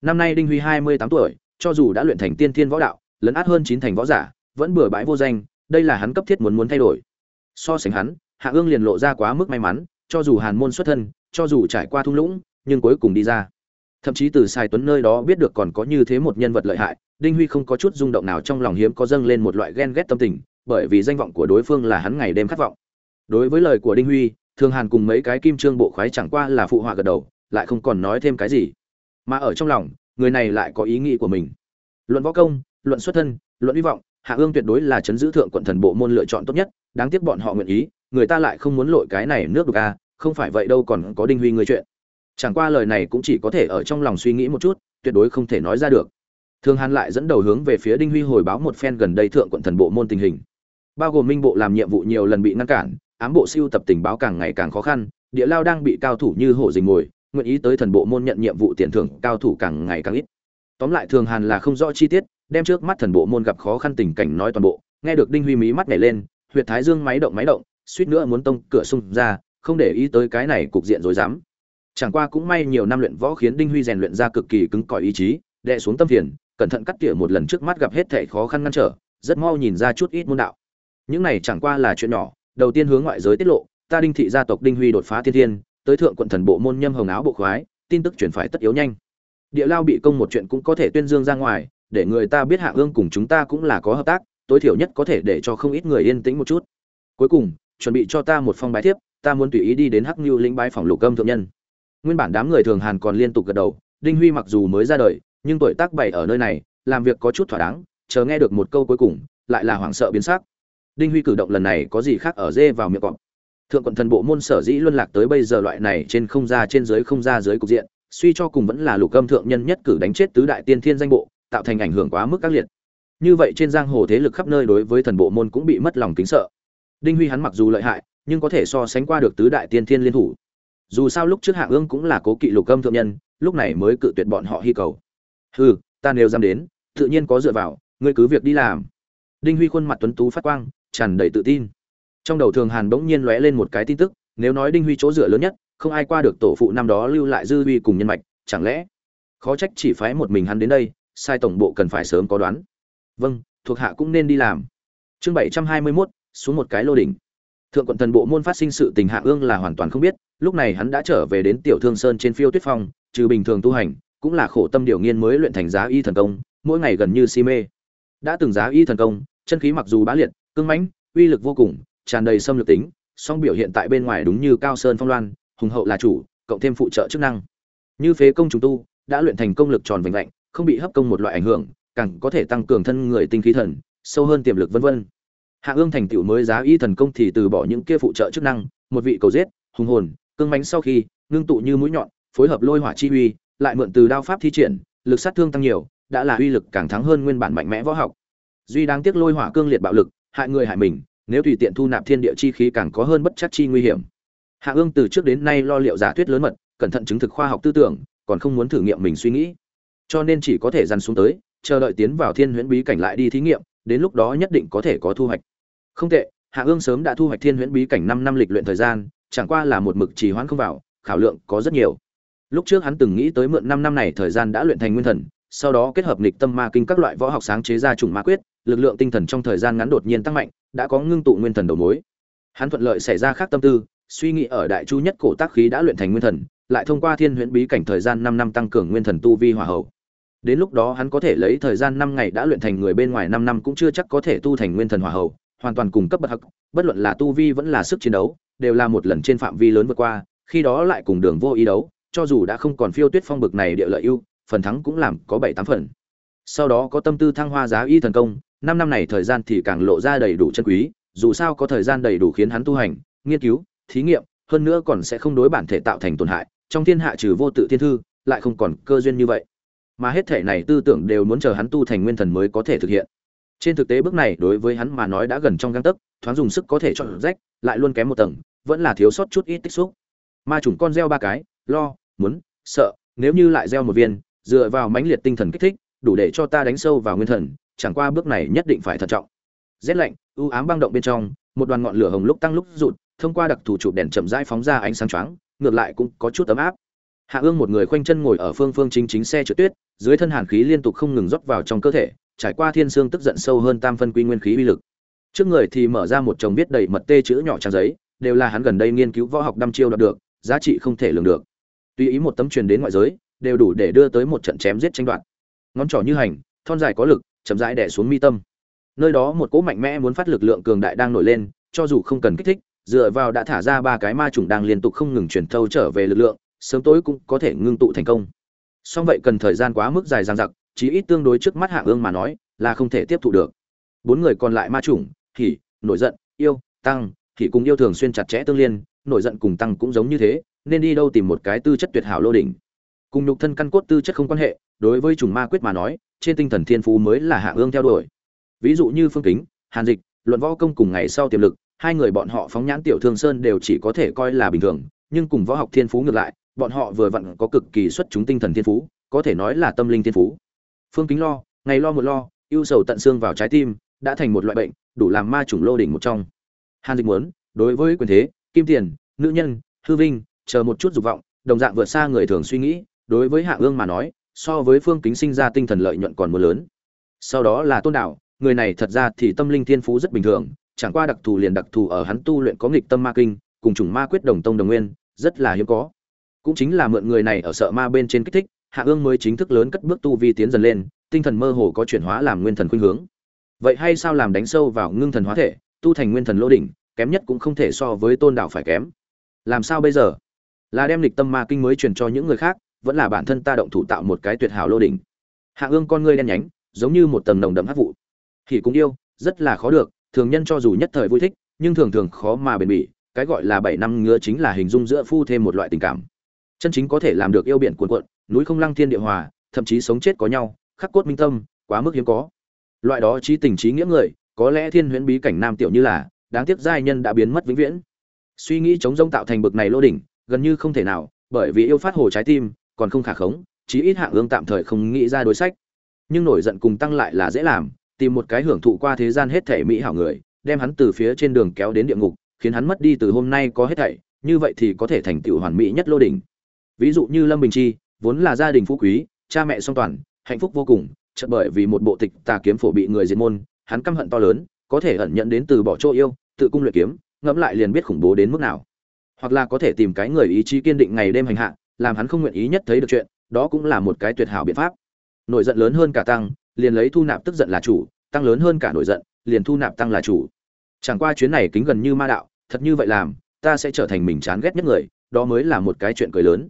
Năm nay đinh huy hai mươi tám tuổi, cho dù đã luyện thành tiên thiên võ đạo, lấn át hơn chín thành võ giả, vẫn bừa bãi vô danh, đây là hắn cấp thiết muốn muốn thay đổi. So sánh hắn, hạ ương liền lộ ra quá mức may mắn, cho dù hàn môn xuất thân, cho dù trải qua thung lũng, nhưng cuối cùng đi ra. Thậm chí từ sai tuấn nơi đó biết được còn có như thế một nhân vật lợi hại, đinh huy không có chút rung động nào trong lòng hiếm có dâng lên một loại ghen ghét tâm tình, bởi vì danh vọng của đối phương là hắn ngày đêm khát vọng. Đối với lời của đinh huy thường hàn cùng mấy cái kim trương bộ khoái chẳng qua là phụ họa gật đầu, lại không còn nói thêm cái gì. Mà ở trong lòng, người này lại có ý nghĩ của mình. Luận võ công, luận xuất thân, luận hy vọng, hạ ương tuyệt đối là chấn giữ thượng quận thần bộ môn lựa chọn tốt nhất, đáng tiếc bọn họ nguyện ý, người ta lại không muốn lội cái này nước đục à không phải vậy đâu còn có đinh huy người chuyện. Chẳng qua lời này cũng chỉ có thể ở trong lòng suy nghĩ một chút, tuyệt đối không thể nói ra được. Thường hàn lại dẫn đầu hướng về phía đinh huy hồi báo một phen gần đây thượng quận thần bộ môn tình hình. Bao gồm minh bộ làm nhiệm vụ nhiều lần bị ngăn cản ám bộ siêu tập tình báo càng ngày càng khó khăn địa lao đang bị cao thủ như hổ dình mồi, nguyện ý tới thần bộ môn nhận nhiệm vụ tiền thưởng cao thủ càng ngày càng ít. Tóm lại thường hàn là không rõ chi tiết đem trước mắt thần bộ môn gặp khó khăn tình cảnh nói toàn bộ nghe được đinh huy mí mắt nhảy lên huyệt thái dương máy động máy động suýt nữa muốn tông cửa xung ra không để ý tới cái này cục diện rối rắm. Chẳng qua cũng may nhiều năm luyện võ khiến đinh huy rèn luyện ra cực kỳ cứng cỏi ý chí đè xuống tâm phiền cẩn thận cắt tỉa một lần trước mắt gặp hết thảy khó khăn ngăn trở rất mau nhìn ra chút ít môn đạo. Những này chẳng qua là chuyện nhỏ đầu tiên hướng ngoại giới tiết lộ, ta đinh thị gia tộc đinh huy đột phá thiên thiên, tới thượng quận thần bộ môn nhâm hồng áo bộ khoái, tin tức chuyển phải tất yếu nhanh. Địa lao bị công một chuyện cũng có thể tuyên dương ra ngoài, để người ta biết hạ ương cùng chúng ta cũng là có hợp tác, tối thiểu nhất có thể để cho không ít người yên tĩnh một chút. Cuối cùng, chuẩn bị cho ta một phong bái thiếp, ta muốn tùy ý đi đến hắc Nưu lĩnh bái phòng lục âm thượng nhân. Nguyên bản đám người thường hàn còn liên tục gật đầu, đinh huy mặc dù mới ra đời, nhưng tuổi tác bảy ở nơi này, làm việc có chút thỏa đáng, chờ nghe được một câu cuối cùng, lại là hoảng sợ biến sắc đinh huy cử động lần này có gì khác ở dê vào miệng cọp. Thượng quận thần bộ môn sở dĩ luân lạc tới bây giờ loại này trên không ra trên dưới không ra dưới cục diện, suy cho cùng vẫn là lục âm thượng nhân nhất cử đánh chết tứ đại tiên thiên danh bộ, tạo thành ảnh hưởng quá mức các liệt. Như vậy trên giang hồ thế lực khắp nơi đối với thần bộ môn cũng bị mất lòng kính sợ. Đinh huy hắn mặc dù lợi hại, nhưng có thể so sánh qua được tứ đại tiên thiên liên thủ. Dù sao lúc trước hạ ương cũng là cố kỵ lục âm thượng nhân, lúc này mới cự tuyệt bọn họ hy cầu. Hừ, ta nếu dám đến, tự nhiên có dựa vào, ngươi cứ việc đi làm. Đinh huy khuôn mặt tuấn tú phát quang tràn đầy tự tin. Trong đầu thường hàn bỗng nhiên lóe lên một cái tin tức nếu nói đinh huy chỗ dựa lớn nhất không ai qua được tổ phụ năm đó lưu lại dư huy cùng nhân mạch chẳng lẽ khó trách chỉ phái một mình hắn đến đây sai tổng bộ cần phải sớm có đoán. Vâng thuộc hạ cũng nên đi làm. Chương bảy trăm hai mươi 721, xuống một cái lô đỉnh. Thượng quận thần bộ môn phát sinh sự tình hạ ương là hoàn toàn không biết lúc này hắn đã trở về đến tiểu thương sơn trên phiêu tuyết phong trừ bình thường tu hành cũng là khổ tâm điều nghiên mới luyện thành giá y thần công mỗi ngày gần như si mê. Đã từng giá y thần công chân khí mặc dù bá liệt cương mãnh, uy lực vô cùng, tràn đầy xâm lược tính, song biểu hiện tại bên ngoài đúng như cao sơn phong loan, hùng hậu là chủ, cộng thêm phụ trợ chức năng. Như phế công trùng tu, đã luyện thành công lực tròn vành lạnh không bị hấp công một loại ảnh hưởng, càng có thể tăng cường thân người tinh khí thần, sâu hơn tiềm lực vân vân. Hạ ương thành tựu mới giá y thần công thì từ bỏ những kia phụ trợ chức năng, một vị cầu giết, hùng hồn cương mãnh sau khi, ngưng tụ như mũi nhọn, phối hợp lôi hỏa chi uy, lại mượn từ đao pháp thi triển, lực sát thương tăng nhiều, đã là uy lực càng thắng hơn nguyên bản mạnh mẽ võ học. Duy đáng tiếc lôi hỏa cương liệt bạo lực hại người hại mình, nếu tùy tiện thu nạp thiên địa chi khí càng có hơn bất chắc chi nguy hiểm. Hạ ương từ trước đến nay lo liệu giả thuyết lớn mật, cẩn thận chứng thực khoa học tư tưởng, còn không muốn thử nghiệm mình suy nghĩ. Cho nên chỉ có thể dằn xuống tới, chờ đợi tiến vào thiên huyễn bí cảnh lại đi thí nghiệm, đến lúc đó nhất định có thể có thu hoạch. Không tệ, hạ ương sớm đã thu hoạch thiên huyễn bí cảnh năm năm lịch luyện thời gian, chẳng qua là một mực trì hoãn không vào, khảo lượng có rất nhiều. Lúc trước hắn từng nghĩ tới mượn năm năm này thời gian đã luyện thành nguyên thần sau đó kết hợp nghịch tâm ma kinh các loại võ học sáng chế ra chủng ma quyết lực lượng tinh thần trong thời gian ngắn đột nhiên tăng mạnh đã có ngưng tụ nguyên thần đầu mối. Hắn thuận lợi xảy ra khác tâm tư suy nghĩ ở đại chu nhất cổ tác khí đã luyện thành nguyên thần lại thông qua thiên huyễn bí cảnh thời gian năm năm tăng cường nguyên thần tu vi hỏa hậu đến lúc đó hắn có thể lấy thời gian năm ngày đã luyện thành người bên ngoài năm năm cũng chưa chắc có thể tu thành nguyên thần hỏa hậu hoàn toàn cùng cấp bậc học, bất luận là tu vi vẫn là sức chiến đấu đều là một lần trên phạm vi lớn vượt qua khi đó lại cùng đường vô ý đấu cho dù đã không còn phiêu tuyết phong bực này địa lợi ưu phần thắng cũng làm có bảy tám phần. Sau đó có tâm tư thăng hoa giá y thần công, năm năm này thời gian thì càng lộ ra đầy đủ chân quý, dù sao có thời gian đầy đủ khiến hắn tu hành, nghiên cứu, thí nghiệm, hơn nữa còn sẽ không đối bản thể tạo thành tổn hại, trong thiên hạ trừ vô tự thiên thư, lại không còn cơ duyên như vậy. Mà hết thể này tư tưởng đều muốn chờ hắn tu thành nguyên thần mới có thể thực hiện. Trên thực tế bước này đối với hắn mà nói đã gần trong găng tấc, thoáng dùng sức có thể chọn rách, lại luôn kém một tầng, vẫn là thiếu sót chút ít tích xúc. Ma chủng con gieo ba cái, lo, muốn, sợ, nếu như lại gieo một viên dựa vào mãnh liệt tinh thần kích thích, đủ để cho ta đánh sâu vào nguyên thần, chẳng qua bước này nhất định phải thận trọng. Rét lạnh ưu ám băng động bên trong, một đoàn ngọn lửa hồng lúc tăng lúc rụt, thông qua đặc thù chụp đèn chậm rãi phóng ra ánh sáng choáng, ngược lại cũng có chút ấm áp. Hạ ương một người khoanh chân ngồi ở phương phương chính chính xe trượt tuyết, dưới thân hàn khí liên tục không ngừng rót vào trong cơ thể, trải qua thiên xương tức giận sâu hơn tam phân quy nguyên khí uy lực. Trước người thì mở ra một chồng viết đầy mật tê chữ nhỏ trang giấy, đều là hắn gần đây nghiên cứu võ học đăm chiêu đạt được, giá trị không thể lường được. Tuy ý một tấm truyền đến ngoại giới đều đủ để đưa tới một trận chém giết tranh đoạt. Ngón trỏ như hành thon dài có lực chậm rãi đè xuống mi tâm. Nơi đó một cỗ mạnh mẽ muốn phát lực lượng cường đại đang nổi lên cho dù không cần kích thích dựa vào đã thả ra ba cái ma trùng đang liên tục không ngừng truyền thâu trở về lực lượng sớm tối cũng có thể ngưng tụ thành công. Song vậy cần thời gian quá mức dài dằng dặc chí ít tương đối trước mắt hạ ương mà nói là không thể tiếp thụ được. Bốn người còn lại ma trùng, thì nổi giận yêu tăng thì cùng yêu thường xuyên chặt chẽ tương liên nổi giận cùng tăng cũng giống như thế nên đi đâu tìm một cái tư chất tuyệt hảo lô đỉnh cùng nhục thân căn cốt tư chất không quan hệ, đối với chủng ma quyết mà nói, trên tinh thần thiên phú mới là hạ ương theo đuổi. Ví dụ như phương kính, hàn dịch, luận võ công cùng ngày sau tiềm lực, hai người bọn họ phóng nhãn tiểu thương sơn đều chỉ có thể coi là bình thường, nhưng cùng võ học thiên phú ngược lại, bọn họ vừa vặn có cực kỳ xuất chúng tinh thần thiên phú, có thể nói là tâm linh thiên phú. Phương kính lo, ngày lo một lo, ưu sầu tận xương vào trái tim, đã thành một loại bệnh, đủ làm ma chủng lô đỉnh một trong. Hàn dịch muốn, đối với quyền thế, kim tiền, nữ nhân, hư vinh, chờ một chút dục vọng, đồng dạng vượt xa người thường suy nghĩ đối với hạ ương mà nói, so với phương kính sinh ra tinh thần lợi nhuận còn mưa lớn. Sau đó là tôn đạo, người này thật ra thì tâm linh thiên phú rất bình thường, chẳng qua đặc thù liền đặc thù ở hắn tu luyện có nghịch tâm ma kinh, cùng chủng ma quyết đồng tông đồng nguyên, rất là hiếm có. Cũng chính là mượn người này ở sợ ma bên trên kích thích, hạ ương mới chính thức lớn cất bước tu vi tiến dần lên, tinh thần mơ hồ có chuyển hóa làm nguyên thần khuynh hướng. Vậy hay sao làm đánh sâu vào ngưng thần hóa thể, tu thành nguyên thần lô đỉnh, kém nhất cũng không thể so với tôn đạo phải kém. Làm sao bây giờ? Là đem lịch tâm ma kinh mới truyền cho những người khác vẫn là bản thân ta động thủ tạo một cái tuyệt hảo lô đỉnh. Hạ ương con ngươi đen nhánh, giống như một tầng nồng đậm hắc vụ. Thì cũng yêu, rất là khó được, thường nhân cho dù nhất thời vui thích, nhưng thường thường khó mà bền bỉ, cái gọi là bảy năm ngứa chính là hình dung giữa phu thêm một loại tình cảm. Chân chính có thể làm được yêu biển cuộn cuộn, núi không lăng thiên địa hòa, thậm chí sống chết có nhau, khắc cốt minh tâm, quá mức hiếm có. Loại đó trí tình trí nghĩa người, có lẽ thiên huyễn bí cảnh nam tiểu như là, đáng tiếc giai nhân đã biến mất vĩnh viễn. Suy nghĩ chống rông tạo thành bực này lô đỉnh, gần như không thể nào, bởi vì yêu phát hồ trái tim còn không khả khống, chí ít hạng ương tạm thời không nghĩ ra đối sách. Nhưng nổi giận cùng tăng lại là dễ làm, tìm một cái hưởng thụ qua thế gian hết thể mỹ hảo người, đem hắn từ phía trên đường kéo đến địa ngục, khiến hắn mất đi từ hôm nay có hết thảy, như vậy thì có thể thành tựu hoàn mỹ nhất lô đỉnh. Ví dụ như lâm bình chi, vốn là gia đình phú quý, cha mẹ song toàn, hạnh phúc vô cùng, chợt bởi vì một bộ tịch tà kiếm phổ bị người diệt môn, hắn căm hận to lớn, có thể ẩn nhận đến từ bỏ chỗ yêu, tự cung luyện kiếm, ngẫm lại liền biết khủng bố đến mức nào. Hoặc là có thể tìm cái người ý chí kiên định ngày đêm hành hạ làm hắn không nguyện ý nhất thấy được chuyện, đó cũng là một cái tuyệt hảo biện pháp. Nổi giận lớn hơn cả tăng, liền lấy thu nạp tức giận là chủ, tăng lớn hơn cả nổi giận, liền thu nạp tăng là chủ. Chẳng qua chuyến này kính gần như ma đạo, thật như vậy làm, ta sẽ trở thành mình chán ghét nhất người, đó mới là một cái chuyện cười lớn.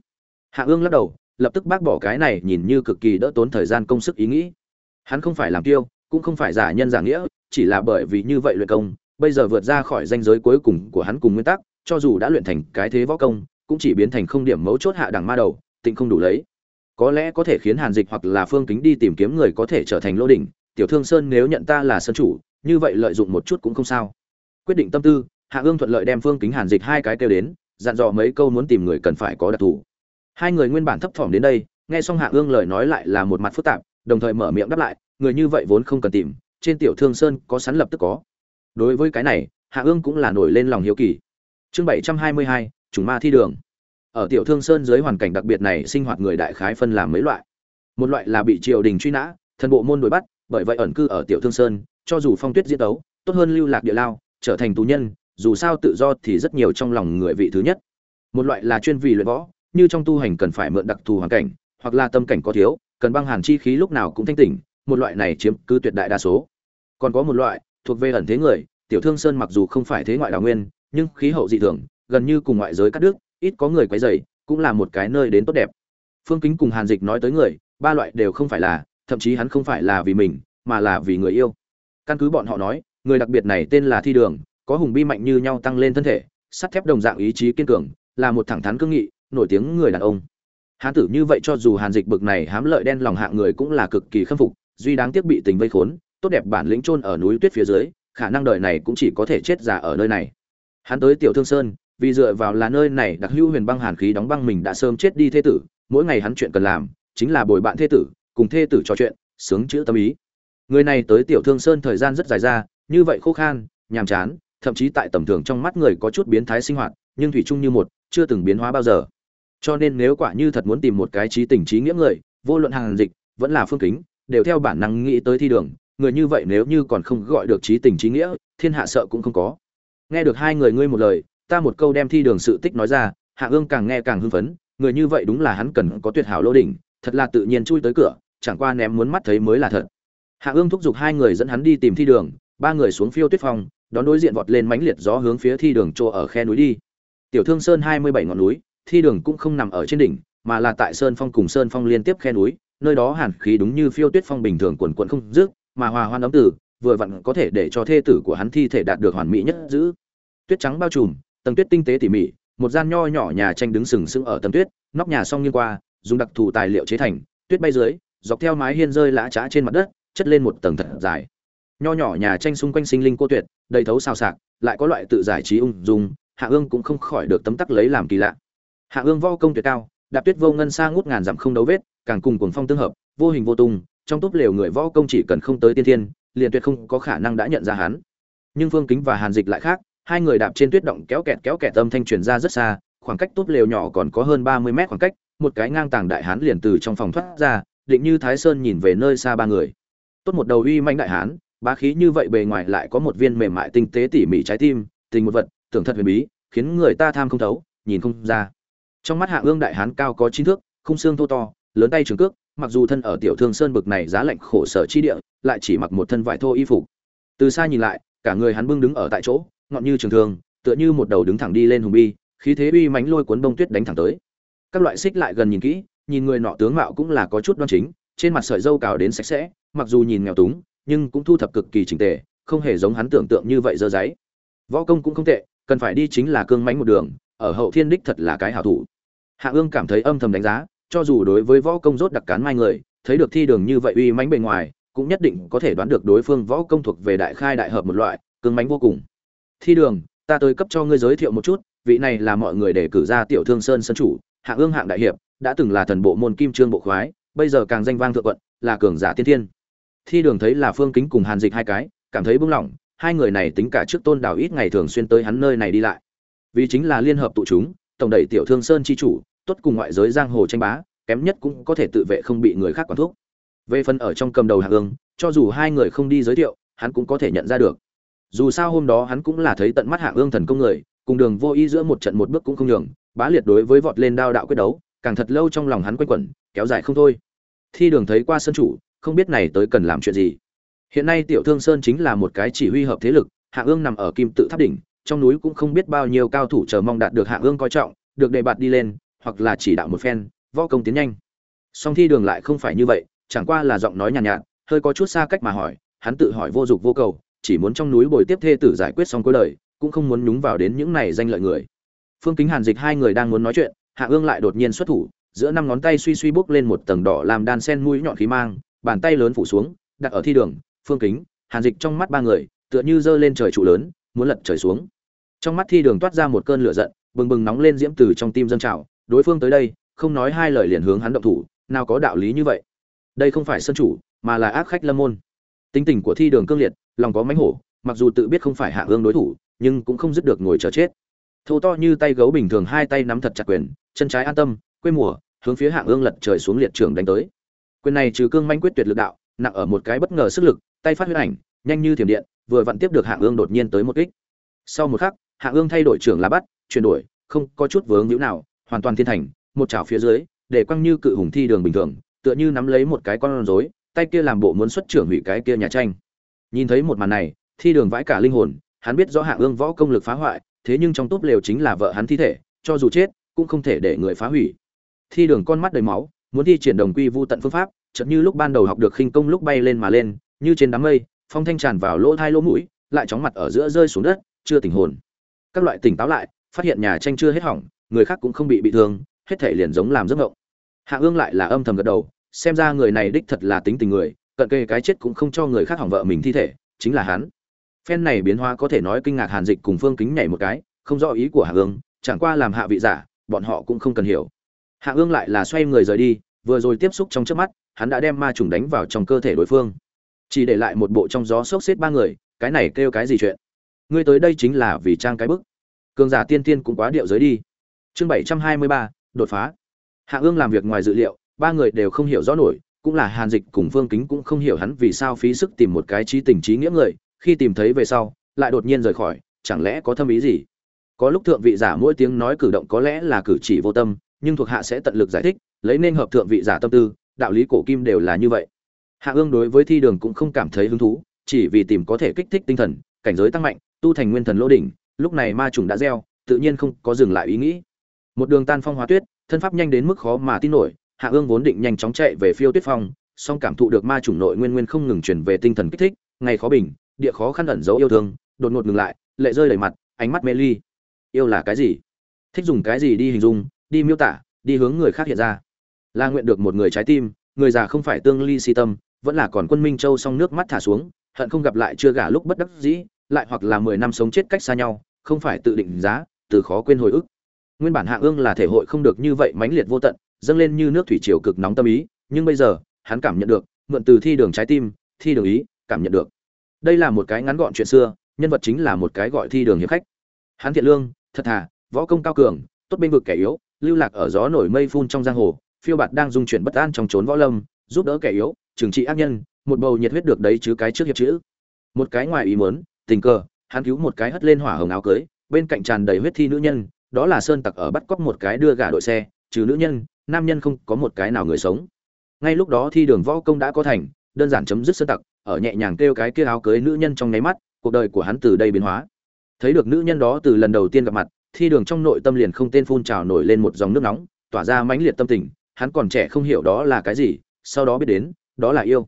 Hạ ương lắc đầu, lập tức bác bỏ cái này nhìn như cực kỳ đỡ tốn thời gian công sức ý nghĩ. Hắn không phải làm tiêu cũng không phải giả nhân giả nghĩa, chỉ là bởi vì như vậy luyện công, bây giờ vượt ra khỏi danh giới cuối cùng của hắn cùng nguyên tắc, cho dù đã luyện thành cái thế võ công cũng chỉ biến thành không điểm mấu chốt hạ đẳng ma đầu, tịnh không đủ lấy. Có lẽ có thể khiến hàn dịch hoặc là phương kính đi tìm kiếm người có thể trở thành lô đỉnh. Tiểu thương sơn nếu nhận ta là sơn chủ, như vậy lợi dụng một chút cũng không sao. Quyết định tâm tư, hạ ương thuận lợi đem phương kính hàn dịch hai cái kêu đến, dặn dò mấy câu muốn tìm người cần phải có đặc thù. Hai người nguyên bản thấp thỏm đến đây, nghe xong hạ ương lời nói lại là một mặt phức tạp, đồng thời mở miệng đáp lại, người như vậy vốn không cần tìm, trên tiểu thương sơn có sẵn lập tức có. Đối với cái này, hạ ương cũng là nổi lên lòng hiếu kỳ. Chương bảy trăm hai mươi hai chủng ma thi đường. Ở tiểu thương sơn dưới hoàn cảnh đặc biệt này, sinh hoạt người đại khái phân làm mấy loại. Một loại là bị triều đình truy nã, thần bộ môn đuổi bắt, bởi vậy ẩn cư ở tiểu thương sơn, cho dù phong tuyết diễn đấu tốt hơn lưu lạc địa lao, trở thành tù nhân, dù sao tự do thì rất nhiều trong lòng người vị thứ nhất. Một loại là chuyên vì luyện võ, như trong tu hành cần phải mượn đặc thù hoàn cảnh, hoặc là tâm cảnh có thiếu, cần băng hàn chi khí lúc nào cũng thanh tỉnh, một loại này chiếm cứ tuyệt đại đa số. Còn có một loại, thuộc về ẩn thế người, tiểu thương sơn mặc dù không phải thế ngoại đào nguyên, nhưng khí hậu dị thường gần như cùng ngoại giới cắt đứt, ít có người quấy rầy, cũng là một cái nơi đến tốt đẹp. Phương kính cùng hàn dịch nói tới người, ba loại đều không phải là, thậm chí hắn không phải là vì mình, mà là vì người yêu. Căn cứ bọn họ nói, người đặc biệt này tên là thi đường, có hùng bi mạnh như nhau tăng lên thân thể, sắt thép đồng dạng ý chí kiên cường, là một thẳng thắn cương nghị, nổi tiếng người đàn ông. Hán tử như vậy cho dù hàn dịch bực này hám lợi đen lòng hạng người cũng là cực kỳ khâm phục, duy đáng tiếc bị tình vây khốn, tốt đẹp bản lĩnh chôn ở núi tuyết phía dưới, khả năng đời này cũng chỉ có thể chết già ở nơi này. Hắn tới tiểu thương sơn vì dựa vào là nơi này đặc hữu huyền băng hàn khí đóng băng mình đã sớm chết đi thế tử, mỗi ngày hắn chuyện cần làm chính là bồi bạn thế tử, cùng thê tử trò chuyện, sướng chữ tâm ý. Người này tới tiểu thương sơn thời gian rất dài ra, như vậy khô khan, nhàm chán, thậm chí tại tầm thường trong mắt người có chút biến thái sinh hoạt, nhưng thủy chung như một, chưa từng biến hóa bao giờ. Cho nên nếu quả như thật muốn tìm một cái trí tình trí nghĩa người, vô luận hàng dịch, vẫn là phương kính, đều theo bản năng nghĩ tới thi đường, người như vậy nếu như còn không gọi được trí tình trí nghĩa, thiên hạ sợ cũng không có. Nghe được hai người ngươi một lời ta một câu đem thi đường sự tích nói ra, hạ ương càng nghe càng hưng phấn, người như vậy đúng là hắn cần có tuyệt hảo lô đỉnh, thật là tự nhiên chui tới cửa, chẳng qua ném muốn mắt thấy mới là thật. Hạ ương thúc giục hai người dẫn hắn đi tìm thi đường, ba người xuống phiêu tuyết phong, đón đối diện vọt lên mãnh liệt gió hướng phía thi đường chỗ ở khe núi đi. Tiểu thương sơn hai mươi bảy ngọn núi, thi đường cũng không nằm ở trên đỉnh, mà là tại sơn phong cùng sơn phong liên tiếp khe núi, nơi đó hàn khí đúng như phiêu tuyết phong bình thường quần quận không dứt, mà hòa hoan ấm tử vừa vặn có thể để cho thê tử của hắn thi thể đạt được hoàn mỹ nhất giữ. Tuyết trắng bao trùm tầng tuyết tinh tế tỉ mỉ, một gian nho nhỏ nhà tranh đứng sừng sững ở tầng tuyết, nóc nhà song nghiêng qua, dùng đặc thù tài liệu chế thành, tuyết bay dưới, dọc theo mái hiên rơi lã trá trên mặt đất, chất lên một tầng thật dài. Nho nhỏ nhà tranh xung quanh sinh linh cô tuyệt, đầy thấu xào xạc lại có loại tự giải trí ung dung, hạ ương cũng không khỏi được tấm tắc lấy làm kỳ lạ. Hạ ương vo công tuyệt cao, đạp tuyết vô ngân xa ngút ngàn dặm không đấu vết, càng cùng cuồng phong tương hợp, vô hình vô tung, trong túp lều người võ công chỉ cần không tới tiên thiên, liền tuyệt không có khả năng đã nhận ra hắn. Nhưng phương kính và hàn dịch lại khác hai người đạp trên tuyết động kéo kẹt kéo kẹt âm thanh truyền ra rất xa, khoảng cách Tốt lều nhỏ còn có hơn ba mươi mét khoảng cách, một cái ngang tàng đại hán liền từ trong phòng thoát ra, định như thái sơn nhìn về nơi xa ba người. Tốt một đầu uy mãnh đại hán, bá khí như vậy bề ngoài lại có một viên mềm mại tinh tế tỉ mỉ trái tim, tình một vật, tưởng thật huyền bí, khiến người ta tham không thấu, nhìn không ra. Trong mắt hạ ương đại hán cao có chín thước, khung xương thô to, lớn tay trường cước, mặc dù thân ở tiểu thương sơn bực này giá lạnh khổ sở chi địa, lại chỉ mặc một thân vải thô y phục. Từ xa nhìn lại, cả người hắn bưng đứng ở tại chỗ ngọn như trường thương, tựa như một đầu đứng thẳng đi lên hùng bi, khí thế uy mãnh lôi cuốn bông tuyết đánh thẳng tới. Các loại xích lại gần nhìn kỹ, nhìn người nọ tướng mạo cũng là có chút đoan chính, trên mặt sợi râu cào đến sạch sẽ, mặc dù nhìn nghèo túng, nhưng cũng thu thập cực kỳ chỉnh tề, không hề giống hắn tưởng tượng như vậy dơ giấy. Võ công cũng không tệ, cần phải đi chính là cương mãnh một đường, ở hậu thiên đích thật là cái hảo thủ. Hạ ương cảm thấy âm thầm đánh giá, cho dù đối với võ công rốt đặc cán mai người, thấy được thi đường như vậy uy mãnh bề ngoài, cũng nhất định có thể đoán được đối phương võ công thuộc về đại khai đại hợp một loại, cương mãnh vô cùng thi đường, ta tới cấp cho ngươi giới thiệu một chút, vị này là mọi người để cử ra tiểu thương sơn sân chủ hạ ương hạng đại hiệp, đã từng là thần bộ môn kim trương bộ khoái, bây giờ càng danh vang thượng quận, là cường giả tiên thiên. Thi đường thấy là phương kính cùng hàn dịch hai cái, cảm thấy bưng lỏng hai người này tính cả trước tôn đảo ít ngày thường xuyên tới hắn nơi này đi lại. Vì chính là liên hợp tụ chúng, tổng đẩy tiểu thương sơn chi chủ, tốt cùng ngoại giới giang hồ tranh bá, kém nhất cũng có thể tự vệ không bị người khác quản thúc. Về phần ở trong cầm đầu hạ ương, cho dù hai người không đi giới thiệu, hắn cũng có thể nhận ra được dù sao hôm đó hắn cũng là thấy tận mắt hạ ương thần công người cùng đường vô ý giữa một trận một bước cũng không nhường bá liệt đối với vọt lên đao đạo quyết đấu càng thật lâu trong lòng hắn quanh quẩn kéo dài không thôi. Thi đường thấy qua sân chủ không biết này tới cần làm chuyện gì. Hiện nay tiểu thương sơn chính là một cái chỉ huy hợp thế lực hạ ương nằm ở kim tự tháp đỉnh trong núi cũng không biết bao nhiêu cao thủ chờ mong đạt được hạ ương coi trọng được đề bạt đi lên hoặc là chỉ đạo một phen võ công tiến nhanh. Song thi đường lại không phải như vậy chẳng qua là giọng nói nhàn nhạt, nhạt hơi có chút xa cách mà hỏi hắn tự hỏi vô dụng vô cầu chỉ muốn trong núi bồi tiếp thê tử giải quyết xong cuối đời, cũng không muốn nhúng vào đến những này danh lợi người. Phương kính hàn dịch hai người đang muốn nói chuyện, hạ ương lại đột nhiên xuất thủ, giữa năm ngón tay suy suy bốc lên một tầng đỏ làm đan sen mũi nhọn khí mang, bàn tay lớn phủ xuống, đặt ở thi đường, phương kính, hàn dịch trong mắt ba người, tựa như giơ lên trời trụ lớn, muốn lật trời xuống. Trong mắt thi đường toát ra một cơn lửa giận, bừng bừng nóng lên diễm từ trong tim dân trào, đối phương tới đây, không nói hai lời liền hướng hắn động thủ, nào có đạo lý như vậy. Đây không phải sân chủ, mà là ác khách lâm môn. Tính tình của thi đường cương liệt lòng có mánh hổ, mặc dù tự biết không phải hạ ương đối thủ, nhưng cũng không dứt được ngồi chờ chết. Thô to như tay gấu bình thường hai tay nắm thật chặt quyền, chân trái an tâm, quê mùa, hướng phía hạ ương lật trời xuống liệt trường đánh tới. Quyền này trừ cương manh quyết tuyệt lực đạo, nặng ở một cái bất ngờ sức lực, tay phát huyết ảnh, nhanh như thiểm điện, vừa vặn tiếp được hạ ương đột nhiên tới một kích. Sau một khắc, hạ ương thay đổi trưởng là bắt, chuyển đổi, không có chút vướng hữu nào, hoàn toàn thiên thành, một chảo phía dưới, để quăng như cự hùng thi đường bình thường, tựa như nắm lấy một cái con rối, tay kia làm bộ muốn xuất trưởng hủy cái kia nhà tranh nhìn thấy một màn này, thi đường vãi cả linh hồn, hắn biết rõ hạ ương võ công lực phá hoại, thế nhưng trong túp lều chính là vợ hắn thi thể, cho dù chết, cũng không thể để người phá hủy. Thi đường con mắt đầy máu, muốn thi triển đồng quy vu tận phương pháp, chợt như lúc ban đầu học được khinh công lúc bay lên mà lên, như trên đám mây, phong thanh tràn vào lỗ thai lỗ mũi, lại chóng mặt ở giữa rơi xuống đất, chưa tỉnh hồn. Các loại tỉnh táo lại, phát hiện nhà tranh chưa hết hỏng, người khác cũng không bị bị thương, hết thể liền giống làm giấc ngộng hạ ương lại là âm thầm gật đầu, xem ra người này đích thật là tính tình người cận kề cái chết cũng không cho người khác hỏng vợ mình thi thể, chính là hắn. Phen này biến hóa có thể nói kinh ngạc hàn dịch cùng phương kính nhảy một cái, không rõ ý của hạ ương, chẳng qua làm hạ vị giả, bọn họ cũng không cần hiểu. Hạ ương lại là xoay người rời đi, vừa rồi tiếp xúc trong trước mắt, hắn đã đem ma trùng đánh vào trong cơ thể đối phương. Chỉ để lại một bộ trong gió sốc xếp ba người, cái này kêu cái gì chuyện? Ngươi tới đây chính là vì trang cái bức. Cường giả tiên tiên cũng quá điệu giới đi. Chương bảy trăm hai mươi ba, đột phá. Hạ ương làm việc ngoài dự liệu, ba người đều không hiểu rõ nổi cũng là hàn dịch cùng phương kính cũng không hiểu hắn vì sao phí sức tìm một cái trí tình trí nghĩa người, khi tìm thấy về sau, lại đột nhiên rời khỏi, chẳng lẽ có thâm ý gì? Có lúc thượng vị giả mỗi tiếng nói cử động có lẽ là cử chỉ vô tâm, nhưng thuộc hạ sẽ tận lực giải thích, lấy nên hợp thượng vị giả tâm tư, đạo lý cổ kim đều là như vậy. Hạ ương đối với thi đường cũng không cảm thấy hứng thú, chỉ vì tìm có thể kích thích tinh thần, cảnh giới tăng mạnh, tu thành nguyên thần lỗ đỉnh, lúc này ma trùng đã gieo, tự nhiên không có dừng lại ý nghĩ. Một đường tan phong hóa tuyết, thân pháp nhanh đến mức khó mà tin nổi hạ ương vốn định nhanh chóng chạy về phiêu tuyết phong, song cảm thụ được ma chủng nội nguyên nguyên không ngừng chuyển về tinh thần kích thích, ngày khó bình, địa khó khăn ẩn giấu yêu thương, đột ngột ngừng lại, lệ rơi đầy mặt, ánh mắt mê ly. Yêu là cái gì? Thích dùng cái gì đi hình dung, đi miêu tả, đi hướng người khác hiện ra. Là nguyện được một người trái tim, người già không phải tương ly si tâm, vẫn là còn quân minh châu song nước mắt thả xuống, hận không gặp lại chưa gả lúc bất đắc dĩ, lại hoặc là mười năm sống chết cách xa nhau, không phải tự định giá, từ khó quên hồi ức. Nguyên bản hạ ương là thể hội không được như vậy mãnh liệt vô tận dâng lên như nước thủy triều cực nóng tâm ý, nhưng bây giờ, hắn cảm nhận được, mượn từ thi đường trái tim, thi đường ý, cảm nhận được. Đây là một cái ngắn gọn chuyện xưa, nhân vật chính là một cái gọi thi đường hiệp khách. Hắn thiện lương, thật thà, võ công cao cường, tốt bên vực kẻ yếu, lưu lạc ở gió nổi mây phun trong giang hồ, phiêu bạt đang dung chuyển bất an trong trốn võ lâm, giúp đỡ kẻ yếu, trừng trị ác nhân, một bầu nhiệt huyết được đấy chứ cái trước hiệp chữ. Một cái ngoài ý muốn, tình cờ, hắn cứu một cái hất lên hỏa hồng áo cưới, bên cạnh tràn đầy huyết thi nữ nhân, đó là sơn tặc ở bắt cóc một cái đưa gà đội xe trừ nữ nhân, nam nhân không có một cái nào người sống. Ngay lúc đó thi đường võ công đã có thành, đơn giản chấm dứt sơn tặc, ở nhẹ nhàng kêu cái kia áo cưới nữ nhân trong nháy mắt, cuộc đời của hắn từ đây biến hóa. Thấy được nữ nhân đó từ lần đầu tiên gặp mặt, thi đường trong nội tâm liền không tên phun trào nổi lên một dòng nước nóng, tỏa ra mãnh liệt tâm tình, hắn còn trẻ không hiểu đó là cái gì, sau đó biết đến, đó là yêu.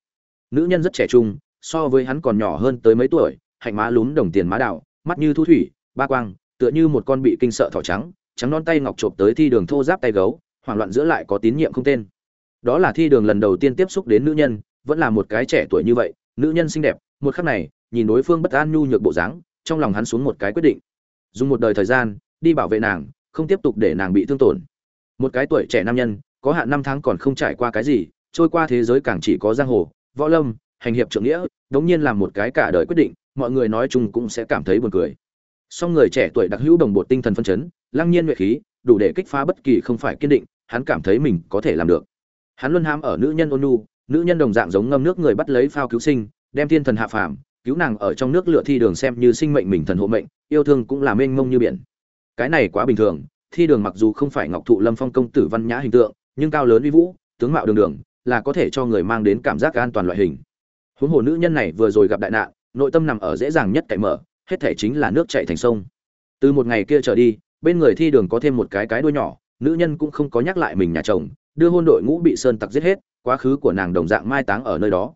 Nữ nhân rất trẻ trung, so với hắn còn nhỏ hơn tới mấy tuổi, hạnh má lún đồng tiền má đạo mắt như thu thủy, ba quang, tựa như một con bị kinh sợ thỏ trắng trắng non tay ngọc chộp tới thi đường thô giáp tay gấu, hoảng loạn giữa lại có tín nhiệm không tên. Đó là thi đường lần đầu tiên tiếp xúc đến nữ nhân, vẫn là một cái trẻ tuổi như vậy, nữ nhân xinh đẹp, một khắc này, nhìn đối phương bất an nhu nhược bộ dáng, trong lòng hắn xuống một cái quyết định. Dùng một đời thời gian, đi bảo vệ nàng, không tiếp tục để nàng bị thương tổn. Một cái tuổi trẻ nam nhân, có hạn năm tháng còn không trải qua cái gì, trôi qua thế giới càng chỉ có giang hồ, võ lâm, hành hiệp trượng nghĩa, đống nhiên làm một cái cả đời quyết định, mọi người nói chung cũng sẽ cảm thấy buồn cười. Song người trẻ tuổi đặc hữu đồng bộ tinh thần phân chấn lăng nhiên nguyện khí, đủ để kích phá bất kỳ không phải kiên định, hắn cảm thấy mình có thể làm được. Hắn luôn ham ở nữ nhân ôn nhu, nữ nhân đồng dạng giống ngâm nước người bắt lấy phao cứu sinh, đem thiên thần hạ phàm, cứu nàng ở trong nước lửa thi đường xem như sinh mệnh mình thần hộ mệnh, yêu thương cũng là mênh mông như biển. Cái này quá bình thường, thi đường mặc dù không phải ngọc thụ lâm phong công tử văn nhã hình tượng, nhưng cao lớn uy vũ, tướng mạo đường đường, là có thể cho người mang đến cảm giác an toàn loại hình. Huống hồ nữ nhân này vừa rồi gặp đại nạn, nội tâm nằm ở dễ dàng nhất cậy mở, hết thể chính là nước chạy thành sông. Từ một ngày kia trở đi bên người thi đường có thêm một cái cái đuôi nhỏ, nữ nhân cũng không có nhắc lại mình nhà chồng, đưa hôn đội ngũ bị sơn tặc giết hết, quá khứ của nàng đồng dạng mai táng ở nơi đó.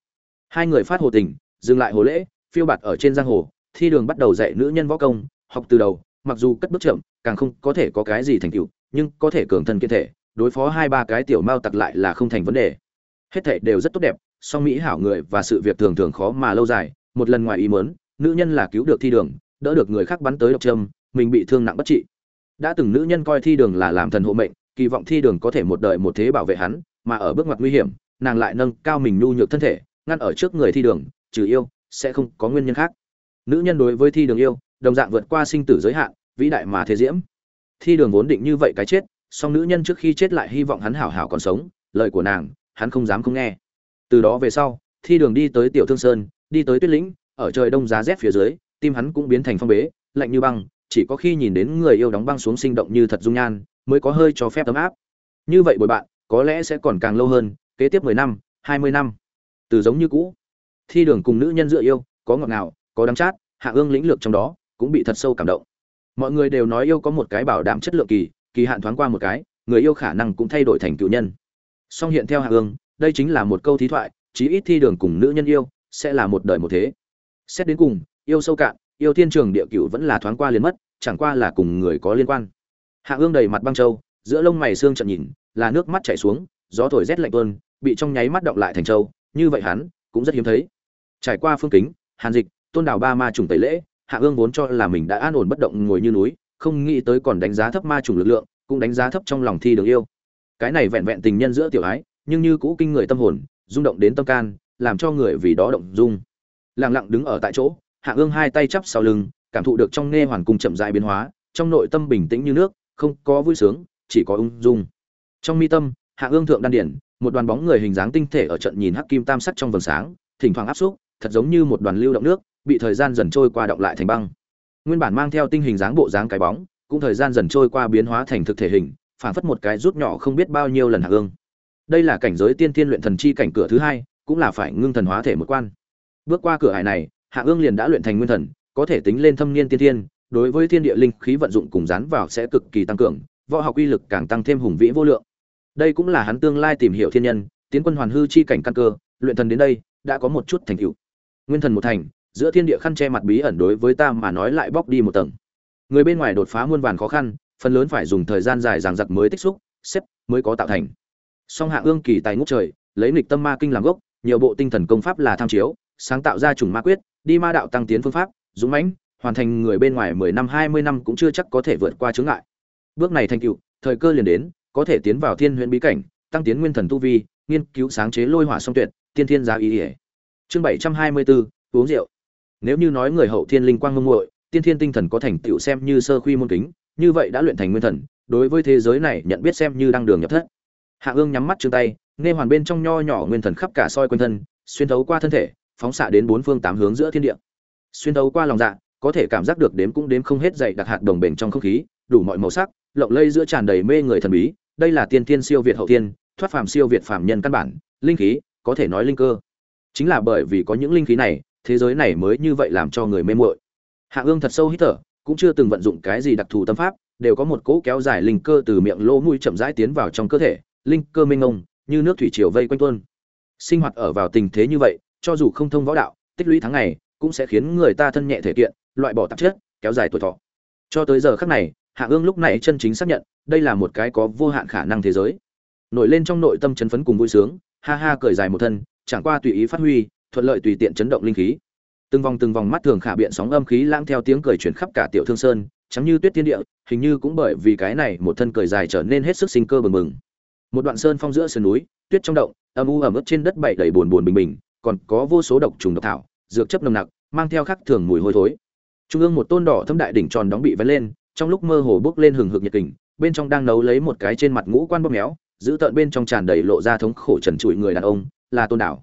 Hai người phát hồ tình, dừng lại hồ lễ, phiêu bạt ở trên giang hồ, thi đường bắt đầu dạy nữ nhân võ công, học từ đầu, mặc dù cất bước chậm, càng không có thể có cái gì thành tựu, nhưng có thể cường thân kiên thể, đối phó hai ba cái tiểu mao tặc lại là không thành vấn đề. Hết thảy đều rất tốt đẹp, song mỹ hảo người và sự việc thường thường khó mà lâu dài, một lần ngoài ý muốn, nữ nhân là cứu được thi đường, đỡ được người khác bắn tới độc trâm mình bị thương nặng bất trị đã từng nữ nhân coi thi đường là làm thần hộ mệnh, kỳ vọng thi đường có thể một đời một thế bảo vệ hắn, mà ở bước ngoặt nguy hiểm, nàng lại nâng cao mình nhu nhược thân thể, ngăn ở trước người thi đường, trừ yêu, sẽ không có nguyên nhân khác. Nữ nhân đối với thi đường yêu, đồng dạng vượt qua sinh tử giới hạn, vĩ đại mà thế diễm. Thi đường vốn định như vậy cái chết, song nữ nhân trước khi chết lại hy vọng hắn hảo hảo còn sống, lời của nàng, hắn không dám không nghe. Từ đó về sau, thi đường đi tới tiểu thương sơn, đi tới tuyết lĩnh, ở trời đông giá rét phía dưới, tim hắn cũng biến thành phong bế, lạnh như băng chỉ có khi nhìn đến người yêu đóng băng xuống sinh động như thật dung nhan, mới có hơi cho phép tấm áp. Như vậy bồi bạn, có lẽ sẽ còn càng lâu hơn, kế tiếp mười năm, hai mươi năm. Từ giống như cũ. Thi đường cùng nữ nhân dựa yêu, có ngọt ngào, có đắng chát, hạ ương lĩnh lược trong đó, cũng bị thật sâu cảm động. Mọi người đều nói yêu có một cái bảo đảm chất lượng kỳ kỳ hạn thoáng qua một cái, người yêu khả năng cũng thay đổi thành cựu nhân. Song hiện theo hạ ương, đây chính là một câu thí thoại, chí ít thi đường cùng nữ nhân yêu, sẽ là một đời một thế. Xét đến cùng, yêu sâu cạn yêu thiên trường địa cựu vẫn là thoáng qua liền mất, chẳng qua là cùng người có liên quan. Hạ ương đầy mặt băng châu, giữa lông mày xương trận nhìn, là nước mắt chảy xuống, gió thổi rét lạnh tuôn, bị trong nháy mắt động lại thành châu, như vậy hắn cũng rất hiếm thấy. Trải qua phương kính, hàn dịch, tôn đào ba ma trùng tẩy lễ, hạ ương vốn cho là mình đã an ổn bất động ngồi như núi, không nghĩ tới còn đánh giá thấp ma trùng lực lượng, cũng đánh giá thấp trong lòng thi đường yêu. Cái này vẹn vẹn tình nhân giữa tiểu ái, nhưng như cũ kinh người tâm hồn, rung động đến tâm can, làm cho người vì đó động dung. Lặng lặng đứng ở tại chỗ hạ ương hai tay chắp sau lưng, cảm thụ được trong nghe hoàn cung chậm dại biến hóa, trong nội tâm bình tĩnh như nước, không có vui sướng, chỉ có ung dung. Trong mi tâm, hạ ương thượng đan điển, một đoàn bóng người hình dáng tinh thể ở trận nhìn hắc kim tam sắc trong vầng sáng, thỉnh thoảng áp xúc, thật giống như một đoàn lưu động nước, bị thời gian dần trôi qua động lại thành băng. Nguyên bản mang theo tinh hình dáng bộ dáng cái bóng, cũng thời gian dần trôi qua biến hóa thành thực thể hình phản phất một cái rút nhỏ không biết bao nhiêu lần hạ ương. Đây là cảnh giới tiên tiên luyện thần chi cảnh cửa thứ hai, cũng là phải ngưng thần hóa thể một quan. Bước qua cửa hải này hạ ương liền đã luyện thành nguyên thần, có thể tính lên thâm niên tiên thiên. đối với thiên địa linh khí vận dụng cùng dán vào sẽ cực kỳ tăng cường, võ học uy lực càng tăng thêm hùng vĩ vô lượng. Đây cũng là hắn tương lai tìm hiểu thiên nhân, tiến quân hoàn hư chi cảnh căn cơ, luyện thần đến đây, đã có một chút thành tựu. Nguyên thần một thành, giữa thiên địa khăn che mặt bí ẩn đối với ta mà nói lại bóc đi một tầng. Người bên ngoài đột phá muôn vàn khó khăn, phần lớn phải dùng thời gian dài dằng dặc mới tích xúc, xếp, mới có tạo thành. Song hạ ương kỳ tài ngút trời, lấy nghịch tâm ma kinh làm gốc, nhiều bộ tinh thần công pháp là tham chiếu sáng tạo ra chủng ma quyết, đi ma đạo tăng tiến phương pháp, dũng mãnh, hoàn thành người bên ngoài mười năm, hai mươi năm cũng chưa chắc có thể vượt qua chướng ngại. Bước này thành tựu, thời cơ liền đến, có thể tiến vào thiên huyền bí cảnh, tăng tiến nguyên thần tu vi, nghiên cứu sáng chế lôi hỏa song tuyệt, tiên thiên giá ý ý. chương bảy trăm hai mươi bốn, uống rượu. Nếu như nói người hậu thiên linh quang ngông muội, tiên thiên tinh thần có thành tựu xem như sơ khuy môn kính, như vậy đã luyện thành nguyên thần, đối với thế giới này nhận biết xem như đang đường nhập thất. Hạ ương nhắm mắt chương tay, nghe hoàn bên trong nho nhỏ nguyên thần khắp cả soi quanh thân, xuyên thấu qua thân thể phóng xạ đến bốn phương tám hướng giữa thiên địa. Xuyên thấu qua lòng dạ có thể cảm giác được đếm cũng đếm không hết dày đặc hạt đồng bền trong không khí, đủ mọi màu sắc, lộng lây giữa tràn đầy mê người thần bí, đây là tiên tiên siêu việt hậu tiên thoát phàm siêu việt phàm nhân căn bản, linh khí, có thể nói linh cơ. Chính là bởi vì có những linh khí này, thế giới này mới như vậy làm cho người mê muội. Hạ ương thật sâu hít thở, cũng chưa từng vận dụng cái gì đặc thù tâm pháp, đều có một cỗ kéo dài linh cơ từ miệng lỗ mũi chậm rãi tiến vào trong cơ thể, linh cơ mênh mông, như nước thủy triều vây quanh tuôn. Sinh hoạt ở vào tình thế như vậy cho dù không thông võ đạo, tích lũy tháng ngày, cũng sẽ khiến người ta thân nhẹ thể kiện, loại bỏ tạp chất, kéo dài tuổi thọ. Cho tới giờ khắc này, hạ ương lúc này chân chính xác nhận, đây là một cái có vô hạn khả năng thế giới. Nổi lên trong nội tâm chấn phấn cùng vui sướng, ha ha cười dài một thân, chẳng qua tùy ý phát huy, thuận lợi tùy tiện chấn động linh khí. Từng vòng từng vòng mắt thường khả biện sóng âm khí lãng theo tiếng cười chuyển khắp cả tiểu thương sơn chẳng như tuyết thiên địa, hình như cũng bởi vì cái này một thân cười dài trở nên hết sức sinh cơ bừng bừng. Một đoạn sơn phong giữa sườn núi, tuyết trong động, âm u ẩm ướt trên đất bảy đầy buồn buồn bình bình còn có vô số độc trùng độc thảo, dược chấp nồng nặc, mang theo khắc thường mùi hôi thối. Trung ương một tôn đỏ thâm đại đỉnh tròn đóng bị vén lên, trong lúc mơ hồ bước lên hừng hực nhiệt kình, bên trong đang nấu lấy một cái trên mặt ngũ quan bóp méo, giữ tợn bên trong tràn đầy lộ ra thống khổ trần trụi người đàn ông, là tôn đảo.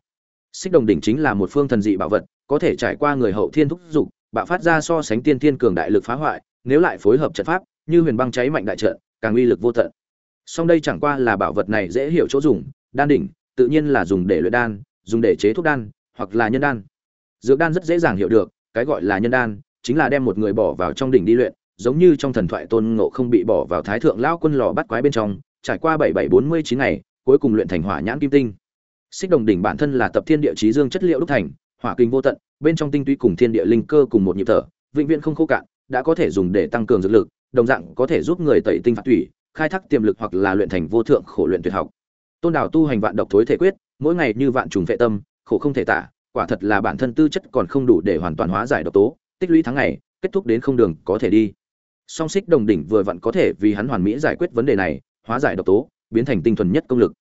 Xích đồng đỉnh chính là một phương thần dị bảo vật, có thể trải qua người hậu thiên thúc dục, bạo phát ra so sánh tiên thiên cường đại lực phá hoại, nếu lại phối hợp trận pháp, như huyền băng cháy mạnh đại trận, càng uy lực vô tận. Song đây chẳng qua là bảo vật này dễ hiểu chỗ dùng, đan đỉnh, tự nhiên là dùng để luyện đan dùng để chế thuốc đan hoặc là nhân đan. Dược đan rất dễ dàng hiểu được, cái gọi là nhân đan chính là đem một người bỏ vào trong đỉnh đi luyện, giống như trong thần thoại tôn ngộ không bị bỏ vào thái thượng lao quân lò bắt quái bên trong, trải qua bảy bảy bốn mươi chín ngày, cuối cùng luyện thành hỏa nhãn kim tinh. Xích đồng đỉnh bản thân là tập thiên địa chí dương chất liệu đúc thành, hỏa kinh vô tận, bên trong tinh túy cùng thiên địa linh cơ cùng một nhịp thở, vĩnh viễn không khô cạn, đã có thể dùng để tăng cường dược lực, đồng dạng có thể giúp người tẩy tinh phạt thủy, khai thác tiềm lực hoặc là luyện thành vô thượng khổ luyện tuyệt học. Tôn đảo tu hành vạn độc thối thể quyết mỗi ngày như vạn trùng vệ tâm, khổ không thể tả, quả thật là bản thân tư chất còn không đủ để hoàn toàn hóa giải độc tố, tích lũy tháng ngày, kết thúc đến không đường có thể đi. Song xích đồng đỉnh vừa vặn có thể vì hắn hoàn mỹ giải quyết vấn đề này, hóa giải độc tố, biến thành tinh thuần nhất công lực.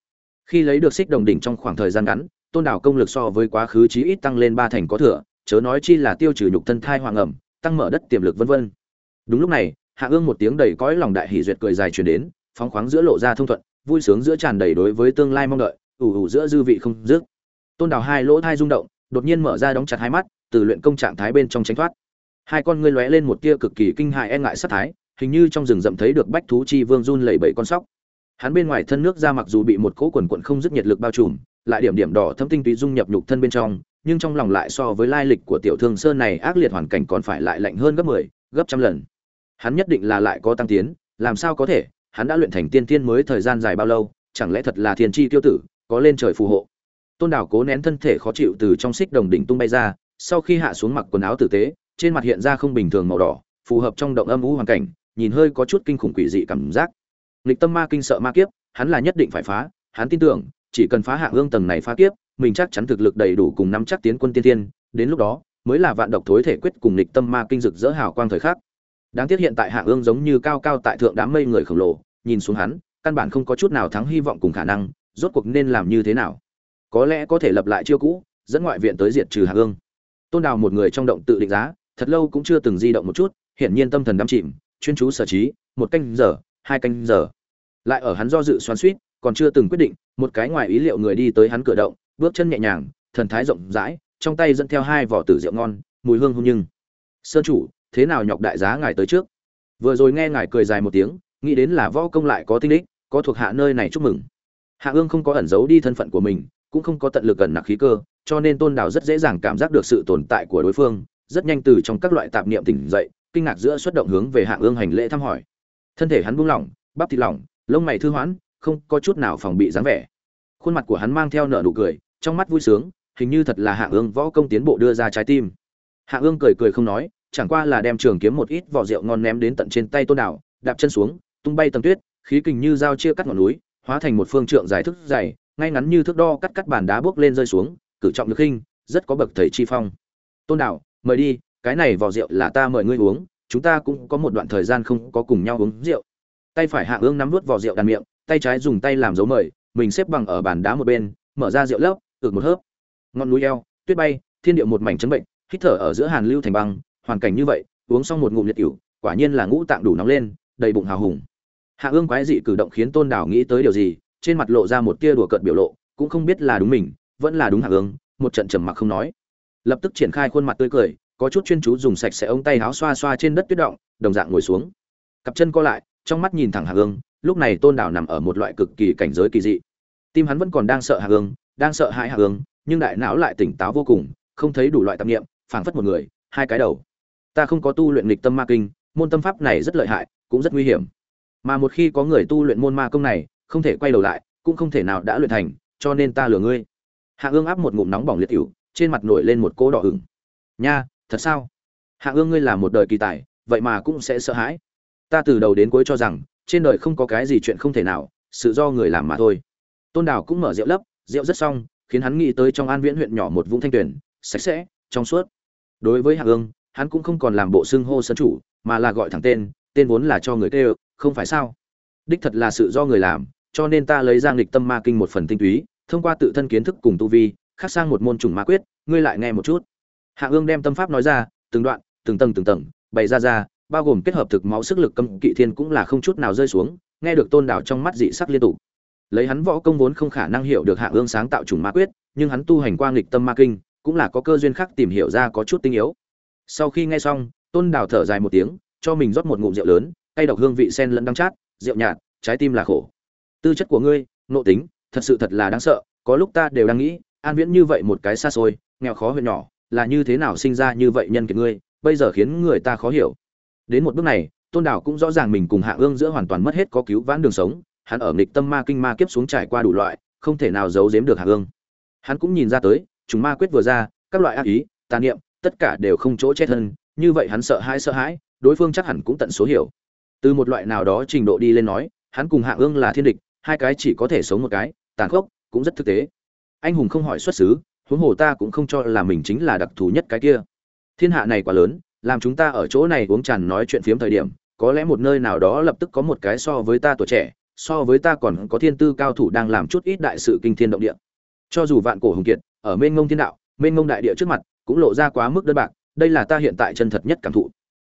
Khi lấy được xích đồng đỉnh trong khoảng thời gian ngắn, tôn đảo công lực so với quá khứ chí ít tăng lên ba thành có thừa, chớ nói chi là tiêu trừ nhục thân thai hoàng ẩm, tăng mở đất tiềm lực vân vân. Đúng lúc này, hạ ương một tiếng đầy cõi lòng đại hỷ duyệt cười dài truyền đến, phóng khoáng giữa lộ ra thông thuận, vui sướng giữa tràn đầy đối với tương lai mong đợi ủ ủ giữa dư vị không dứt. Tôn đào hai lỗ thai rung động đột nhiên mở ra đóng chặt hai mắt từ luyện công trạng thái bên trong tránh thoát. Hai con ngươi lóe lên một tia cực kỳ kinh hại e ngại sát thái hình như trong rừng rậm thấy được bách thú chi vương run lẩy bẩy con sóc. Hắn bên ngoài thân nước ra mặc dù bị một cỗ quần quần không dứt nhiệt lực bao trùm lại điểm điểm đỏ thâm tinh túy dung nhập nhục thân bên trong nhưng trong lòng lại so với lai lịch của tiểu thương sơn này ác liệt hoàn cảnh còn phải lại lạnh hơn gấp 10, gấp trăm lần. Hắn nhất định là lại có tăng tiến làm sao có thể hắn đã luyện thành tiên tiên mới thời gian dài bao lâu chẳng lẽ thật là thiên chi tiêu tử có lên trời phù hộ. Tôn đảo cố nén thân thể khó chịu từ trong xích đồng đỉnh tung bay ra, sau khi hạ xuống mặc quần áo tử tế, trên mặt hiện ra không bình thường màu đỏ, phù hợp trong động âm u hoàn cảnh, nhìn hơi có chút kinh khủng quỷ dị cảm giác. Nghịch tâm ma kinh sợ ma kiếp, hắn là nhất định phải phá, hắn tin tưởng, chỉ cần phá hạ ương tầng này phá kiếp, mình chắc chắn thực lực đầy đủ cùng nắm chắc tiến quân tiên tiên đến lúc đó, mới là vạn độc thối thể quyết cùng nghịch tâm ma kinh rực rỡ hào quang thời khắc. Đáng tiếc hiện tại hạ ương giống như cao cao tại thượng đám mây người khổng lồ, nhìn xuống hắn, căn bản không có chút nào thắng hy vọng cùng khả năng rốt cuộc nên làm như thế nào? Có lẽ có thể lập lại chiêu cũ, dẫn ngoại viện tới diệt trừ hạ ương tôn đào một người trong động tự định giá, thật lâu cũng chưa từng di động một chút, hiển nhiên tâm thần đắm chìm, chuyên chú sở trí, một canh giờ, hai canh giờ. Lại ở hắn do dự xoắn suýt, còn chưa từng quyết định, một cái ngoài ý liệu người đi tới hắn cửa động, bước chân nhẹ nhàng, thần thái rộng rãi, trong tay dẫn theo hai vỏ tử rượu ngon, mùi hương hung nhưng. Sơn chủ, thế nào nhọc đại giá ngài tới trước? Vừa rồi nghe ngài cười dài một tiếng, nghĩ đến là võ công lại có tinh đích, có thuộc hạ nơi này chúc mừng hạ ương không có ẩn giấu đi thân phận của mình, cũng không có tận lực gần nặc khí cơ, cho nên tôn đào rất dễ dàng cảm giác được sự tồn tại của đối phương, rất nhanh từ trong các loại tạp niệm tỉnh dậy, kinh ngạc giữa xuất động hướng về hạ ương hành lễ thăm hỏi. Thân thể hắn buông lỏng, bắp thịt lỏng, lông mày thư hoãn, không có chút nào phòng bị dáng vẻ. Khuôn mặt của hắn mang theo nợ nụ cười, trong mắt vui sướng, hình như thật là hạ ương võ công tiến bộ đưa ra trái tim. Hạ ương cười cười không nói, chẳng qua là đem trường kiếm một ít vỏ rượu ngon ném đến tận trên tay tôn đảo đạp chân xuống, tung bay tầng tuyết, khí kình như dao chia cắt ngọn núi hóa thành một phương trượng dài thức dày, ngay ngắn như thước đo cắt cắt bàn đá bước lên rơi xuống, cử trọng lực khinh, rất có bậc thầy chi phong. Tôn đạo, mời đi, cái này vò rượu là ta mời ngươi uống, chúng ta cũng có một đoạn thời gian không có cùng nhau uống rượu. Tay phải hạ ương nắm nuốt vò rượu đàn miệng, tay trái dùng tay làm dấu mời, mình xếp bằng ở bàn đá một bên, mở ra rượu lớp ực một hớp. Ngọn núi eo, tuyết bay, thiên địa một mảnh chấn bệnh, hít thở ở giữa hàn lưu thành băng, hoàn cảnh như vậy, uống xong một ngụm liệt cửu, quả nhiên là ngũ tạng đủ nóng lên, đầy bụng hào hùng hạ ương quái dị cử động khiến tôn đảo nghĩ tới điều gì, trên mặt lộ ra một tia đùa cợt biểu lộ, cũng không biết là đúng mình, vẫn là đúng hạ ương, một trận trầm mặc không nói. Lập tức triển khai khuôn mặt tươi cười, có chút chuyên chú dùng sạch sẽ ống tay áo xoa xoa trên đất tuyết động, đồng dạng ngồi xuống. Cặp chân co lại, trong mắt nhìn thẳng hạ ương, lúc này tôn đảo nằm ở một loại cực kỳ cảnh giới kỳ dị. Tim hắn vẫn còn đang sợ hạ ương, đang sợ hãi hạ ương, nhưng đại não lại tỉnh táo vô cùng, không thấy đủ loại tạp niệm, phảng phất một người, hai cái đầu. Ta không có tu luyện lịch tâm ma kinh, môn tâm pháp này rất lợi hại, cũng rất nguy hiểm mà một khi có người tu luyện môn ma công này, không thể quay đầu lại, cũng không thể nào đã luyện thành, cho nên ta lừa ngươi. Hạ ương áp một ngụm nóng bỏng liệt cựu trên mặt nổi lên một cỗ đỏ hửng. nha, thật sao? Hạ ương ngươi là một đời kỳ tài, vậy mà cũng sẽ sợ hãi. Ta từ đầu đến cuối cho rằng, trên đời không có cái gì chuyện không thể nào, sự do người làm mà thôi. Tôn đào cũng mở rượu lấp, rượu rất xong, khiến hắn nghĩ tới trong an viễn huyện nhỏ một vũng thanh tuyển sạch sẽ, trong suốt. Đối với hạ ương, hắn cũng không còn làm bộ xưng hô sân chủ, mà là gọi thẳng tên tên vốn là cho người tê không phải sao? Đích thật là sự do người làm, cho nên ta lấy giang lịch tâm ma kinh một phần tinh túy, thông qua tự thân kiến thức cùng tu vi, khắc sang một môn trùng ma quyết, ngươi lại nghe một chút. Hạ ương đem tâm pháp nói ra, từng đoạn, từng tầng từng tầng, bày ra ra, bao gồm kết hợp thực máu sức lực cấm kỵ thiên cũng là không chút nào rơi xuống, nghe được tôn đảo trong mắt dị sắc liên tục. Lấy hắn võ công vốn không khả năng hiểu được hạ ương sáng tạo trùng ma quyết, nhưng hắn tu hành qua nghịch tâm ma kinh, cũng là có cơ duyên khác tìm hiểu ra có chút tinh yếu. Sau khi nghe xong, tôn đạo thở dài một tiếng, cho mình rót một ngụm rượu lớn cay độc hương vị sen lẫn đắng chát, rượu nhạt, trái tim là khổ. Tư chất của ngươi nộ tính, thật sự thật là đáng sợ, có lúc ta đều đang nghĩ, an viễn như vậy một cái xa xôi, nghèo khó huyện nhỏ, là như thế nào sinh ra như vậy nhân kiệt ngươi, bây giờ khiến người ta khó hiểu. Đến một bước này, tôn đảo cũng rõ ràng mình cùng hạ ương giữa hoàn toàn mất hết có cứu vãn đường sống, hắn ở nghịch tâm ma kinh ma kiếp xuống trải qua đủ loại, không thể nào giấu giếm được hạ ương. Hắn cũng nhìn ra tới chúng ma quyết vừa ra, các loại ác ý, tà niệm, tất cả đều không chỗ chết hơn như vậy hắn sợ hãi sợ hãi, đối phương chắc hẳn cũng tận số hiểu từ một loại nào đó trình độ đi lên nói, hắn cùng hạ ương là thiên địch, hai cái chỉ có thể sống một cái, tàn khốc, cũng rất thực tế. Anh hùng không hỏi xuất xứ, huống hồ ta cũng không cho là mình chính là đặc thù nhất cái kia. Thiên hạ này quá lớn, làm chúng ta ở chỗ này uống tràn nói chuyện phiếm thời điểm, có lẽ một nơi nào đó lập tức có một cái so với ta tuổi trẻ, so với ta còn có thiên tư cao thủ đang làm chút ít đại sự kinh thiên động địa. Cho dù vạn cổ hùng kiệt, ở mênh ngông thiên đạo, mênh ngông đại địa trước mặt, cũng lộ ra quá mức đơn bạc, đây là ta hiện tại chân thật nhất cảm thụ.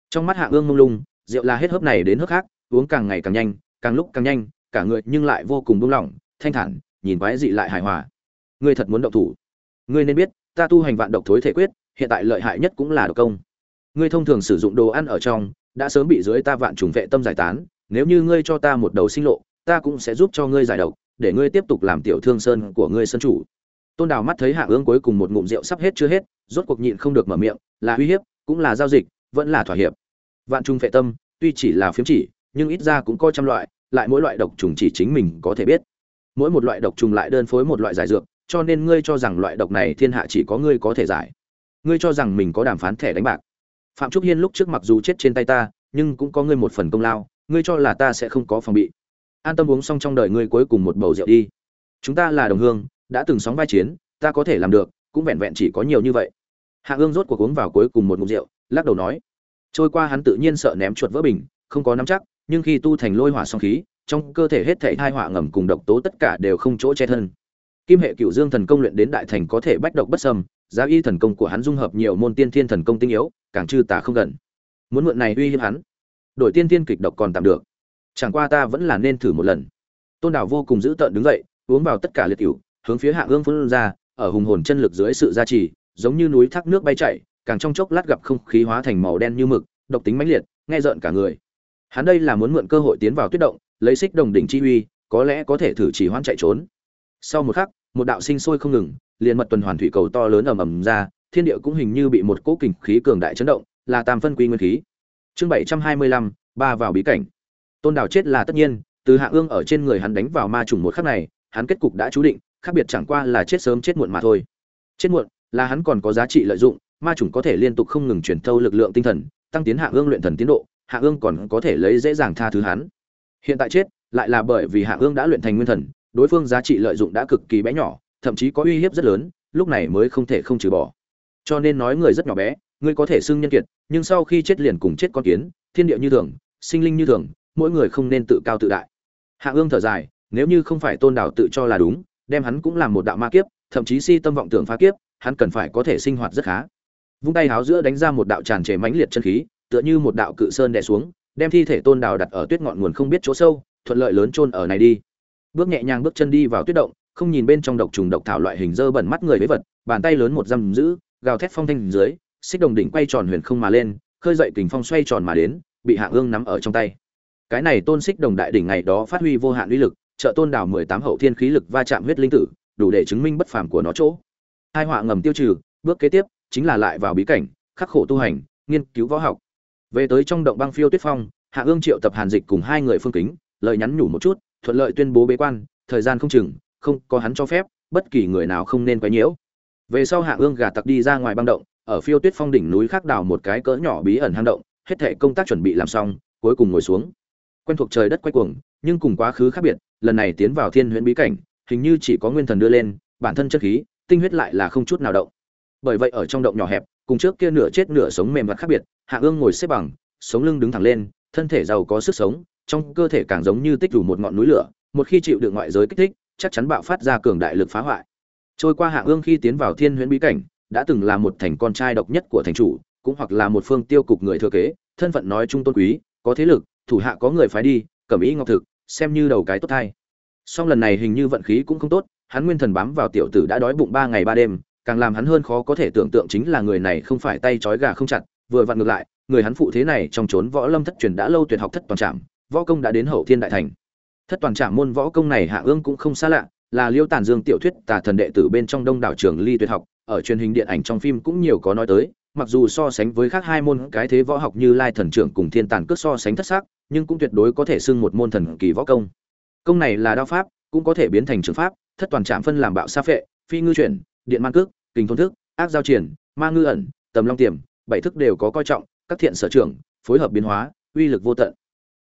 Trong mắt hạ ương mông lung rượu là hết hớp này đến hớp khác, uống càng ngày càng nhanh, càng lúc càng nhanh, cả người nhưng lại vô cùng buông lỏng, thanh thản, nhìn quái dị lại hài hòa. Ngươi thật muốn động thủ. Ngươi nên biết, ta tu hành vạn độc thối thể quyết, hiện tại lợi hại nhất cũng là độc công. Ngươi thông thường sử dụng đồ ăn ở trong, đã sớm bị dưới ta vạn trùng vệ tâm giải tán, nếu như ngươi cho ta một đầu sinh lộ, ta cũng sẽ giúp cho ngươi giải độc, để ngươi tiếp tục làm tiểu thương sơn của ngươi sơn chủ. Tôn đào mắt thấy hạ ương cuối cùng một ngụm rượu sắp hết chưa hết, rốt cuộc nhịn không được mở miệng, là uy hiếp, cũng là giao dịch, vẫn là thỏa hiệp. Vạn trùng vệ tâm tuy chỉ là phiếm chỉ, nhưng ít ra cũng có trăm loại, lại mỗi loại độc trùng chỉ chính mình có thể biết. Mỗi một loại độc trùng lại đơn phối một loại giải dược, cho nên ngươi cho rằng loại độc này thiên hạ chỉ có ngươi có thể giải. Ngươi cho rằng mình có đàm phán thẻ đánh bạc. Phạm trúc hiên lúc trước mặc dù chết trên tay ta, nhưng cũng có ngươi một phần công lao, ngươi cho là ta sẽ không có phòng bị. An tâm uống xong trong đời ngươi cuối cùng một bầu rượu đi. Chúng ta là đồng hương, đã từng sóng vai chiến, ta có thể làm được, cũng vẹn vẹn chỉ có nhiều như vậy. Hạ ương rốt cuộc uống vào cuối cùng một ngụm rượu, lắc đầu nói trôi qua hắn tự nhiên sợ ném chuột vỡ bình, không có nắm chắc, nhưng khi tu thành lôi hỏa song khí, trong cơ thể hết thảy hai hỏa ngầm cùng độc tố tất cả đều không chỗ che thân. Kim hệ cựu dương thần công luyện đến đại thành có thể bách độc bất sâm giá y thần công của hắn dung hợp nhiều môn tiên thiên thần công tinh yếu, càng chư tà không gần. Muốn mượn này uy hiếp hắn, đổi tiên thiên kịch độc còn tạm được. Chẳng qua ta vẫn là nên thử một lần. Tôn đảo vô cùng dữ tợn đứng dậy, uống vào tất cả liệt cựu hướng phía hạ ương phun ra, ở hùng hồn chân lực dưới sự gia trì, giống như núi thác nước bay chảy càng trong chốc lát gặp không khí hóa thành màu đen như mực, độc tính mãnh liệt, nghe rợn cả người. Hắn đây là muốn mượn cơ hội tiến vào tuyết động, lấy xích đồng đỉnh chi uy, có lẽ có thể thử chỉ hoãn chạy trốn. Sau một khắc, một đạo sinh sôi không ngừng, liền mật tuần hoàn thủy cầu to lớn ầm ầm ra, thiên địa cũng hình như bị một cỗ kình khí cường đại chấn động, là tam phân quy nguyên khí. Chương bảy trăm hai mươi lăm, ba vào bí cảnh. Tôn đào chết là tất nhiên, từ hạ ương ở trên người hắn đánh vào ma trùng một khắc này, hắn kết cục đã chú định, khác biệt chẳng qua là chết sớm chết muộn mà thôi. Chết muộn, là hắn còn có giá trị lợi dụng ma chủng có thể liên tục không ngừng truyền thâu lực lượng tinh thần, tăng tiến hạ ương luyện thần tiến độ, hạ ương còn có thể lấy dễ dàng tha thứ hắn. Hiện tại chết, lại là bởi vì hạ ương đã luyện thành nguyên thần, đối phương giá trị lợi dụng đã cực kỳ bé nhỏ, thậm chí có uy hiếp rất lớn, lúc này mới không thể không trừ bỏ. Cho nên nói người rất nhỏ bé ngươi có thể xưng nhân kiệt, nhưng sau khi chết liền cùng chết con kiến, thiên địa như thường, sinh linh như thường, mỗi người không nên tự cao tự đại. Hạ ương thở dài, nếu như không phải tôn đảo tự cho là đúng, đem hắn cũng làm một đạo ma kiếp, thậm chí si tâm vọng tưởng phá kiếp, hắn cần phải có thể sinh hoạt rất khá vung tay háo giữa đánh ra một đạo tràn trề mãnh liệt chân khí, tựa như một đạo cự sơn đè xuống, đem thi thể tôn đào đặt ở tuyết ngọn nguồn không biết chỗ sâu, thuận lợi lớn chôn ở này đi. Bước nhẹ nhàng bước chân đi vào tuyết động, không nhìn bên trong độc trùng độc thảo loại hình dơ bẩn mắt người với vật, bàn tay lớn một dăm giữ, gào thét phong thanh dưới, xích đồng đỉnh quay tròn huyền không mà lên, khơi dậy kình phong xoay tròn mà đến, bị hạ ương nắm ở trong tay. Cái này tôn xích đồng đại đỉnh ngày đó phát huy vô hạn uy lực, trợ tôn đảo mười tám hậu thiên khí lực va chạm huyết linh tử, đủ để chứng minh bất phàm của nó chỗ. Hai họa ngầm tiêu trừ, bước kế tiếp chính là lại vào bí cảnh, khắc khổ tu hành, nghiên cứu võ học. Về tới trong động băng phiêu tuyết phong, hạ ương triệu tập hàn dịch cùng hai người phương kính, lời nhắn nhủ một chút, thuận lợi tuyên bố bế quan, thời gian không chừng, không có hắn cho phép, bất kỳ người nào không nên quấy nhiễu. Về sau hạ ương gà tặc đi ra ngoài băng động, ở phiêu tuyết phong đỉnh núi khác đào một cái cỡ nhỏ bí ẩn hang động, hết thể công tác chuẩn bị làm xong, cuối cùng ngồi xuống. Quen thuộc trời đất quay cuồng, nhưng cùng quá khứ khác biệt, lần này tiến vào thiên huyễn bí cảnh, hình như chỉ có nguyên thần đưa lên, bản thân chất khí, tinh huyết lại là không chút nào động bởi vậy ở trong động nhỏ hẹp, cùng trước kia nửa chết nửa sống mềm mặt khác biệt, hạ ương ngồi xếp bằng, sống lưng đứng thẳng lên, thân thể giàu có sức sống, trong cơ thể càng giống như tích đủ một ngọn núi lửa, một khi chịu được ngoại giới kích thích, chắc chắn bạo phát ra cường đại lực phá hoại. Trôi qua hạ ương khi tiến vào thiên huyễn bí cảnh, đã từng là một thành con trai độc nhất của thành chủ, cũng hoặc là một phương tiêu cục người thừa kế, thân phận nói chung tôn quý, có thế lực, thủ hạ có người phái đi cẩm ý ngọc thực, xem như đầu cái tốt thai song lần này hình như vận khí cũng không tốt, hắn nguyên thần bám vào tiểu tử đã đói bụng ba ngày ba đêm càng làm hắn hơn khó có thể tưởng tượng chính là người này không phải tay trói gà không chặt, vừa vặn ngược lại, người hắn phụ thế này trong trốn võ lâm thất truyền đã lâu tuyệt học thất toàn trạm, võ công đã đến hậu thiên đại thành. Thất toàn trạm môn võ công này hạ ương cũng không xa lạ, là liêu tản dương tiểu thuyết tà thần đệ tử bên trong đông đảo trường ly tuyệt học, ở truyền hình điện ảnh trong phim cũng nhiều có nói tới, mặc dù so sánh với khác hai môn, cái thế võ học như lai thần trưởng cùng thiên tản cước so sánh thất sắc, nhưng cũng tuyệt đối có thể xưng một môn thần kỳ võ công. Công này là đao pháp, cũng có thể biến thành trường pháp, thất toàn trạm phân làm bạo sa phệ, phi ngư chuyển điện man cước, kình thôn thức, ác giao triển, ma ngư ẩn, tầm long tiềm, bảy thức đều có coi trọng, các thiện sở trưởng, phối hợp biến hóa, uy lực vô tận.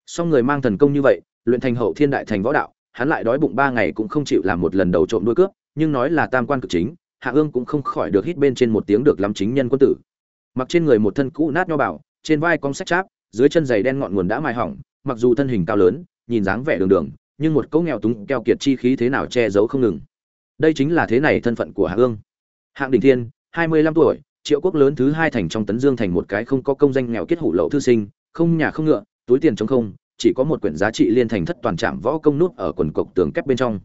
Song người mang thần công như vậy, luyện thành hậu thiên đại thành võ đạo, hắn lại đói bụng ba ngày cũng không chịu làm một lần đầu trộm đuôi cướp, nhưng nói là tam quan cực chính, hạ ương cũng không khỏi được hít bên trên một tiếng được lắm chính nhân quân tử. Mặc trên người một thân cũ nát nho bảo trên vai cong sách cháp, dưới chân giày đen ngọn nguồn đã mài hỏng, mặc dù thân hình cao lớn, nhìn dáng vẻ đường đường, nhưng một cỗ nghèo túng keo kiệt chi khí thế nào che giấu không ngừng đây chính là thế này thân phận của hạ ương. Hạng đình thiên, hai mươi lăm tuổi, triệu quốc lớn thứ hai thành trong tấn dương thành một cái không có công danh nghèo kết hủ lậu thư sinh, không nhà không ngựa, túi tiền chống không, chỉ có một quyển giá trị liên thành thất toàn trạm võ công nút ở quần cộc tường kép bên trong.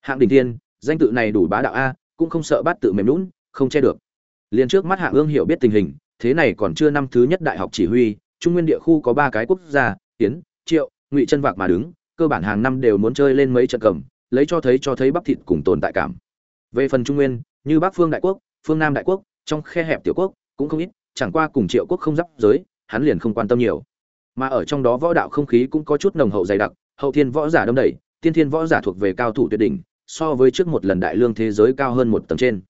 Hạng đình thiên, danh tự này đủ bá đạo a, cũng không sợ bát tự mềm lún không che được. Liền trước mắt hạng ương hiểu biết tình hình, thế này còn chưa năm thứ nhất đại học chỉ huy, trung nguyên địa khu có ba cái quốc gia tiến triệu, ngụy chân vạc mà đứng, cơ bản hàng năm đều muốn chơi lên mấy trận cầm lấy cho thấy cho thấy bắp thịt cùng tồn tại cảm. Về phần trung nguyên, như bắc phương đại quốc, phương nam đại quốc, trong khe hẹp tiểu quốc, cũng không ít, chẳng qua cùng triệu quốc không giáp giới, hắn liền không quan tâm nhiều. Mà ở trong đó võ đạo không khí cũng có chút nồng hậu dày đặc, hậu thiên võ giả đông đẩy tiên thiên võ giả thuộc về cao thủ tuyệt đỉnh, so với trước một lần đại lương thế giới cao hơn một tầng trên.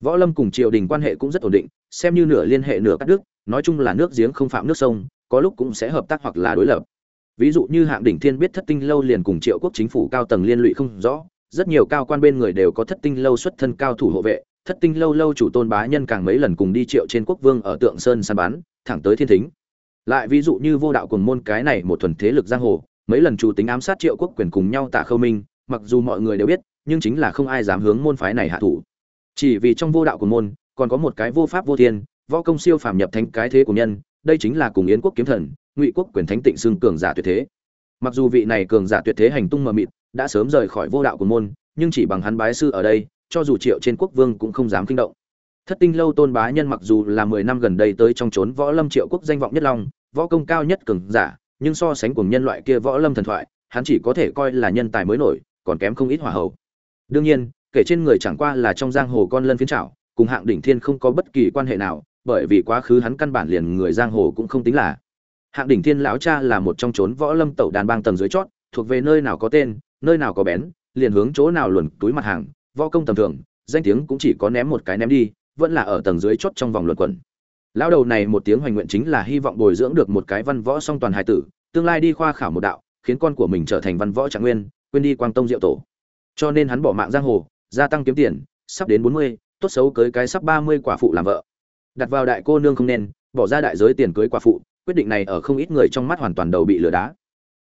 Võ lâm cùng triều đình quan hệ cũng rất ổn định, xem như nửa liên hệ nửa cắt đứt, nói chung là nước giếng không phạm nước sông, có lúc cũng sẽ hợp tác hoặc là đối lập ví dụ như hạng đỉnh thiên biết thất tinh lâu liền cùng triệu quốc chính phủ cao tầng liên lụy không rõ, rất nhiều cao quan bên người đều có thất tinh lâu xuất thân cao thủ hộ vệ, thất tinh lâu lâu chủ tôn bá nhân càng mấy lần cùng đi triệu trên quốc vương ở tượng sơn săn bắn, thẳng tới thiên thính. Lại ví dụ như vô đạo cùng môn cái này một thuần thế lực giang hồ, mấy lần chủ tính ám sát triệu quốc quyền cùng nhau tạ khâu minh, mặc dù mọi người đều biết, nhưng chính là không ai dám hướng môn phái này hạ thủ. Chỉ vì trong vô đạo của môn, còn có một cái vô pháp vô thiên, võ công siêu phàm nhập thánh cái thế của nhân, đây chính là cùng yến quốc kiếm thần ngụy quốc quyền thánh tịnh xưng cường giả tuyệt thế. Mặc dù vị này cường giả tuyệt thế hành tung mờ mịt đã sớm rời khỏi vô đạo của môn, nhưng chỉ bằng hắn bái sư ở đây, cho dù triệu trên quốc vương cũng không dám kinh động. Thất tinh lâu tôn bá nhân mặc dù là mười năm gần đây tới trong trốn võ lâm triệu quốc danh vọng nhất long, võ công cao nhất cường giả, nhưng so sánh cùng nhân loại kia võ lâm thần thoại, hắn chỉ có thể coi là nhân tài mới nổi, còn kém không ít hỏa hậu đương nhiên, kể trên người chẳng qua là trong giang hồ con lân phiến trảo, cùng hạng đỉnh thiên không có bất kỳ quan hệ nào, bởi vì quá khứ hắn căn bản liền người giang hồ cũng không tính là hạng đỉnh thiên lão cha là một trong chốn võ lâm tẩu đàn bang tầng dưới chót, thuộc về nơi nào có tên, nơi nào có bén, liền hướng chỗ nào luồn túi mặt hàng, võ công tầm thường, danh tiếng cũng chỉ có ném một cái ném đi, vẫn là ở tầng dưới chót trong vòng luận quẩn. Lão đầu này một tiếng hoành nguyện chính là hy vọng bồi dưỡng được một cái văn võ song toàn hài tử, tương lai đi khoa khảo một đạo, khiến con của mình trở thành văn võ trạng nguyên, quên đi quang tông diệu tổ. Cho nên hắn bỏ mạng giang hồ, gia tăng kiếm tiền, sắp đến bốn mươi, tốt xấu cưới cái sắp ba mươi quả phụ làm vợ. Đặt vào đại cô nương không nên, bỏ ra đại giới tiền cưới quả phụ quyết định này ở không ít người trong mắt hoàn toàn đầu bị lừa đá.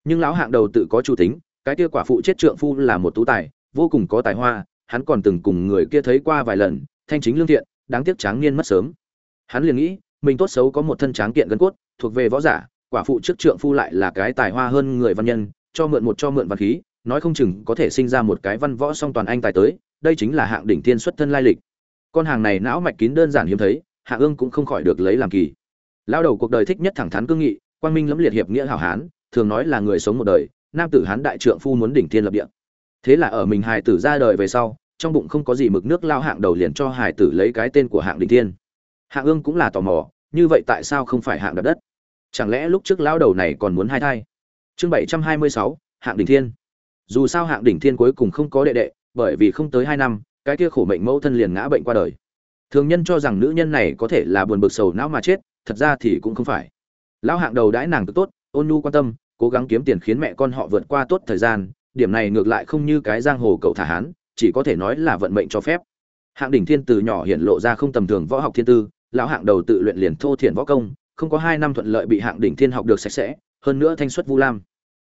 Nhưng lão hạng đầu tự có chủ tính, cái kia quả phụ chết trượng phu là một tú tài, vô cùng có tài hoa, hắn còn từng cùng người kia thấy qua vài lần, thanh chính lương thiện, đáng tiếc tráng niên mất sớm. Hắn liền nghĩ, mình tốt xấu có một thân tráng kiện gân cốt, thuộc về võ giả, quả phụ trước trượng phu lại là cái tài hoa hơn người văn nhân, cho mượn một cho mượn văn khí, nói không chừng có thể sinh ra một cái văn võ song toàn anh tài tới, đây chính là hạng đỉnh thiên xuất thân lai lịch. Con hàng này não mạch kín đơn giản hiếm thấy hạ ương cũng không khỏi được lấy làm kỳ lao đầu cuộc đời thích nhất thẳng thắn cương nghị, quang minh lẫm liệt hiệp nghĩa hảo hán, thường nói là người sống một đời, nam tử hán đại trượng phu muốn đỉnh thiên lập địa. Thế là ở mình hài tử ra đời về sau, trong bụng không có gì mực nước lao hạng đầu liền cho hài tử lấy cái tên của hạng đỉnh thiên. Hạng ương cũng là tò mò, như vậy tại sao không phải hạng đập đất? Chẳng lẽ lúc trước lao đầu này còn muốn hai thai? Chương bảy trăm hai mươi sáu, hạng đỉnh thiên. Dù sao hạng đỉnh thiên cuối cùng không có đệ đệ, bởi vì không tới hai năm, cái kia khổ mệnh mẫu thân liền ngã bệnh qua đời. Thường nhân cho rằng nữ nhân này có thể là buồn bực sầu não mà chết thật ra thì cũng không phải. Lão hạng đầu đãi nàng tốt, ôn nhu quan tâm, cố gắng kiếm tiền khiến mẹ con họ vượt qua tốt thời gian, điểm này ngược lại không như cái giang hồ cậu thả hán, chỉ có thể nói là vận mệnh cho phép. Hạng đỉnh thiên từ nhỏ hiện lộ ra không tầm thường võ học thiên tư, lão hạng đầu tự luyện liền thô thiện võ công, không có hai năm thuận lợi bị hạng đỉnh thiên học được sạch sẽ, hơn nữa thanh xuất vu lam.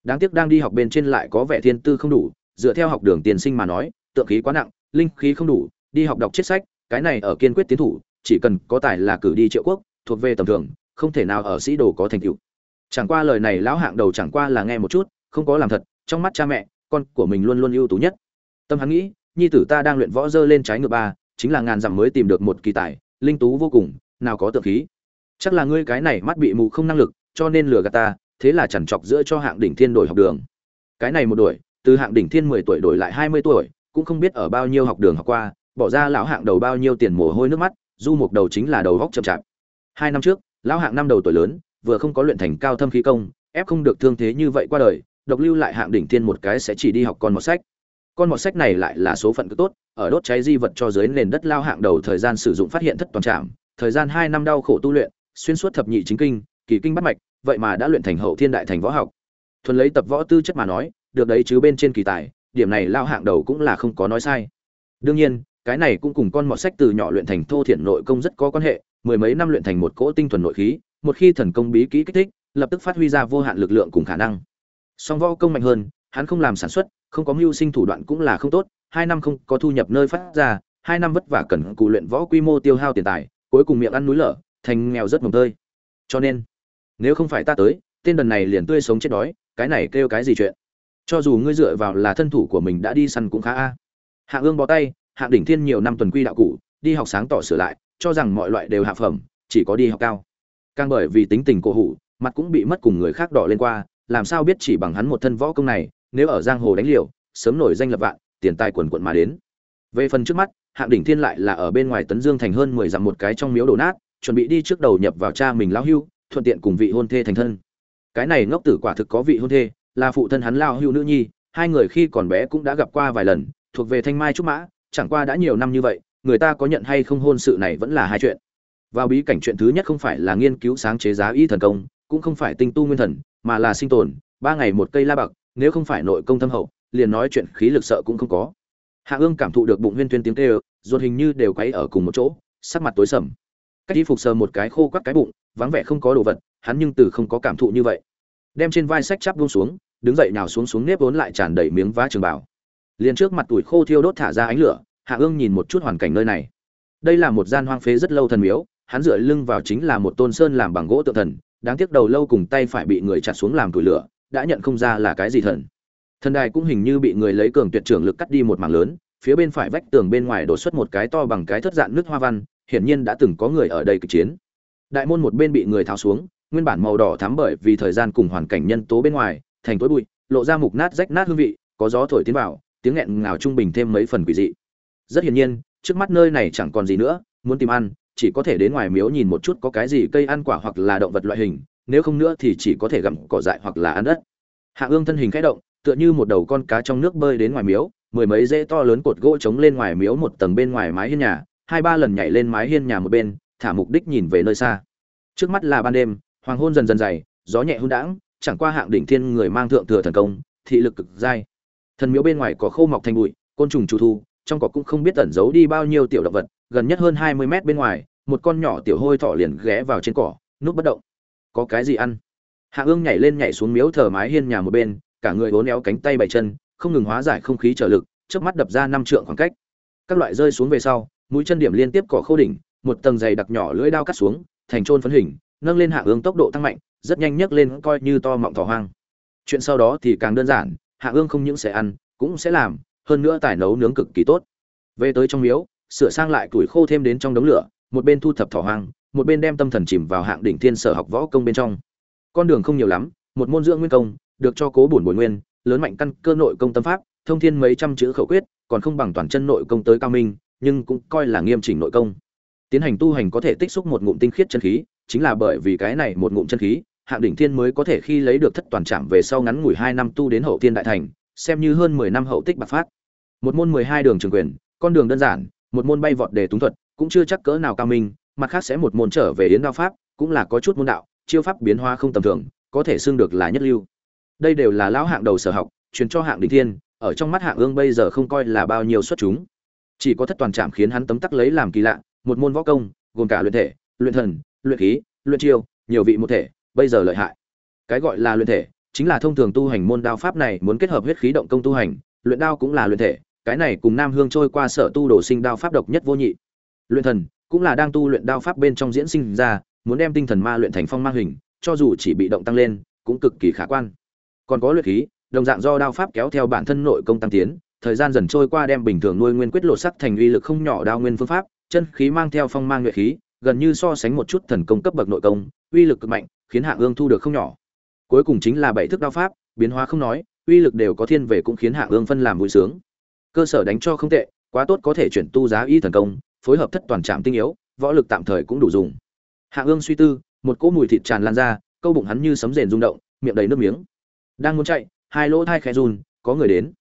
Đáng tiếc đang đi học bên trên lại có vẻ thiên tư không đủ, dựa theo học đường tiền sinh mà nói, tượng khí quá nặng, linh khí không đủ, đi học đọc chết sách, cái này ở kiên quyết tiến thủ, chỉ cần có tài là cử đi triệu quốc thuộc về tầm thường, không thể nào ở sĩ đồ có thành tựu. Chẳng qua lời này lão hạng đầu chẳng qua là nghe một chút, không có làm thật, trong mắt cha mẹ, con của mình luôn luôn ưu tú nhất. Tâm hắn nghĩ, nhi tử ta đang luyện võ dơ lên trái ngựa ba, chính là ngàn dặm mới tìm được một kỳ tài, linh tú vô cùng, nào có tượng khí. Chắc là ngươi cái này mắt bị mù không năng lực, cho nên lừa gạt ta, thế là chẳng chọc giữa cho hạng đỉnh thiên đổi học đường. Cái này một đổi từ hạng đỉnh thiên mười tuổi đổi lại hai mươi tuổi, cũng không biết ở bao nhiêu học đường học qua, bỏ ra lão hạng đầu bao nhiêu tiền mồ hôi nước mắt, du mục đầu chính là đầu góc chậm chạp hai năm trước, lão hạng năm đầu tuổi lớn, vừa không có luyện thành cao thâm khí công, ép không được thương thế như vậy qua đời, độc lưu lại hạng đỉnh thiên một cái sẽ chỉ đi học con một sách. Con một sách này lại là số phận cứ tốt, ở đốt cháy di vật cho dưới nền đất lao hạng đầu thời gian sử dụng phát hiện thất toàn trạm, thời gian hai năm đau khổ tu luyện, xuyên suốt thập nhị chính kinh, kỳ kinh bắt mạch, vậy mà đã luyện thành hậu thiên đại thành võ học. Thuần lấy tập võ tư chất mà nói, được đấy chứ bên trên kỳ tài, điểm này lao hạng đầu cũng là không có nói sai. Đương nhiên, cái này cũng cùng con mọt sách từ nhỏ luyện thành thô thiện nội công rất có quan hệ mười mấy năm luyện thành một cỗ tinh thuần nội khí, một khi thần công bí kỹ kích thích, lập tức phát huy ra vô hạn lực lượng cùng khả năng. Song võ công mạnh hơn, hắn không làm sản xuất, không có mưu sinh thủ đoạn cũng là không tốt, hai năm không có thu nhập nơi phát ra, hai năm vất vả cần cù luyện võ quy mô tiêu hao tiền tài, cuối cùng miệng ăn núi lở, thành nghèo rất mồng tơi. Cho nên, nếu không phải ta tới, tên đần này liền tươi sống chết đói, cái này kêu cái gì chuyện? Cho dù ngươi dựa vào là thân thủ của mình đã đi săn cũng khá a. Hạ ương bó tay hạ đỉnh thiên nhiều năm tuần quy đạo cụ, đi học sáng tỏ sửa lại cho rằng mọi loại đều hạ phẩm, chỉ có đi học cao. Càng bởi vì tính tình cổ hủ, mặt cũng bị mất cùng người khác đỏ lên qua, làm sao biết chỉ bằng hắn một thân võ công này, nếu ở giang hồ đánh liều, sớm nổi danh lập vạn, tiền tài quần quận mà đến. Về phần trước mắt, hạng đỉnh thiên lại là ở bên ngoài tấn dương thành hơn mười dặm một cái trong miếu đổ nát, chuẩn bị đi trước đầu nhập vào cha mình lão hưu, thuận tiện cùng vị hôn thê thành thân. Cái này ngốc tử quả thực có vị hôn thê, là phụ thân hắn lao hưu nữ nhi, hai người khi còn bé cũng đã gặp qua vài lần, thuộc về thanh mai trúc mã, chẳng qua đã nhiều năm như vậy người ta có nhận hay không hôn sự này vẫn là hai chuyện. Vào bí cảnh chuyện thứ nhất không phải là nghiên cứu sáng chế giá y thần công, cũng không phải tinh tu nguyên thần, mà là sinh tồn, ba ngày một cây la bạc, nếu không phải nội công thâm hậu, liền nói chuyện khí lực sợ cũng không có. Hạ ương cảm thụ được bụng huyên tuyên tiếng kêu, ruột hình như đều quấy ở cùng một chỗ, sắc mặt tối sầm. Cách đi phục sờ một cái khô quắt cái bụng, vắng vẻ không có đồ vật, hắn nhưng từ không có cảm thụ như vậy. Đem trên vai sách chắp buông xuống, đứng dậy nào xuống xuống nếp vốn lại tràn đầy miếng vá trường bảo liền trước mặt tuổi khô thiêu đốt thả ra ánh lửa hạ ương nhìn một chút hoàn cảnh nơi này. Đây là một gian hoang phế rất lâu thần miếu, hắn dựa lưng vào chính là một tôn sơn làm bằng gỗ tự thần, đáng tiếc đầu lâu cùng tay phải bị người chặt xuống làm tuổi lửa, đã nhận không ra là cái gì thần. Thần đài cũng hình như bị người lấy cường tuyệt trưởng lực cắt đi một mảng lớn, phía bên phải vách tường bên ngoài đổ xuất một cái to bằng cái thất dạng nước hoa văn, hiển nhiên đã từng có người ở đây kịch chiến. Đại môn một bên bị người tháo xuống, nguyên bản màu đỏ thắm bởi vì thời gian cùng hoàn cảnh nhân tố bên ngoài, thành tối bụi, lộ ra mục nát rách nát hương vị, có gió thổi tiến vào, tiếng nghẹn ngào trung bình thêm mấy phần quỷ dị rất hiển nhiên, trước mắt nơi này chẳng còn gì nữa, muốn tìm ăn, chỉ có thể đến ngoài miếu nhìn một chút có cái gì cây ăn quả hoặc là động vật loại hình, nếu không nữa thì chỉ có thể gặm cỏ dại hoặc là ăn đất. Hạ ương thân hình khẽ động, tựa như một đầu con cá trong nước bơi đến ngoài miếu, mười mấy dễ to lớn cột gỗ chống lên ngoài miếu một tầng bên ngoài mái hiên nhà, hai ba lần nhảy lên mái hiên nhà một bên, thả mục đích nhìn về nơi xa. Trước mắt là ban đêm, hoàng hôn dần dần dày, gió nhẹ hôn đãng, chẳng qua hạng đỉnh thiên người mang thượng thừa thần công, thị lực cực dai. Thần miếu bên ngoài có khô mọc thành bụi, côn trùng trù thu trong có cũng không biết tẩn giấu đi bao nhiêu tiểu động vật, gần nhất hơn hai mươi mét bên ngoài, một con nhỏ tiểu hôi thỏ liền ghé vào trên cỏ, núp bất động. Có cái gì ăn? Hạ ương nhảy lên nhảy xuống miếu thờ mái hiên nhà một bên, cả người bốn éo cánh tay bảy chân, không ngừng hóa giải không khí trở lực trước mắt đập ra năm trượng khoảng cách. Các loại rơi xuống về sau, mũi chân điểm liên tiếp cỏ khô đỉnh, một tầng dày đặc nhỏ lưỡi đao cắt xuống, thành trôn phấn hình, nâng lên hạ ương tốc độ tăng mạnh, rất nhanh nhấc lên coi như to mọng thỏ hoang. Chuyện sau đó thì càng đơn giản, hạ ương không những sẽ ăn, cũng sẽ làm hơn nữa tài nấu nướng cực kỳ tốt. Về tới trong miếu, sửa sang lại củi khô thêm đến trong đống lửa, một bên thu thập thỏ hoang, một bên đem tâm thần chìm vào hạng đỉnh thiên sở học võ công bên trong. Con đường không nhiều lắm, một môn dưỡng nguyên công, được cho cố bổn bồi nguyên, lớn mạnh căn cơ nội công tâm pháp, thông thiên mấy trăm chữ khẩu quyết, còn không bằng toàn chân nội công tới cao minh, nhưng cũng coi là nghiêm chỉnh nội công. Tiến hành tu hành có thể tích xúc một ngụm tinh khiết chân khí, chính là bởi vì cái này một ngụm chân khí, hạng đỉnh thiên mới có thể khi lấy được thất toàn trạm về sau ngắn ngủi hai năm tu đến hậu thiên đại thành xem như hơn mười năm hậu tích bạc phát. Một môn mười hai đường trường quyền, con đường đơn giản, một môn bay vọt để túng thuật, cũng chưa chắc cỡ nào cao minh, mặt khác sẽ một môn trở về yến đao pháp, cũng là có chút môn đạo, chiêu pháp biến hóa không tầm thường, có thể xưng được là nhất lưu. Đây đều là lão hạng đầu sở học, truyền cho hạng đỉnh thiên, ở trong mắt hạng ương bây giờ không coi là bao nhiêu xuất chúng. Chỉ có thất toàn trạm khiến hắn tấm tắc lấy làm kỳ lạ, một môn võ công, gồm cả luyện thể, luyện thần, luyện khí, luyện chiêu, nhiều vị một thể, bây giờ lợi hại. Cái gọi là luyện thể chính là thông thường tu hành môn đao pháp này muốn kết hợp huyết khí động công tu hành, luyện đao cũng là luyện thể, cái này cùng nam hương trôi qua sở tu đồ sinh đao pháp độc nhất vô nhị. Luyện thần cũng là đang tu luyện đao pháp bên trong diễn sinh ra, muốn đem tinh thần ma luyện thành phong mang hình, cho dù chỉ bị động tăng lên, cũng cực kỳ khả quan. Còn có luyện khí, đồng dạng do đao pháp kéo theo bản thân nội công tăng tiến, thời gian dần trôi qua đem bình thường nuôi nguyên quyết lộ sắc thành uy lực không nhỏ đao nguyên phương pháp, chân khí mang theo phong mang luyện khí, gần như so sánh một chút thần công cấp bậc nội công, uy lực cực mạnh, khiến hạ ương thu được không nhỏ cuối cùng chính là bảy thức đao pháp, biến hóa không nói, uy lực đều có thiên về cũng khiến hạ ương phân làm vui sướng. Cơ sở đánh cho không tệ, quá tốt có thể chuyển tu giá y thần công, phối hợp thất toàn trạm tinh yếu, võ lực tạm thời cũng đủ dùng. Hạ ương suy tư, một cỗ mùi thịt tràn lan ra, câu bụng hắn như sấm rền rung động, miệng đầy nước miếng. Đang muốn chạy, hai lỗ thai khẽ run, có người đến.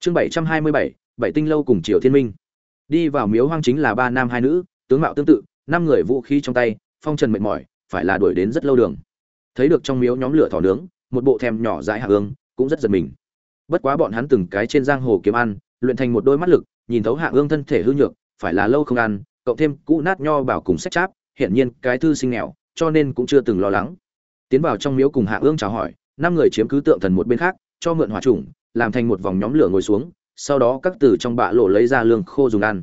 Chương bảy trăm hai mươi bảy bảy tinh lâu cùng triều thiên minh. Đi vào miếu hoang chính là ba nam hai nữ, tướng mạo tương tự, năm người vũ khí trong tay, phong trần mệt mỏi, phải là đuổi đến rất lâu đường thấy được trong miếu nhóm lửa thỏ nướng, một bộ thèm nhỏ dãi hạ ương, cũng rất giật mình. Bất quá bọn hắn từng cái trên giang hồ kiếm ăn, luyện thành một đôi mắt lực, nhìn thấu hạ ương thân thể hư nhược, phải là lâu không ăn, cộng thêm cũ nát nho bảo cùng sách cháp, hiển nhiên cái thư sinh nghèo, cho nên cũng chưa từng lo lắng. Tiến vào trong miếu cùng hạ ương chào hỏi, năm người chiếm cứ tượng thần một bên khác, cho mượn hỏa trùng làm thành một vòng nhóm lửa ngồi xuống, sau đó các từ trong bạ lộ lấy ra lương khô dùng ăn.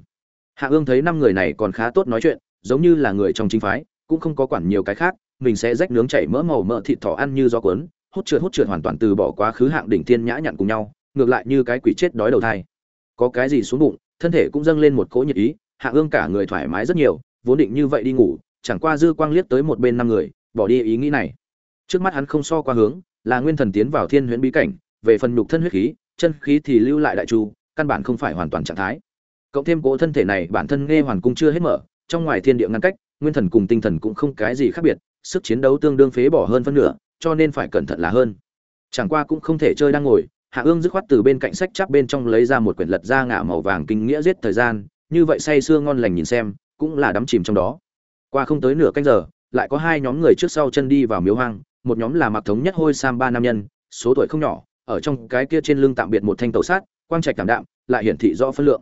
Hạ ương thấy năm người này còn khá tốt nói chuyện, giống như là người trong chính phái, cũng không có quản nhiều cái khác mình sẽ rách nướng chảy mỡ màu mỡ thịt thỏ ăn như gió cuốn, hút trượt hút trượt hoàn toàn từ bỏ quá khứ hạng đỉnh thiên nhã nhặn cùng nhau, ngược lại như cái quỷ chết đói đầu thai. Có cái gì xuống bụng, thân thể cũng dâng lên một cỗ nhiệt ý hạ ương cả người thoải mái rất nhiều, vốn định như vậy đi ngủ, chẳng qua dư quang liếc tới một bên năm người, bỏ đi ý nghĩ này. Trước mắt hắn không so qua hướng, là nguyên thần tiến vào thiên huyễn bí cảnh, về phần nhục thân huyết khí, chân khí thì lưu lại đại chu, căn bản không phải hoàn toàn trạng thái. Cộng thêm cỗ thân thể này bản thân nghe hoàn cung chưa hết mở, trong ngoài thiên địa ngăn cách, nguyên thần cùng tinh thần cũng không cái gì khác biệt sức chiến đấu tương đương phế bỏ hơn phân nửa, cho nên phải cẩn thận là hơn. Chẳng qua cũng không thể chơi đang ngồi, hạ ương dứt khoát từ bên cạnh sách chắp bên trong lấy ra một quyển lật da ngả màu vàng kinh nghĩa giết thời gian, như vậy say sưa ngon lành nhìn xem, cũng là đắm chìm trong đó. Qua không tới nửa canh giờ, lại có hai nhóm người trước sau chân đi vào miếu hoang, một nhóm là mặc thống nhất hôi sam ba nam nhân, số tuổi không nhỏ, ở trong cái kia trên lưng tạm biệt một thanh tàu sát, quang trạch cảm đạm, lại hiển thị rõ phân lượng.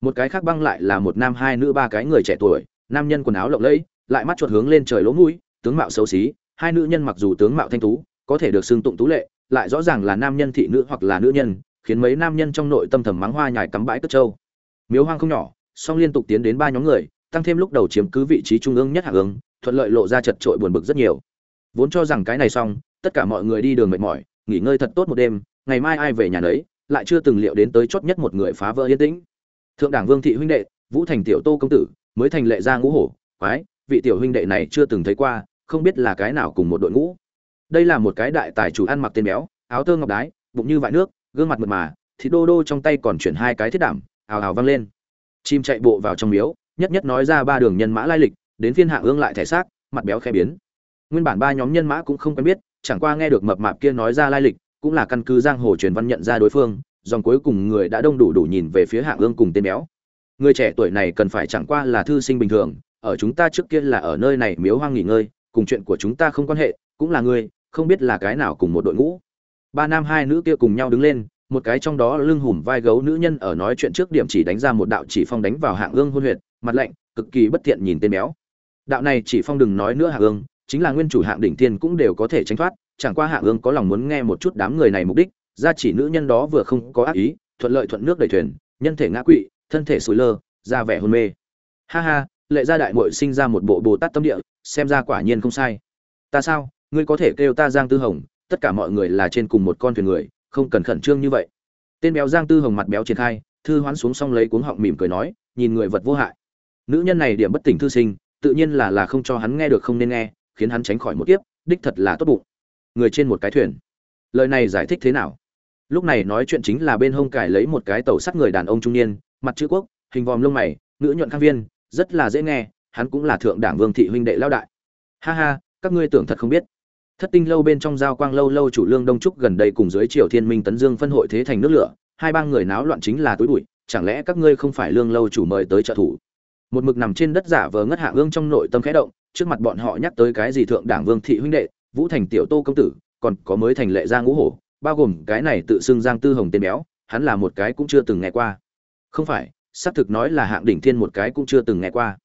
Một cái khác băng lại là một nam hai nữ ba cái người trẻ tuổi, nam nhân quần áo lộng lẫy, lại mắt chuột hướng lên trời lỗ mũi tướng mạo xấu xí, hai nữ nhân mặc dù tướng mạo thanh tú, có thể được xưng tụng tú lệ, lại rõ ràng là nam nhân thị nữ hoặc là nữ nhân, khiến mấy nam nhân trong nội tâm thầm mắng hoa nhài cắm bãi cất trâu. Miếu hoang không nhỏ, song liên tục tiến đến ba nhóm người, tăng thêm lúc đầu chiếm cứ vị trí trung ương nhất hạ ứng thuận lợi lộ ra chật trội buồn bực rất nhiều. Vốn cho rằng cái này xong, tất cả mọi người đi đường mệt mỏi, nghỉ ngơi thật tốt một đêm, ngày mai ai về nhà đấy lại chưa từng liệu đến tới chót nhất một người phá vỡ yên tĩnh. Thượng đảng vương thị huynh đệ, vũ thành tiểu tô công tử, mới thành lệ ra ngũ hổ, quái, vị tiểu huynh đệ này chưa từng thấy qua không biết là cái nào cùng một đội ngũ. Đây là một cái đại tài chủ ăn mặc tên béo, áo tơ ngọc đái, bụng như vại nước, gương mặt mượt mà, thịt đô đô trong tay còn chuyển hai cái thiết đảm, ào ào vang lên. Chim chạy bộ vào trong miếu, nhất nhất nói ra ba đường nhân mã lai lịch, đến phiên hạ ương lại thể xác, mặt béo khe biến. Nguyên bản ba nhóm nhân mã cũng không quen biết, chẳng qua nghe được mập mạp kia nói ra lai lịch, cũng là căn cứ giang hồ truyền văn nhận ra đối phương, dòng cuối cùng người đã đông đủ đủ nhìn về phía hạ ương cùng tên béo. Người trẻ tuổi này cần phải chẳng qua là thư sinh bình thường, ở chúng ta trước kia là ở nơi này miếu hoang nghỉ ngơi cùng chuyện của chúng ta không quan hệ, cũng là người không biết là cái nào cùng một đội ngũ. Ba nam hai nữ kia cùng nhau đứng lên, một cái trong đó lưng hùm vai gấu nữ nhân ở nói chuyện trước điểm chỉ đánh ra một đạo chỉ phong đánh vào hạng ương hôn huyệt, mặt lạnh, cực kỳ bất thiện nhìn tên béo. Đạo này chỉ phong đừng nói nữa hạng ương chính là nguyên chủ hạng đỉnh tiên cũng đều có thể tránh thoát, chẳng qua hạng ương có lòng muốn nghe một chút đám người này mục đích ra chỉ nữ nhân đó vừa không có ác ý, thuận lợi thuận nước đầy thuyền, nhân thể ngã quỵ, thân thể sủi lơ ra vẻ hôn mê. Ha ha lệ gia đại muội sinh ra một bộ bồ tát tâm địa, xem ra quả nhiên không sai. Ta sao? Ngươi có thể kêu ta giang tư hồng, tất cả mọi người là trên cùng một con thuyền người, không cần khẩn trương như vậy. Tên béo giang tư hồng mặt béo triển khai, thư hoán xuống xong lấy cuống họng mỉm cười nói, nhìn người vật vô hại. Nữ nhân này điểm bất tỉnh thư sinh, tự nhiên là là không cho hắn nghe được không nên nghe, khiến hắn tránh khỏi một kiếp, đích thật là tốt bụng. Người trên một cái thuyền. Lời này giải thích thế nào? Lúc này nói chuyện chính là bên hông cải lấy một cái tàu sắt người đàn ông trung niên, mặt chữ quốc, hình vòm lông mày, nữ nhuận khang viên rất là dễ nghe, hắn cũng là thượng đảng vương thị huynh đệ lao đại. Ha ha, các ngươi tưởng thật không biết. Thất tinh lâu bên trong giao quang lâu lâu chủ lương đông trúc gần đây cùng dưới triều thiên minh tấn dương phân hội thế thành nước lửa, hai bang người náo loạn chính là túi bụi, chẳng lẽ các ngươi không phải lương lâu chủ mời tới trợ thủ? Một mực nằm trên đất giả vờ ngất hạ ương trong nội tâm khẽ động, trước mặt bọn họ nhắc tới cái gì thượng đảng vương thị huynh đệ, vũ thành tiểu tô công tử, còn có mới thành lệ gia ngũ hổ, bao gồm cái này tự xưng giang tư hồng tên béo, hắn là một cái cũng chưa từng nghe qua. Không phải xác thực nói là hạng đỉnh thiên một cái cũng chưa từng nghe qua.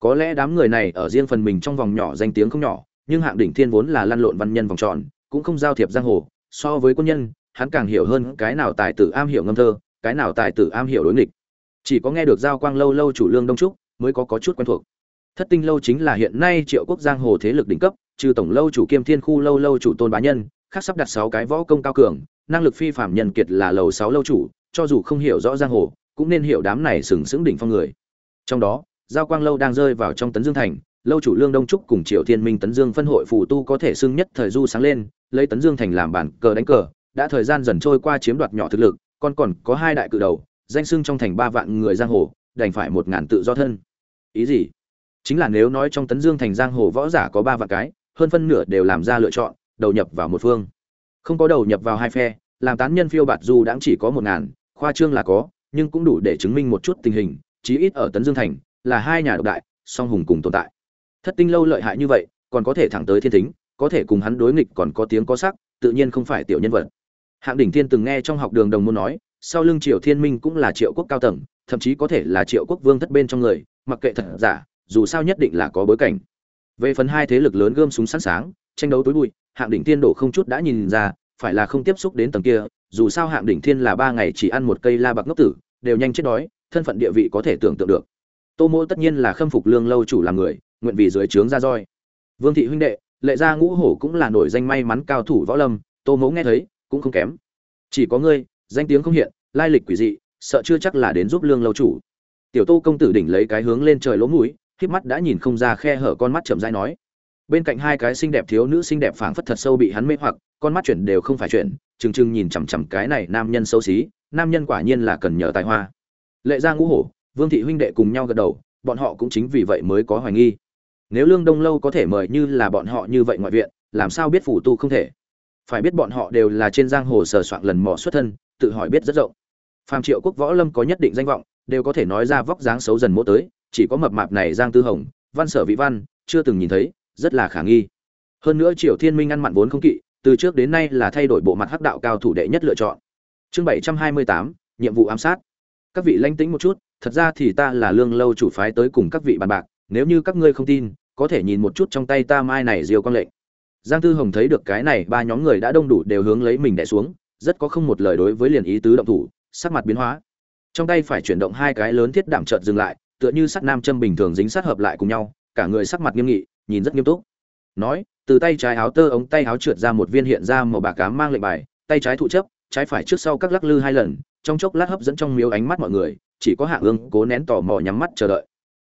Có lẽ đám người này ở riêng phần mình trong vòng nhỏ danh tiếng không nhỏ, nhưng hạng đỉnh thiên vốn là lăn lộn văn nhân vòng tròn, cũng không giao thiệp giang hồ, so với quân nhân, hắn càng hiểu hơn cái nào tài tử am hiểu ngâm thơ, cái nào tài tử am hiểu đối nghịch. Chỉ có nghe được giao quang lâu lâu chủ lương đông trúc, mới có có chút quen thuộc. Thất tinh lâu chính là hiện nay triệu quốc giang hồ thế lực đỉnh cấp, trừ tổng lâu chủ kiêm thiên khu, lâu lâu chủ tôn bá nhân, khác sắp đặt sáu cái võ công cao cường, năng lực phi phạm nhân kiệt là lầu sáu lâu chủ, cho dù không hiểu rõ giang hồ cũng nên hiểu đám này sừng sững đỉnh phong người. Trong đó, giao quang lâu đang rơi vào trong tấn dương thành, lâu chủ lương đông trúc cùng triều thiên minh tấn dương phân hội phù tu có thể xưng nhất thời du sáng lên, lấy tấn dương thành làm bản cờ đánh cờ, đã thời gian dần trôi qua chiếm đoạt nhỏ thực lực, còn còn có hai đại cự đầu, danh xưng trong thành ba vạn người giang hồ, đành phải một ngàn tự do thân. Ý gì? Chính là nếu nói trong tấn dương thành giang hồ võ giả có ba vạn cái, hơn phân nửa đều làm ra lựa chọn, đầu nhập vào một phương. Không có đầu nhập vào hai phe, làm tán nhân phiêu bạt dù đã chỉ có một ngàn, khoa trương là có nhưng cũng đủ để chứng minh một chút tình hình, chí ít ở tấn dương thành, là hai nhà độc đại, song hùng cùng tồn tại. Thất tinh lâu lợi hại như vậy, còn có thể thẳng tới thiên thính, có thể cùng hắn đối nghịch còn có tiếng có sắc, tự nhiên không phải tiểu nhân vật. Hạng đỉnh thiên từng nghe trong học đường đồng môn nói, sau lưng triệu thiên minh cũng là triệu quốc cao tầng, thậm chí có thể là triệu quốc vương thất bên trong người, mặc kệ thật giả, dù sao nhất định là có bối cảnh. Về phần hai thế lực lớn gươm súng sẵn sáng tranh đấu tối bụi, hạng đỉnh thiên đổ không chút đã nhìn ra, phải là không tiếp xúc đến tầng kia dù sao hạng đỉnh thiên là ba ngày chỉ ăn một cây la bạc ngốc tử, đều nhanh chết đói, thân phận địa vị có thể tưởng tượng được. Tô mỗ tất nhiên là khâm phục lương lâu chủ làm người, nguyện vì dưới trướng ra roi. Vương thị huynh đệ, lệ gia ngũ hổ cũng là nổi danh may mắn cao thủ võ lâm, tô mỗ nghe thấy, cũng không kém. Chỉ có ngươi, danh tiếng không hiện, lai lịch quỷ dị, sợ chưa chắc là đến giúp lương lâu chủ. Tiểu tô công tử đỉnh lấy cái hướng lên trời lỗ mũi híp mắt đã nhìn không ra khe hở con mắt chậm dai nói. Bên cạnh hai cái xinh đẹp thiếu nữ xinh đẹp phảng phất thật sâu bị hắn mê hoặc, con mắt chuyển đều không phải chuyển trừng trừng nhìn chằm chằm cái này nam nhân xấu xí, nam nhân quả nhiên là cần nhờ tài hoa. Lệ ra ngũ hổ, vương thị huynh đệ cùng nhau gật đầu, bọn họ cũng chính vì vậy mới có hoài nghi. Nếu lương đông lâu có thể mời như là bọn họ như vậy ngoại viện, làm sao biết phủ tu không thể? Phải biết bọn họ đều là trên giang hồ sờ soạn lần mò xuất thân, tự hỏi biết rất rộng. Phàm triệu quốc võ lâm có nhất định danh vọng, đều có thể nói ra vóc dáng xấu dần mỗ tới, chỉ có mập mạp này giang tư hồng, văn sở vị văn, chưa từng nhìn thấy, rất là khả nghi. Hơn nữa triệu thiên minh ăn mặn vốn không kỵ từ trước đến nay là thay đổi bộ mặt hắc đạo cao thủ đệ nhất lựa chọn. Chương bảy trăm hai mươi tám, nhiệm vụ ám sát. Các vị lanh tĩnh một chút, thật ra thì ta là lương lâu chủ phái tới cùng các vị bàn bạc, nếu như các ngươi không tin, có thể nhìn một chút trong tay ta mai này diều con lệnh. Giang tư hồng thấy được cái này, ba nhóm người đã đông đủ đều hướng lấy mình đẻ xuống, rất có không một lời đối với liền ý tứ động thủ, sắc mặt biến hóa. Trong tay phải chuyển động hai cái lớn thiết đảm trợt dừng lại, tựa như sắt nam châm bình thường dính sát hợp lại cùng nhau, cả người sắc mặt nghiêm nghị, nhìn rất nghiêm túc. Nói từ tay trái áo tơ ống tay áo trượt ra một viên hiện ra màu bạc cám mang lệnh bài, tay trái thụ chấp, trái phải trước sau các lắc lư hai lần, trong chốc lát hấp dẫn trong miếu ánh mắt mọi người, chỉ có hạ ương cố nén tò mò nhắm mắt chờ đợi.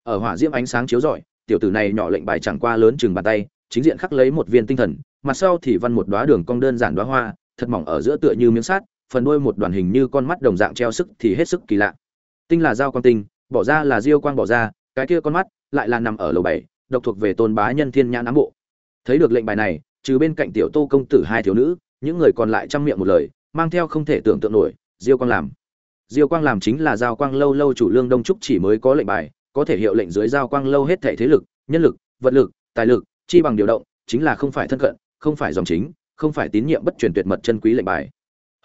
Ở hỏa diễm ánh sáng chiếu rọi, tiểu tử này nhỏ lệnh bài chẳng qua lớn chừng bàn tay, chính diện khắc lấy một viên tinh thần, mặt sau thì văn một đóa đường cong đơn giản đóa hoa, thật mỏng ở giữa tựa như miếng sắt, phần đuôi một đoàn hình như con mắt đồng dạng treo sức thì hết sức kỳ lạ. Tinh là dao quang tinh, bỏ ra là diêu quang bỏ ra, cái kia con mắt lại là nằm ở lầu bảy, độc thuộc về tôn bá nhân thiên nhãn ám bộ thấy được lệnh bài này, trừ bên cạnh tiểu tô công tử hai thiếu nữ, những người còn lại chăm miệng một lời, mang theo không thể tưởng tượng nổi, diêu quang làm. Diêu quang làm chính là giao quang lâu lâu chủ lương đông trúc chỉ mới có lệnh bài, có thể hiệu lệnh dưới giao quang lâu hết thể thế lực, nhân lực, vật lực, tài lực, chi bằng điều động, chính là không phải thân cận, không phải dòng chính, không phải tín nhiệm bất truyền tuyệt mật chân quý lệnh bài.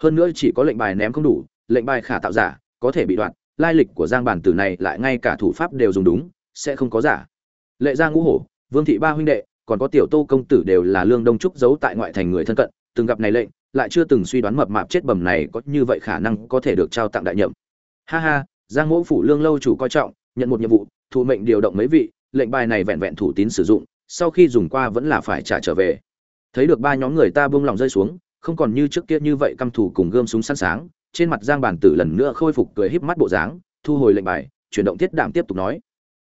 Hơn nữa chỉ có lệnh bài ném không đủ, lệnh bài khả tạo giả, có thể bị đoạn lai lịch của giang bản tử này lại ngay cả thủ pháp đều dùng đúng, sẽ không có giả. Lệ gia ngũ hổ, vương thị ba huynh đệ còn có tiểu tô công tử đều là lương đông trúc giấu tại ngoại thành người thân cận, từng gặp này lệnh, lại chưa từng suy đoán mập mạp chết bầm này có như vậy khả năng có thể được trao tặng đại nhậm. Ha ha, giang mỗ phủ lương lâu chủ coi trọng, nhận một nhiệm vụ thụ mệnh điều động mấy vị, lệnh bài này vẹn vẹn thủ tín sử dụng, sau khi dùng qua vẫn là phải trả trở về. Thấy được ba nhóm người ta buông lòng rơi xuống, không còn như trước kia như vậy căm thủ cùng gươm súng sẵn sáng trên mặt giang bản tử lần nữa khôi phục cười híp mắt bộ dáng, thu hồi lệnh bài, chuyển động thiết đạm tiếp tục nói.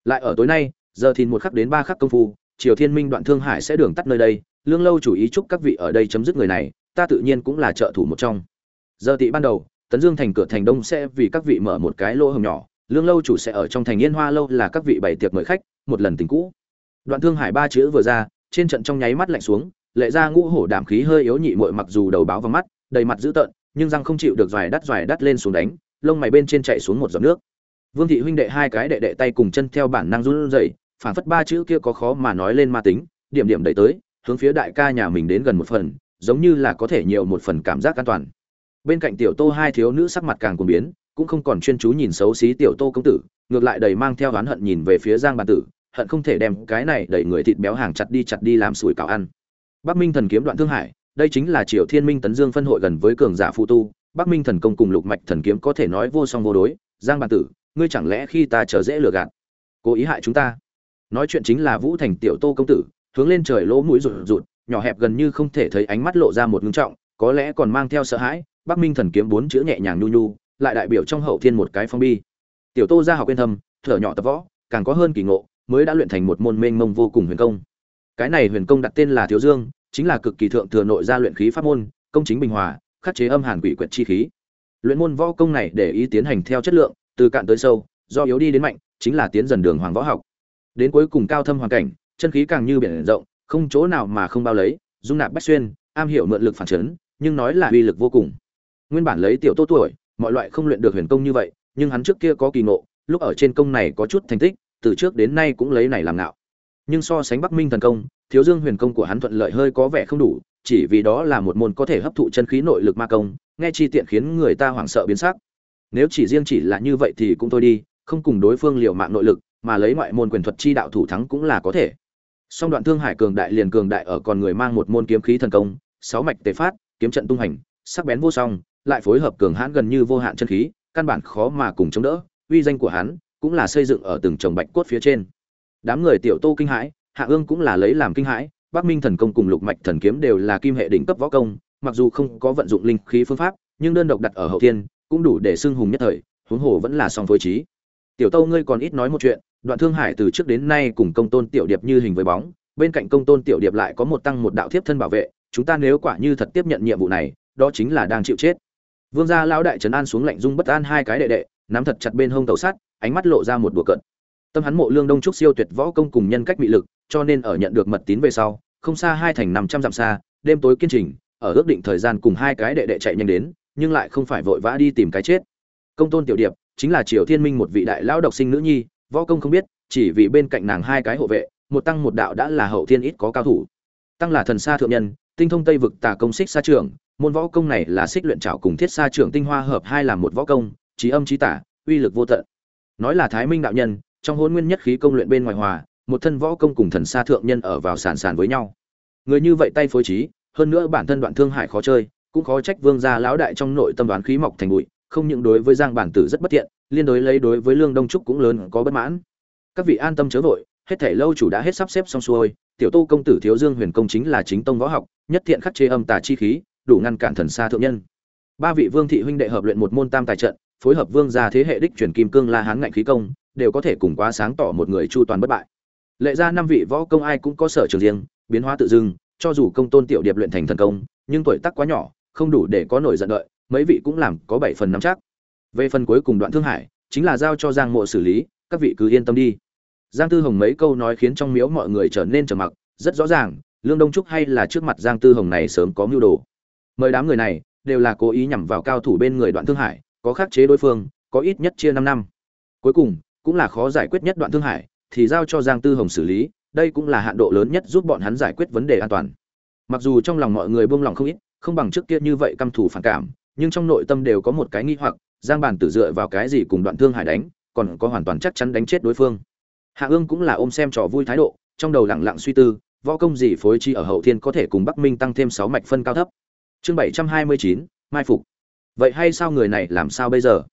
Lại ở tối nay, giờ thì một khắc đến ba khắc công phu triều thiên minh đoạn thương hải sẽ đường tắt nơi đây, lương lâu chủ ý chúc các vị ở đây chấm dứt người này, ta tự nhiên cũng là trợ thủ một trong. Giờ tị ban đầu, tấn dương thành cửa thành đông sẽ vì các vị mở một cái lỗ hồng nhỏ, lương lâu chủ sẽ ở trong thành yên hoa lâu là các vị bày tiệc mời khách, một lần tình cũ. Đoạn thương hải ba chữ vừa ra, trên trận trong nháy mắt lạnh xuống, lệ ra ngũ hổ đảm khí hơi yếu nhị muội mặc dù đầu báo vào mắt, đầy mặt dữ tợn, nhưng răng không chịu được dài đắt dài đắt lên xuống đánh, lông mày bên trên chạy xuống một giọt nước. Vương thị huynh đệ hai cái đệ đệ tay cùng chân theo bản năng run rẩy phản phất ba chữ kia có khó mà nói lên ma tính, điểm điểm đẩy tới, hướng phía đại ca nhà mình đến gần một phần, giống như là có thể nhiều một phần cảm giác an toàn. Bên cạnh tiểu tô hai thiếu nữ sắc mặt càng cuồng biến, cũng không còn chuyên chú nhìn xấu xí tiểu tô công tử, ngược lại đầy mang theo oán hận nhìn về phía giang bàn tử, hận không thể đem cái này đẩy người thịt béo hàng chặt đi chặt đi làm sủi cảo ăn. Bắc minh thần kiếm đoạn thương hải, đây chính là triều thiên minh tấn dương phân hội gần với cường giả phụ tu, bắc minh thần công cùng lục mạch thần kiếm có thể nói vô song vô đối. Giang bàn tử, ngươi chẳng lẽ khi ta trở dễ lừa gạt, cố ý hại chúng ta? Nói chuyện chính là vũ thành tiểu tô công tử, hướng lên trời lỗ mũi rụt rụt, nhỏ hẹp gần như không thể thấy ánh mắt lộ ra một ngưng trọng, có lẽ còn mang theo sợ hãi, bắc minh thần kiếm bốn chữ nhẹ nhàng nhu nhu, lại đại biểu trong hậu thiên một cái phong bi. Tiểu tô ra học yên thâm, thở nhỏ tập võ, càng có hơn kỳ ngộ, mới đã luyện thành một môn mênh mông vô cùng huyền công. Cái này huyền công đặt tên là thiếu dương, chính là cực kỳ thượng thừa nội gia luyện khí pháp môn, công chính bình hòa, khắc chế âm hàn quỷ quyệt chi khí. Luyện môn võ công này để ý tiến hành theo chất lượng, từ cạn tới sâu, do yếu đi đến mạnh, chính là tiến dần đường hoàng võ học đến cuối cùng cao thâm hoàn cảnh, chân khí càng như biển rộng, không chỗ nào mà không bao lấy, dung nạp bách xuyên, am hiểu mượn lực phản chấn, nhưng nói là uy lực vô cùng. Nguyên bản lấy tiểu tô tuổi, mọi loại không luyện được huyền công như vậy, nhưng hắn trước kia có kỳ ngộ, lúc ở trên công này có chút thành tích, từ trước đến nay cũng lấy này làm ngạo. Nhưng so sánh bắc minh thần công, thiếu dương huyền công của hắn thuận lợi hơi có vẻ không đủ, chỉ vì đó là một môn có thể hấp thụ chân khí nội lực ma công, nghe chi tiện khiến người ta hoảng sợ biến sắc. Nếu chỉ riêng chỉ là như vậy thì cũng thôi đi, không cùng đối phương liều mạng nội lực mà lấy ngoại môn quyền thuật chi đạo thủ thắng cũng là có thể. Song đoạn thương hải cường đại liền cường đại ở còn người mang một môn kiếm khí thần công, sáu mạch tề phát, kiếm trận tung hành, sắc bén vô song, lại phối hợp cường hãn gần như vô hạn chân khí, căn bản khó mà cùng chống đỡ, uy danh của hắn cũng là xây dựng ở từng chồng bạch cốt phía trên. Đám người tiểu tô kinh hãi, hạ ương cũng là lấy làm kinh hãi, bắc minh thần công cùng lục mạch thần kiếm đều là kim hệ đỉnh cấp võ công, mặc dù không có vận dụng linh khí phương pháp, nhưng đơn độc đặt ở hậu thiên cũng đủ để xưng hùng nhất thời, huống hồ vẫn là song phối trí. Tiểu tâu ngươi còn ít nói một chuyện đoạn thương hải từ trước đến nay cùng công tôn tiểu điệp như hình với bóng, bên cạnh công tôn tiểu điệp lại có một tăng một đạo thiếp thân bảo vệ, chúng ta nếu quả như thật tiếp nhận nhiệm vụ này, đó chính là đang chịu chết. Vương gia lão đại trấn an xuống lạnh dung bất an hai cái đệ đệ, nắm thật chặt bên hông tàu sắt, ánh mắt lộ ra một đùa cận tâm hắn mộ lương đông trúc siêu tuyệt võ công cùng nhân cách bị lực, cho nên ở nhận được mật tín về sau, không xa hai thành năm trăm dặm xa, đêm tối kiên trình, ở ước định thời gian cùng hai cái đệ đệ chạy nhanh đến, nhưng lại không phải vội vã đi tìm cái chết. Công tôn tiểu điệp, chính là triều thiên minh một vị đại lão độc sinh nữ nhi võ công không biết, chỉ vì bên cạnh nàng hai cái hộ vệ, một tăng một đạo đã là hậu thiên ít có cao thủ. Tăng là thần sa thượng nhân, tinh thông tây vực tà công xích sa trưởng, môn võ công này là xích luyện trảo cùng thiết sa trưởng tinh hoa hợp hai làm một võ công, trí âm trí tả, uy lực vô tận. Nói là thái minh đạo nhân, trong hôn nguyên nhất khí công luyện bên ngoài hòa, một thân võ công cùng thần sa thượng nhân ở vào sàn sàn với nhau. Người như vậy tay phối trí, hơn nữa bản thân đoạn thương hải khó chơi, cũng khó trách vương gia lão đại trong nội tâm đoán khí mọc thành bụi, không những đối với giang bản tử rất bất tiện liên đối lấy đối với lương đông trúc cũng lớn có bất mãn. Các vị an tâm chớ vội, hết thể lâu chủ đã hết sắp xếp xong xuôi, tiểu tô công tử thiếu dương huyền công chính là chính tông võ học, nhất thiện khắc chế âm tà chi khí, đủ ngăn cản thần xa thượng nhân. Ba vị vương thị huynh đệ hợp luyện một môn tam tài trận, phối hợp vương gia thế hệ đích truyền kim cương la hán ngạnh khí công, đều có thể cùng quá sáng tỏ một người chu toàn bất bại. Lệ ra năm vị võ công ai cũng có sở trường riêng, biến hóa tự dưng, cho dù công tôn tiểu điệp luyện thành thần công, nhưng tuổi tác quá nhỏ, không đủ để có nổi giận đợi, mấy vị cũng làm có bảy phần nắm chắc về phần cuối cùng đoạn thương hải, chính là giao cho giang mộ xử lý, các vị cứ yên tâm đi. Giang tư hồng mấy câu nói khiến trong miếu mọi người trở nên trầm mặc, rất rõ ràng, lương đông trúc hay là trước mặt giang tư hồng này sớm có mưu đồ. Mời đám người này, đều là cố ý nhằm vào cao thủ bên người đoạn thương hải, có khắc chế đối phương, có ít nhất chia năm năm. Cuối cùng, cũng là khó giải quyết nhất đoạn thương hải, thì giao cho giang tư hồng xử lý, đây cũng là hạn độ lớn nhất giúp bọn hắn giải quyết vấn đề an toàn. Mặc dù trong lòng mọi người buông lòng không ít, không bằng trước kia như vậy căm thủ phản cảm, nhưng trong nội tâm đều có một cái nghi hoặc giang bản tử dựa vào cái gì cùng đoạn thương hải đánh, còn có hoàn toàn chắc chắn đánh chết đối phương. Hạ ương cũng là ôm xem trò vui thái độ, trong đầu lặng lặng suy tư, võ công gì phối chi ở hậu thiên có thể cùng bắc minh tăng thêm sáu mạch phân cao thấp. Chương bảy trăm hai mươi chín, mai phục. Vậy hay sao người này làm sao bây giờ?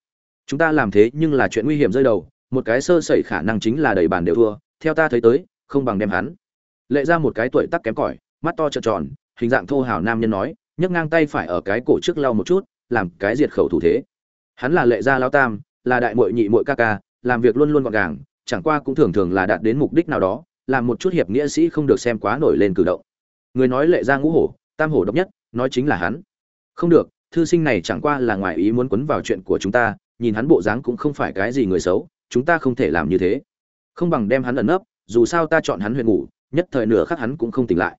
Chúng ta làm thế nhưng là chuyện nguy hiểm rơi đầu, một cái sơ sẩy khả năng chính là đầy bàn đều thua, theo ta thấy tới, không bằng đem hắn. Lệ ra một cái tuổi tắc kém cỏi, mắt to trợn tròn, hình dạng thô hào nam nhân nói, nhấc ngang tay phải ở cái cổ trước lau một chút, làm cái diệt khẩu thủ thế hắn là lệ gia lao tam, là đại muội nhị muội ca ca, làm việc luôn luôn gọn gàng, chẳng qua cũng thường thường là đạt đến mục đích nào đó, làm một chút hiệp nghĩa sĩ không được xem quá nổi lên cử động. Người nói lệ gia ngũ hổ, tam hổ độc nhất, nói chính là hắn. Không được, thư sinh này chẳng qua là ngoài ý muốn quấn vào chuyện của chúng ta, nhìn hắn bộ dáng cũng không phải cái gì người xấu, chúng ta không thể làm như thế. Không bằng đem hắn ẩn nấp, dù sao ta chọn hắn huyện ngủ, nhất thời nửa khắc hắn cũng không tỉnh lại.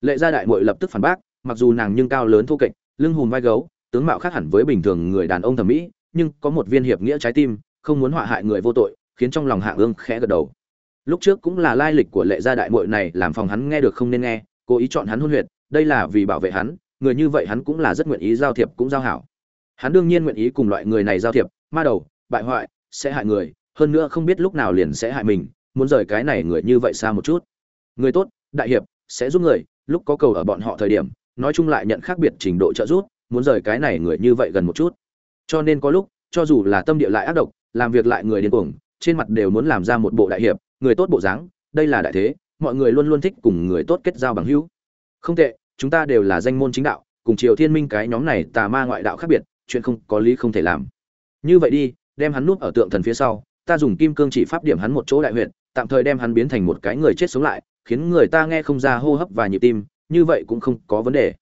Lệ gia đại muội lập tức phản bác, mặc dù nàng nhưng cao lớn thô kệch, lưng hùm vai gấu tướng mạo khác hẳn với bình thường người đàn ông thẩm mỹ, nhưng có một viên hiệp nghĩa trái tim, không muốn họa hại người vô tội, khiến trong lòng hạ ương khẽ gật đầu. Lúc trước cũng là lai lịch của lệ gia đại muội này, làm phòng hắn nghe được không nên nghe, cố ý chọn hắn hôn huyệt, đây là vì bảo vệ hắn, người như vậy hắn cũng là rất nguyện ý giao thiệp cũng giao hảo. Hắn đương nhiên nguyện ý cùng loại người này giao thiệp, ma đầu, bại hoại, sẽ hại người, hơn nữa không biết lúc nào liền sẽ hại mình, muốn rời cái này người như vậy xa một chút. Người tốt, đại hiệp, sẽ giúp người, lúc có cầu ở bọn họ thời điểm, nói chung lại nhận khác biệt trình độ trợ giúp muốn rời cái này người như vậy gần một chút. Cho nên có lúc, cho dù là tâm địa lại ác độc, làm việc lại người điên cuồng, trên mặt đều muốn làm ra một bộ đại hiệp, người tốt bộ dáng, đây là đại thế, mọi người luôn luôn thích cùng người tốt kết giao bằng hữu. Không tệ, chúng ta đều là danh môn chính đạo, cùng triều thiên minh cái nhóm này tà ma ngoại đạo khác biệt, chuyện không có lý không thể làm. Như vậy đi, đem hắn núp ở tượng thần phía sau, ta dùng kim cương chỉ pháp điểm hắn một chỗ đại huyện tạm thời đem hắn biến thành một cái người chết sống lại, khiến người ta nghe không ra hô hấp và nhịp tim, như vậy cũng không có vấn đề.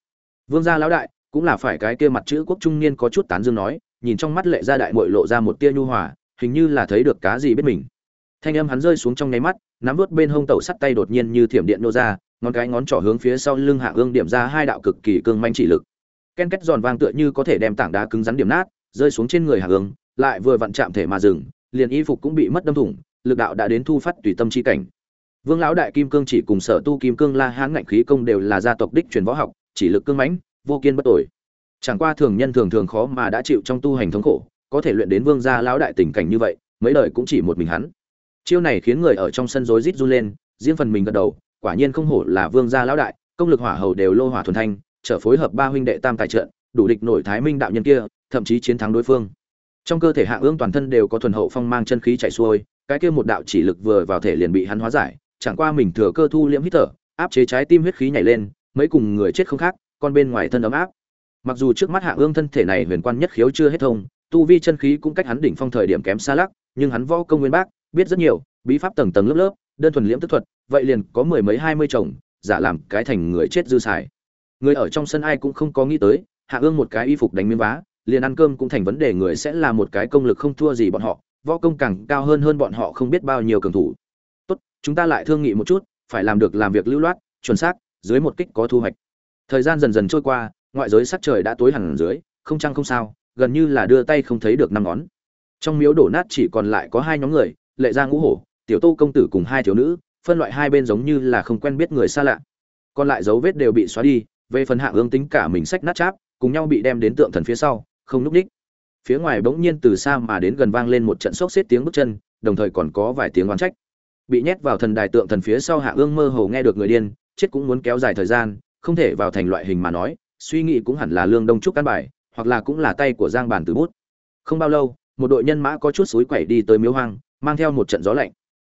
Vương gia lão đại cũng là phải cái kia mặt chữ quốc trung niên có chút tán dương nói, nhìn trong mắt lệ gia đại muội lộ ra một tia nhu hòa, hình như là thấy được cá gì biết mình. Thanh âm hắn rơi xuống trong nháy mắt, nắm vút bên hông tẩu sắt tay đột nhiên như thiểm điện nô ra, ngón cái ngón trỏ hướng phía sau lưng hạ ương điểm ra hai đạo cực kỳ cương manh chỉ lực. Ken két giòn vang tựa như có thể đem tảng đá cứng rắn điểm nát, rơi xuống trên người hạ ương lại vừa vặn chạm thể mà dừng, liền y phục cũng bị mất đâm thủng, lực đạo đã đến thu phát tùy tâm chi cảnh. Vương lão đại kim cương chỉ cùng sở tu kim cương la hán ngạnh khí công đều là gia tộc đích truyền võ học, chỉ lực cương mãnh vô kiên bất tội chẳng qua thường nhân thường thường khó mà đã chịu trong tu hành thống khổ, có thể luyện đến vương gia lão đại tình cảnh như vậy, mấy đời cũng chỉ một mình hắn. Chiêu này khiến người ở trong sân rối rít run lên, riêng phần mình gật đầu, quả nhiên không hổ là vương gia lão đại, công lực hỏa hầu đều lô hỏa thuần thanh, trở phối hợp ba huynh đệ tam tài trận, đủ địch nổi thái minh đạo nhân kia, thậm chí chiến thắng đối phương. Trong cơ thể hạ ương toàn thân đều có thuần hậu phong mang chân khí chảy xuôi, cái kia một đạo chỉ lực vừa vào thể liền bị hắn hóa giải, chẳng qua mình thừa cơ thu liễm hít thở, áp chế trái tim huyết khí nhảy lên, mấy cùng người chết không khác con bên ngoài thân ấm áp. Mặc dù trước mắt hạ ương thân thể này huyền quan nhất khiếu chưa hết thông, tu vi chân khí cũng cách hắn đỉnh phong thời điểm kém xa lắc, nhưng hắn võ công nguyên bác, biết rất nhiều, bí pháp tầng tầng lớp lớp, đơn thuần liễm tức thuật, vậy liền có mười mấy hai mươi chồng, giả làm cái thành người chết dư xài. Người ở trong sân ai cũng không có nghĩ tới, hạ ương một cái y phục đánh miếng vá, liền ăn cơm cũng thành vấn đề người sẽ là một cái công lực không thua gì bọn họ, võ công càng cao hơn hơn bọn họ không biết bao nhiêu cường thủ. Tốt, chúng ta lại thương nghị một chút, phải làm được làm việc lưu loát, chuẩn xác, dưới một kích có thu hoạch thời gian dần dần trôi qua, ngoại giới sắc trời đã tối hẳn dưới, không trăng không sao, gần như là đưa tay không thấy được năm ngón. Trong miếu đổ nát chỉ còn lại có hai nhóm người, lệ gia ngũ hổ, tiểu tô công tử cùng hai thiếu nữ, phân loại hai bên giống như là không quen biết người xa lạ. Còn lại dấu vết đều bị xóa đi, về phần Hạ ương tính cả mình sách nát cháp, cùng nhau bị đem đến tượng thần phía sau, không núp đích. Phía ngoài bỗng nhiên từ xa mà đến gần vang lên một trận sốc xếp tiếng bước chân, đồng thời còn có vài tiếng oán trách. Bị nhét vào thần đài tượng thần phía sau hạ ương mơ hồ nghe được người điên, chết cũng muốn kéo dài thời gian không thể vào thành loại hình mà nói, suy nghĩ cũng hẳn là lương đông trúc căn bài, hoặc là cũng là tay của giang bàn từ bút. Không bao lâu, một đội nhân mã có chút suối quẩy đi tới miếu hoang, mang theo một trận gió lạnh.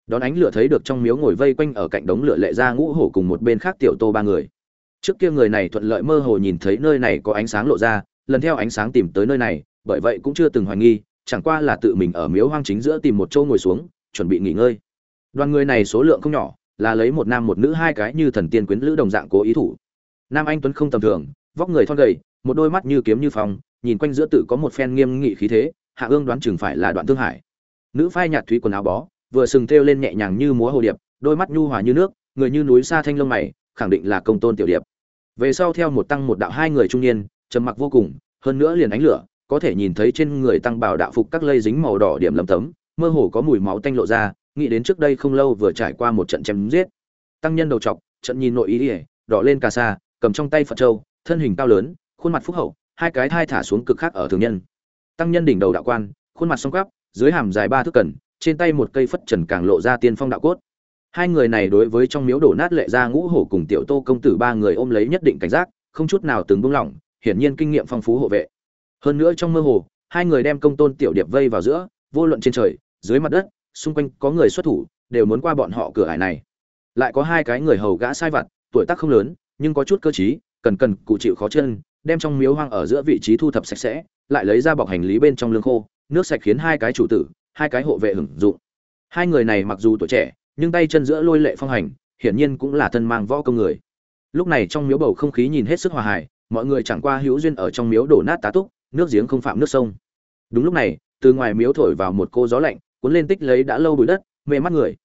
Đón ánh lửa thấy được trong miếu ngồi vây quanh ở cạnh đống lửa lệ ra ngũ hổ cùng một bên khác tiểu tô ba người. Trước kia người này thuận lợi mơ hồ nhìn thấy nơi này có ánh sáng lộ ra, lần theo ánh sáng tìm tới nơi này, bởi vậy cũng chưa từng hoài nghi, chẳng qua là tự mình ở miếu hoang chính giữa tìm một chỗ ngồi xuống, chuẩn bị nghỉ ngơi. Đoàn người này số lượng không nhỏ, là lấy một nam một nữ hai cái như thần tiên quyến lữ đồng dạng cố ý thủ nam anh tuấn không tầm thường, vóc người thon gầy, một đôi mắt như kiếm như phong, nhìn quanh giữa tự có một phen nghiêm nghị khí thế, hạ ương đoán chừng phải là đoạn thương hải. Nữ phai nhạt thúy quần áo bó, vừa sừng thêu lên nhẹ nhàng như múa hồ điệp, đôi mắt nhu hòa như nước, người như núi xa thanh lông mày, khẳng định là công tôn tiểu điệp. Về sau theo một tăng một đạo hai người trung niên, trầm mặc vô cùng, hơn nữa liền ánh lửa, có thể nhìn thấy trên người tăng bảo đạo phục các lây dính màu đỏ điểm lấm tấm, mơ hồ có mùi máu tanh lộ ra, nghĩ đến trước đây không lâu vừa trải qua một trận chém giết. Tăng nhân đầu trọc trận nhìn nội ý ỉa đỏ lên cà sa cầm trong tay phật châu, thân hình cao lớn khuôn mặt phúc hậu hai cái thai thả xuống cực khác ở thường nhân. Tăng nhân đỉnh đầu đạo quan khuôn mặt song gắp dưới hàm dài ba thước cần trên tay một cây phất trần càng lộ ra tiên phong đạo cốt. Hai người này đối với trong miếu đổ nát lệ ra ngũ hổ cùng tiểu tô công tử ba người ôm lấy nhất định cảnh giác không chút nào từng buông lỏng hiển nhiên kinh nghiệm phong phú hộ vệ. Hơn nữa trong mơ hồ hai người đem công tôn tiểu điệp vây vào giữa vô luận trên trời dưới mặt đất xung quanh có người xuất thủ đều muốn qua bọn họ cửa ải này. Lại có hai cái người hầu gã sai vặt tuổi tác không lớn nhưng có chút cơ trí, cần cần cụ chịu khó chân, đem trong miếu hoang ở giữa vị trí thu thập sạch sẽ, lại lấy ra bọc hành lý bên trong lương khô, nước sạch khiến hai cái chủ tử, hai cái hộ vệ hưởng dụng. Hai người này mặc dù tuổi trẻ, nhưng tay chân giữa lôi lệ phong hành, hiển nhiên cũng là thân mang võ công người. Lúc này trong miếu bầu không khí nhìn hết sức hòa hài, mọi người chẳng qua hữu duyên ở trong miếu đổ nát tá túc, nước giếng không phạm nước sông. Đúng lúc này, từ ngoài miếu thổi vào một cô gió lạnh, cuốn lên tích lấy đã lâu bụi đất, mê mắt người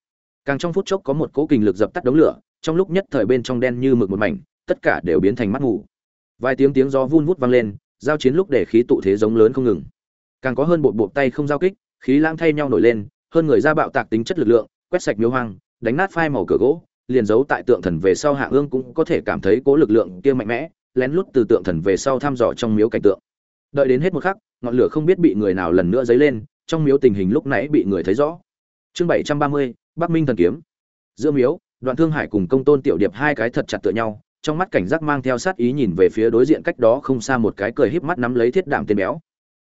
càng trong phút chốc có một cỗ kình lực dập tắt đống lửa, trong lúc nhất thời bên trong đen như mực một mảnh, tất cả đều biến thành mắt ngủ vài tiếng tiếng gió vun vút vang lên, giao chiến lúc để khí tụ thế giống lớn không ngừng. Càng có hơn bộ bộ tay không giao kích, khí lãng thay nhau nổi lên, hơn người ra bạo tạc tính chất lực lượng, quét sạch miếu hoang, đánh nát phai màu cửa gỗ, liền giấu tại tượng thần về sau hạ ương cũng có thể cảm thấy cố lực lượng kia mạnh mẽ, lén lút từ tượng thần về sau thăm dò trong miếu cảnh tượng. Đợi đến hết một khắc, ngọn lửa không biết bị người nào lần nữa dấy lên, trong miếu tình hình lúc nãy bị người thấy rõ. Chương bảy trăm ba mươi bắc minh thần kiếm Dương miếu, đoạn thương hải cùng công tôn tiểu điệp hai cái thật chặt tựa nhau, trong mắt cảnh giác mang theo sát ý nhìn về phía đối diện cách đó không xa một cái cười híp mắt nắm lấy thiết đảm tên béo.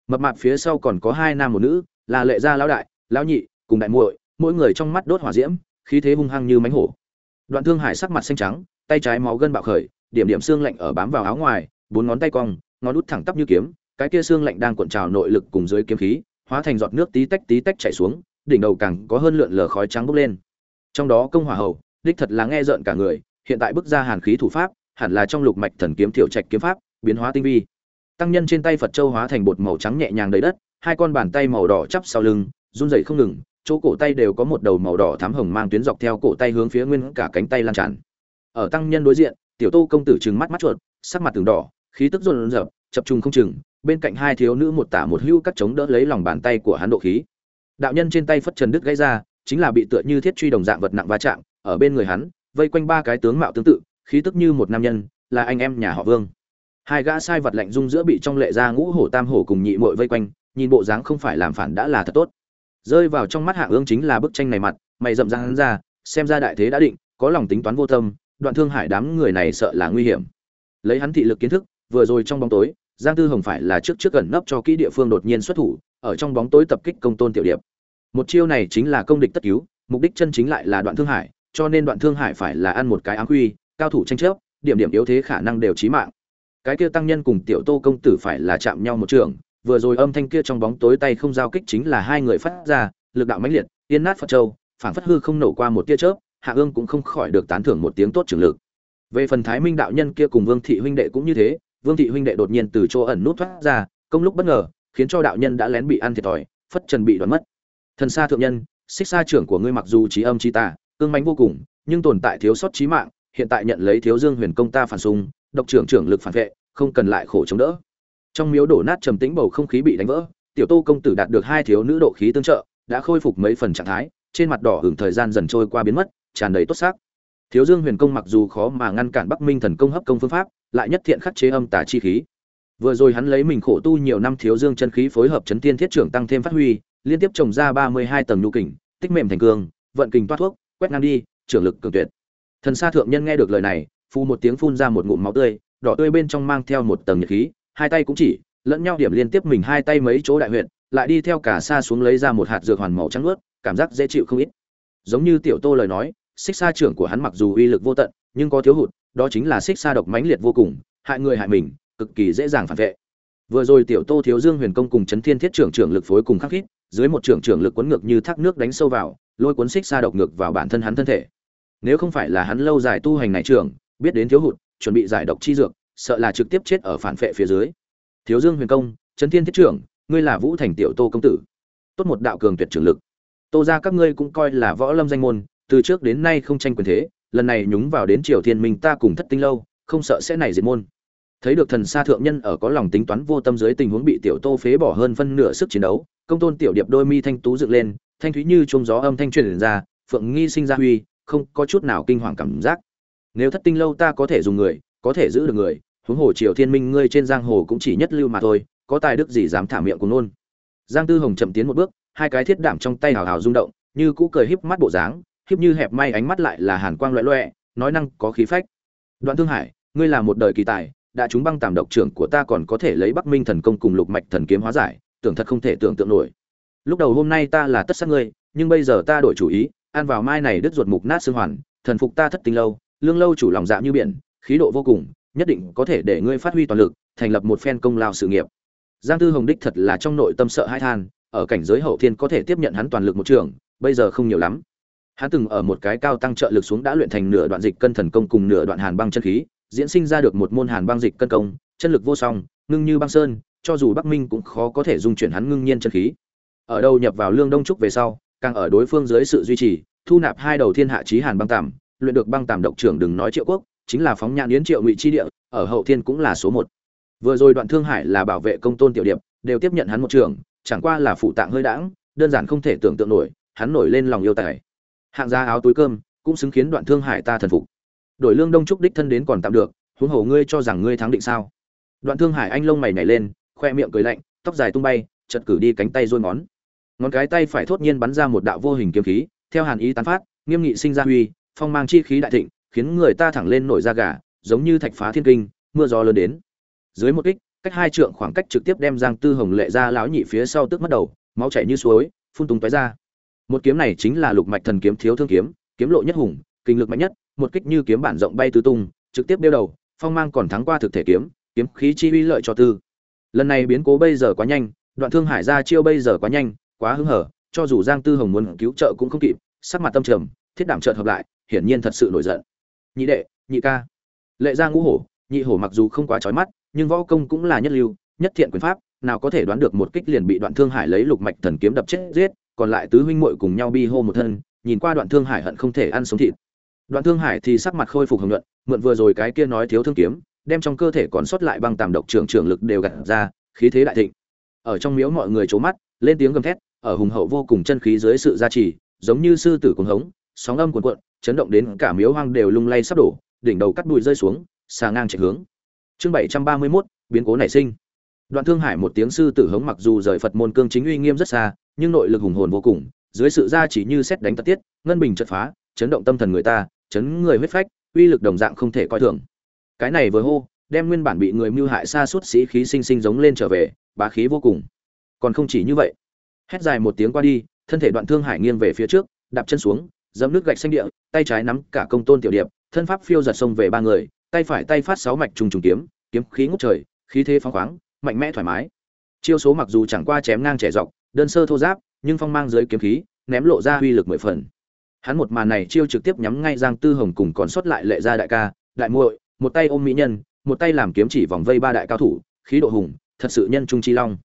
Mập mạp phía sau còn có hai nam một nữ, là lệ gia lão đại, lão nhị, cùng đại muội, mỗi người trong mắt đốt hỏa diễm, khí thế hung hăng như mánh hổ. Đoạn thương hải sắc mặt xanh trắng, tay trái máu gân bạo khởi, điểm điểm xương lạnh ở bám vào áo ngoài, bốn ngón tay cong, ngón út thẳng tắp như kiếm, cái kia xương lạnh đang cuộn trào nội lực cùng dưới kiếm khí, hóa thành giọt nước tí tách tí tách chảy xuống đỉnh đầu càng có hơn lượn lờ khói trắng bốc lên. Trong đó công hỏa hầu, đích thật là nghe rợn cả người, hiện tại bức ra hàn khí thủ pháp, hẳn là trong lục mạch thần kiếm tiểu trạch kiếm pháp, biến hóa tinh vi. Tăng nhân trên tay phật châu hóa thành bột màu trắng nhẹ nhàng đầy đất, hai con bàn tay màu đỏ chắp sau lưng, run rẩy không ngừng, chỗ cổ tay đều có một đầu màu đỏ thắm hồng mang tuyến dọc theo cổ tay hướng phía nguyên cả cánh tay lan tràn. Ở tăng nhân đối diện, tiểu tô công tử trừng mắt mắt chuột, sắc mặt từng đỏ, khí tức run rợp chập trùng không chừng, bên cạnh hai thiếu nữ một tả một hưu cắt chống đỡ lấy lòng bàn tay của hắn độ khí đạo nhân trên tay phất trần đứt gãy ra, chính là bị tựa như thiết truy đồng dạng vật nặng va chạm, ở bên người hắn, vây quanh ba cái tướng mạo tương tự, khí tức như một nam nhân, là anh em nhà họ vương. Hai gã sai vật lạnh dung giữa bị trong lệ ra ngũ hổ tam hổ cùng nhị mội vây quanh, nhìn bộ dáng không phải làm phản đã là thật tốt. Rơi vào trong mắt hạ ương chính là bức tranh này mặt, mày rậm ra hắn ra, xem ra đại thế đã định, có lòng tính toán vô tâm, đoạn thương hải đám người này sợ là nguy hiểm. Lấy hắn thị lực kiến thức, vừa rồi trong bóng tối, giang tư hồng phải là trước trước gần nấp cho kỹ địa phương đột nhiên xuất thủ ở trong bóng tối tập kích công tôn tiểu điệp. Một chiêu này chính là công địch tất cứu, mục đích chân chính lại là đoạn thương hải, cho nên đoạn thương hải phải là ăn một cái ám quy cao thủ tranh chấp, điểm điểm yếu thế khả năng đều chí mạng. Cái kia tăng nhân cùng tiểu tô công tử phải là chạm nhau một trường, vừa rồi âm thanh kia trong bóng tối tay không giao kích chính là hai người phát ra, lực đạo mãnh liệt, yên nát phật châu, phảng phất hư không nổ qua một tia chớp, hạ ương cũng không khỏi được tán thưởng một tiếng tốt trường lực. Về phần thái minh đạo nhân kia cùng vương thị huynh đệ cũng như thế, vương thị huynh đệ đột nhiên từ chỗ ẩn nút thoát ra, công lúc bất ngờ khiến cho đạo nhân đã lén bị ăn thiệt thòi, phất trần bị đoán mất. Thần xa thượng nhân, xích xa trưởng của ngươi mặc dù trí âm trí tà, cương mánh vô cùng, nhưng tồn tại thiếu sót trí mạng, hiện tại nhận lấy thiếu dương huyền công ta phản xung, độc trưởng trưởng lực phản vệ, không cần lại khổ chống đỡ. Trong miếu đổ nát trầm tĩnh bầu không khí bị đánh vỡ, tiểu tô công tử đạt được hai thiếu nữ độ khí tương trợ, đã khôi phục mấy phần trạng thái, trên mặt đỏ hưởng thời gian dần trôi qua biến mất, tràn đầy tốt xác. Thiếu dương huyền công mặc dù khó mà ngăn cản bắc minh thần công hấp công phương pháp, lại nhất thiện khắc chế âm tà chi khí vừa rồi hắn lấy mình khổ tu nhiều năm thiếu dương chân khí phối hợp chấn tiên thiết trưởng tăng thêm phát huy, liên tiếp trồng ra ba mươi hai tầng nhu kình, tích mềm thành cương, vận kình toát thuốc, quét ngang đi, trưởng lực cường tuyệt. Thần sa thượng nhân nghe được lời này phu một tiếng phun ra một ngụm máu tươi, đỏ tươi bên trong mang theo một tầng nhiệt khí, hai tay cũng chỉ, lẫn nhau điểm liên tiếp mình hai tay mấy chỗ đại huyện lại đi theo cả xa xuống lấy ra một hạt dược hoàn màu trắng ướt cảm giác dễ chịu không ít. Giống như tiểu tô lời nói, xích xa trưởng của hắn mặc dù uy lực vô tận, nhưng có thiếu hụt, đó chính là xích xa độc mãnh liệt vô cùng, hại người hại mình cực kỳ dễ dàng phản vệ. Vừa rồi tiểu tô thiếu dương huyền công cùng chấn thiên thiết trưởng trưởng lực phối cùng khắc khít, dưới một trưởng trưởng lực cuốn ngược như thác nước đánh sâu vào, lôi cuốn xích xa độc ngược vào bản thân hắn thân thể. Nếu không phải là hắn lâu dài tu hành này trưởng, biết đến thiếu hụt, chuẩn bị giải độc chi dược, sợ là trực tiếp chết ở phản phệ phía dưới. Thiếu dương huyền công, chấn thiên thiết trưởng, ngươi là vũ thành tiểu tô công tử. Tốt một đạo cường tuyệt trưởng lực. Tô ra các ngươi cũng coi là võ lâm danh môn, từ trước đến nay không tranh quyền thế, lần này nhúng vào đến triều thiên minh ta cùng thất tinh lâu, không sợ sẽ này diệt môn thấy được thần sa thượng nhân ở có lòng tính toán vô tâm dưới tình huống bị tiểu tô phế bỏ hơn phân nửa sức chiến đấu, công tôn tiểu điệp đôi mi thanh tú dựng lên, thanh thúy như trông gió âm thanh truyền ra, phượng nghi sinh ra huy, không có chút nào kinh hoàng cảm giác. Nếu thất tinh lâu ta có thể dùng người, có thể giữ được người, huống hồ triều thiên minh ngươi trên giang hồ cũng chỉ nhất lưu mà thôi, có tài đức gì dám thả miệng của nôn giang tư hồng chậm tiến một bước, hai cái thiết đảm trong tay hào hào rung động, như cũ cười híp mắt bộ dáng, híp như hẹp may ánh mắt lại là hàn quang loẹ loẹ, nói năng có khí phách. Đoạn thương hải, ngươi là một đời kỳ tài đã chúng băng tàm độc trưởng của ta còn có thể lấy bắc minh thần công cùng lục mạch thần kiếm hóa giải, tưởng thật không thể tưởng tượng nổi. Lúc đầu hôm nay ta là tất sát ngươi, nhưng bây giờ ta đổi chủ ý, ăn vào mai này đứt ruột mục nát xương hoàn, thần phục ta thất tình lâu, lương lâu chủ lòng dạ như biển, khí độ vô cùng, nhất định có thể để ngươi phát huy toàn lực, thành lập một phen công lao sự nghiệp. Giang tư hồng đích thật là trong nội tâm sợ hãi than, ở cảnh giới hậu thiên có thể tiếp nhận hắn toàn lực một trường, bây giờ không nhiều lắm. Hắn từng ở một cái cao tăng trợ lực xuống đã luyện thành nửa đoạn dịch cân thần công cùng nửa đoạn hàn băng chân khí diễn sinh ra được một môn hàn băng dịch cân công, chân lực vô song, ngưng như băng sơn, cho dù bắc minh cũng khó có thể dung chuyển hắn ngưng nhiên chân khí. Ở đâu nhập vào lương đông trúc về sau, càng ở đối phương dưới sự duy trì, thu nạp hai đầu thiên hạ chí hàn băng tạm, luyện được băng tạm độc trưởng đừng nói triệu quốc, chính là phóng nhãn yến triệu ngụy chi địa, ở hậu thiên cũng là số một. Vừa rồi đoạn thương hải là bảo vệ công tôn tiểu điệp, đều tiếp nhận hắn một trường, chẳng qua là phụ tạng hơi đãng, đơn giản không thể tưởng tượng nổi, hắn nổi lên lòng yêu tài. Hạng gia áo túi cơm, cũng xứng khiến đoạn thương hải ta thần phục đổi lương đông trúc đích thân đến còn tạm được, huống hồ ngươi cho rằng ngươi thắng định sao? Đoạn thương hải anh lông mày nhảy lên, khoe miệng cười lạnh, tóc dài tung bay chật cử đi cánh tay rôi ngón. Ngón cái tay phải thốt nhiên bắn ra một đạo vô hình kiếm khí, theo hàn ý tán phát, nghiêm nghị sinh ra huy, phong mang chi khí đại thịnh, khiến người ta thẳng lên nổi da gà, giống như thạch phá thiên kinh, mưa gió lớn đến. Dưới một kích, cách hai trượng khoảng cách trực tiếp đem giang tư hồng lệ ra lão nhị phía sau tức mất đầu, máu chảy như suối, phun tung tóe ra. Một kiếm này chính là lục mạch thần kiếm thiếu thương kiếm kiếm lộ nhất hùng, kinh lực mạnh nhất một kích như kiếm bản rộng bay tứ tung, trực tiếp đeo đầu, phong mang còn thắng qua thực thể kiếm kiếm khí chi uy lợi cho tư. Lần này biến cố bây giờ quá nhanh, đoạn thương hải ra chiêu bây giờ quá nhanh, quá hứng hở, cho dù giang tư hồng muốn cứu trợ cũng không kịp, sắc mặt tâm trầm, thiết đảm chợt hợp lại, hiển nhiên thật sự nổi giận. Nhị đệ, nhị ca. Lệ ra ngũ hổ, nhị hổ mặc dù không quá chói mắt, nhưng võ công cũng là nhất lưu, nhất thiện quyền pháp, nào có thể đoán được một kích liền bị đoạn thương hải lấy lục mạch thần kiếm đập chết giết, còn lại tứ huynh muội cùng nhau bi hô một thân, nhìn qua đoạn thương hải hận không thể ăn sống thịt đoạn thương hải thì sắc mặt khôi phục hồng nhuận mượn vừa rồi cái kia nói thiếu thương kiếm đem trong cơ thể còn sót lại băng tàm độc trưởng trưởng lực đều gạt ra khí thế đại thịnh. Ở trong miếu mọi người chố mắt lên tiếng gầm thét ở hùng hậu vô cùng chân khí dưới sự gia trì giống như sư tử cuồng hống sóng âm cuồn cuộn chấn động đến cả miếu hoang đều lung lay sắp đổ đỉnh đầu cắt bụi rơi xuống xà ngang chạy hướng. Chương bảy trăm ba mươi 731, biến cố nảy sinh. Đoạn thương hải một tiếng sư tử hống mặc dù rời phật môn cương chính uy nghiêm rất xa nhưng nội lực hùng hồn vô cùng dưới sự gia chỉ như xét đánh tật tiết ngân bình chợt phá chấn động tâm thần người ta chấn người huyết phách, uy lực đồng dạng không thể coi thường. Cái này vừa hô, đem nguyên bản bị người mưu hại xa suốt sĩ khí sinh sinh giống lên trở về, bá khí vô cùng. Còn không chỉ như vậy, hét dài một tiếng qua đi, thân thể đoạn thương hải nghiêng về phía trước, đạp chân xuống, dẫm nước gạch xanh địa, tay trái nắm cả công tôn tiểu điệp, thân pháp phiêu giật xông về ba người, tay phải tay phát sáu mạch trùng trùng kiếm kiếm khí ngút trời, khí thế phóng khoáng, mạnh mẽ thoải mái. Chiêu số mặc dù chẳng qua chém ngang trẻ dọc, đơn sơ thô giáp, nhưng phong mang dưới kiếm khí, ném lộ ra uy lực mười phần hắn một màn này chiêu trực tiếp nhắm ngay giang tư hồng cùng còn sót lại lệ gia đại ca, đại muội, một tay ôm mỹ nhân, một tay làm kiếm chỉ vòng vây ba đại cao thủ, khí độ hùng, thật sự nhân trung chi long.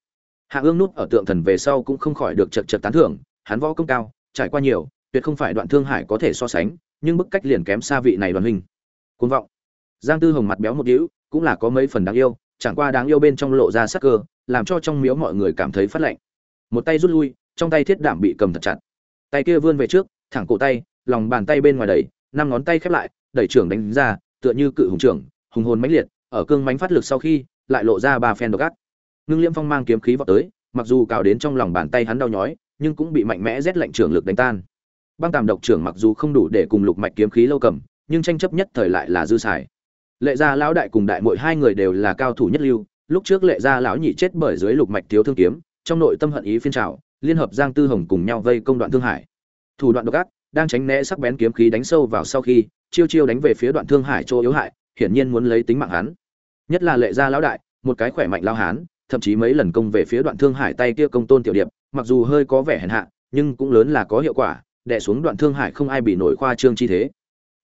Hạ ương nút ở tượng thần về sau cũng không khỏi được chật chật tán thưởng, hắn võ công cao, trải qua nhiều, tuyệt không phải đoạn thương hải có thể so sánh, nhưng bức cách liền kém xa vị này đoàn huynh. Côn vọng. Giang tư hồng mặt béo một đĩu cũng là có mấy phần đáng yêu, chẳng qua đáng yêu bên trong lộ ra sắc cơ, làm cho trong miếu mọi người cảm thấy phát lạnh một tay rút lui, trong tay thiết đảm bị cầm thật chặt. Tay kia vươn về trước thẳng cổ tay, lòng bàn tay bên ngoài đẩy, năm ngón tay khép lại, đẩy trưởng đánh ra, tựa như cự hùng trưởng, hùng hồn mãnh liệt, ở cương mãnh phát lực sau khi, lại lộ ra ba phen độc ác. Ngưng liễm phong mang kiếm khí vào tới, mặc dù cào đến trong lòng bàn tay hắn đau nhói, nhưng cũng bị mạnh mẽ rét lạnh trưởng lực đánh tan. Băng tàm độc trưởng mặc dù không đủ để cùng lục mạch kiếm khí lâu cầm, nhưng tranh chấp nhất thời lại là dư xài. Lệ gia lão đại cùng đại muội hai người đều là cao thủ nhất lưu, lúc trước lệ gia lão nhị chết bởi dưới lục mạch thiếu thương kiếm, trong nội tâm hận ý phiên trào, liên hợp giang tư hồng cùng nhau vây công đoạn thương hải thủ đoạn độc ác, đang tránh né sắc bén kiếm khí đánh sâu vào sau khi, chiêu chiêu đánh về phía đoạn thương hải chỗ yếu hại, hiển nhiên muốn lấy tính mạng hắn nhất là lệ gia lão đại, một cái khỏe mạnh lao hán, thậm chí mấy lần công về phía đoạn thương hải tay kia công tôn tiểu điệp, mặc dù hơi có vẻ hèn hạ, nhưng cũng lớn là có hiệu quả, đè xuống đoạn thương hải không ai bị nổi khoa trương chi thế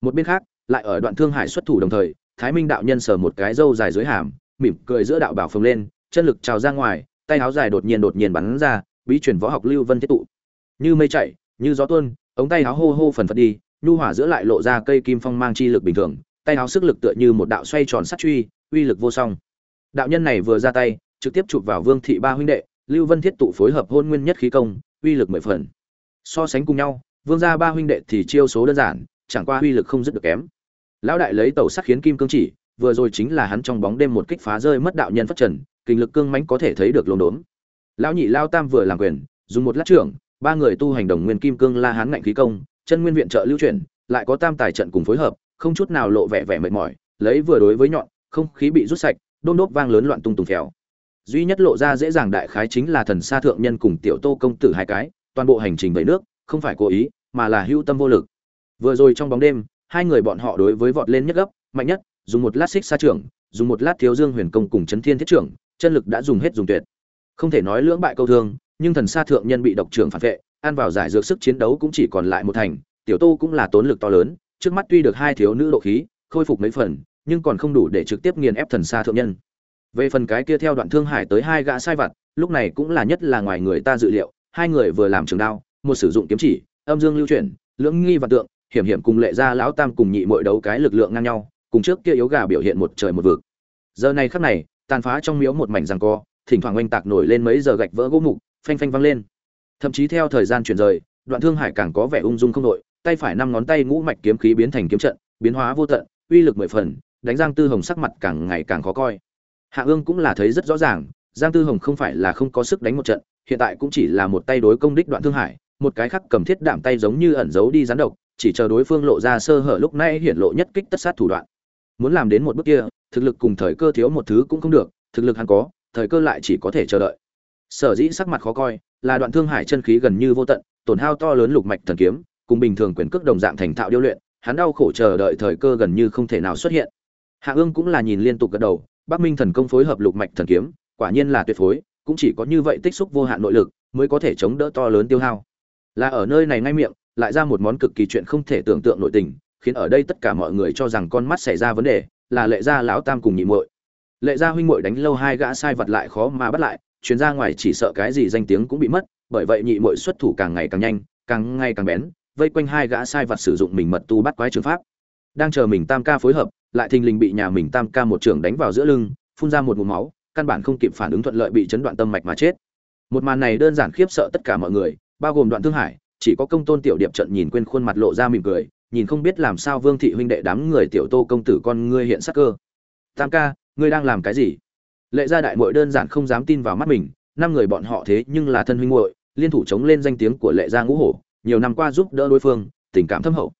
một bên khác, lại ở đoạn thương hải xuất thủ đồng thời, thái minh đạo nhân sờ một cái râu dài dưới hàm, mỉm cười giữa đạo bảo phồng lên, chân lực trào ra ngoài, tay áo dài đột nhiên đột nhiên bắn ra, bí truyền võ học lưu vân thiết tụ như mây chạy như gió tuôn, ống tay áo hô hô phần phật đi, nhu hỏa giữa lại lộ ra cây kim phong mang chi lực bình thường, tay áo sức lực tựa như một đạo xoay tròn sắt truy, uy lực vô song. Đạo nhân này vừa ra tay, trực tiếp chụp vào vương thị ba huynh đệ, lưu vân thiết tụ phối hợp hôn nguyên nhất khí công, uy lực mười phần. So sánh cùng nhau, vương gia ba huynh đệ thì chiêu số đơn giản, chẳng qua uy lực không dứt được kém. Lão đại lấy tẩu sắc khiến kim cương chỉ, vừa rồi chính là hắn trong bóng đêm một kích phá rơi mất đạo nhân phát trần, kinh lực cương mãnh có thể thấy được lồn đốn. Lão nhị lao tam vừa làm quyền, dùng một lát trưởng ba người tu hành đồng nguyên kim cương la hán ngạnh khí công, chân nguyên viện trợ lưu chuyển, lại có tam tài trận cùng phối hợp, không chút nào lộ vẻ vẻ mệt mỏi, lấy vừa đối với nhọn, không khí bị rút sạch, đôn đốt vang lớn loạn tung tùng phèo. Duy nhất lộ ra dễ dàng đại khái chính là thần sa thượng nhân cùng tiểu tô công tử hai cái, toàn bộ hành trình vẫy nước, không phải cố ý, mà là hưu tâm vô lực. Vừa rồi trong bóng đêm, hai người bọn họ đối với vọt lên nhất gấp, mạnh nhất, dùng một lát xích xa trưởng, dùng một lát thiếu dương huyền công cùng chấn thiên thiết trưởng, chân lực đã dùng hết dùng tuyệt. Không thể nói lưỡng bại câu thương nhưng thần sa thượng nhân bị độc trưởng phản vệ, ăn vào giải dược sức chiến đấu cũng chỉ còn lại một thành, tiểu tô cũng là tốn lực to lớn, trước mắt tuy được hai thiếu nữ độ khí, khôi phục mấy phần, nhưng còn không đủ để trực tiếp nghiền ép thần sa thượng nhân. Về phần cái kia theo đoạn thương hải tới hai gã sai vặt, lúc này cũng là nhất là ngoài người ta dự liệu, hai người vừa làm trường đao, một sử dụng kiếm chỉ, âm dương lưu chuyển, lưỡng nghi và tượng, hiểm hiểm cùng lệ ra lão tam cùng nhị muội đấu cái lực lượng ngang nhau, cùng trước kia yếu gà biểu hiện một trời một vực. Giờ này khắc này, tàn phá trong miếu một mảnh giằng co, thỉnh thoảng oanh tạc nổi lên mấy giờ gạch vỡ gỗ mục phanh phanh vang lên. Thậm chí theo thời gian chuyển rời, đoạn thương hải càng có vẻ ung dung không đội, tay phải năm ngón tay ngũ mạch kiếm khí biến thành kiếm trận, biến hóa vô tận, uy lực mười phần, đánh giang tư hồng sắc mặt càng ngày càng khó coi. Hạ ương cũng là thấy rất rõ ràng, giang tư hồng không phải là không có sức đánh một trận, hiện tại cũng chỉ là một tay đối công đích đoạn thương hải, một cái khác cầm thiết đảm tay giống như ẩn giấu đi rắn độc, chỉ chờ đối phương lộ ra sơ hở lúc nay hiển lộ nhất kích tất sát thủ đoạn. Muốn làm đến một bước kia, thực lực cùng thời cơ thiếu một thứ cũng không được, thực lực hắn có, thời cơ lại chỉ có thể chờ đợi sở dĩ sắc mặt khó coi, là đoạn thương hải chân khí gần như vô tận, tổn hao to lớn lục mạch thần kiếm, cùng bình thường quyền cước đồng dạng thành thạo điêu luyện, hắn đau khổ chờ đợi thời cơ gần như không thể nào xuất hiện. Hạ ương cũng là nhìn liên tục gật đầu, bắc minh thần công phối hợp lục mạch thần kiếm, quả nhiên là tuyệt phối, cũng chỉ có như vậy tích xúc vô hạn nội lực, mới có thể chống đỡ to lớn tiêu hao. Là ở nơi này ngay miệng, lại ra một món cực kỳ chuyện không thể tưởng tượng nội tình, khiến ở đây tất cả mọi người cho rằng con mắt xảy ra vấn đề, là lệ gia lão tam cùng nhị muội. Lệ gia huynh muội đánh lâu hai gã sai vật lại khó mà bắt lại chuyến ra ngoài chỉ sợ cái gì danh tiếng cũng bị mất, bởi vậy nhị muội xuất thủ càng ngày càng nhanh, càng ngày càng bén, vây quanh hai gã sai vật sử dụng mình mật tu bắt quái trường pháp. Đang chờ mình tam ca phối hợp, lại thình lình bị nhà mình tam ca một trường đánh vào giữa lưng, phun ra một ngụm máu, căn bản không kịp phản ứng thuận lợi bị chấn đoạn tâm mạch mà chết. Một màn này đơn giản khiếp sợ tất cả mọi người, bao gồm đoạn thương hải, chỉ có công tôn tiểu điệp trận nhìn quên khuôn mặt lộ ra mỉm cười, nhìn không biết làm sao vương thị huynh đệ đám người tiểu tô công tử con ngươi hiện sắc cơ. Tam ca, ngươi đang làm cái gì? Lệ gia đại muội đơn giản không dám tin vào mắt mình, năm người bọn họ thế nhưng là thân huynh muội, liên thủ chống lên danh tiếng của lệ gia ngũ hổ, nhiều năm qua giúp đỡ đối phương, tình cảm thâm hậu.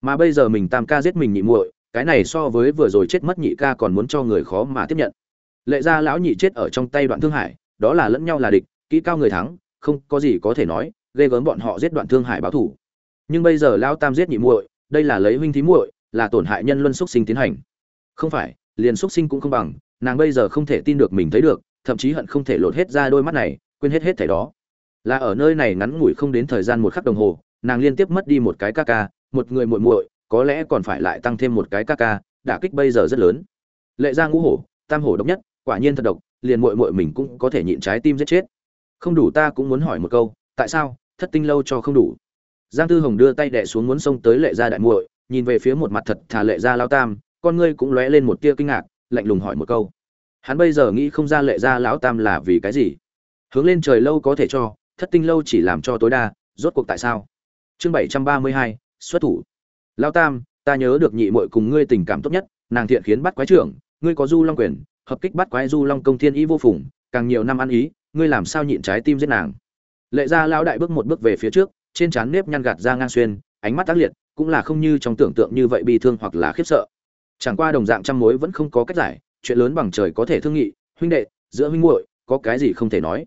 Mà bây giờ mình tam ca giết mình nhị muội, cái này so với vừa rồi chết mất nhị ca còn muốn cho người khó mà tiếp nhận. Lệ gia lão nhị chết ở trong tay đoạn thương hải, đó là lẫn nhau là địch, kỹ cao người thắng, không có gì có thể nói, ghê gớm bọn họ giết đoạn thương hải báo thủ. Nhưng bây giờ lão tam giết nhị muội, đây là lấy huynh thí muội, là tổn hại nhân luân xúc sinh tiến hành. Không phải, liền xúc sinh cũng không bằng nàng bây giờ không thể tin được mình thấy được, thậm chí hận không thể lột hết ra đôi mắt này, quên hết hết thẻ đó. Là ở nơi này ngắn ngủi không đến thời gian một khắc đồng hồ, nàng liên tiếp mất đi một cái ca ca, một người muội muội, có lẽ còn phải lại tăng thêm một cái ca ca, đả kích bây giờ rất lớn. Lệ ra ngũ hổ, tam hổ độc nhất, quả nhiên thật độc, liền muội muội mình cũng có thể nhịn trái tim giết chết. Không đủ ta cũng muốn hỏi một câu, tại sao, thất tinh lâu cho không đủ? Giang tư hồng đưa tay đẻ xuống muốn xông tới lệ gia đại muội, nhìn về phía một mặt thật thà lệ gia lao tam, con ngươi cũng lóe lên một tia kinh ngạc lạnh lùng hỏi một câu. Hắn bây giờ nghĩ không ra lệ gia lão tam là vì cái gì? Hướng lên trời lâu có thể cho, thất tinh lâu chỉ làm cho tối đa, rốt cuộc tại sao? Chương bảy trăm ba mươi hai, xuất thủ. Lão tam, ta nhớ được nhị muội cùng ngươi tình cảm tốt nhất, nàng thiện khiến bắt quái trưởng, ngươi có du long quyền, hợp kích bắt quái du long công thiên ý vô phùng, càng nhiều năm ăn ý, ngươi làm sao nhịn trái tim giết nàng? Lệ gia lão đại bước một bước về phía trước, trên trán nếp nhăn gạt ra ngang xuyên, ánh mắt tác liệt, cũng là không như trong tưởng tượng như vậy bi thương hoặc là khiếp sợ chẳng qua đồng dạng trăm mối vẫn không có cách giải, chuyện lớn bằng trời có thể thương nghị, huynh đệ, giữa huynh muội, có cái gì không thể nói.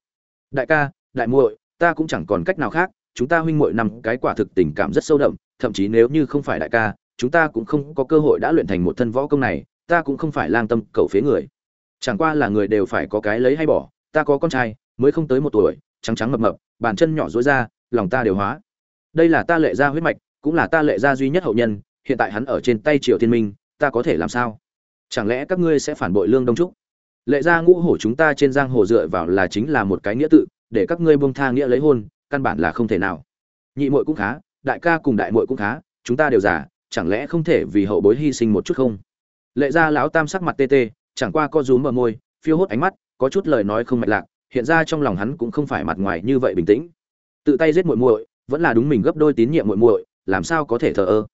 Đại ca, đại muội, ta cũng chẳng còn cách nào khác, chúng ta huynh muội năm cái quả thực tình cảm rất sâu đậm, thậm chí nếu như không phải đại ca, chúng ta cũng không có cơ hội đã luyện thành một thân võ công này, ta cũng không phải lang tâm cầu phế người. Chẳng qua là người đều phải có cái lấy hay bỏ, ta có con trai, mới không tới một tuổi, trắng trắng mập mập, bàn chân nhỏ dối ra, lòng ta đều hóa. Đây là ta lệ ra huyết mạch, cũng là ta lệ ra duy nhất hậu nhân, hiện tại hắn ở trên tay triều thiên minh ta có thể làm sao? Chẳng lẽ các ngươi sẽ phản bội lương đông trúc? Lệ gia ngũ hổ chúng ta trên giang hồ dựa vào là chính là một cái nghĩa tự, để các ngươi buông tha nghĩa lấy hôn, căn bản là không thể nào. Nhị muội cũng khá, đại ca cùng đại muội cũng khá, chúng ta đều già, chẳng lẽ không thể vì hậu bối hy sinh một chút không? Lệ gia lão tam sắc mặt tê tê, chẳng qua co rúm bờ môi, phiêu hốt ánh mắt, có chút lời nói không mạch lạc, hiện ra trong lòng hắn cũng không phải mặt ngoài như vậy bình tĩnh. Tự tay giết muội muội, vẫn là đúng mình gấp đôi tín nhiệm muội muội, làm sao có thể thờ ơ?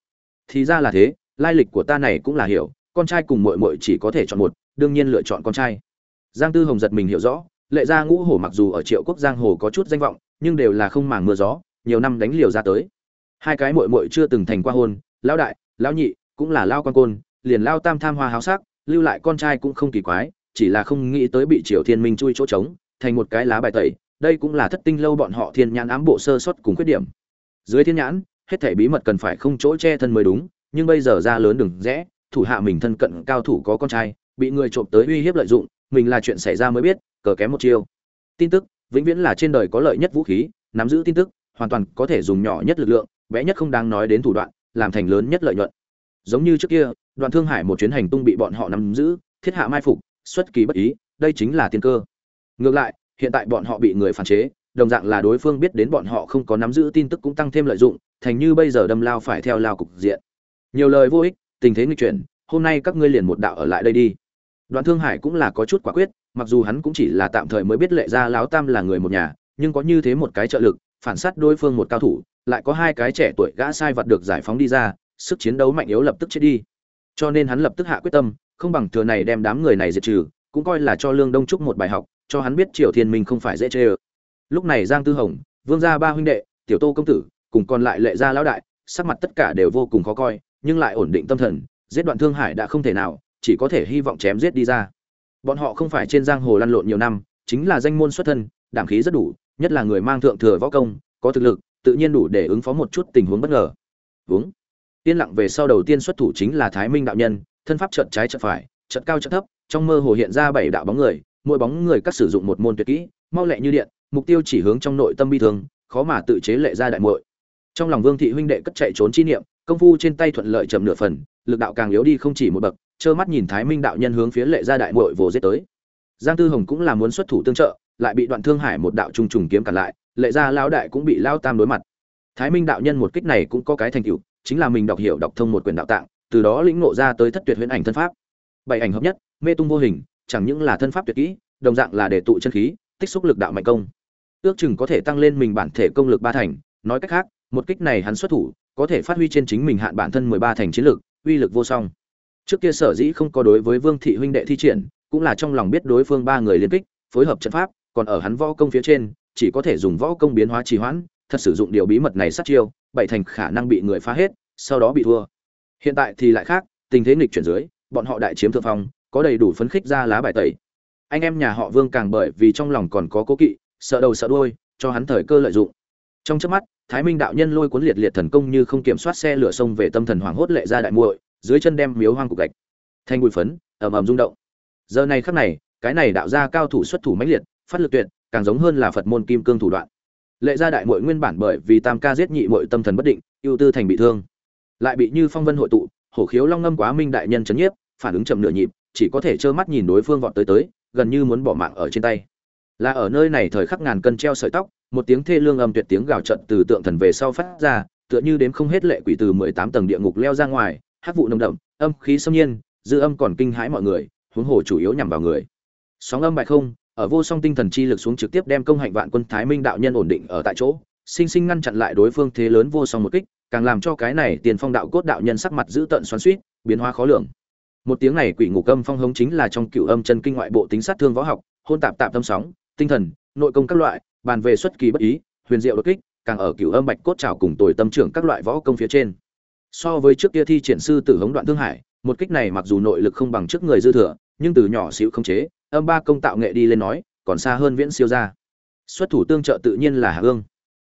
Thì ra là thế lai lịch của ta này cũng là hiểu, con trai cùng muội muội chỉ có thể chọn một, đương nhiên lựa chọn con trai. Giang tư hồng giật mình hiểu rõ, lệ gia ngũ hổ mặc dù ở triệu quốc giang hồ có chút danh vọng, nhưng đều là không màng mưa gió, nhiều năm đánh liều ra tới. Hai cái muội muội chưa từng thành qua hôn, lão đại, lão nhị, cũng là lao quan côn, liền lao tam tham hoa háo sắc, lưu lại con trai cũng không kỳ quái, chỉ là không nghĩ tới bị triều thiên minh chui chỗ trống, thành một cái lá bài tẩy, đây cũng là thất tinh lâu bọn họ thiên nhãn ám bộ sơ xuất cùng khuyết điểm. Dưới thiên nhãn, hết thể bí mật cần phải không chỗ che thân mới đúng nhưng bây giờ ra lớn đừng rẽ, thủ hạ mình thân cận cao thủ có con trai, bị người trộm tới uy hiếp lợi dụng, mình là chuyện xảy ra mới biết, cờ kém một chiêu. Tin tức, vĩnh viễn là trên đời có lợi nhất vũ khí, nắm giữ tin tức, hoàn toàn có thể dùng nhỏ nhất lực lượng, bé nhất không đáng nói đến thủ đoạn, làm thành lớn nhất lợi nhuận. Giống như trước kia, đoàn thương hải một chuyến hành tung bị bọn họ nắm giữ, thiết hạ mai phục, xuất kỳ bất ý, đây chính là tiên cơ. Ngược lại, hiện tại bọn họ bị người phản chế, đồng dạng là đối phương biết đến bọn họ không có nắm giữ tin tức cũng tăng thêm lợi dụng, thành như bây giờ đâm lao phải theo lao cục diện nhiều lời vô ích, tình thế nghịch chuyển, hôm nay các ngươi liền một đạo ở lại đây đi. Đoạn thương hải cũng là có chút quả quyết, mặc dù hắn cũng chỉ là tạm thời mới biết lệ ra lão tam là người một nhà, nhưng có như thế một cái trợ lực, phản sát đối phương một cao thủ, lại có hai cái trẻ tuổi gã sai vật được giải phóng đi ra, sức chiến đấu mạnh yếu lập tức chết đi. Cho nên hắn lập tức hạ quyết tâm, không bằng thừa này đem đám người này diệt trừ, cũng coi là cho lương đông trúc một bài học, cho hắn biết triều thiên minh không phải dễ chê ơ. Lúc này giang tư hồng, vương gia ba huynh đệ, tiểu tô công tử, cùng còn lại lệ gia lão đại, sắc mặt tất cả đều vô cùng khó coi nhưng lại ổn định tâm thần, giết đoạn thương hải đã không thể nào, chỉ có thể hy vọng chém giết đi ra. Bọn họ không phải trên giang hồ lăn lộn nhiều năm, chính là danh môn xuất thân, đảm khí rất đủ, nhất là người mang thượng thừa võ công, có thực lực, tự nhiên đủ để ứng phó một chút tình huống bất ngờ. Uống yên lặng về sau đầu tiên xuất thủ chính là thái minh đạo nhân, thân pháp trận trái trận phải trận cao trận thấp, trong mơ hồ hiện ra bảy đạo bóng người, mỗi bóng người các sử dụng một môn tuyệt kỹ, mau lẹ như điện, mục tiêu chỉ hướng trong nội tâm bi thương, khó mà tự chế lệ ra đại muội. Trong lòng vương thị huynh đệ cất chạy trốn chi niệm công phu trên tay thuận lợi chậm nửa phần, lực đạo càng yếu đi không chỉ một bậc, trơ mắt nhìn thái minh đạo nhân hướng phía lệ gia đại muội vồ giết tới. Giang tư hồng cũng là muốn xuất thủ tương trợ, lại bị đoạn thương hải một đạo trung trùng kiếm cản lại, lệ gia lao đại cũng bị lao tam đối mặt. Thái minh đạo nhân một kích này cũng có cái thành tựu, chính là mình đọc hiểu đọc thông một quyền đạo tạng, từ đó lĩnh ngộ ra tới thất tuyệt huyễn ảnh thân pháp. Bảy ảnh hợp nhất, mê tung vô hình, chẳng những là thân pháp tuyệt kỹ, đồng dạng là để tụ chân khí, tích xúc lực đạo mạnh công. Ước chừng có thể tăng lên mình bản thể công lực ba thành, nói cách khác, một kích này hắn xuất thủ có thể phát huy trên chính mình hạn bản thân mười ba thành chiến lực uy lực vô song. Trước kia sở dĩ không có đối với vương thị huynh đệ thi triển, cũng là trong lòng biết đối phương ba người liên kích, phối hợp trận pháp, còn ở hắn võ công phía trên, chỉ có thể dùng võ công biến hóa trì hoãn, thật sử dụng điều bí mật này sát chiêu, bảy thành khả năng bị người phá hết, sau đó bị thua. Hiện tại thì lại khác, tình thế nghịch chuyển dưới, bọn họ đại chiếm thượng phong, có đầy đủ phấn khích ra lá bài tẩy. Anh em nhà họ vương càng bởi vì trong lòng còn có cố kỵ, sợ đầu sợ đuôi, cho hắn thời cơ lợi dụng. Trong chớp mắt thái minh đạo nhân lôi cuốn liệt liệt thần công như không kiểm soát xe lửa sông về tâm thần hoàng hốt lệ ra đại muội, dưới chân đem miếu hoang cục gạch. Thanh bụi phấn, ầm ầm rung động. Giờ này khắc này, cái này đạo ra cao thủ xuất thủ mãnh liệt, phát lực tuyệt, càng giống hơn là phật môn kim cương thủ đoạn. Lệ ra đại muội nguyên bản bởi vì tam ca giết nhị muội tâm thần bất định, ưu tư thành bị thương. Lại bị như phong vân hội tụ, hổ khiếu long ngâm quá minh đại nhân chấn nhiếp, phản ứng chậm nửa nhịp, chỉ có thể trơ mắt nhìn đối phương vọt tới tới, gần như muốn bỏ mạng ở trên tay là ở nơi này thời khắc ngàn cân treo sợi tóc, một tiếng thê lương âm tuyệt tiếng gào trận từ tượng thần về sau phát ra, tựa như đến không hết lệ quỷ từ mười tám tầng địa ngục leo ra ngoài, hát vụ nồng đậm, âm khí xâm nhiên, dư âm còn kinh hãi mọi người, huống hồ chủ yếu nhằm vào người. Sóng âm bại không, ở vô song tinh thần chi lực xuống trực tiếp đem công hạnh vạn quân thái minh đạo nhân ổn định ở tại chỗ, sinh sinh ngăn chặn lại đối phương thế lớn vô song một kích, càng làm cho cái này tiền phong đạo cốt đạo nhân sắc mặt giữ tận xoắn suýt biến hóa khó lường. Một tiếng này quỷ ngục âm phong hống chính là trong cựu âm chân kinh ngoại bộ tính sát thương võ học, hôn tạp tạp tâm sóng tinh thần, nội công các loại, bàn về xuất kỳ bất ý, huyền diệu đột kích, càng ở cửu âm bạch cốt trảo cùng tuổi tâm trưởng các loại võ công phía trên. So với trước kia thi triển sư tử hống đoạn thương hải, một kích này mặc dù nội lực không bằng trước người dư thừa, nhưng từ nhỏ xíu không chế, âm ba công tạo nghệ đi lên nói, còn xa hơn viễn siêu ra xuất thủ tương trợ tự nhiên là hạ ương.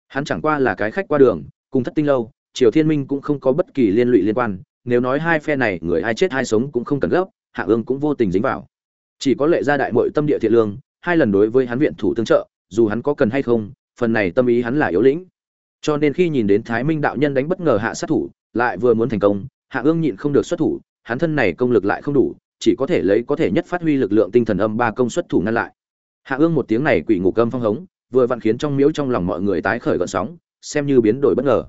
Hắn chẳng qua là cái khách qua đường, cùng thất tinh lâu, triều thiên minh cũng không có bất kỳ liên lụy liên quan, nếu nói hai phe này, người ai chết ai sống cũng không cần gấp, hạ ương cũng vô tình dính vào. Chỉ có lệ gia đại muội tâm địa thiện lương hai lần đối với hắn viện thủ tương trợ, dù hắn có cần hay không, phần này tâm ý hắn là yếu lĩnh. Cho nên khi nhìn đến thái minh đạo nhân đánh bất ngờ hạ sát thủ, lại vừa muốn thành công, hạ ương nhịn không được xuất thủ, hắn thân này công lực lại không đủ, chỉ có thể lấy có thể nhất phát huy lực lượng tinh thần âm ba công xuất thủ ngăn lại. Hạ ương một tiếng này quỷ ngục âm phong hống, vừa vặn khiến trong miếu trong lòng mọi người tái khởi gợn sóng, xem như biến đổi bất ngờ.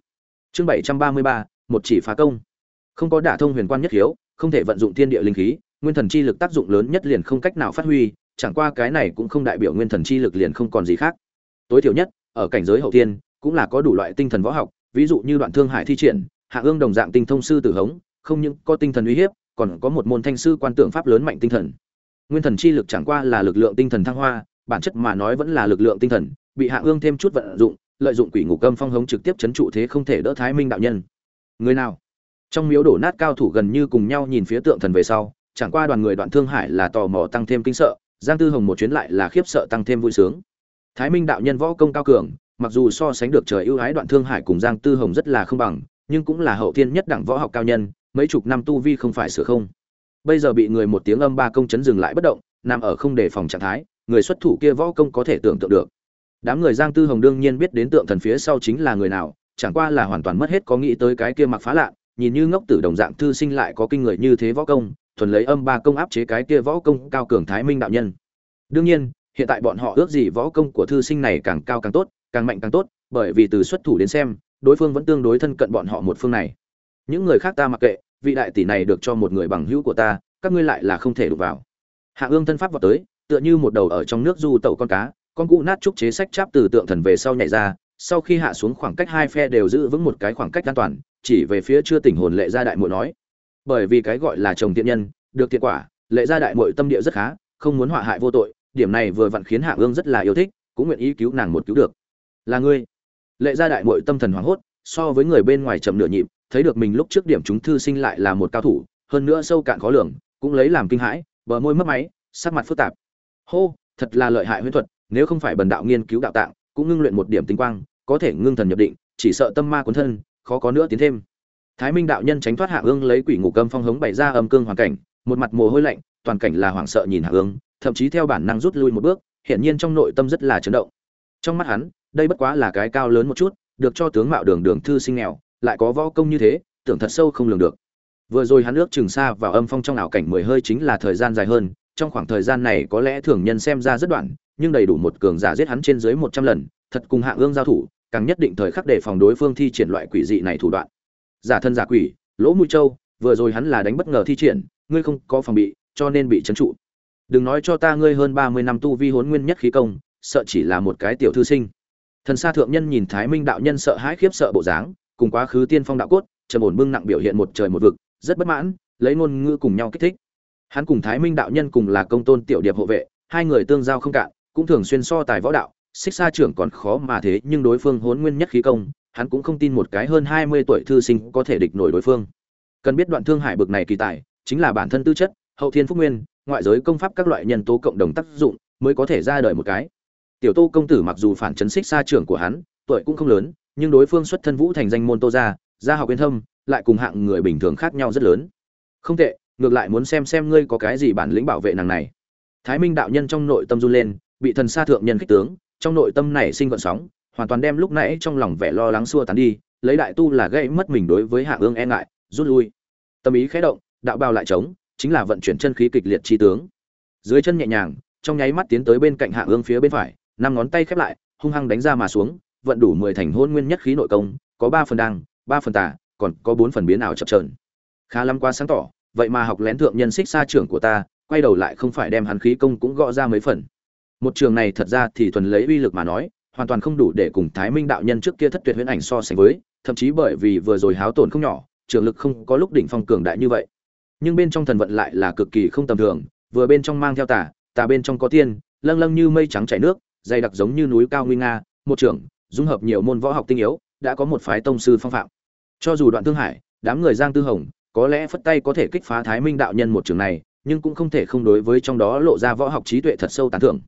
Chương bảy trăm ba mươi ba, một chỉ phá công. Không có đả thông huyền quan nhất hiếu, không thể vận dụng thiên địa linh khí, nguyên thần chi lực tác dụng lớn nhất liền không cách nào phát huy chẳng qua cái này cũng không đại biểu nguyên thần chi lực liền không còn gì khác. Tối thiểu nhất, ở cảnh giới hậu thiên cũng là có đủ loại tinh thần võ học, ví dụ như đoạn thương hải thi triển, hạ ương đồng dạng tinh thông sư tử hống, không những có tinh thần uy hiếp, còn có một môn thanh sư quan tượng pháp lớn mạnh tinh thần. Nguyên thần chi lực chẳng qua là lực lượng tinh thần thăng hoa, bản chất mà nói vẫn là lực lượng tinh thần, bị hạ ương thêm chút vận dụng, lợi dụng quỷ ngục âm phong hống trực tiếp chấn trụ thế không thể đỡ thái minh đạo nhân. Người nào? Trong miếu đổ nát cao thủ gần như cùng nhau nhìn phía tượng thần về sau, chẳng qua đoàn người đoạn thương hải là tò mò tăng thêm kinh sợ giang tư hồng một chuyến lại là khiếp sợ tăng thêm vui sướng. Thái minh đạo nhân võ công cao cường, mặc dù so sánh được trời ưu ái đoạn thương hải cùng giang tư hồng rất là không bằng, nhưng cũng là hậu thiên nhất đẳng võ học cao nhân, mấy chục năm tu vi không phải sửa không. Bây giờ bị người một tiếng âm ba công chấn dừng lại bất động, nằm ở không đề phòng trạng thái, người xuất thủ kia võ công có thể tưởng tượng được. Đám người giang tư hồng đương nhiên biết đến tượng thần phía sau chính là người nào, chẳng qua là hoàn toàn mất hết có nghĩ tới cái kia mặc phá lạ, nhìn như ngốc tử đồng dạng thư sinh lại có kinh người như thế võ công thuần lấy âm ba công áp chế cái kia võ công cao cường thái minh đạo nhân. Đương nhiên, hiện tại bọn họ ước gì võ công của thư sinh này càng cao càng tốt, càng mạnh càng tốt, bởi vì từ xuất thủ đến xem, đối phương vẫn tương đối thân cận bọn họ một phương này. Những người khác ta mặc kệ, vị đại tỷ này được cho một người bằng hữu của ta, các ngươi lại là không thể đụng vào. Hạ ương thân pháp vào tới, tựa như một đầu ở trong nước du tẩu con cá, con cụ nát trúc chế sách cháp từ tượng thần về sau nhảy ra, sau khi hạ xuống khoảng cách hai phe đều giữ vững một cái khoảng cách an toàn, chỉ về phía chưa tỉnh hồn lệ gia đại muội nói bởi vì cái gọi là chồng tiện nhân, được thiện quả, lệ gia đại mội tâm địa rất khá, không muốn họa hại vô tội, điểm này vừa vặn khiến hạ ương rất là yêu thích, cũng nguyện ý cứu nàng một cứu được. Là ngươi. Lệ gia đại mội tâm thần hoảng hốt, so với người bên ngoài chậm nửa nhịp, thấy được mình lúc trước điểm chúng thư sinh lại là một cao thủ, hơn nữa sâu cạn khó lường, cũng lấy làm kinh hãi, bờ môi mất máy, sắc mặt phức tạp. Hô, thật là lợi hại huyễn thuật, nếu không phải bần đạo nghiên cứu đạo tạng, cũng ngưng luyện một điểm tinh quang, có thể ngưng thần nhập định, chỉ sợ tâm ma cuốn thân, khó có nữa tiến thêm thái minh đạo nhân tránh thoát hạ ương lấy quỷ ngủ cơm phong hống bày ra âm cương hoàn cảnh, một mặt mồ hôi lạnh, toàn cảnh là hoảng sợ nhìn hạ ương, thậm chí theo bản năng rút lui một bước hiện nhiên trong nội tâm rất là chấn động. Trong mắt hắn, đây bất quá là cái cao lớn một chút, được cho tướng mạo đường đường thư sinh nghèo, lại có võ công như thế, tưởng thật sâu không lường được. Vừa rồi hắn ước chừng xa vào âm phong trong ảo cảnh mười hơi chính là thời gian dài hơn, trong khoảng thời gian này có lẽ thường nhân xem ra rất đoạn, nhưng đầy đủ một cường giả giết hắn trên dưới một trăm lần, thật cùng hạng ương giao thủ, càng nhất định thời khắc để phòng đối phương thi triển loại quỷ dị này thủ đoạn giả thân giả quỷ, lỗ mũi trâu, vừa rồi hắn là đánh bất ngờ thi triển, ngươi không có phòng bị, cho nên bị trấn trụ. Đừng nói cho ta ngươi hơn ba mươi năm tu vi hốn nguyên nhất khí công, sợ chỉ là một cái tiểu thư sinh. Thần sa thượng nhân nhìn thái minh đạo nhân sợ hãi khiếp sợ bộ dáng, cùng quá khứ tiên phong đạo cốt, trầm ổn bưng nặng biểu hiện một trời một vực, rất bất mãn, lấy ngôn ngữ cùng nhau kích thích. Hắn cùng thái minh đạo nhân cùng là công tôn tiểu điệp hộ vệ, hai người tương giao không cạn, cũng thường xuyên so tài võ đạo, xích xa trưởng còn khó mà thế, nhưng đối phương hốn nguyên nhất khí công hắn cũng không tin một cái hơn hai mươi tuổi thư sinh có thể địch nổi đối phương. Cần biết đoạn thương hải bực này kỳ tài, chính là bản thân tư chất, hậu thiên phúc nguyên, ngoại giới công pháp các loại nhân tố cộng đồng tác dụng, mới có thể ra đời một cái. Tiểu tô công tử mặc dù phản chấn xích xa trưởng của hắn, tuổi cũng không lớn, nhưng đối phương xuất thân vũ thành danh môn tô gia gia học yên thâm, lại cùng hạng người bình thường khác nhau rất lớn. Không tệ, ngược lại muốn xem xem ngươi có cái gì bản lĩnh bảo vệ nàng này. Thái minh đạo nhân trong nội tâm run lên, bị thần sa thượng nhân kích tướng, trong nội tâm này sinh vận sóng hoàn toàn đem lúc nãy trong lòng vẻ lo lắng xua tán đi lấy đại tu là gây mất mình đối với hạ ương e ngại rút lui. Tâm ý khẽ động đạo bao lại trống chính là vận chuyển chân khí kịch liệt chi tướng. Dưới chân nhẹ nhàng trong nháy mắt tiến tới bên cạnh hạ ương phía bên phải năm ngón tay khép lại hung hăng đánh ra mà xuống vận đủ mười thành hôn nguyên nhất khí nội công có ba phần đăng, ba phần tả còn có bốn phần biến ảo chập trờn khá lắm quá sáng tỏ vậy mà học lén thượng nhân xích xa trưởng của ta quay đầu lại không phải đem hắn khí công cũng gõ ra mấy phần. Một trường này thật ra thì thuần lấy uy lực mà nói hoàn toàn không đủ để cùng thái minh đạo nhân trước kia thất tuyệt huyễn ảnh so sánh với, thậm chí bởi vì vừa rồi háo tổn không nhỏ, trường lực không có lúc đỉnh phong cường đại như vậy. Nhưng bên trong thần vận lại là cực kỳ không tầm thường, vừa bên trong mang theo tà tà bên trong có tiên, lâng lâng như mây trắng chảy nước, dày đặc giống như núi cao nguy nga, một trưởng, dung hợp nhiều môn võ học tinh yếu, đã có một phái tông sư phong phạm. Cho dù đoạn thương hải, đám người giang tư hồng, có lẽ phất tay có thể kích phá thái minh đạo nhân một trường này, nhưng cũng không thể không đối với trong đó lộ ra võ học trí tuệ thật sâu tán thưởng.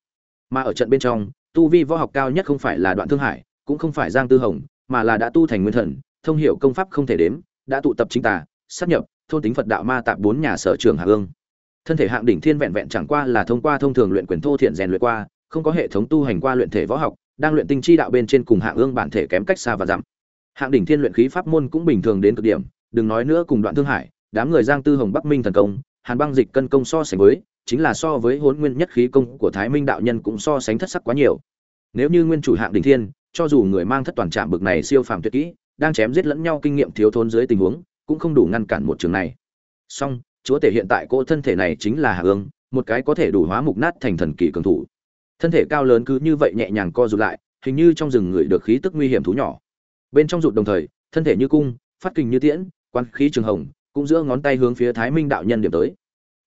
Mà ở trận bên trong tu vi võ học cao nhất không phải là đoạn thương hải, cũng không phải giang tư hồng, mà là đã tu thành nguyên thần, thông hiểu công pháp không thể đếm, đã tụ tập chính tà, sát nhập, thôn tính phật đạo ma tạp bốn nhà sở trường hạ ương thân thể hạng đỉnh thiên vẹn vẹn chẳng qua là thông qua thông thường luyện quyền thô thiện rèn luyện qua, không có hệ thống tu hành qua luyện thể võ học, đang luyện tinh chi đạo bên trên cùng hạng ương bản thể kém cách xa và dặm. Hạng đỉnh thiên luyện khí pháp môn cũng bình thường đến cực điểm, đừng nói nữa cùng đoạn thương hải, đám người giang tư hồng bắc minh thần công, hàn băng dịch cân công so sánh với chính là so với hốn nguyên nhất khí công của thái minh đạo nhân cũng so sánh thất sắc quá nhiều. Nếu như nguyên chủ hạng đỉnh thiên, cho dù người mang thất toàn trạm bực này siêu phàm tuyệt kỹ, đang chém giết lẫn nhau kinh nghiệm thiếu thốn dưới tình huống, cũng không đủ ngăn cản một trường này. Song, chúa tể hiện tại cô thân thể này chính là hạ ương, một cái có thể đủ hóa mục nát thành thần kỳ cường thủ. Thân thể cao lớn cứ như vậy nhẹ nhàng co rụt lại, hình như trong rừng người được khí tức nguy hiểm thú nhỏ. Bên trong rụt đồng thời, thân thể như cung, phát kình như tiễn quan khí trường hồng, cũng giữa ngón tay hướng phía thái minh đạo nhân điểm tới.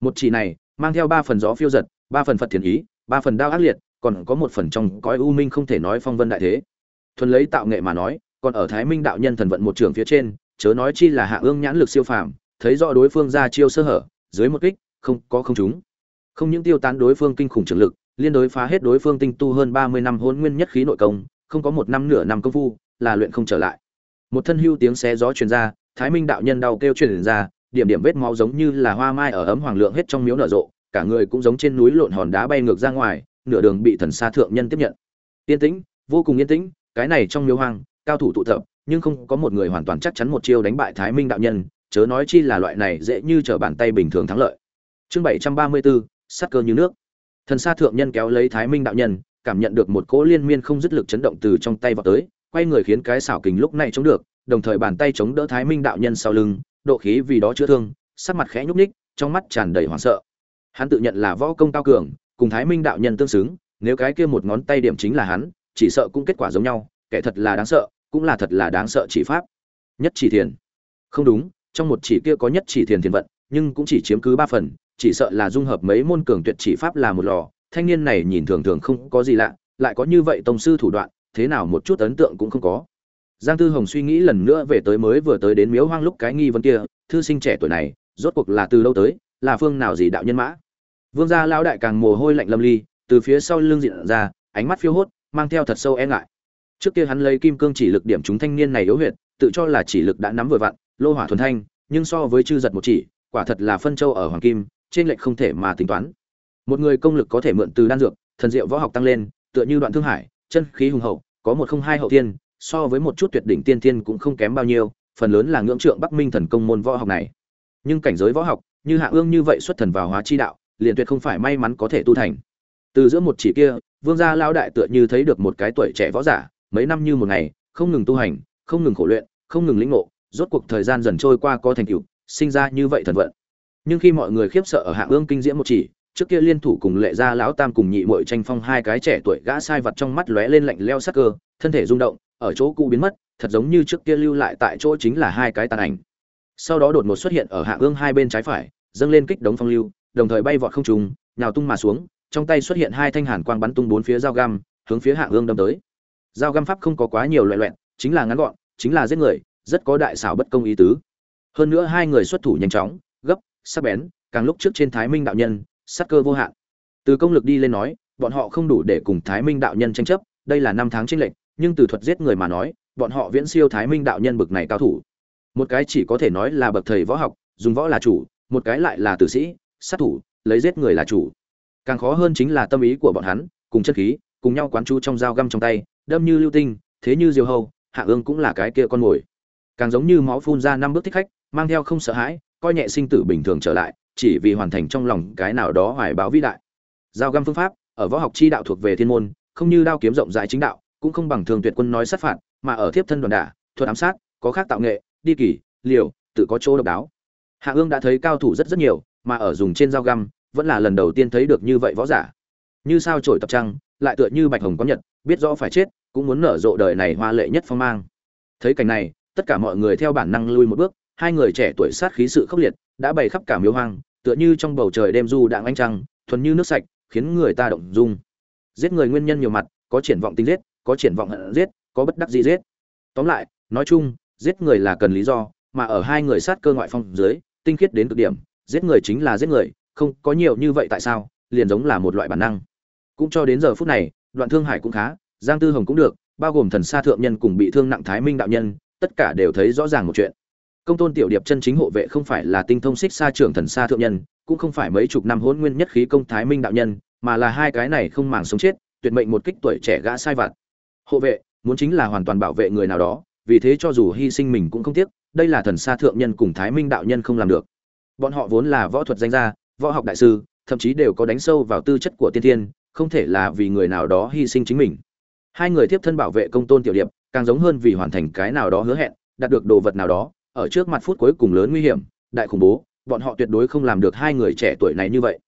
Một chỉ này mang theo ba phần gió phiêu giật, ba phần phật thiền ý, ba phần đao ác liệt, còn có một phần trong cõi u minh không thể nói phong vân đại thế. Thuần lấy tạo nghệ mà nói, còn ở thái minh đạo nhân thần vận một trường phía trên, chớ nói chi là hạ ương nhãn lực siêu phàm, thấy rõ đối phương ra chiêu sơ hở, dưới một kích, không có không chúng không những tiêu tán đối phương kinh khủng trường lực, liên đối phá hết đối phương tinh tu hơn ba mươi năm hôn nguyên nhất khí nội công, không có một năm nửa năm công phu, là luyện không trở lại. Một thân hưu tiếng xé gió truyền ra, thái minh đạo nhân đau kêu truyền ra điểm điểm vết máu giống như là hoa mai ở ấm hoàng lượng hết trong miếu nở rộ, cả người cũng giống trên núi lộn hòn đá bay ngược ra ngoài, nửa đường bị thần sa thượng nhân tiếp nhận. Yên tĩnh, vô cùng yên tĩnh, cái này trong miếu hoang, cao thủ tụ tập, nhưng không có một người hoàn toàn chắc chắn một chiêu đánh bại thái minh đạo nhân, chớ nói chi là loại này dễ như trở bàn tay bình thường thắng lợi. Chương bảy trăm ba mươi bốn sát cơ như nước. Thần sa thượng nhân kéo lấy thái minh đạo nhân, cảm nhận được một cỗ liên miên không dứt lực chấn động từ trong tay vào tới, quay người khiến cái xảo kình lúc này chống được, đồng thời bàn tay chống đỡ thái minh đạo nhân sau lưng độ khí vì đó chữa thương, sắc mặt khẽ nhúc nhích, trong mắt tràn đầy hoảng sợ. Hắn tự nhận là võ công cao cường, cùng thái minh đạo nhân tương xứng, nếu cái kia một ngón tay điểm chính là hắn, chỉ sợ cũng kết quả giống nhau, kẻ thật là đáng sợ, cũng là thật là đáng sợ chỉ pháp. Nhất chỉ thiền. Không đúng, trong một chỉ kia có nhất chỉ thiền thiền vận, nhưng cũng chỉ chiếm cứ ba phần, chỉ sợ là dung hợp mấy môn cường tuyệt chỉ pháp là một lò. Thanh niên này nhìn thường thường không có gì lạ, lại có như vậy tông sư thủ đoạn, thế nào một chút ấn tượng cũng không có giang tư hồng suy nghĩ lần nữa về tới mới vừa tới đến miếu hoang lúc cái nghi vấn kia, thư sinh trẻ tuổi này, rốt cuộc là từ lâu tới, là phương nào gì đạo nhân mã? Vương gia lão đại càng mồ hôi lạnh lâm ly, từ phía sau lưng diện ra, ánh mắt phiêu hốt, mang theo thật sâu e ngại. Trước kia hắn lấy kim cương chỉ lực điểm chúng thanh niên này yếu huyệt, tự cho là chỉ lực đã nắm vừa vặn, lô hỏa thuần thanh, nhưng so với chư giật một chỉ, quả thật là phân châu ở hoàng kim, trên lệch không thể mà tính toán. Một người công lực có thể mượn từ đan dược, thần diệu võ học tăng lên, tựa như đoạn thương hải, chân khí hùng hậu, có một không hai hậu tiên so với một chút tuyệt đỉnh tiên tiên cũng không kém bao nhiêu, phần lớn là ngưỡng trượng bắc minh thần công môn võ học này. Nhưng cảnh giới võ học, như hạ ương như vậy xuất thần vào hóa chi đạo, liền tuyệt không phải may mắn có thể tu thành. Từ giữa một chỉ kia, vương gia lão đại tựa như thấy được một cái tuổi trẻ võ giả, mấy năm như một ngày, không ngừng tu hành, không ngừng khổ luyện, không ngừng lĩnh ngộ, rốt cuộc thời gian dần trôi qua có thành tựu, sinh ra như vậy thần vận. Nhưng khi mọi người khiếp sợ ở hạ ương kinh diễm một chỉ, trước kia liên thủ cùng lệ gia lão tam cùng nhị muội tranh phong hai cái trẻ tuổi gã sai vật trong mắt lóe lên lạnh leo sắc cơ, thân thể rung động ở chỗ cũ biến mất, thật giống như trước kia lưu lại tại chỗ chính là hai cái tàn ảnh. Sau đó đột ngột xuất hiện ở hạ ương hai bên trái phải, dâng lên kích đống phong lưu, đồng thời bay vọt không trùng nhào tung mà xuống, trong tay xuất hiện hai thanh hàn quang bắn tung bốn phía dao găm, hướng phía hạ ương đâm tới. Dao găm pháp không có quá nhiều loại loẹn chính là ngắn gọn, chính là giết người, rất có đại xảo bất công ý tứ. Hơn nữa hai người xuất thủ nhanh chóng, gấp, sắc bén, càng lúc trước trên thái minh đạo nhân sát cơ vô hạn. Từ công lực đi lên nói, bọn họ không đủ để cùng thái minh đạo nhân tranh chấp, đây là năm tháng tranh lệch nhưng từ thuật giết người mà nói, bọn họ viễn siêu thái minh đạo nhân bực này cao thủ. Một cái chỉ có thể nói là bậc thầy võ học, dùng võ là chủ, một cái lại là tử sĩ, sát thủ, lấy giết người là chủ. Càng khó hơn chính là tâm ý của bọn hắn, cùng chất khí, cùng nhau quán chú trong dao găm trong tay, đâm như lưu tinh, thế như diều hâu, hạ ương cũng là cái kia con mồi. Càng giống như máu phun ra năm bước thích khách, mang theo không sợ hãi, coi nhẹ sinh tử bình thường trở lại, chỉ vì hoàn thành trong lòng cái nào đó hoài báo vĩ đại. Dao găm phương pháp, ở võ học chi đạo thuộc về thiên môn, không như đao kiếm rộng rãi chính đạo cũng không bằng thường tuyệt quân nói sát phạt, mà ở thiếp thân đoàn đả, thuật ám sát, có khác tạo nghệ, đi kỳ, liều, tự có chỗ độc đáo. Hạ ương đã thấy cao thủ rất rất nhiều, mà ở dùng trên dao găm, vẫn là lần đầu tiên thấy được như vậy võ giả. Như sao trổi tập trăng, lại tựa như bạch hồng có nhật, biết rõ phải chết, cũng muốn nở rộ đời này hoa lệ nhất phong mang. Thấy cảnh này, tất cả mọi người theo bản năng lui một bước, hai người trẻ tuổi sát khí sự khốc liệt, đã bày khắp cả miếu hoang, tựa như trong bầu trời đêm du đạng anh trăng, thuần như nước sạch, khiến người ta động dung. Giết người nguyên nhân nhiều mặt, có triển vọng tính giết có triển vọng hận giết, có bất đắc dĩ giết. Tóm lại, nói chung, giết người là cần lý do, mà ở hai người sát cơ ngoại phong dưới, tinh khiết đến cực điểm, giết người chính là giết người, không có nhiều như vậy tại sao, liền giống là một loại bản năng. Cũng cho đến giờ phút này, đoạn thương hải cũng khá, giang tư hồng cũng được, bao gồm thần sa thượng nhân cùng bị thương nặng thái minh đạo nhân, tất cả đều thấy rõ ràng một chuyện. Công tôn tiểu điệp chân chính hộ vệ không phải là tinh thông xích xa trưởng thần sa thượng nhân, cũng không phải mấy chục năm hỗn nguyên nhất khí công thái minh đạo nhân, mà là hai cái này không màng sống chết, tuyệt mệnh một kích tuổi trẻ gã sai vặt hộ vệ, muốn chính là hoàn toàn bảo vệ người nào đó, vì thế cho dù hy sinh mình cũng không tiếc, đây là thần sa thượng nhân cùng thái minh đạo nhân không làm được. Bọn họ vốn là võ thuật danh gia, võ học đại sư, thậm chí đều có đánh sâu vào tư chất của tiên thiên, không thể là vì người nào đó hy sinh chính mình. Hai người tiếp thân bảo vệ công tôn tiểu điệp, càng giống hơn vì hoàn thành cái nào đó hứa hẹn, đạt được đồ vật nào đó, ở trước mặt phút cuối cùng lớn nguy hiểm, đại khủng bố, bọn họ tuyệt đối không làm được hai người trẻ tuổi này như vậy.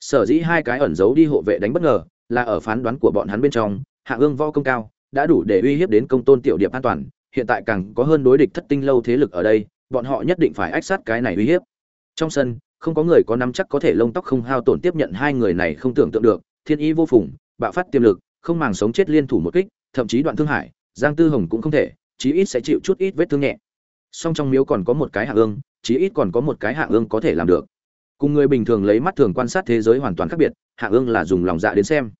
Sở dĩ hai cái ẩn giấu đi hộ vệ đánh bất ngờ, là ở phán đoán của bọn hắn bên trong, hạ ương vo công cao đã đủ để uy hiếp đến công tôn tiểu điệp an toàn, hiện tại càng có hơn đối địch thất tinh lâu thế lực ở đây, bọn họ nhất định phải ách sát cái này uy hiếp. Trong sân, không có người có nắm chắc có thể lông tóc không hao tổn tiếp nhận hai người này không tưởng tượng được, thiên ý vô phùng, bạo phát tiềm lực, không màng sống chết liên thủ một kích, thậm chí đoạn thương hải, giang tư hồng cũng không thể, chí ít sẽ chịu chút ít vết thương nhẹ. Song trong miếu còn có một cái hạ ương, chí ít còn có một cái hạ ương có thể làm được. Cùng người bình thường lấy mắt thường quan sát thế giới hoàn toàn khác biệt, hạ ương là dùng lòng dạ đến xem.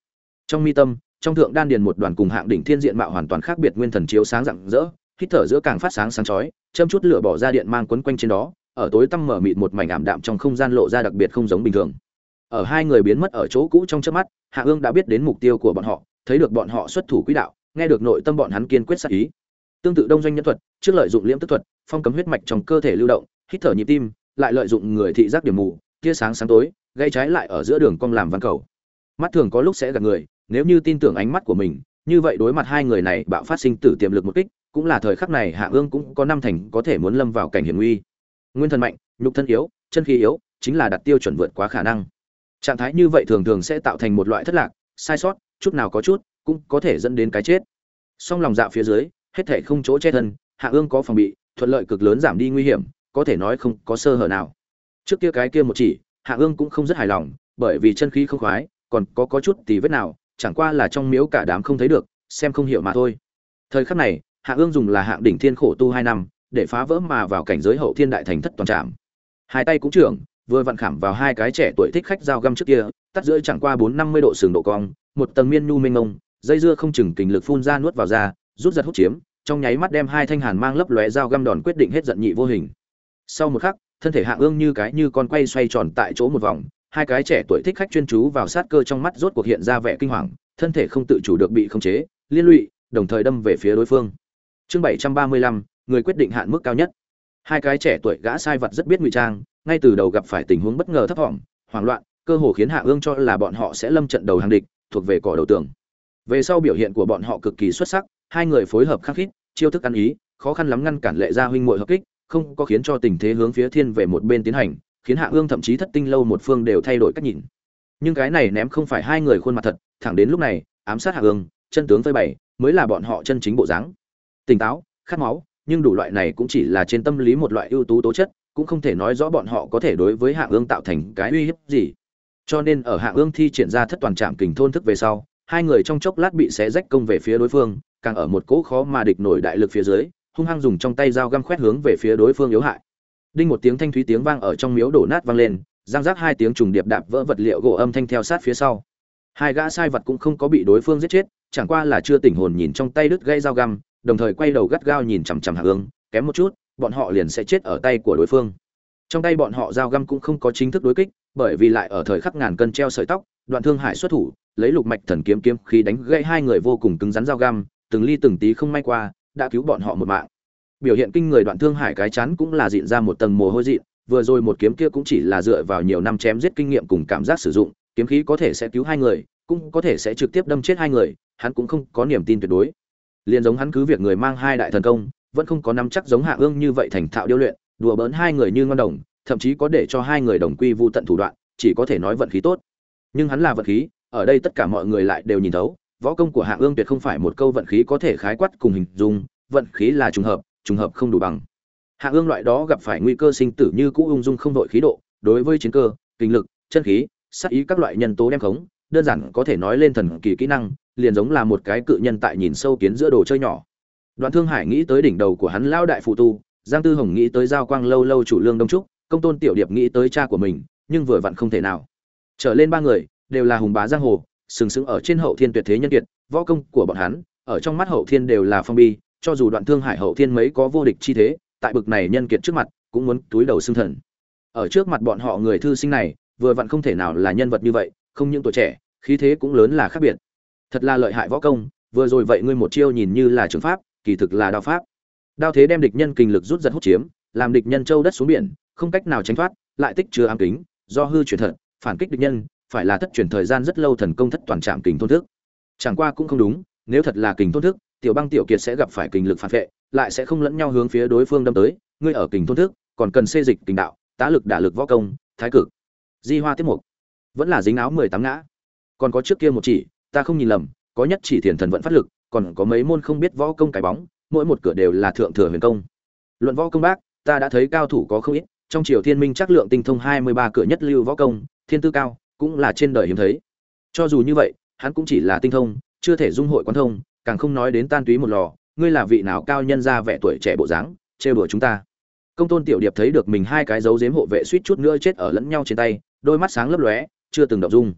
Trong mi tâm trong thượng đan điền một đoàn cùng hạng đỉnh thiên diện mạo hoàn toàn khác biệt nguyên thần chiếu sáng rạng rỡ, hít thở giữa càng phát sáng sáng chói, châm chút lửa bỏ ra điện mang quấn quanh trên đó, ở tối tăm mở mịt một mảnh ảm đạm trong không gian lộ ra đặc biệt không giống bình thường. Ở hai người biến mất ở chỗ cũ trong chớp mắt, hạ ương đã biết đến mục tiêu của bọn họ, thấy được bọn họ xuất thủ quỹ đạo, nghe được nội tâm bọn hắn kiên quyết sát ý. Tương tự đông doanh nhân thuật, trước lợi dụng liễm tức thuật, phong cấm huyết mạch trong cơ thể lưu động, hít thở nhịp tim, lại lợi dụng người thị giác điểm mù, tia sáng sáng tối gây trái lại ở giữa đường cong làm văn cầu. Mắt thường có lúc sẽ gặp người nếu như tin tưởng ánh mắt của mình, như vậy đối mặt hai người này bạo phát sinh tử tiềm lực một kích, cũng là thời khắc này hạ ương cũng có năm thành có thể muốn lâm vào cảnh hiểm nguy. Nguyên thần mạnh, nhục thân yếu, chân khí yếu, chính là đặt tiêu chuẩn vượt quá khả năng. Trạng thái như vậy thường thường sẽ tạo thành một loại thất lạc, sai sót, chút nào có chút, cũng có thể dẫn đến cái chết. Song lòng dạ phía dưới, hết thể không chỗ che thân, hạ ương có phòng bị, thuận lợi cực lớn giảm đi nguy hiểm, có thể nói không có sơ hở nào. Trước kia cái kia một chỉ, hạ ương cũng không rất hài lòng, bởi vì chân khí không khoái, còn có có chút tì vết nào chẳng qua là trong miếu cả đám không thấy được, xem không hiểu mà thôi. Thời khắc này, hạ ương dùng là hạng đỉnh thiên khổ tu hai năm, để phá vỡ mà vào cảnh giới hậu thiên đại thành thất toàn trạm. Hai tay cũng trưởng, vừa vặn khảm vào hai cái trẻ tuổi thích khách dao găm trước kia, tắt rưỡi chẳng qua bốn năm mươi độ sừng độ cong, một tầng miên nhu mênh mông, dây dưa không chừng kình lực phun ra nuốt vào ra rút giật hút chiếm, trong nháy mắt đem hai thanh hàn mang lấp lóe dao găm đòn quyết định hết giận nhị vô hình. Sau một khắc, thân thể hạ ương như cái như con quay xoay tròn tại chỗ một vòng hai cái trẻ tuổi thích khách chuyên chú vào sát cơ trong mắt rốt cuộc hiện ra vẻ kinh hoàng, thân thể không tự chủ được bị khống chế, liên lụy, đồng thời đâm về phía đối phương. Chương bảy trăm ba mươi lăm, người quyết định hạn mức cao nhất. Hai cái trẻ tuổi gã sai vật rất biết ngụy trang, ngay từ đầu gặp phải tình huống bất ngờ thấp thỏm, hoảng loạn, cơ hồ khiến hạ ương cho là bọn họ sẽ lâm trận đầu hàng địch, thuộc về cỏ đầu tường. Về sau biểu hiện của bọn họ cực kỳ xuất sắc, hai người phối hợp khắc khít, chiêu thức ăn ý, khó khăn lắm ngăn cản lệ gia huynh muội hợp kích, không có khiến cho tình thế hướng phía thiên về một bên tiến hành khiến hạ ương thậm chí thất tinh lâu một phương đều thay đổi cách nhìn. Nhưng cái này ném không phải hai người khuôn mặt thật, thẳng đến lúc này, ám sát hạ ương, chân tướng phơi bày, mới là bọn họ chân chính bộ dáng. Tỉnh táo, khát máu, nhưng đủ loại này cũng chỉ là trên tâm lý một loại ưu tú tố chất, cũng không thể nói rõ bọn họ có thể đối với hạ ương tạo thành cái uy hiếp gì. Cho nên ở hạ ương thi triển ra thất toàn trạm kình thôn thức về sau, hai người trong chốc lát bị xé rách công về phía đối phương, càng ở một cỗ khó mà địch nổi đại lực phía dưới, hung hăng dùng trong tay dao găm khoét hướng về phía đối phương yếu hại đinh một tiếng thanh thúy tiếng vang ở trong miếu đổ nát vang lên giang giác hai tiếng trùng điệp đạp vỡ vật liệu gỗ âm thanh theo sát phía sau. Hai gã sai vật cũng không có bị đối phương giết chết chẳng qua là chưa tỉnh hồn nhìn trong tay đứt gây dao găm đồng thời quay đầu gắt gao nhìn chằm chằm hạ hướng, kém một chút bọn họ liền sẽ chết ở tay của đối phương. Trong tay bọn họ dao găm cũng không có chính thức đối kích bởi vì lại ở thời khắc ngàn cân treo sợi tóc đoạn thương hải xuất thủ lấy lục mạch thần kiếm kiếm khi đánh gãy hai người vô cùng cứng rắn dao găm từng ly từng tí không may qua đã cứu bọn họ một mạng biểu hiện kinh người đoạn thương hải cái chắn cũng là dịn ra một tầng mồ hôi dịn, vừa rồi một kiếm kia cũng chỉ là dựa vào nhiều năm chém giết kinh nghiệm cùng cảm giác sử dụng, kiếm khí có thể sẽ cứu hai người, cũng có thể sẽ trực tiếp đâm chết hai người, hắn cũng không có niềm tin tuyệt đối. Liền giống hắn cứ việc người mang hai đại thần công, vẫn không có nắm chắc giống hạ ương như vậy thành thạo điêu luyện, đùa bỡn hai người như ngon đồng, thậm chí có để cho hai người đồng quy vu tận thủ đoạn, chỉ có thể nói vận khí tốt. Nhưng hắn là vận khí, ở đây tất cả mọi người lại đều nhìn thấu, võ công của hạ ương tuyệt không phải một câu vận khí có thể khái quát cùng hình dung, vận khí là trùng hợp trùng hợp không đủ bằng. Hạ ương loại đó gặp phải nguy cơ sinh tử như cũ ung dung không đội khí độ, đối với chiến cơ, kinh lực, chân khí, sát ý các loại nhân tố đem khống, đơn giản có thể nói lên thần kỳ kỹ năng, liền giống là một cái cự nhân tại nhìn sâu kiến giữa đồ chơi nhỏ. Đoạn thương hải nghĩ tới đỉnh đầu của hắn lao đại phụ tu, giang tư hồng nghĩ tới giao quang lâu lâu chủ lương đông trúc, công tôn tiểu điệp nghĩ tới cha của mình, nhưng vừa vặn không thể nào. Trở lên ba người, đều là hùng bá giang hồ, sừng sững ở trên hậu thiên tuyệt thế nhân kiệt, võ công của bọn hắn, ở trong mắt hậu thiên đều là phong bi cho dù đoạn thương hải hậu thiên mấy có vô địch chi thế, tại bực này nhân kiệt trước mặt, cũng muốn túi đầu xương thần. Ở trước mặt bọn họ người thư sinh này, vừa vặn không thể nào là nhân vật như vậy, không những tuổi trẻ, khí thế cũng lớn là khác biệt. Thật là lợi hại võ công, vừa rồi vậy ngươi một chiêu nhìn như là trường pháp, kỳ thực là đao pháp. Đao thế đem địch nhân kinh lực rút giật hút chiếm, làm địch nhân châu đất xuống biển, không cách nào tránh thoát, lại tích chứa ám kính, do hư chuyển thật, phản kích địch nhân, phải là thất chuyển thời gian rất lâu thần công thất toàn trạm kình thôn thức. Chẳng qua cũng không đúng, nếu thật là kình thôn thức tiểu băng tiểu kiệt sẽ gặp phải kình lực phản vệ, lại sẽ không lẫn nhau hướng phía đối phương đâm tới, ngươi ở kình thôn thức, còn cần xê dịch kình đạo, tá lực đả lực võ công, thái cực. Di hoa Tiết mục. Vẫn là dính áo mười tám ngã. Còn có trước kia một chỉ, ta không nhìn lầm, có nhất chỉ thiền thần vẫn phát lực, còn có mấy môn không biết võ công cái bóng, mỗi một cửa đều là thượng thừa huyền công. Luận võ công bác, ta đã thấy cao thủ có không ít, trong triều thiên minh chắc lượng tinh thông hai mươi ba cửa nhất lưu võ công, thiên tư cao, cũng là trên đời hiếm thấy. Cho dù như vậy, hắn cũng chỉ là tinh thông, chưa thể dung hội quán thông càng không nói đến tan túy một lò, ngươi là vị nào cao nhân ra vẻ tuổi trẻ bộ dáng, trêu đùa chúng ta. Công tôn tiểu điệp thấy được mình hai cái dấu dếm hộ vệ suýt chút nữa chết ở lẫn nhau trên tay, đôi mắt sáng lấp lóe, chưa từng động dung.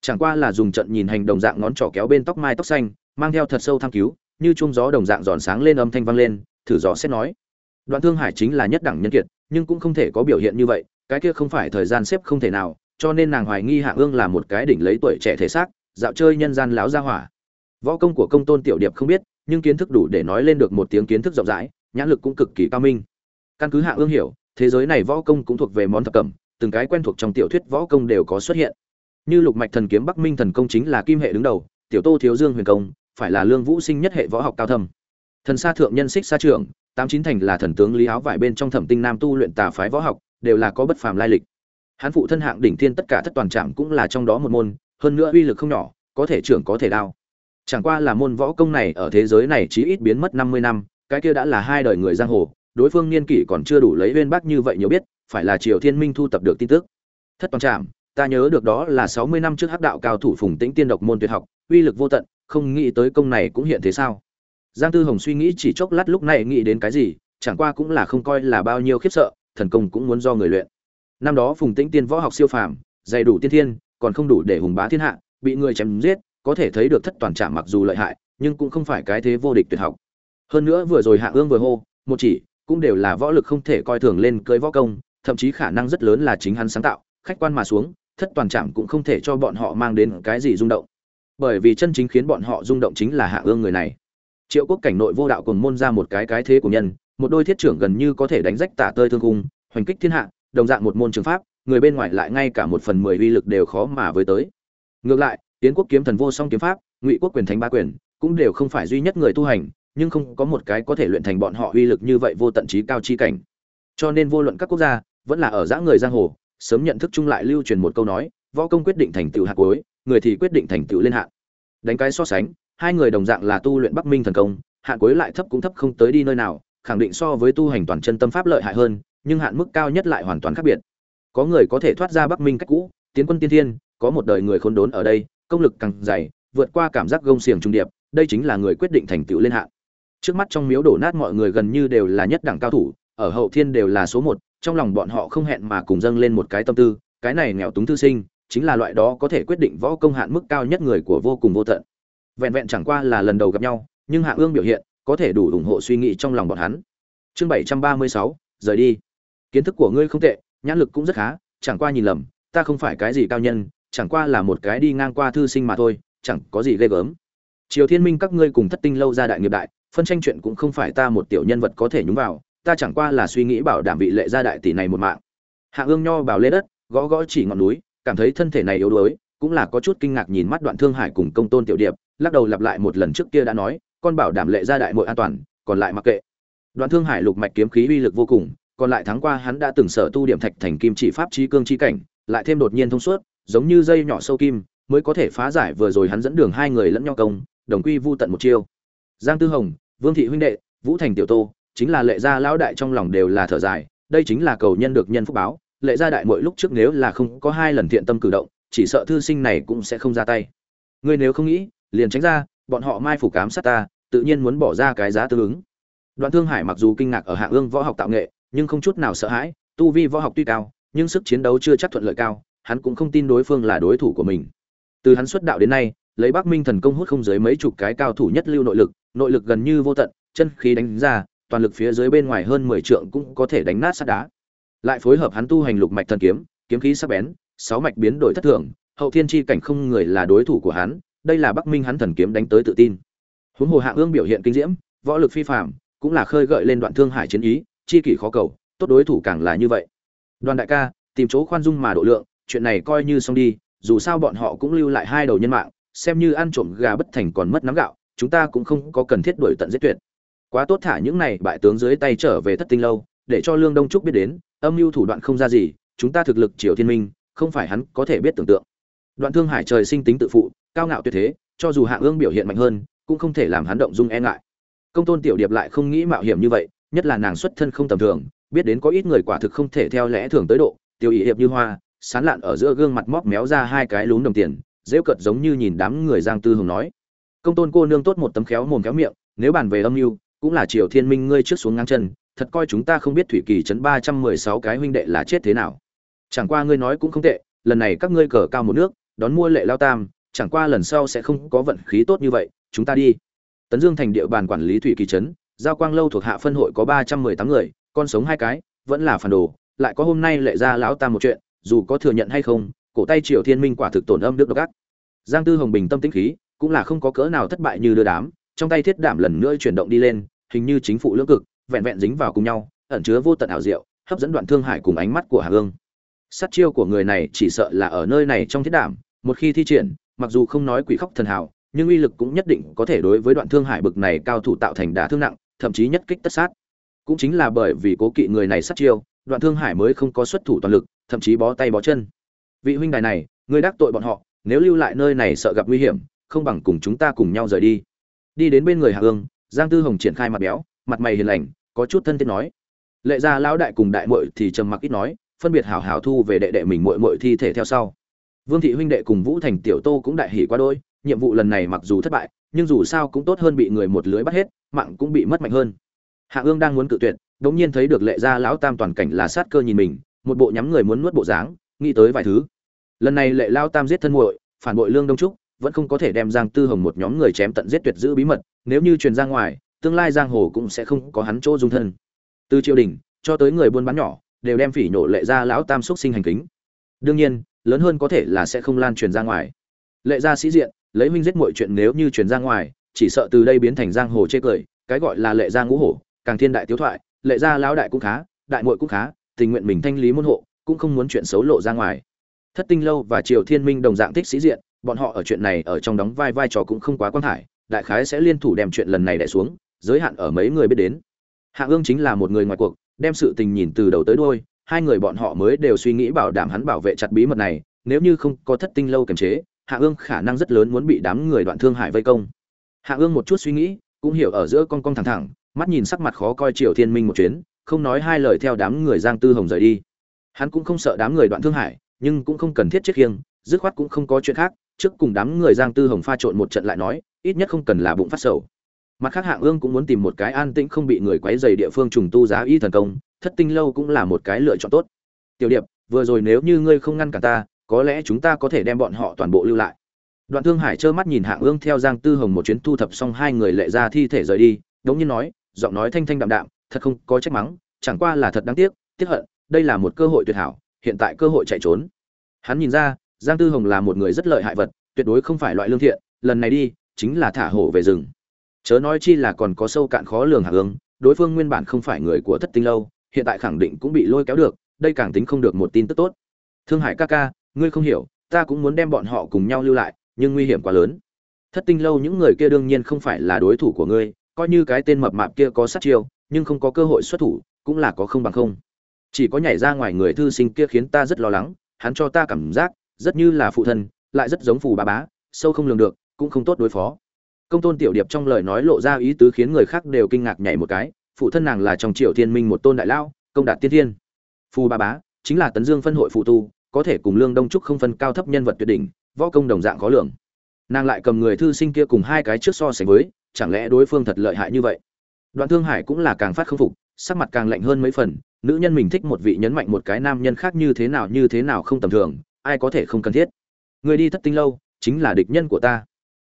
Chẳng qua là dùng trận nhìn hành đồng dạng ngón trỏ kéo bên tóc mai tóc xanh, mang theo thật sâu tham cứu, như chung gió đồng dạng giòn sáng lên âm thanh vang lên, thử gió xét nói. Đoạn thương hải chính là nhất đẳng nhân kiệt, nhưng cũng không thể có biểu hiện như vậy, cái kia không phải thời gian xếp không thể nào, cho nên nàng hoài nghi hạ ương là một cái đỉnh lấy tuổi trẻ thể xác, dạo chơi nhân gian láo ra hỏa võ công của công tôn tiểu điệp không biết, nhưng kiến thức đủ để nói lên được một tiếng kiến thức rộng rãi, nhãn lực cũng cực kỳ cao minh. Căn cứ hạ ương hiểu, thế giới này võ công cũng thuộc về món thập cẩm, từng cái quen thuộc trong tiểu thuyết võ công đều có xuất hiện. Như lục mạch thần kiếm bắc minh thần công chính là kim hệ đứng đầu, tiểu tô thiếu dương huyền công, phải là lương vũ sinh nhất hệ võ học cao thâm. Thần sa thượng nhân xích sa trưởng, tám chín thành là thần tướng lý áo vải bên trong thẩm tinh nam tu luyện tà phái võ học, đều là có bất phàm lai lịch. Hán phụ thân hạng đỉnh thiên tất cả thất toàn trạm cũng là trong đó một môn, hơn nữa uy lực không nhỏ, có thể trưởng có thể đao chẳng qua là môn võ công này ở thế giới này chỉ ít biến mất năm mươi năm, cái kia đã là hai đời người giang hồ, đối phương niên kỷ còn chưa đủ lấy viên bác như vậy nhiều biết, phải là triều thiên minh thu tập được tin tức. Thất toàn trạm ta nhớ được đó là sáu mươi năm trước hắc đạo cao thủ phùng tĩnh tiên độc môn tuyệt học, uy lực vô tận, không nghĩ tới công này cũng hiện thế sao? Giang tư hồng suy nghĩ chỉ chốc lát lúc này nghĩ đến cái gì, chẳng qua cũng là không coi là bao nhiêu khiếp sợ, thần công cũng muốn do người luyện. Năm đó phùng tĩnh tiên võ học siêu phàm, dày đủ tiên thiên, còn không đủ để hùng bá thiên hạ, bị người chém giết có thể thấy được thất toàn trạm mặc dù lợi hại, nhưng cũng không phải cái thế vô địch tuyệt học. Hơn nữa vừa rồi hạ ương vừa hô, một chỉ, cũng đều là võ lực không thể coi thường lên cưới võ công, thậm chí khả năng rất lớn là chính hắn sáng tạo, khách quan mà xuống, thất toàn trạm cũng không thể cho bọn họ mang đến cái gì rung động. Bởi vì chân chính khiến bọn họ rung động chính là hạ ương người này. Triệu quốc cảnh nội vô đạo cùng môn ra một cái cái thế của nhân, một đôi thiết trưởng gần như có thể đánh rách tả tơi thương cung, hoành kích thiên hạ, đồng dạng một môn trường pháp, người bên ngoài lại ngay cả một phần mười uy lực đều khó mà với tới. Ngược lại tiến quốc kiếm thần vô song kiếm pháp, ngụy quốc quyền thánh ba quyền, cũng đều không phải duy nhất người tu hành, nhưng không có một cái có thể luyện thành bọn họ uy lực như vậy vô tận trí cao chi cảnh. Cho nên vô luận các quốc gia, vẫn là ở giã người giang hồ, sớm nhận thức chung lại lưu truyền một câu nói, võ công quyết định thành tựu hạt cuối, người thì quyết định thành tựu lên hạn. Đánh cái so sánh, hai người đồng dạng là tu luyện bắc minh thần công hạn cuối lại thấp cũng thấp không tới đi nơi nào, khẳng định so với tu hành toàn chân tâm pháp lợi hại hơn, nhưng hạn mức cao nhất lại hoàn toàn khác biệt. Có người có thể thoát ra bắc minh cách cũ, tiến quân tiên thiên, có một đời người khốn đốn ở đây công lực càng dày, vượt qua cảm giác gông xiềng trung điệp, đây chính là người quyết định thành tựu lên hạn trước mắt trong miếu đổ nát mọi người gần như đều là nhất đẳng cao thủ, ở hậu thiên đều là số một, trong lòng bọn họ không hẹn mà cùng dâng lên một cái tâm tư, cái này nghèo túng thư sinh, chính là loại đó có thể quyết định võ công hạn mức cao nhất người của vô cùng vô tận. Vẹn vẹn chẳng qua là lần đầu gặp nhau, nhưng hạ ương biểu hiện, có thể đủ ủng hộ suy nghĩ trong lòng bọn hắn. Chương bảy trăm ba mươi sáu, rời đi. Kiến thức của ngươi không tệ, nhãn lực cũng rất khá, chẳng qua nhìn lầm, ta không phải cái gì cao nhân chẳng qua là một cái đi ngang qua thư sinh mà thôi, chẳng có gì ghê gớm. Triều thiên minh các ngươi cùng thất tinh lâu ra đại nghiệp đại, phân tranh chuyện cũng không phải ta một tiểu nhân vật có thể nhúng vào, ta chẳng qua là suy nghĩ bảo đảm vị lệ gia đại tỷ này một mạng. Hạ ương nho bảo lê đất, gõ gõ chỉ ngọn núi, cảm thấy thân thể này yếu đuối, cũng là có chút kinh ngạc nhìn mắt đoạn thương hải cùng công tôn tiểu điệp, lắc đầu lặp lại một lần trước kia đã nói, con bảo đảm lệ gia đại muội an toàn, còn lại mặc kệ. Đoạn thương hải lục mạch kiếm khí uy lực vô cùng, còn lại tháng qua hắn đã từng sở tu điểm thạch thành kim chỉ pháp chi cương chi cảnh, lại thêm đột nhiên thông suốt giống như dây nhỏ sâu kim, mới có thể phá giải vừa rồi hắn dẫn đường hai người lẫn nhau công, đồng quy vu tận một chiêu. Giang tư hồng, vương thị huynh đệ, vũ thành tiểu tô, chính là lệ gia lão đại trong lòng đều là thở dài, đây chính là cầu nhân được nhân phúc báo, lệ gia đại mỗi lúc trước nếu là không có hai lần thiện tâm cử động, chỉ sợ thư sinh này cũng sẽ không ra tay. Ngươi nếu không nghĩ, liền tránh ra, bọn họ mai phủ cám sát ta, tự nhiên muốn bỏ ra cái giá tương ứng. Đoạn thương hải mặc dù kinh ngạc ở hạ ương võ học tạo nghệ, nhưng không chút nào sợ hãi, tu vi võ học tuy cao, nhưng sức chiến đấu chưa chắc thuận lợi cao hắn cũng không tin đối phương là đối thủ của mình. Từ hắn xuất đạo đến nay lấy bắc minh thần công hút không dưới mấy chục cái cao thủ nhất lưu nội lực nội lực gần như vô tận chân khí đánh ra toàn lực phía dưới bên ngoài hơn mười trượng cũng có thể đánh nát sắt đá. Lại phối hợp hắn tu hành lục mạch thần kiếm kiếm khí sắc bén sáu mạch biến đổi thất thường hậu thiên chi cảnh không người là đối thủ của hắn đây là bắc minh hắn thần kiếm đánh tới tự tin. Huống hồ hạ ương biểu hiện kinh diễm võ lực phi phàm, cũng là khơi gợi lên đoạn thương hải chiến ý chi kỷ khó cầu tốt đối thủ càng là như vậy. Đoàn đại ca tìm chỗ khoan dung mà độ lượng chuyện này coi như xong đi, dù sao bọn họ cũng lưu lại hai đầu nhân mạng, xem như ăn trộm gà bất thành còn mất nắm gạo, chúng ta cũng không có cần thiết đuổi tận giết tuyệt. Quá tốt thả những này bại tướng dưới tay trở về thất tinh lâu, để cho lương đông trúc biết đến, âm mưu thủ đoạn không ra gì, chúng ta thực lực triều thiên minh, không phải hắn có thể biết tưởng tượng. Đoạn thương hải trời sinh tính tự phụ, cao ngạo tuyệt thế, cho dù hạ ương biểu hiện mạnh hơn, cũng không thể làm hắn động dung e ngại. Công tôn tiểu điệp lại không nghĩ mạo hiểm như vậy, nhất là nàng xuất thân không tầm thường, biết đến có ít người quả thực không thể theo lẽ thường tới độ tiêu ý hiệp như hoa sán lạn ở giữa gương mặt móc méo ra hai cái lún đồng tiền dễ cợt giống như nhìn đám người giang tư hùng nói. Công tôn cô nương tốt một tấm khéo mồm khéo miệng, nếu bàn về âm mưu, cũng là triều thiên minh ngươi trước xuống ngang chân, thật coi chúng ta không biết thủy kỳ trấn ba trăm mười sáu cái huynh đệ là chết thế nào. Chẳng qua ngươi nói cũng không tệ, lần này các ngươi cờ cao một nước, đón mua lệ lao tam, chẳng qua lần sau sẽ không có vận khí tốt như vậy, chúng ta đi. Tấn dương thành địa bàn quản lý thủy kỳ trấn, giao quang lâu thuộc hạ phân hội có ba trăm mười tám người, con sống hai cái, vẫn là phản đồ, lại có hôm nay lệ ra lão tam một chuyện dù có thừa nhận hay không, cổ tay triều thiên minh quả thực tổn âm đức độc ác. Giang tư hồng bình tâm tĩnh khí, cũng là không có cỡ nào thất bại như đưa đám, trong tay thiết đảm lần nữa chuyển động đi lên, hình như chính phủ lưỡng cực, vẹn vẹn dính vào cùng nhau, ẩn chứa vô tận ảo diệu, hấp dẫn đoạn thương hải cùng ánh mắt của hà hương sát chiêu của người này chỉ sợ là ở nơi này trong thiết đảm, một khi thi triển, mặc dù không nói quỷ khóc thần hào, nhưng uy lực cũng nhất định có thể đối với đoạn thương hải bực này cao thủ tạo thành đả thương nặng, thậm chí nhất kích tất sát. Cũng chính là bởi vì cố kỵ người này sát chiêu, đoạn thương hải mới không có xuất thủ toàn lực thậm chí bó tay bó chân. Vị huynh đài này, ngươi đắc tội bọn họ, nếu lưu lại nơi này sợ gặp nguy hiểm, không bằng cùng chúng ta cùng nhau rời đi. Đi đến bên người hạ ương giang tư hồng triển khai mặt béo, mặt mày hiền lành, có chút thân thiết nói. Lệ gia lão đại cùng đại muội thì trầm mặc ít nói, phân biệt hảo hảo thu về đệ đệ mình muội muội thi thể theo sau. Vương thị huynh đệ cùng vũ thành tiểu tô cũng đại hỉ qua đôi, nhiệm vụ lần này mặc dù thất bại, nhưng dù sao cũng tốt hơn bị người một lưới bắt hết, mạng cũng bị mất mạnh hơn. Hạ ương đang muốn cự tuyệt, đống nhiên thấy được lệ gia lão tam toàn cảnh là sát cơ nhìn mình một bộ nhắm người muốn nuốt bộ dáng, nghĩ tới vài thứ. Lần này lệ lao tam giết thân muội, phản bội lương đông trúc, vẫn không có thể đem giang tư hồng một nhóm người chém tận giết tuyệt giữ bí mật, nếu như truyền ra ngoài, tương lai giang hồ cũng sẽ không có hắn chỗ dung thân. Từ triều đình cho tới người buôn bán nhỏ, đều đem phỉ nổ lệ ra lão tam xúc sinh hành kính. Đương nhiên, lớn hơn có thể là sẽ không lan truyền ra ngoài. Lệ gia sĩ diện, lấy minh giết mọi chuyện nếu như truyền ra ngoài, chỉ sợ từ đây biến thành giang hồ chê cười, cái gọi là lệ gia ngũ hổ, càng thiên đại tiếu thoại, lệ gia lão đại cũng khá, đại muội cũng khá tình nguyện mình thanh lý môn hộ cũng không muốn chuyện xấu lộ ra ngoài. Thất tinh lâu và triều thiên minh đồng dạng thích sĩ diện bọn họ ở chuyện này ở trong đóng vai vai trò cũng không quá quan thải đại khái sẽ liên thủ đem chuyện lần này đè xuống giới hạn ở mấy người biết đến. Hạ ương chính là một người ngoài cuộc đem sự tình nhìn từ đầu tới đuôi, hai người bọn họ mới đều suy nghĩ bảo đảm hắn bảo vệ chặt bí mật này nếu như không có thất tinh lâu kiềm chế hạ ương khả năng rất lớn muốn bị đám người đoạn thương hại vây công. Hạ ương một chút suy nghĩ cũng hiểu ở giữa con con thẳng thẳng mắt nhìn sắc mặt khó coi triều thiên minh một chuyến không nói hai lời theo đám người giang tư hồng rời đi. Hắn cũng không sợ đám người đoạn thương Hải, nhưng cũng không cần thiết chết khiêng dứt khoát cũng không có chuyện khác trước cùng đám người giang tư hồng pha trộn một trận lại nói ít nhất không cần là bụng phát sầu. Mặt khác hạng ương cũng muốn tìm một cái an tĩnh không bị người quấy dày địa phương trùng tu giá y thần công thất tinh lâu cũng là một cái lựa chọn tốt. Tiểu điệp vừa rồi nếu như ngươi không ngăn cản ta có lẽ chúng ta có thể đem bọn họ toàn bộ lưu lại. Đoạn thương hải trơ mắt nhìn hạng ương theo giang tư hồng một chuyến thu thập xong hai người lệ ra thi thể rời đi đống nhiên nói giọng nói thanh thanh đạm đạm thật không có trách mắng, chẳng qua là thật đáng tiếc tiếc hận, đây là một cơ hội tuyệt hảo, hiện tại cơ hội chạy trốn. Hắn nhìn ra, giang tư hồng là một người rất lợi hại vật, tuyệt đối không phải loại lương thiện, lần này đi, chính là thả hổ về rừng. Chớ nói chi là còn có sâu cạn khó lường hạ hướng, đối phương nguyên bản không phải người của thất tinh lâu, hiện tại khẳng định cũng bị lôi kéo được, đây càng tính không được một tin tức tốt. Thương hải ca ca, ngươi không hiểu, ta cũng muốn đem bọn họ cùng nhau lưu lại, nhưng nguy hiểm quá lớn. Thất tinh lâu những người kia đương nhiên không phải là đối thủ của ngươi, coi như cái tên mập mạp kia có sát chiêu nhưng không có cơ hội xuất thủ, cũng là có không bằng không. Chỉ có nhảy ra ngoài người thư sinh kia khiến ta rất lo lắng, hắn cho ta cảm giác, rất như là phụ thân, lại rất giống phù bà bá, sâu không lường được, cũng không tốt đối phó. Công tôn tiểu điệp trong lời nói lộ ra ý tứ khiến người khác đều kinh ngạc nhảy một cái, phụ thân nàng là trong triều thiên minh một tôn đại lao công đạt tiên thiên. Phù bà bá, chính là tấn dương phân hội phụ tu, có thể cùng lương đông trúc không phân cao thấp nhân vật tuyệt đỉnh, võ công đồng dạng khó lường. Nàng lại cầm người thư sinh kia cùng hai cái trước so sánh với, chẳng lẽ đối phương thật lợi hại như vậy? Đoạn thương hải cũng là càng phát không phục, sắc mặt càng lạnh hơn mấy phần, nữ nhân mình thích một vị nhấn mạnh một cái nam nhân khác như thế nào như thế nào không tầm thường, ai có thể không cần thiết. Người đi thất tinh lâu, chính là địch nhân của ta.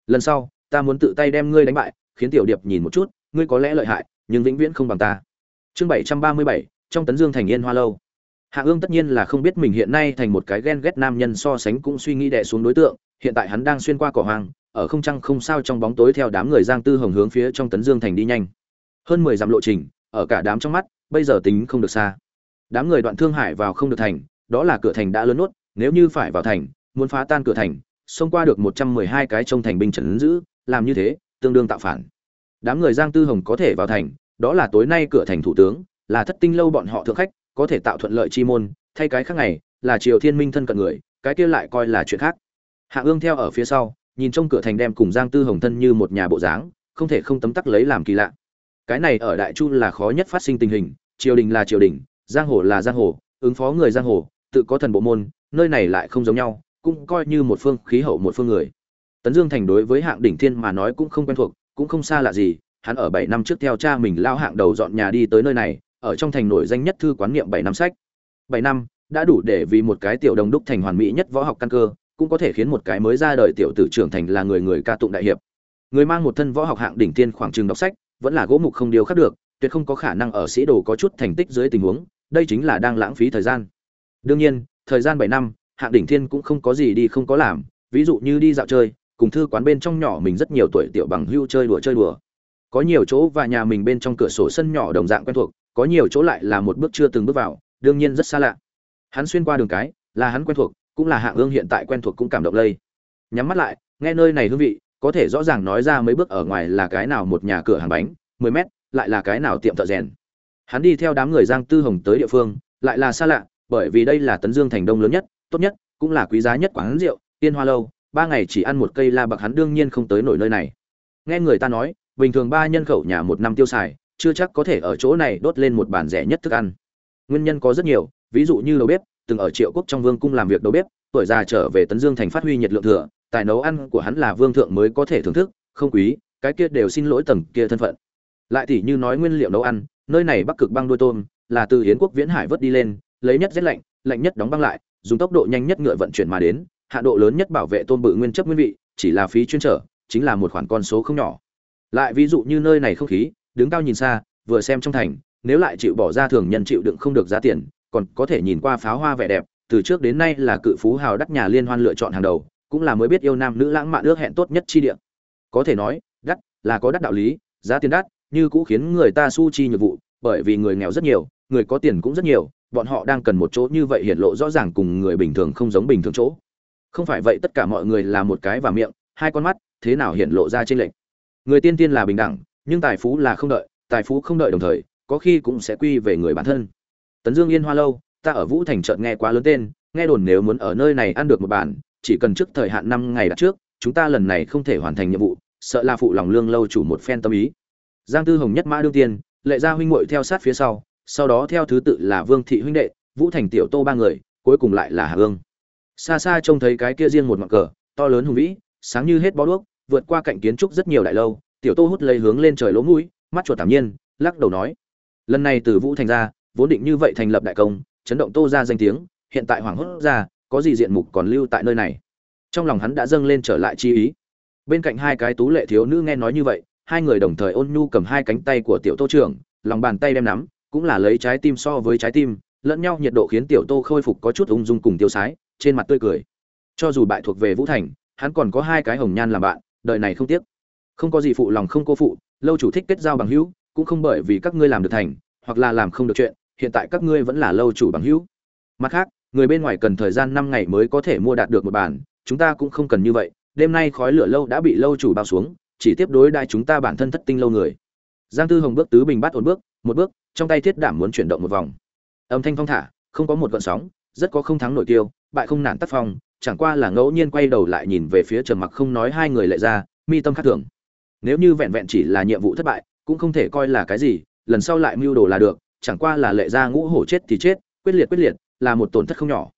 Lần sau, ta muốn tự tay đem ngươi đánh bại, khiến tiểu điệp nhìn một chút, ngươi có lẽ lợi hại, nhưng vĩnh viễn không bằng ta. Chương bảy trăm ba mươi bảy, trong tấn dương thành yên hoa lâu. Hạ ương tất nhiên là không biết mình hiện nay thành một cái ghen ghét nam nhân so sánh cũng suy nghĩ đè xuống đối tượng, hiện tại hắn đang xuyên qua cỏ hoang, ở không trăng không sao trong bóng tối theo đám người giang tư hồng hướng phía trong tấn dương thành đi nhanh hơn mười dặm lộ trình, ở cả đám trong mắt, bây giờ tính không được xa. Đám người đoạn thương hải vào không được thành, đó là cửa thành đã lớn nốt, nếu như phải vào thành, muốn phá tan cửa thành, xông qua được một trăm mười hai cái trông thành binh trấn giữ, làm như thế, tương đương tạo phản. Đám người giang tư hồng có thể vào thành, đó là tối nay cửa thành thủ tướng, là thất tinh lâu bọn họ thượng khách, có thể tạo thuận lợi chi môn, thay cái khác này là triều thiên minh thân cận người, cái kia lại coi là chuyện khác. Hạ ương theo ở phía sau, nhìn trong cửa thành đem cùng giang tư hồng thân như một nhà bộ dáng, không thể không tấm tắc lấy làm kỳ lạ cái này ở đại chu là khó nhất phát sinh tình hình, triều đình là triều đình, giang hồ là giang hồ, ứng phó người giang hồ, tự có thần bộ môn, nơi này lại không giống nhau, cũng coi như một phương khí hậu một phương người. Tấn dương thành đối với hạng đỉnh thiên mà nói cũng không quen thuộc, cũng không xa lạ gì, hắn ở bảy năm trước theo cha mình lao hạng đầu dọn nhà đi tới nơi này, ở trong thành nổi danh nhất thư quán niệm bảy năm sách. Bảy năm, đã đủ để vì một cái tiểu đồng đúc thành hoàn mỹ nhất võ học căn cơ, cũng có thể khiến một cái mới ra đời tiểu tử trưởng thành là người người ca tụng đại hiệp. Người mang một thân võ học hạng đỉnh thiên khoảng trường đọc sách vẫn là gỗ mục không điều khắc được, tuyệt không có khả năng ở sĩ đồ có chút thành tích dưới tình huống, đây chính là đang lãng phí thời gian. Đương nhiên, thời gian bảy năm, hạng đỉnh thiên cũng không có gì đi không có làm, ví dụ như đi dạo chơi, cùng thư quán bên trong nhỏ mình rất nhiều tuổi tiểu bằng hưu chơi đùa chơi đùa. Có nhiều chỗ và nhà mình bên trong cửa sổ sân nhỏ đồng dạng quen thuộc, có nhiều chỗ lại là một bước chưa từng bước vào, đương nhiên rất xa lạ. Hắn xuyên qua đường cái, là hắn quen thuộc, cũng là hạng ương hiện tại quen thuộc cũng cảm động lây. Nhắm mắt lại, nghe nơi này hương vị có thể rõ ràng nói ra mấy bước ở ngoài là cái nào một nhà cửa hàng bánh, mười mét, lại là cái nào tiệm thợ rèn. Hắn đi theo đám người giang tư hồng tới địa phương, lại là xa lạ, bởi vì đây là tấn dương thành đông lớn nhất, tốt nhất, cũng là quý giá nhất quán rượu tiên hoa lâu, ba ngày chỉ ăn một cây la bạc hắn đương nhiên không tới nổi nơi này. Nghe người ta nói, bình thường ba nhân khẩu nhà một năm tiêu xài, chưa chắc có thể ở chỗ này đốt lên một bàn rẻ nhất thức ăn. Nguyên nhân có rất nhiều, ví dụ như đầu bếp, từng ở triệu quốc trong vương cung làm việc đầu bếp, tuổi già trở về tấn dương thành phát huy nhiệt lượng thừa tài nấu ăn của hắn là vương thượng mới có thể thưởng thức, không quý, cái kia đều xin lỗi tầng kia thân phận. Lại thì như nói nguyên liệu nấu ăn, nơi này bắc cực băng đôi tôm, là từ hiến quốc viễn hải vớt đi lên, lấy nhất rét lạnh lạnh nhất đóng băng lại, dùng tốc độ nhanh nhất ngựa vận chuyển mà đến, hạ độ lớn nhất bảo vệ tôm bự nguyên chất nguyên vị, chỉ là phí chuyên trở, chính là một khoản con số không nhỏ. Lại ví dụ như nơi này không khí, đứng cao nhìn xa, vừa xem trong thành, nếu lại chịu bỏ ra thường nhân chịu đựng không được giá tiền, còn có thể nhìn qua pháo hoa vẻ đẹp, từ trước đến nay là cự phú hào đắt nhà liên hoan lựa chọn hàng đầu cũng là mới biết yêu nam nữ lãng mạn ước hẹn tốt nhất chi địa. Có thể nói, đắt, là có đắt đạo lý, giá tiền đắt, như cũ khiến người ta su chi nhược vụ, bởi vì người nghèo rất nhiều, người có tiền cũng rất nhiều, bọn họ đang cần một chỗ như vậy hiện lộ rõ ràng cùng người bình thường không giống bình thường chỗ. Không phải vậy tất cả mọi người là một cái và miệng, hai con mắt, thế nào hiện lộ ra trên lệnh người tiên tiên là bình đẳng, nhưng tài phú là không đợi, tài phú không đợi đồng thời, có khi cũng sẽ quy về người bản thân. Tấn dương yên hoa lâu, ta ở vũ thành chợt nghe quá lớn tên, nghe đồn nếu muốn ở nơi này ăn được một bản chỉ cần trước thời hạn năm ngày đặt trước, chúng ta lần này không thể hoàn thành nhiệm vụ, sợ là phụ lòng lương lâu chủ một phen tâm ý. Giang tư hồng nhất mã đương tiên, lệ gia huynh muội theo sát phía sau sau đó theo thứ tự là vương thị huynh đệ, vũ thành tiểu tô ba người, cuối cùng lại là hà ương xa xa trông thấy cái kia riêng một ngọn cờ, to lớn hùng vĩ, sáng như hết bó đuốc, vượt qua cạnh kiến trúc rất nhiều đại lâu, tiểu tô hút lấy hướng lên trời lỗ mũi, mắt chuột tạm nhiên, lắc đầu nói. Lần này từ vũ thành ra, vốn định như vậy thành lập đại công, chấn động tô ra danh tiếng, hiện tại hoàng hốt ra có gì diện mục còn lưu tại nơi này? Trong lòng hắn đã dâng lên trở lại chi ý. Bên cạnh hai cái tú lệ thiếu nữ nghe nói như vậy, hai người đồng thời ôn nhu cầm hai cánh tay của tiểu tô trưởng, lòng bàn tay đem nắm, cũng là lấy trái tim so với trái tim, lẫn nhau nhiệt độ khiến tiểu tô khôi phục có chút ung dung cùng tiêu sái, trên mặt tươi cười. Cho dù bại thuộc về vũ thành, hắn còn có hai cái hồng nhan làm bạn, đời này không tiếc. Không có gì phụ lòng không cô phụ, lâu chủ thích kết giao bằng hữu, cũng không bởi vì các ngươi làm được thành, hoặc là làm không được chuyện, hiện tại các ngươi vẫn là lâu chủ bằng hữu. Mặt khác người bên ngoài cần thời gian năm ngày mới có thể mua đạt được một bản, chúng ta cũng không cần như vậy, đêm nay khói lửa lâu đã bị lâu chủ bao xuống, chỉ tiếp đối đại chúng ta bản thân thất tinh lâu người. Giang tư hồng bước tứ bình bát ổn bước, một bước, trong tay thiết đảm muốn chuyển động một vòng. Âm thanh phong thả, không có một gợn sóng, rất có không thắng nổi tiêu bại không nản tác phong, chẳng qua là ngẫu nhiên quay đầu lại nhìn về phía trầm mặc không nói hai người lại ra, mi tâm khát thường. Nếu như vẹn vẹn chỉ là nhiệm vụ thất bại, cũng không thể coi là cái gì, lần sau lại mưu đồ là được, chẳng qua là lệ ra ngũ hổ chết thì chết quyết liệt quyết liệt là một tổn thất không nhỏ.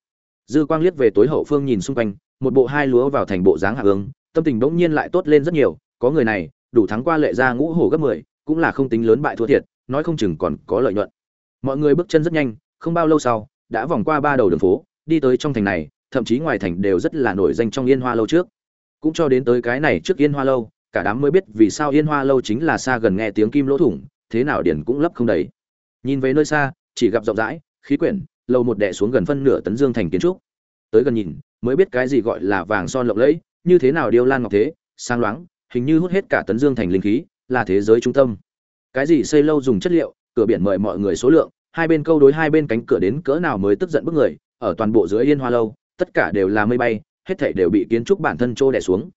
Dư quang liếc về tối hậu phương nhìn xung quanh một bộ hai lúa vào thành bộ dáng hạ hướng, tâm tình bỗng nhiên lại tốt lên rất nhiều có người này đủ thắng qua lệ ra ngũ hổ gấp mười cũng là không tính lớn bại thua thiệt nói không chừng còn có lợi nhuận. Mọi người bước chân rất nhanh không bao lâu sau đã vòng qua ba đầu đường phố đi tới trong thành này thậm chí ngoài thành đều rất là nổi danh trong yên hoa lâu trước. Cũng cho đến tới cái này trước yên hoa lâu cả đám mới biết vì sao yên hoa lâu chính là xa gần nghe tiếng kim lỗ thủng thế nào điển cũng lấp không đầy. Nhìn về nơi xa chỉ gặp rộng rãi khí quyển lâu một đẻ xuống gần phân nửa tấn dương thành kiến trúc. Tới gần nhìn, mới biết cái gì gọi là vàng son lộng lẫy, như thế nào điêu lan ngọc thế sang loáng, hình như hút hết cả tấn dương thành linh khí, là thế giới trung tâm. Cái gì xây lâu dùng chất liệu, cửa biển mời mọi người số lượng, hai bên câu đối hai bên cánh cửa đến cỡ nào mới tức giận bức người, ở toàn bộ dưới yên hoa lâu, tất cả đều là mây bay, hết thảy đều bị kiến trúc bản thân trô đè xuống.